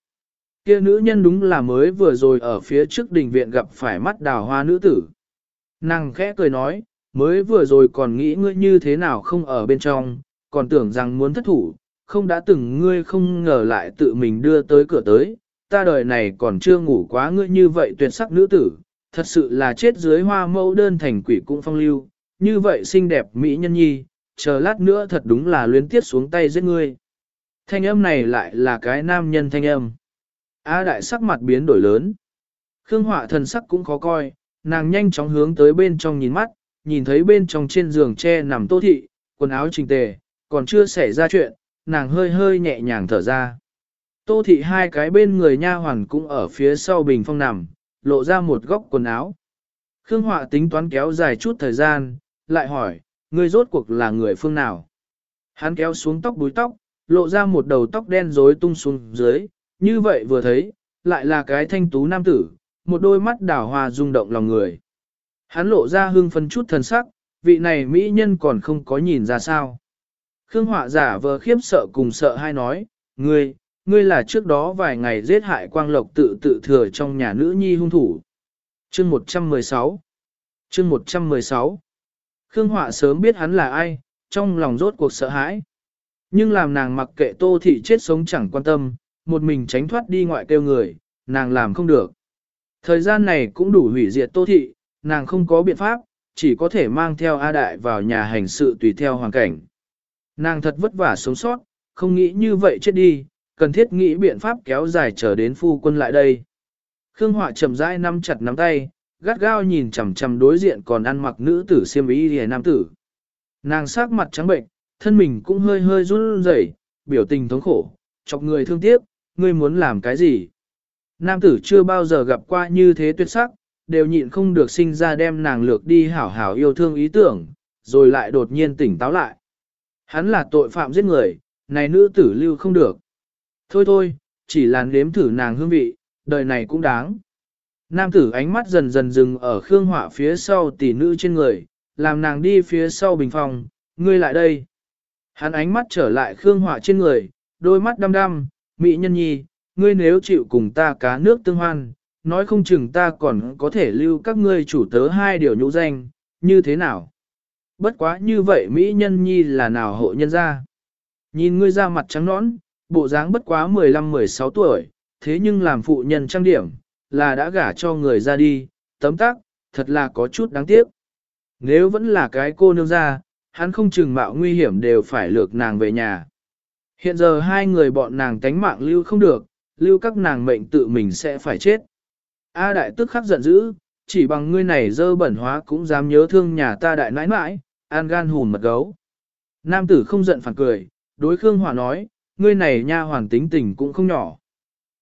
Kia nữ nhân đúng là mới vừa rồi ở phía trước đình viện gặp phải mắt đào hoa nữ tử. Nàng khẽ cười nói, mới vừa rồi còn nghĩ ngươi như thế nào không ở bên trong, còn tưởng rằng muốn thất thủ, không đã từng ngươi không ngờ lại tự mình đưa tới cửa tới, ta đời này còn chưa ngủ quá ngươi như vậy tuyệt sắc nữ tử, thật sự là chết dưới hoa mẫu đơn thành quỷ cũng phong lưu, như vậy xinh đẹp mỹ nhân nhi, chờ lát nữa thật đúng là luyến tiết xuống tay giết ngươi. Thanh âm này lại là cái nam nhân thanh âm. A đại sắc mặt biến đổi lớn. Khương họa thần sắc cũng khó coi, nàng nhanh chóng hướng tới bên trong nhìn mắt, nhìn thấy bên trong trên giường tre nằm tô thị, quần áo trình tề, còn chưa xảy ra chuyện, nàng hơi hơi nhẹ nhàng thở ra. Tô thị hai cái bên người nha hoàn cũng ở phía sau bình phong nằm, lộ ra một góc quần áo. Khương Họa tính toán kéo dài chút thời gian, lại hỏi, ngươi rốt cuộc là người phương nào? Hắn kéo xuống tóc búi tóc, lộ ra một đầu tóc đen rối tung xuống dưới, như vậy vừa thấy, lại là cái thanh tú nam tử, một đôi mắt đảo hoa rung động lòng người. Hắn lộ ra hương phân chút thần sắc, vị này mỹ nhân còn không có nhìn ra sao. Khương họa giả vờ khiếp sợ cùng sợ hai nói, ngươi, ngươi là trước đó vài ngày giết hại quang lộc tự tự thừa trong nhà nữ nhi hung thủ. Chương 116 Chương 116 Khương họa sớm biết hắn là ai, trong lòng rốt cuộc sợ hãi. Nhưng làm nàng mặc kệ tô thị chết sống chẳng quan tâm, một mình tránh thoát đi ngoại kêu người, nàng làm không được. Thời gian này cũng đủ hủy diệt tô thị, nàng không có biện pháp, chỉ có thể mang theo A Đại vào nhà hành sự tùy theo hoàn cảnh. Nàng thật vất vả sống sót, không nghĩ như vậy chết đi, cần thiết nghĩ biện pháp kéo dài chờ đến phu quân lại đây. Khương Họa chậm rãi nắm chặt nắm tay, gắt gao nhìn chằm chằm đối diện còn ăn mặc nữ tử xiêm y hề nam tử. Nàng sắc mặt trắng bệnh, thân mình cũng hơi hơi run rẩy, biểu tình thống khổ, chọc người thương tiếc, ngươi muốn làm cái gì? Nam tử chưa bao giờ gặp qua như thế tuyệt sắc, đều nhịn không được sinh ra đem nàng lược đi hảo hảo yêu thương ý tưởng, rồi lại đột nhiên tỉnh táo lại. Hắn là tội phạm giết người, này nữ tử lưu không được. Thôi thôi, chỉ là nếm thử nàng hương vị, đời này cũng đáng. Nam tử ánh mắt dần dần dừng ở khương họa phía sau tỷ nữ trên người, làm nàng đi phía sau bình phòng, ngươi lại đây. Hắn ánh mắt trở lại khương họa trên người, đôi mắt đăm đăm, mỹ nhân nhi, ngươi nếu chịu cùng ta cá nước tương hoan, nói không chừng ta còn có thể lưu các ngươi chủ tớ hai điều nhũ danh, như thế nào? Bất quá như vậy Mỹ nhân nhi là nào hộ nhân ra? Nhìn ngươi ra mặt trắng nõn, bộ dáng bất quá 15-16 tuổi, thế nhưng làm phụ nhân trang điểm, là đã gả cho người ra đi, tấm tắc, thật là có chút đáng tiếc. Nếu vẫn là cái cô nương ra, hắn không chừng mạo nguy hiểm đều phải lược nàng về nhà. Hiện giờ hai người bọn nàng tánh mạng lưu không được, lưu các nàng mệnh tự mình sẽ phải chết. A đại tức khắc giận dữ, chỉ bằng ngươi này dơ bẩn hóa cũng dám nhớ thương nhà ta đại nãi nãi, an gan hùn mật gấu. Nam tử không giận phản cười, đối Khương Hỏa nói, ngươi này nha hoàn tính tình cũng không nhỏ.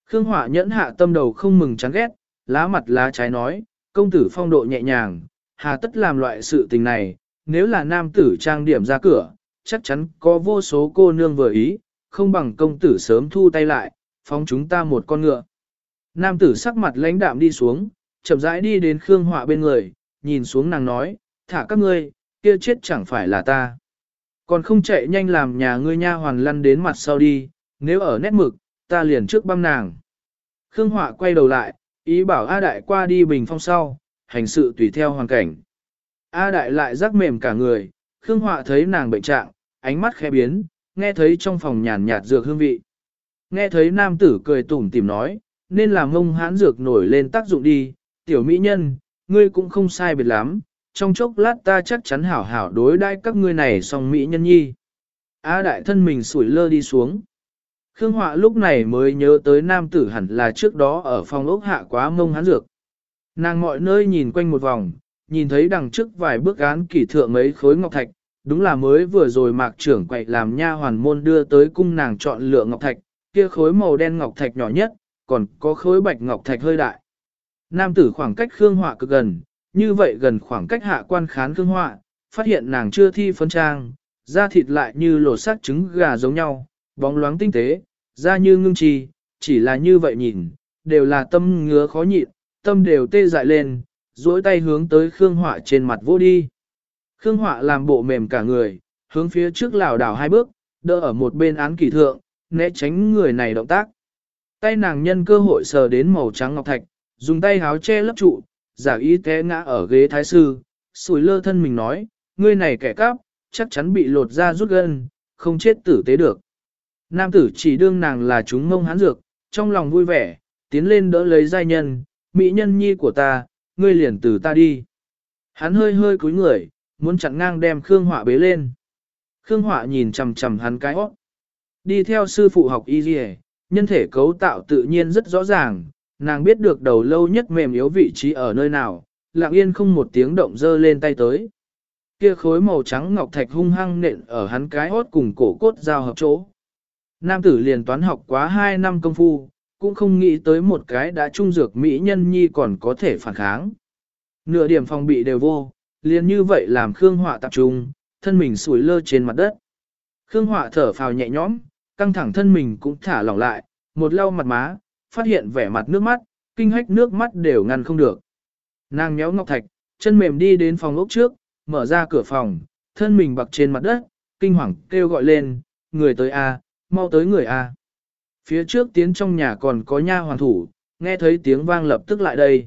Khương Hỏa nhẫn hạ tâm đầu không mừng chán ghét, lá mặt lá trái nói, công tử phong độ nhẹ nhàng, hà tất làm loại sự tình này, nếu là nam tử trang điểm ra cửa, chắc chắn có vô số cô nương vừa ý, không bằng công tử sớm thu tay lại, phóng chúng ta một con ngựa. Nam tử sắc mặt lãnh đạm đi xuống, chậm rãi đi đến Khương Họa bên người, nhìn xuống nàng nói, thả các ngươi, kia chết chẳng phải là ta. Còn không chạy nhanh làm nhà ngươi nha hoàn lăn đến mặt sau đi, nếu ở nét mực, ta liền trước băm nàng. Khương Họa quay đầu lại, ý bảo A Đại qua đi bình phong sau, hành sự tùy theo hoàn cảnh. A Đại lại rắc mềm cả người, Khương Họa thấy nàng bệnh trạng, ánh mắt khẽ biến, nghe thấy trong phòng nhàn nhạt dược hương vị. Nghe thấy nam tử cười tủm tìm nói, nên làm ngông hãn dược nổi lên tác dụng đi, tiểu mỹ nhân, ngươi cũng không sai biệt lắm, trong chốc lát ta chắc chắn hảo hảo đối đãi các ngươi này song mỹ nhân nhi. A đại thân mình sủi lơ đi xuống. Khương Họa lúc này mới nhớ tới nam tử hẳn là trước đó ở phòng ốc hạ quá mông hán dược. Nàng mọi nơi nhìn quanh một vòng, nhìn thấy đằng trước vài bước án kỷ thượng mấy khối ngọc thạch, đúng là mới vừa rồi mạc trưởng quậy làm nha hoàn môn đưa tới cung nàng chọn lựa ngọc thạch, kia khối màu đen ngọc thạch nhỏ nhất, còn có khối bạch ngọc thạch hơi đại. Nam tử khoảng cách Khương Họa cực gần, như vậy gần khoảng cách hạ quan khán Khương Họa, phát hiện nàng chưa thi phấn trang, da thịt lại như lột xác trứng gà giống nhau, bóng loáng tinh tế, da như ngưng trì, chỉ là như vậy nhìn, đều là tâm ngứa khó nhịn, tâm đều tê dại lên, duỗi tay hướng tới Khương Họa trên mặt vô đi. Khương Họa làm bộ mềm cả người, hướng phía trước lảo đảo hai bước, đỡ ở một bên án kỳ thượng, né tránh người này động tác. Tay nàng nhân cơ hội sờ đến màu trắng ngọc thạch, dùng tay háo che lấp trụ, giả ý té ngã ở ghế thái sư, sủi lơ thân mình nói, ngươi này kẻ cắp, chắc chắn bị lột ra rút gân, không chết tử tế được. Nam tử chỉ đương nàng là chúng mông hán dược, trong lòng vui vẻ, tiến lên đỡ lấy giai nhân, mỹ nhân nhi của ta, ngươi liền từ ta đi. Hắn hơi hơi cúi người, muốn chặn ngang đem Khương Họa bế lên. Khương Họa nhìn chằm chằm hắn cái óc. Đi theo sư phụ học y dì nhân thể cấu tạo tự nhiên rất rõ ràng, nàng biết được đầu lâu nhất mềm yếu vị trí ở nơi nào, lặng yên không một tiếng động dơ lên tay tới. Kia khối màu trắng ngọc thạch hung hăng nện ở hắn cái hót cùng cổ cốt giao hợp chỗ. Nam tử liền toán học quá 2 năm công phu, cũng không nghĩ tới một cái đã trung dược mỹ nhân nhi còn có thể phản kháng. Nửa điểm phòng bị đều vô, liền như vậy làm Khương Họa tập trung, thân mình sủi lơ trên mặt đất. Khương Họa thở phào nhẹ nhõm, căng thẳng thân mình cũng thả lỏng lại, một lau mặt má, phát hiện vẻ mặt nước mắt, kinh hách nước mắt đều ngăn không được. Nàng nhéo ngọc thạch, chân mềm đi đến phòng ốc trước, mở ra cửa phòng, thân mình bặc trên mặt đất, kinh hoàng kêu gọi lên, người tới a, mau tới người a. Phía trước tiến trong nhà còn có nha hoàn thủ, nghe thấy tiếng vang lập tức lại đây.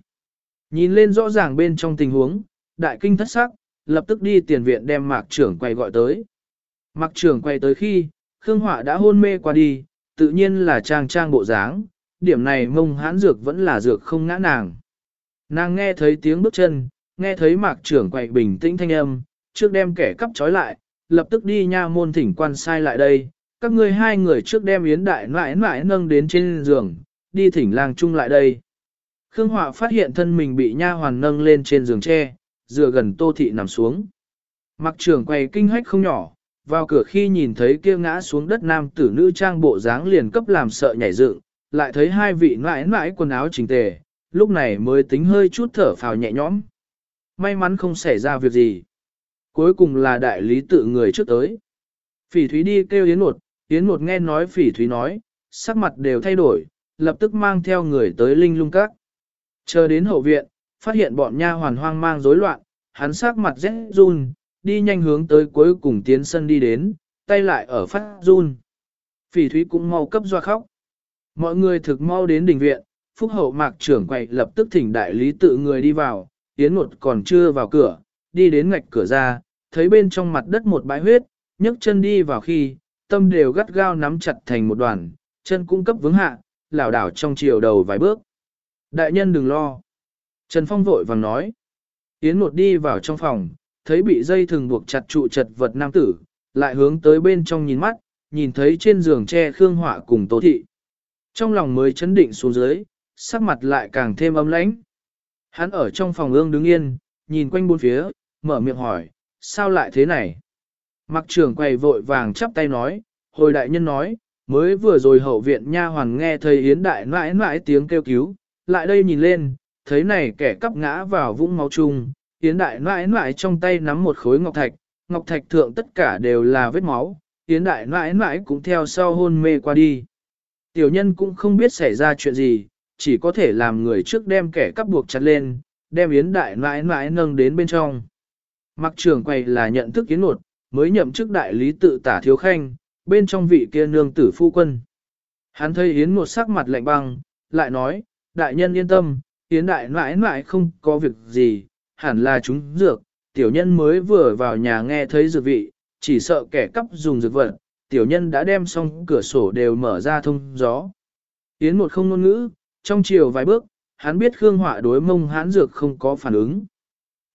Nhìn lên rõ ràng bên trong tình huống, đại kinh thất sắc, lập tức đi tiền viện đem mạc trưởng quay gọi tới. Mạc trưởng quay tới khi, Khương Họa đã hôn mê qua đi, tự nhiên là trang trang bộ dáng, điểm này mông hãn dược vẫn là dược không ngã nàng. Nàng nghe thấy tiếng bước chân, nghe thấy mạc trưởng quậy bình tĩnh thanh âm, trước đem kẻ cắp trói lại, lập tức đi nha môn thỉnh quan sai lại đây, các ngươi hai người trước đem yến đại nãi nãi nâng đến trên giường, đi thỉnh lang chung lại đây. Khương Họa phát hiện thân mình bị nha hoàn nâng lên trên giường tre, dựa gần tô thị nằm xuống. Mặc trưởng quay kinh hách không nhỏ, vào cửa khi nhìn thấy kia ngã xuống đất nam tử nữ trang bộ dáng liền cấp làm sợ nhảy dựng, lại thấy hai vị nãi nãi quần áo chỉnh tề, lúc này mới tính hơi chút thở phào nhẹ nhõm. May mắn không xảy ra việc gì. Cuối cùng là đại lý tự người trước tới. Phỉ Thúy đi kêu Yến Một, Yến Một nghe nói Phỉ Thúy nói, sắc mặt đều thay đổi, lập tức mang theo người tới linh lung các. Chờ đến hậu viện, phát hiện bọn nha hoàn hoang mang rối loạn, hắn sắc mặt rét run, đi nhanh hướng tới cuối cùng tiến sân đi đến, tay lại ở phát run. Phỉ Thúy cũng mau cấp doa khóc. Mọi người thực mau đến đình viện, phúc hậu mạc trưởng quậy lập tức thỉnh đại lý tự người đi vào, Yến một còn chưa vào cửa, đi đến ngạch cửa ra, thấy bên trong mặt đất một bãi huyết, nhấc chân đi vào khi, tâm đều gắt gao nắm chặt thành một đoàn, chân cung cấp vướng hạ, lảo đảo trong chiều đầu vài bước. Đại nhân đừng lo. Trần Phong vội vàng nói. Yến một đi vào trong phòng, thấy bị dây thừng buộc chặt trụ chật vật nam tử, lại hướng tới bên trong nhìn mắt, nhìn thấy trên giường tre khương họa cùng tố thị. Trong lòng mới chấn định xuống dưới, sắc mặt lại càng thêm âm lãnh. Hắn ở trong phòng ương đứng yên, nhìn quanh bốn phía, mở miệng hỏi, sao lại thế này? Mặc trưởng quầy vội vàng chắp tay nói, hồi đại nhân nói, mới vừa rồi hậu viện nha hoàn nghe thầy Yến đại mãi mãi tiếng kêu cứu, lại đây nhìn lên, thấy này kẻ cắp ngã vào vũng máu chung, Yến đại nãi nãi trong tay nắm một khối ngọc thạch, ngọc thạch thượng tất cả đều là vết máu, Yến đại nãi nãi cũng theo sau hôn mê qua đi. Tiểu nhân cũng không biết xảy ra chuyện gì, chỉ có thể làm người trước đem kẻ cắp buộc chặt lên, đem Yến đại nãi nãi nâng đến bên trong. Mặc trưởng quầy là nhận thức Yến nột, mới nhậm chức đại lý tự tả thiếu khanh, bên trong vị kia nương tử phu quân. Hắn thấy Yến một sắc mặt lạnh băng, lại nói, đại nhân yên tâm, Yến đại nãi nãi không có việc gì, hẳn là chúng dược, tiểu nhân mới vừa vào nhà nghe thấy dược vị, chỉ sợ kẻ cắp dùng dược vật, tiểu nhân đã đem xong cửa sổ đều mở ra thông gió. Yến một không ngôn ngữ, trong chiều vài bước, hắn biết Khương Họa đối mông hán dược không có phản ứng.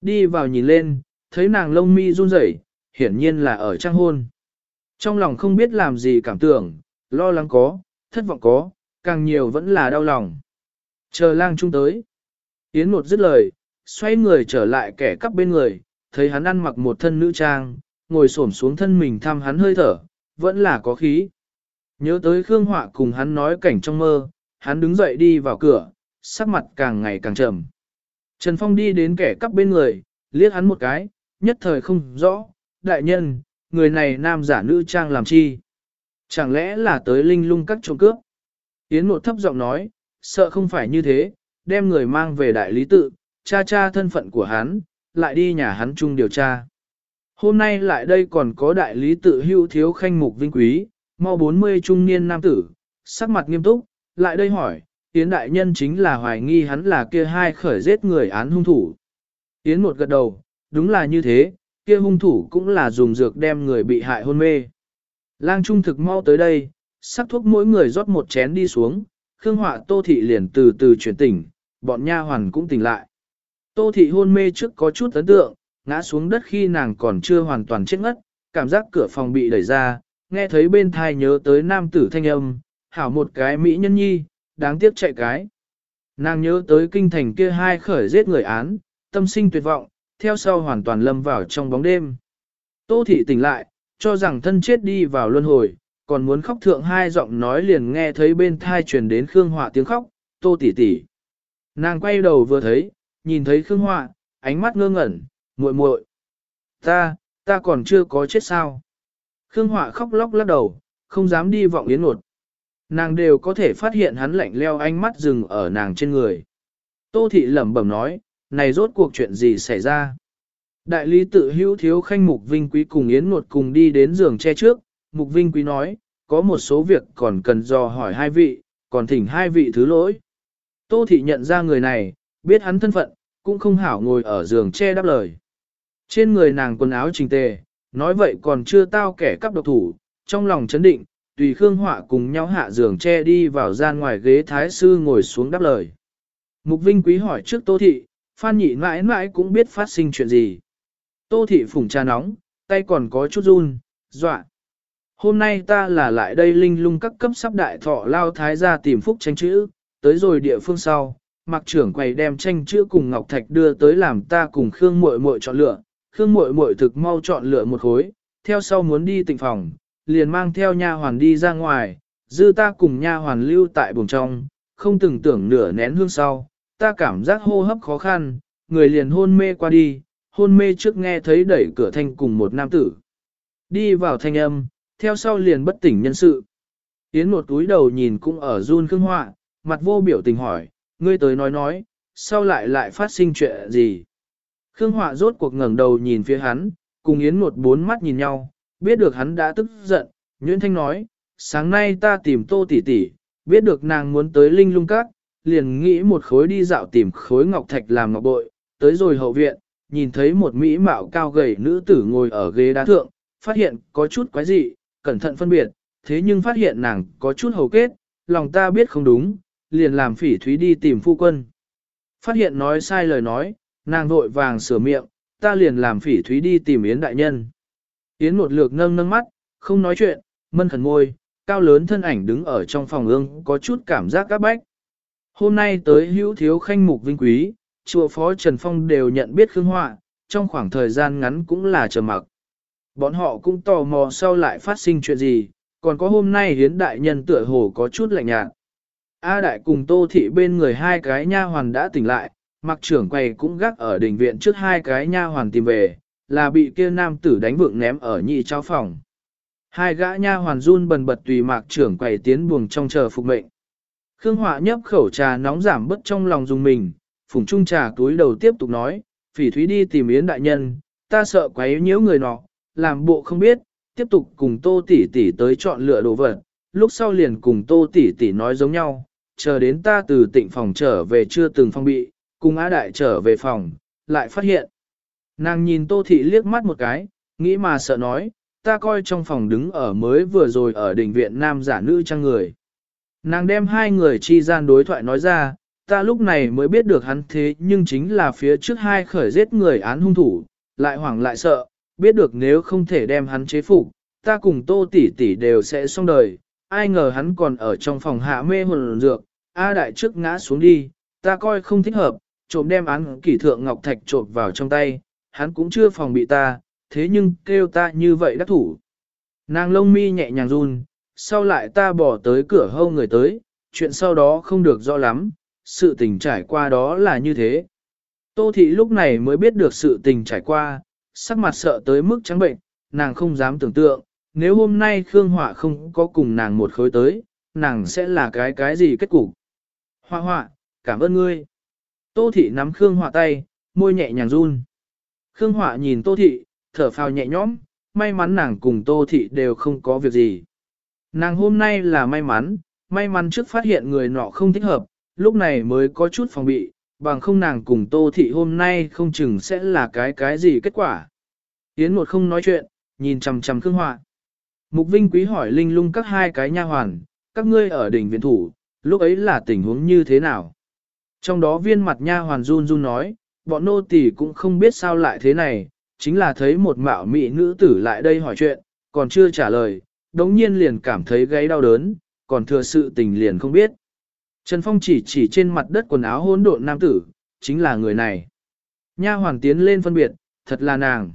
Đi vào nhìn lên, thấy nàng lông mi run rẩy, hiển nhiên là ở trang hôn. Trong lòng không biết làm gì cảm tưởng, lo lắng có, thất vọng có, càng nhiều vẫn là đau lòng. Chờ lang trung tới. Yến một dứt lời, xoay người trở lại kẻ cắp bên người, thấy hắn ăn mặc một thân nữ trang, ngồi xổm xuống thân mình thăm hắn hơi thở, vẫn là có khí. Nhớ tới Khương Họa cùng hắn nói cảnh trong mơ, hắn đứng dậy đi vào cửa, sắc mặt càng ngày càng trầm. Trần Phong đi đến kẻ cắp bên người, liếc hắn một cái, nhất thời không rõ, đại nhân, người này nam giả nữ trang làm chi? Chẳng lẽ là tới linh lung các trộm cướp? Yến một thấp giọng nói, sợ không phải như thế, đem người mang về đại lý tự, cha cha thân phận của hắn, lại đi nhà hắn chung điều tra. Hôm nay lại đây còn có đại lý tự hưu thiếu khanh mục vinh quý, mau 40 trung niên nam tử, sắc mặt nghiêm túc, lại đây hỏi, Yến đại nhân chính là hoài nghi hắn là kia hai khởi giết người án hung thủ. Yến một gật đầu, đúng là như thế, kia hung thủ cũng là dùng dược đem người bị hại hôn mê. Lang trung thực mau tới đây, sắc thuốc mỗi người rót một chén đi xuống, Khương Họa Tô Thị liền từ từ chuyển tỉnh, bọn nha hoàn cũng tỉnh lại. Tô Thị hôn mê trước có chút ấn tượng, ngã xuống đất khi nàng còn chưa hoàn toàn chết ngất, cảm giác cửa phòng bị đẩy ra, nghe thấy bên thai nhớ tới nam tử thanh âm, hảo một cái mỹ nhân nhi, đáng tiếc chạy cái. Nàng nhớ tới kinh thành kia hai khởi giết người án, tâm sinh tuyệt vọng, theo sau hoàn toàn lâm vào trong bóng đêm. Tô thị tỉnh lại, cho rằng thân chết đi vào luân hồi, còn muốn khóc thượng hai giọng nói liền nghe thấy bên thai truyền đến Khương Họa tiếng khóc, tô tỷ tỷ. Nàng quay đầu vừa thấy, nhìn thấy Khương Họa, ánh mắt ngơ ngẩn, muội muội, ta, ta còn chưa có chết sao. Khương Họa khóc lóc lắc đầu, không dám đi vọng yến ngột. Nàng đều có thể phát hiện hắn lạnh leo ánh mắt dừng ở nàng trên người. Tô thị lẩm bẩm nói, này rốt cuộc chuyện gì xảy ra? Đại lý tự hữu thiếu khanh Mục Vinh Quý cùng Yến Ngột cùng đi đến giường che trước, Mục Vinh Quý nói, có một số việc còn cần dò hỏi hai vị, còn thỉnh hai vị thứ lỗi. Tô thị nhận ra người này, biết hắn thân phận, cũng không hảo ngồi ở giường che đáp lời. Trên người nàng quần áo trình tề, nói vậy còn chưa tao kẻ cắp độc thủ, trong lòng chấn định, tùy Khương Họa cùng nhau hạ giường che đi vào gian ngoài ghế thái sư ngồi xuống đáp lời. Mục Vinh Quý hỏi trước Tô Thị, Phan Nhị mãi mãi cũng biết phát sinh chuyện gì. Tô Thị phủng trà nóng, tay còn có chút run, dọa. Hôm nay ta là lại đây linh lung các cấp sắp đại thọ lao thái ra tìm phúc tranh chữ, tới rồi địa phương sau, mặc trưởng quầy đem tranh chữ cùng Ngọc Thạch đưa tới làm ta cùng Khương muội muội chọn lựa, Khương muội muội thực mau chọn lựa một khối, theo sau muốn đi tịnh phòng, liền mang theo nha hoàn đi ra ngoài, dư ta cùng nha hoàn lưu tại buồng trong, không từng tưởng nửa nén hương sau, ta cảm giác hô hấp khó khăn, người liền hôn mê qua đi, hôn mê trước nghe thấy đẩy cửa thanh cùng một nam tử. Đi vào thanh âm, theo sau liền bất tỉnh nhân sự. Yến một túi đầu nhìn cũng ở run khương họa, mặt vô biểu tình hỏi, ngươi tới nói nói, sau lại lại phát sinh chuyện gì? Khương họa rốt cuộc ngẩng đầu nhìn phía hắn, cùng Yến một bốn mắt nhìn nhau, biết được hắn đã tức giận, Nguyễn Thanh nói, sáng nay ta tìm tô tỷ tỷ, biết được nàng muốn tới linh lung các, liền nghĩ một khối đi dạo tìm khối ngọc thạch làm ngọc bội, tới rồi hậu viện, nhìn thấy một mỹ mạo cao gầy nữ tử ngồi ở ghế đá thượng, phát hiện có chút quái dị, cẩn thận phân biệt, thế nhưng phát hiện nàng có chút hầu kết, lòng ta biết không đúng, liền làm phỉ thúy đi tìm phu quân. Phát hiện nói sai lời nói, nàng vội vàng sửa miệng, ta liền làm phỉ thúy đi tìm Yến đại nhân. Yến một lược nâng nâng mắt, không nói chuyện, mân khẩn môi, cao lớn thân ảnh đứng ở trong phòng ương có chút cảm giác các bách. Hôm nay tới hữu thiếu khanh mục vinh quý, chùa phó Trần Phong đều nhận biết Khương Họa, trong khoảng thời gian ngắn cũng là chờ mặc. Bọn họ cũng tò mò sau lại phát sinh chuyện gì, còn có hôm nay hiến đại nhân tựa hồ có chút lạnh nhạt. A đại cùng tô thị bên người hai cái nha hoàn đã tỉnh lại, mặc trưởng quầy cũng gác ở đỉnh viện trước hai cái nha hoàn tìm về, là bị kia nam tử đánh vượng ném ở nhị trao phòng. Hai gã nha hoàn run bần bật tùy mạc trưởng quầy tiến buồng trong chờ phục mệnh. Khương Họa nhấp khẩu trà nóng giảm bớt trong lòng dùng mình, phùng trung trà túi đầu tiếp tục nói, phỉ thúy đi tìm yến đại nhân, ta sợ quấy nhiễu người nọ, làm bộ không biết, tiếp tục cùng tô tỷ tỷ tới chọn lựa đồ vật, lúc sau liền cùng tô tỷ tỷ nói giống nhau, chờ đến ta từ tịnh phòng trở về chưa từng phong bị, cùng á đại trở về phòng, lại phát hiện. Nàng nhìn tô thị liếc mắt một cái, nghĩ mà sợ nói, ta coi trong phòng đứng ở mới vừa rồi ở đỉnh viện nam giả nữ trang người. Nàng đem hai người chi gian đối thoại nói ra, ta lúc này mới biết được hắn thế nhưng chính là phía trước hai khởi giết người án hung thủ, lại hoảng lại sợ, biết được nếu không thể đem hắn chế phục, ta cùng tô tỷ tỷ đều sẽ xong đời, ai ngờ hắn còn ở trong phòng hạ mê hồn dược, A đại trước ngã xuống đi, ta coi không thích hợp, trộm đem án kỷ thượng ngọc thạch trộm vào trong tay, hắn cũng chưa phòng bị ta, thế nhưng kêu ta như vậy đắc thủ. Nàng lông mi nhẹ nhàng run, sau lại ta bỏ tới cửa hâu người tới, chuyện sau đó không được rõ lắm, sự tình trải qua đó là như thế. Tô thị lúc này mới biết được sự tình trải qua, sắc mặt sợ tới mức trắng bệnh, nàng không dám tưởng tượng, nếu hôm nay Khương Họa không có cùng nàng một khối tới, nàng sẽ là cái cái gì kết cục. Họa họa, cảm ơn ngươi. Tô thị nắm Khương Họa tay, môi nhẹ nhàng run. Khương Họa nhìn Tô thị, thở phào nhẹ nhõm, may mắn nàng cùng Tô thị đều không có việc gì. Nàng hôm nay là may mắn, may mắn trước phát hiện người nọ không thích hợp, lúc này mới có chút phòng bị, bằng không nàng cùng Tô thị hôm nay không chừng sẽ là cái cái gì kết quả. Yến một không nói chuyện, nhìn chằm chằm Khương Họa. Mục Vinh Quý hỏi Linh Lung các hai cái nha hoàn, các ngươi ở đỉnh viện thủ, lúc ấy là tình huống như thế nào? Trong đó viên mặt nha hoàn run run nói, bọn nô tỳ cũng không biết sao lại thế này, chính là thấy một mạo mị nữ tử lại đây hỏi chuyện, còn chưa trả lời, đống nhiên liền cảm thấy gáy đau đớn, còn thừa sự tình liền không biết. Trần Phong chỉ chỉ trên mặt đất quần áo hỗn độn nam tử, chính là người này. Nha hoàn tiến lên phân biệt, thật là nàng.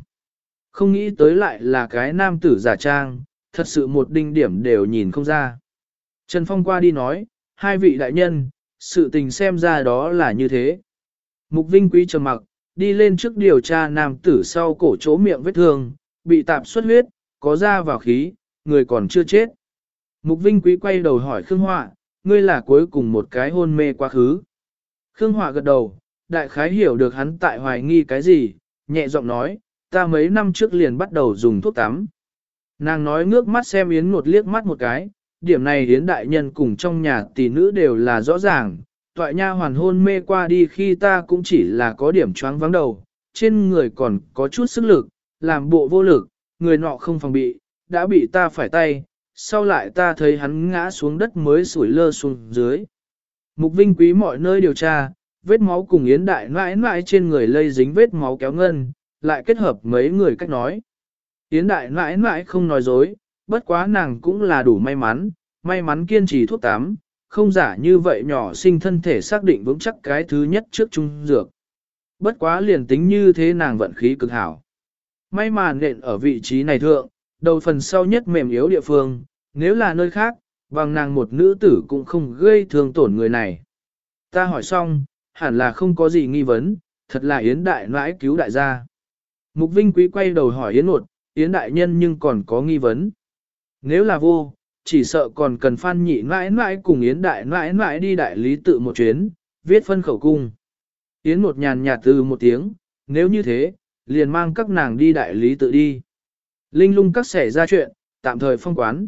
Không nghĩ tới lại là cái nam tử giả trang, thật sự một đinh điểm đều nhìn không ra. Trần Phong qua đi nói, hai vị đại nhân, sự tình xem ra đó là như thế. Mục Vinh Quý trầm mặc, đi lên trước điều tra nam tử sau cổ chỗ miệng vết thương, bị tạp xuất huyết, có da vào khí, người còn chưa chết. Mục Vinh Quý quay đầu hỏi Khương Họa, ngươi là cuối cùng một cái hôn mê quá khứ. Khương Họa gật đầu, đại khái hiểu được hắn tại hoài nghi cái gì, nhẹ giọng nói, ta mấy năm trước liền bắt đầu dùng thuốc tắm. Nàng nói ngước mắt xem Yến Ngột liếc mắt một cái, điểm này Yến đại nhân cùng trong nhà tỷ nữ đều là rõ ràng, toại nha hoàn hôn mê qua đi khi ta cũng chỉ là có điểm choáng vắng đầu, trên người còn có chút sức lực, làm bộ vô lực, người nọ không phòng bị, đã bị ta phải tay, sau lại ta thấy hắn ngã xuống đất mới sủi lơ xuống dưới. Mục Vinh Quý mọi nơi điều tra, vết máu cùng Yến Đại mãi mãi trên người lây dính vết máu kéo ngân, lại kết hợp mấy người cách nói. Yến Đại mãi mãi không nói dối, bất quá nàng cũng là đủ may mắn, may mắn kiên trì thuốc tắm, không giả như vậy nhỏ sinh thân thể xác định vững chắc cái thứ nhất trước trung dược. Bất quá liền tính như thế nàng vận khí cực hảo. May mà nện ở vị trí này thượng, đầu phần sau nhất mềm yếu địa phương, nếu là nơi khác, bằng nàng một nữ tử cũng không gây thương tổn người này. Ta hỏi xong, hẳn là không có gì nghi vấn, thật là Yến Đại nãi cứu đại gia. Mục Vinh Quý quay đầu hỏi Yến Nột, Yến Đại Nhân nhưng còn có nghi vấn. Nếu là vô, chỉ sợ còn cần phan nhị mãi mãi cùng Yến Đại mãi mãi đi đại lý tự một chuyến, viết phân khẩu cung. Yến một nhàn nhạt từ một tiếng, nếu như thế, liền mang các nàng đi đại lý tự đi. Linh lung các xảy ra chuyện, tạm thời phong quán.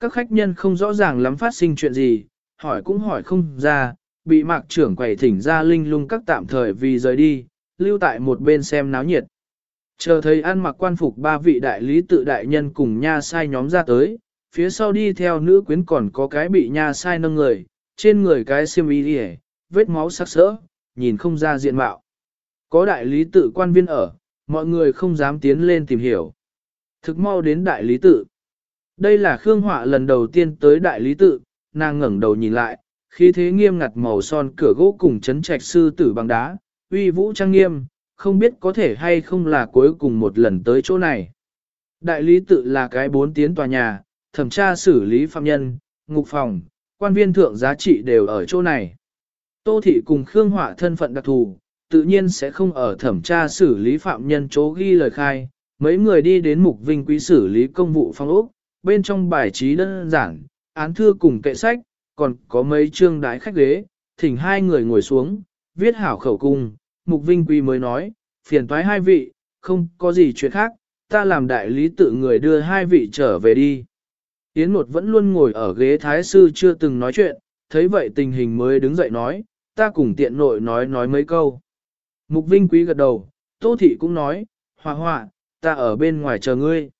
Các khách nhân không rõ ràng lắm phát sinh chuyện gì, hỏi cũng hỏi không ra, bị mạc trưởng quầy thỉnh ra linh lung các tạm thời vì rời đi, lưu tại một bên xem náo nhiệt. Chờ thấy ăn mặc quan phục ba vị đại lý tự đại nhân cùng nha sai nhóm ra tới, phía sau đi theo nữ quyến còn có cái bị nha sai nâng người, trên người cái xiêm y đi vết máu sắc sỡ, nhìn không ra diện mạo. Có đại lý tự quan viên ở, mọi người không dám tiến lên tìm hiểu. Thực mau đến đại lý tự. Đây là Khương Họa lần đầu tiên tới đại lý tự, nàng ngẩng đầu nhìn lại, khi thế nghiêm ngặt màu son cửa gỗ cùng chấn trạch sư tử bằng đá, uy vũ trang nghiêm, không biết có thể hay không là cuối cùng một lần tới chỗ này. Đại lý tự là cái bốn tiến tòa nhà, thẩm tra xử lý phạm nhân, ngục phòng, quan viên thượng giá trị đều ở chỗ này. Tô thị cùng Khương Họa thân phận đặc thù, tự nhiên sẽ không ở thẩm tra xử lý phạm nhân chỗ ghi lời khai. Mấy người đi đến mục vinh quý xử lý công vụ phong ốc, bên trong bài trí đơn giản, án thư cùng kệ sách, còn có mấy chương đái khách ghế, thỉnh hai người ngồi xuống, viết hảo khẩu cung, mục vinh quý mới nói, phiền toái hai vị, không có gì chuyện khác, ta làm đại lý tự người đưa hai vị trở về đi. Yến Nột vẫn luôn ngồi ở ghế thái sư chưa từng nói chuyện, thấy vậy tình hình mới đứng dậy nói, ta cùng tiện nội nói nói mấy câu. Mục Vinh Quý gật đầu, Tô Thị cũng nói, Hòa Hòa, ta ở bên ngoài chờ ngươi.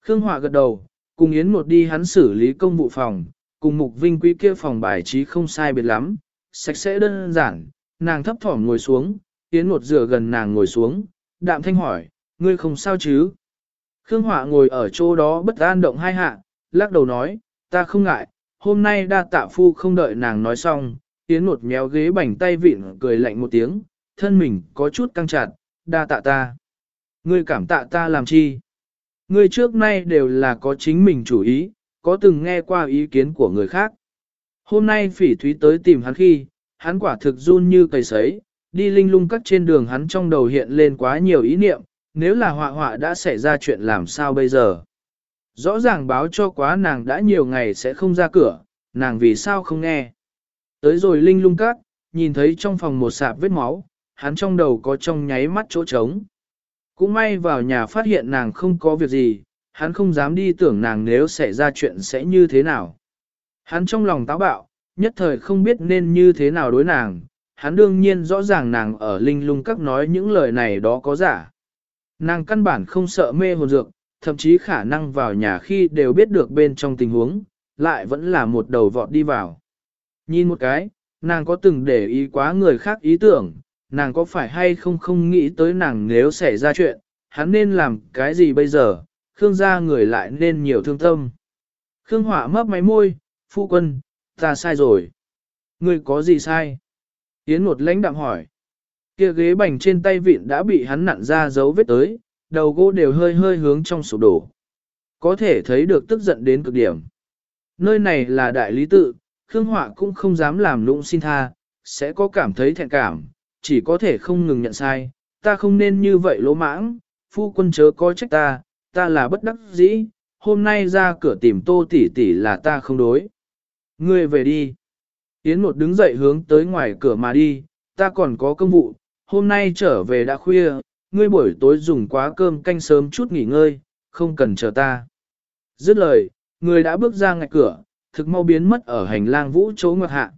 Khương Hòa gật đầu, cùng Yến Nột đi hắn xử lý công vụ phòng, cùng Mục Vinh Quý kia phòng bài trí không sai biệt lắm, sạch sẽ đơn giản, nàng thấp thỏm ngồi xuống, Yến một rửa gần nàng ngồi xuống, đạm thanh hỏi, ngươi không sao chứ? Khương Họa ngồi ở chỗ đó bất an động hai hạ, lắc đầu nói, ta không ngại, hôm nay đa tạ phu không đợi nàng nói xong, Yến một méo ghế bành tay vịn cười lạnh một tiếng, thân mình có chút căng chặt, đa tạ ta. Ngươi cảm tạ ta làm chi? Ngươi trước nay đều là có chính mình chủ ý, có từng nghe qua ý kiến của người khác. Hôm nay phỉ thúy tới tìm hắn khi, hắn quả thực run như cầy sấy, đi linh lung các trên đường hắn trong đầu hiện lên quá nhiều ý niệm, nếu là họa họa đã xảy ra chuyện làm sao bây giờ. Rõ ràng báo cho quá nàng đã nhiều ngày sẽ không ra cửa, nàng vì sao không nghe. Tới rồi linh lung các, nhìn thấy trong phòng một sạp vết máu, hắn trong đầu có trong nháy mắt chỗ trống. Cũng may vào nhà phát hiện nàng không có việc gì, hắn không dám đi tưởng nàng nếu xảy ra chuyện sẽ như thế nào. Hắn trong lòng táo bạo, nhất thời không biết nên như thế nào đối nàng, hắn đương nhiên rõ ràng nàng ở linh lung các nói những lời này đó có giả. Nàng căn bản không sợ mê hồn dược, thậm chí khả năng vào nhà khi đều biết được bên trong tình huống, lại vẫn là một đầu vọt đi vào. Nhìn một cái, nàng có từng để ý quá người khác ý tưởng, nàng có phải hay không không nghĩ tới nàng nếu xảy ra chuyện, hắn nên làm cái gì bây giờ, Khương gia người lại nên nhiều thương tâm. Khương Hỏa mấp máy môi, phu quân, ta sai rồi. Người có gì sai? Yến một lãnh đạm hỏi. Kia ghế bành trên tay vịn đã bị hắn nặn ra dấu vết tới, đầu gỗ đều hơi hơi hướng trong sụp đổ. Có thể thấy được tức giận đến cực điểm. Nơi này là đại lý tự, Khương Họa cũng không dám làm lũng xin tha, sẽ có cảm thấy thẹn cảm, chỉ có thể không ngừng nhận sai. Ta không nên như vậy lỗ mãng, phu quân chớ có trách ta, ta là bất đắc dĩ, hôm nay ra cửa tìm tô tỷ tỷ là ta không đối. Ngươi về đi. Yến một đứng dậy hướng tới ngoài cửa mà đi, ta còn có công vụ, hôm nay trở về đã khuya, ngươi buổi tối dùng quá cơm canh sớm chút nghỉ ngơi, không cần chờ ta. Dứt lời, người đã bước ra ngạch cửa, thực mau biến mất ở hành lang vũ chỗ ngoặc hạ.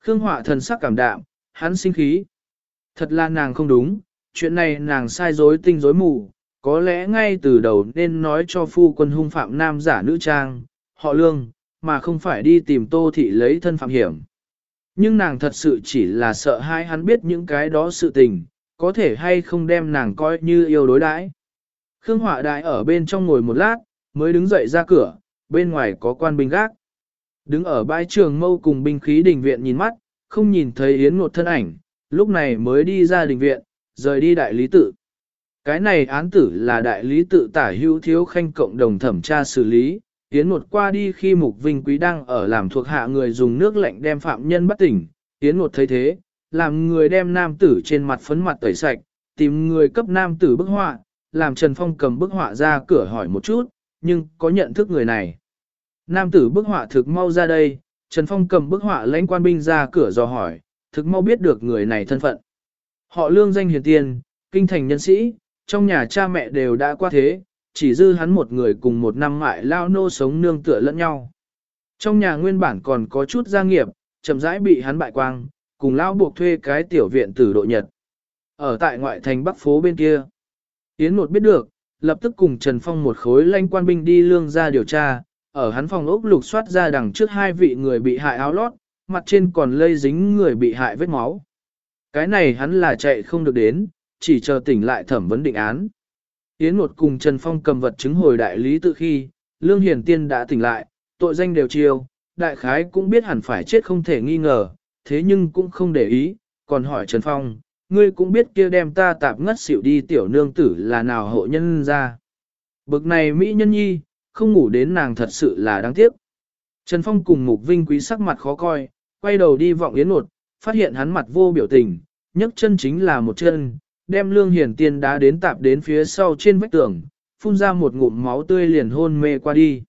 Khương Họa thần sắc cảm đạm, hắn sinh khí. Thật là nàng không đúng, chuyện này nàng sai dối tinh dối mù, có lẽ ngay từ đầu nên nói cho phu quân hung phạm nam giả nữ trang, họ lương, mà không phải đi tìm tô thị lấy thân phạm hiểm. Nhưng nàng thật sự chỉ là sợ hai hắn biết những cái đó sự tình, có thể hay không đem nàng coi như yêu đối đãi. Khương Họa Đại ở bên trong ngồi một lát, mới đứng dậy ra cửa, bên ngoài có quan binh gác. Đứng ở bãi trường mâu cùng binh khí đình viện nhìn mắt, không nhìn thấy Yến Ngột thân ảnh, lúc này mới đi ra đình viện, rời đi đại lý tự. Cái này án tử là đại lý tự tả hữu thiếu khanh cộng đồng thẩm tra xử lý, Yến một qua đi khi Mục Vinh Quý đang ở làm thuộc hạ người dùng nước lạnh đem phạm nhân bắt tỉnh, Yến một thấy thế, làm người đem nam tử trên mặt phấn mặt tẩy sạch, tìm người cấp nam tử bức họa, làm Trần Phong cầm bức họa ra cửa hỏi một chút, nhưng có nhận thức người này. Nam tử bức họa thực mau ra đây, Trần Phong cầm bức họa lãnh quan binh ra cửa dò hỏi, thực mau biết được người này thân phận. Họ lương danh hiền tiền, kinh thành nhân sĩ, trong nhà cha mẹ đều đã qua thế, chỉ dư hắn một người cùng một năm mại lao nô sống nương tựa lẫn nhau. Trong nhà nguyên bản còn có chút gia nghiệp, chậm rãi bị hắn bại quang, cùng lao buộc thuê cái tiểu viện tử độ nhật. Ở tại ngoại thành bắc phố bên kia. Yến một biết được, lập tức cùng Trần Phong một khối lanh quan binh đi lương ra điều tra, ở hắn phòng ốc lục soát ra đằng trước hai vị người bị hại áo lót, mặt trên còn lây dính người bị hại vết máu. Cái này hắn là chạy không được đến, chỉ chờ tỉnh lại thẩm vấn định án. Yến một cùng Trần Phong cầm vật chứng hồi đại lý tự khi, Lương Hiền Tiên đã tỉnh lại, tội danh đều chiêu, đại khái cũng biết hẳn phải chết không thể nghi ngờ, thế nhưng cũng không để ý, còn hỏi Trần Phong, ngươi cũng biết kia đem ta tạp ngất xỉu đi tiểu nương tử là nào hộ nhân ra. Bực này Mỹ nhân nhi, không ngủ đến nàng thật sự là đáng tiếc. Trần Phong cùng Mục Vinh Quý sắc mặt khó coi, quay đầu đi vọng Yến một, phát hiện hắn mặt vô biểu tình, nhấc chân chính là một chân, đem lương hiển tiên đá đến tạp đến phía sau trên vách tường, phun ra một ngụm máu tươi liền hôn mê qua đi.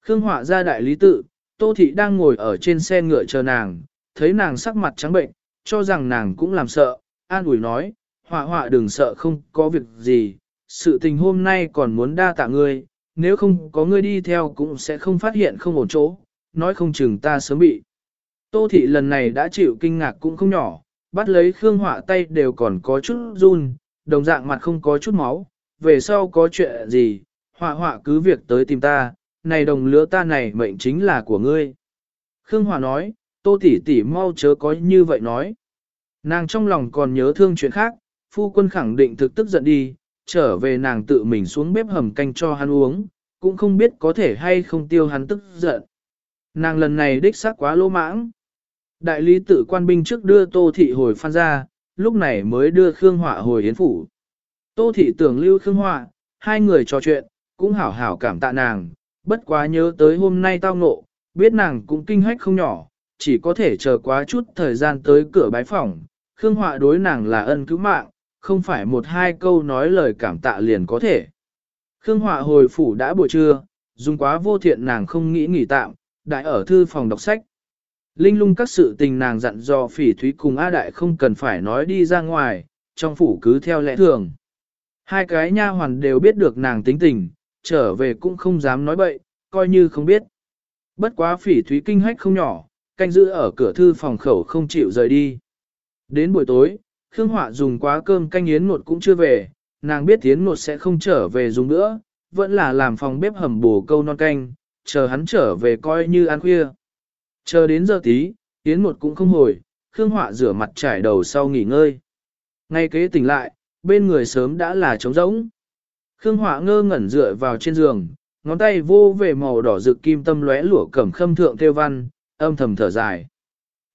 Khương Họa ra đại lý tự, Tô Thị đang ngồi ở trên xe ngựa chờ nàng, thấy nàng sắc mặt trắng bệnh, cho rằng nàng cũng làm sợ, an ủi nói, Họa Họa đừng sợ không có việc gì, sự tình hôm nay còn muốn đa tạ ngươi, nếu không có ngươi đi theo cũng sẽ không phát hiện không ổn chỗ, nói không chừng ta sớm bị. Tô Thị lần này đã chịu kinh ngạc cũng không nhỏ, bắt lấy Khương Họa tay đều còn có chút run, đồng dạng mặt không có chút máu, về sau có chuyện gì, Họa Họa cứ việc tới tìm ta, này đồng lứa ta này mệnh chính là của ngươi. Khương Họa nói, tô tỷ tỷ mau chớ có như vậy nói. Nàng trong lòng còn nhớ thương chuyện khác, phu quân khẳng định thực tức giận đi, trở về nàng tự mình xuống bếp hầm canh cho hắn uống, cũng không biết có thể hay không tiêu hắn tức giận. Nàng lần này đích xác quá lỗ mãng. Đại lý tự quan binh trước đưa Tô Thị hồi phan ra, lúc này mới đưa Khương Họa hồi yến phủ. Tô Thị tưởng lưu Khương Họa, hai người trò chuyện, cũng hảo hảo cảm tạ nàng, bất quá nhớ tới hôm nay tao ngộ, biết nàng cũng kinh hách không nhỏ, chỉ có thể chờ quá chút thời gian tới cửa bái phòng. Khương Họa đối nàng là ân cứu mạng, không phải một hai câu nói lời cảm tạ liền có thể. Khương Họa hồi phủ đã buổi trưa, dùng quá vô thiện nàng không nghĩ nghỉ tạm, đại ở thư phòng đọc sách. Linh lung các sự tình nàng dặn dò phỉ thúy cùng A Đại không cần phải nói đi ra ngoài, trong phủ cứ theo lẽ thường. Hai cái nha hoàn đều biết được nàng tính tình, trở về cũng không dám nói bậy, coi như không biết. Bất quá phỉ thúy kinh hách không nhỏ, canh giữ ở cửa thư phòng khẩu không chịu rời đi. Đến buổi tối, Khương Họa dùng quá cơm canh yến nột cũng chưa về, nàng biết yến nột sẽ không trở về dùng nữa, vẫn là làm phòng bếp hầm bổ câu non canh, chờ hắn trở về coi như ăn khuya. Chờ đến giờ tí, yến một cũng không hồi, Khương Họa rửa mặt trải đầu sau nghỉ ngơi. Ngay kế tỉnh lại, bên người sớm đã là trống rỗng. Khương Họa ngơ ngẩn dựa vào trên giường, ngón tay vô về màu đỏ rực kim tâm lóe lửa cẩm khâm thượng theo văn, âm thầm thở dài.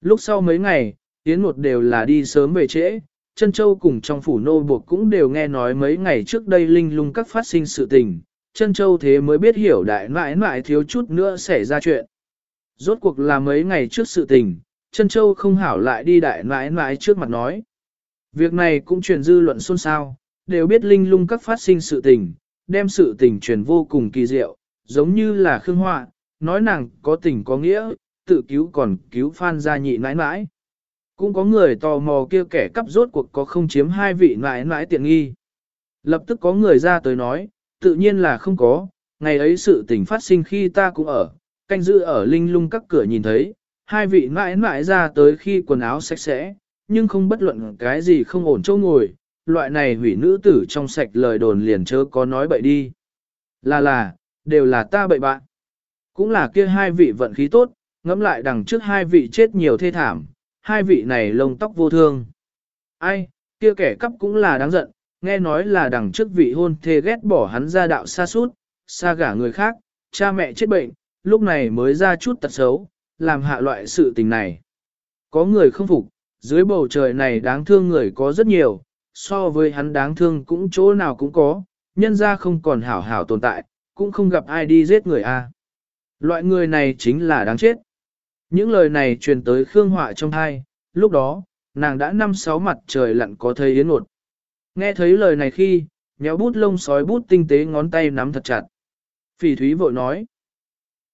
Lúc sau mấy ngày, Yến một đều là đi sớm về trễ, chân châu cùng trong phủ nô buộc cũng đều nghe nói mấy ngày trước đây linh lung các phát sinh sự tình, chân châu thế mới biết hiểu đại mãi mãi thiếu chút nữa xảy ra chuyện. Rốt cuộc là mấy ngày trước sự tình, chân châu không hảo lại đi đại nãi nãi trước mặt nói. Việc này cũng truyền dư luận xôn xao, đều biết linh lung các phát sinh sự tình, đem sự tình truyền vô cùng kỳ diệu, giống như là khương họa, nói nàng có tình có nghĩa, tự cứu còn cứu phan gia nhị nãi nãi. Cũng có người tò mò kia kẻ cắp rốt cuộc có không chiếm hai vị nãi nãi tiện nghi. Lập tức có người ra tới nói, tự nhiên là không có, ngày ấy sự tình phát sinh khi ta cũng ở, canh giữ ở linh lung các cửa nhìn thấy, hai vị mãi mãi ra tới khi quần áo sạch sẽ, nhưng không bất luận cái gì không ổn chỗ ngồi, loại này hủy nữ tử trong sạch lời đồn liền chớ có nói bậy đi. Là là, đều là ta bậy bạn. Cũng là kia hai vị vận khí tốt, ngẫm lại đằng trước hai vị chết nhiều thê thảm, hai vị này lông tóc vô thương. Ai, kia kẻ cắp cũng là đáng giận, nghe nói là đằng trước vị hôn thê ghét bỏ hắn ra đạo xa sút xa gả người khác, cha mẹ chết bệnh, lúc này mới ra chút tật xấu, làm hạ loại sự tình này. Có người không phục, dưới bầu trời này đáng thương người có rất nhiều, so với hắn đáng thương cũng chỗ nào cũng có, nhân ra không còn hảo hảo tồn tại, cũng không gặp ai đi giết người a. Loại người này chính là đáng chết. Những lời này truyền tới Khương Họa trong thai, lúc đó, nàng đã năm sáu mặt trời lặn có thấy yến ngột. Nghe thấy lời này khi, nhéo bút lông sói bút tinh tế ngón tay nắm thật chặt. Phỉ thúy vội nói.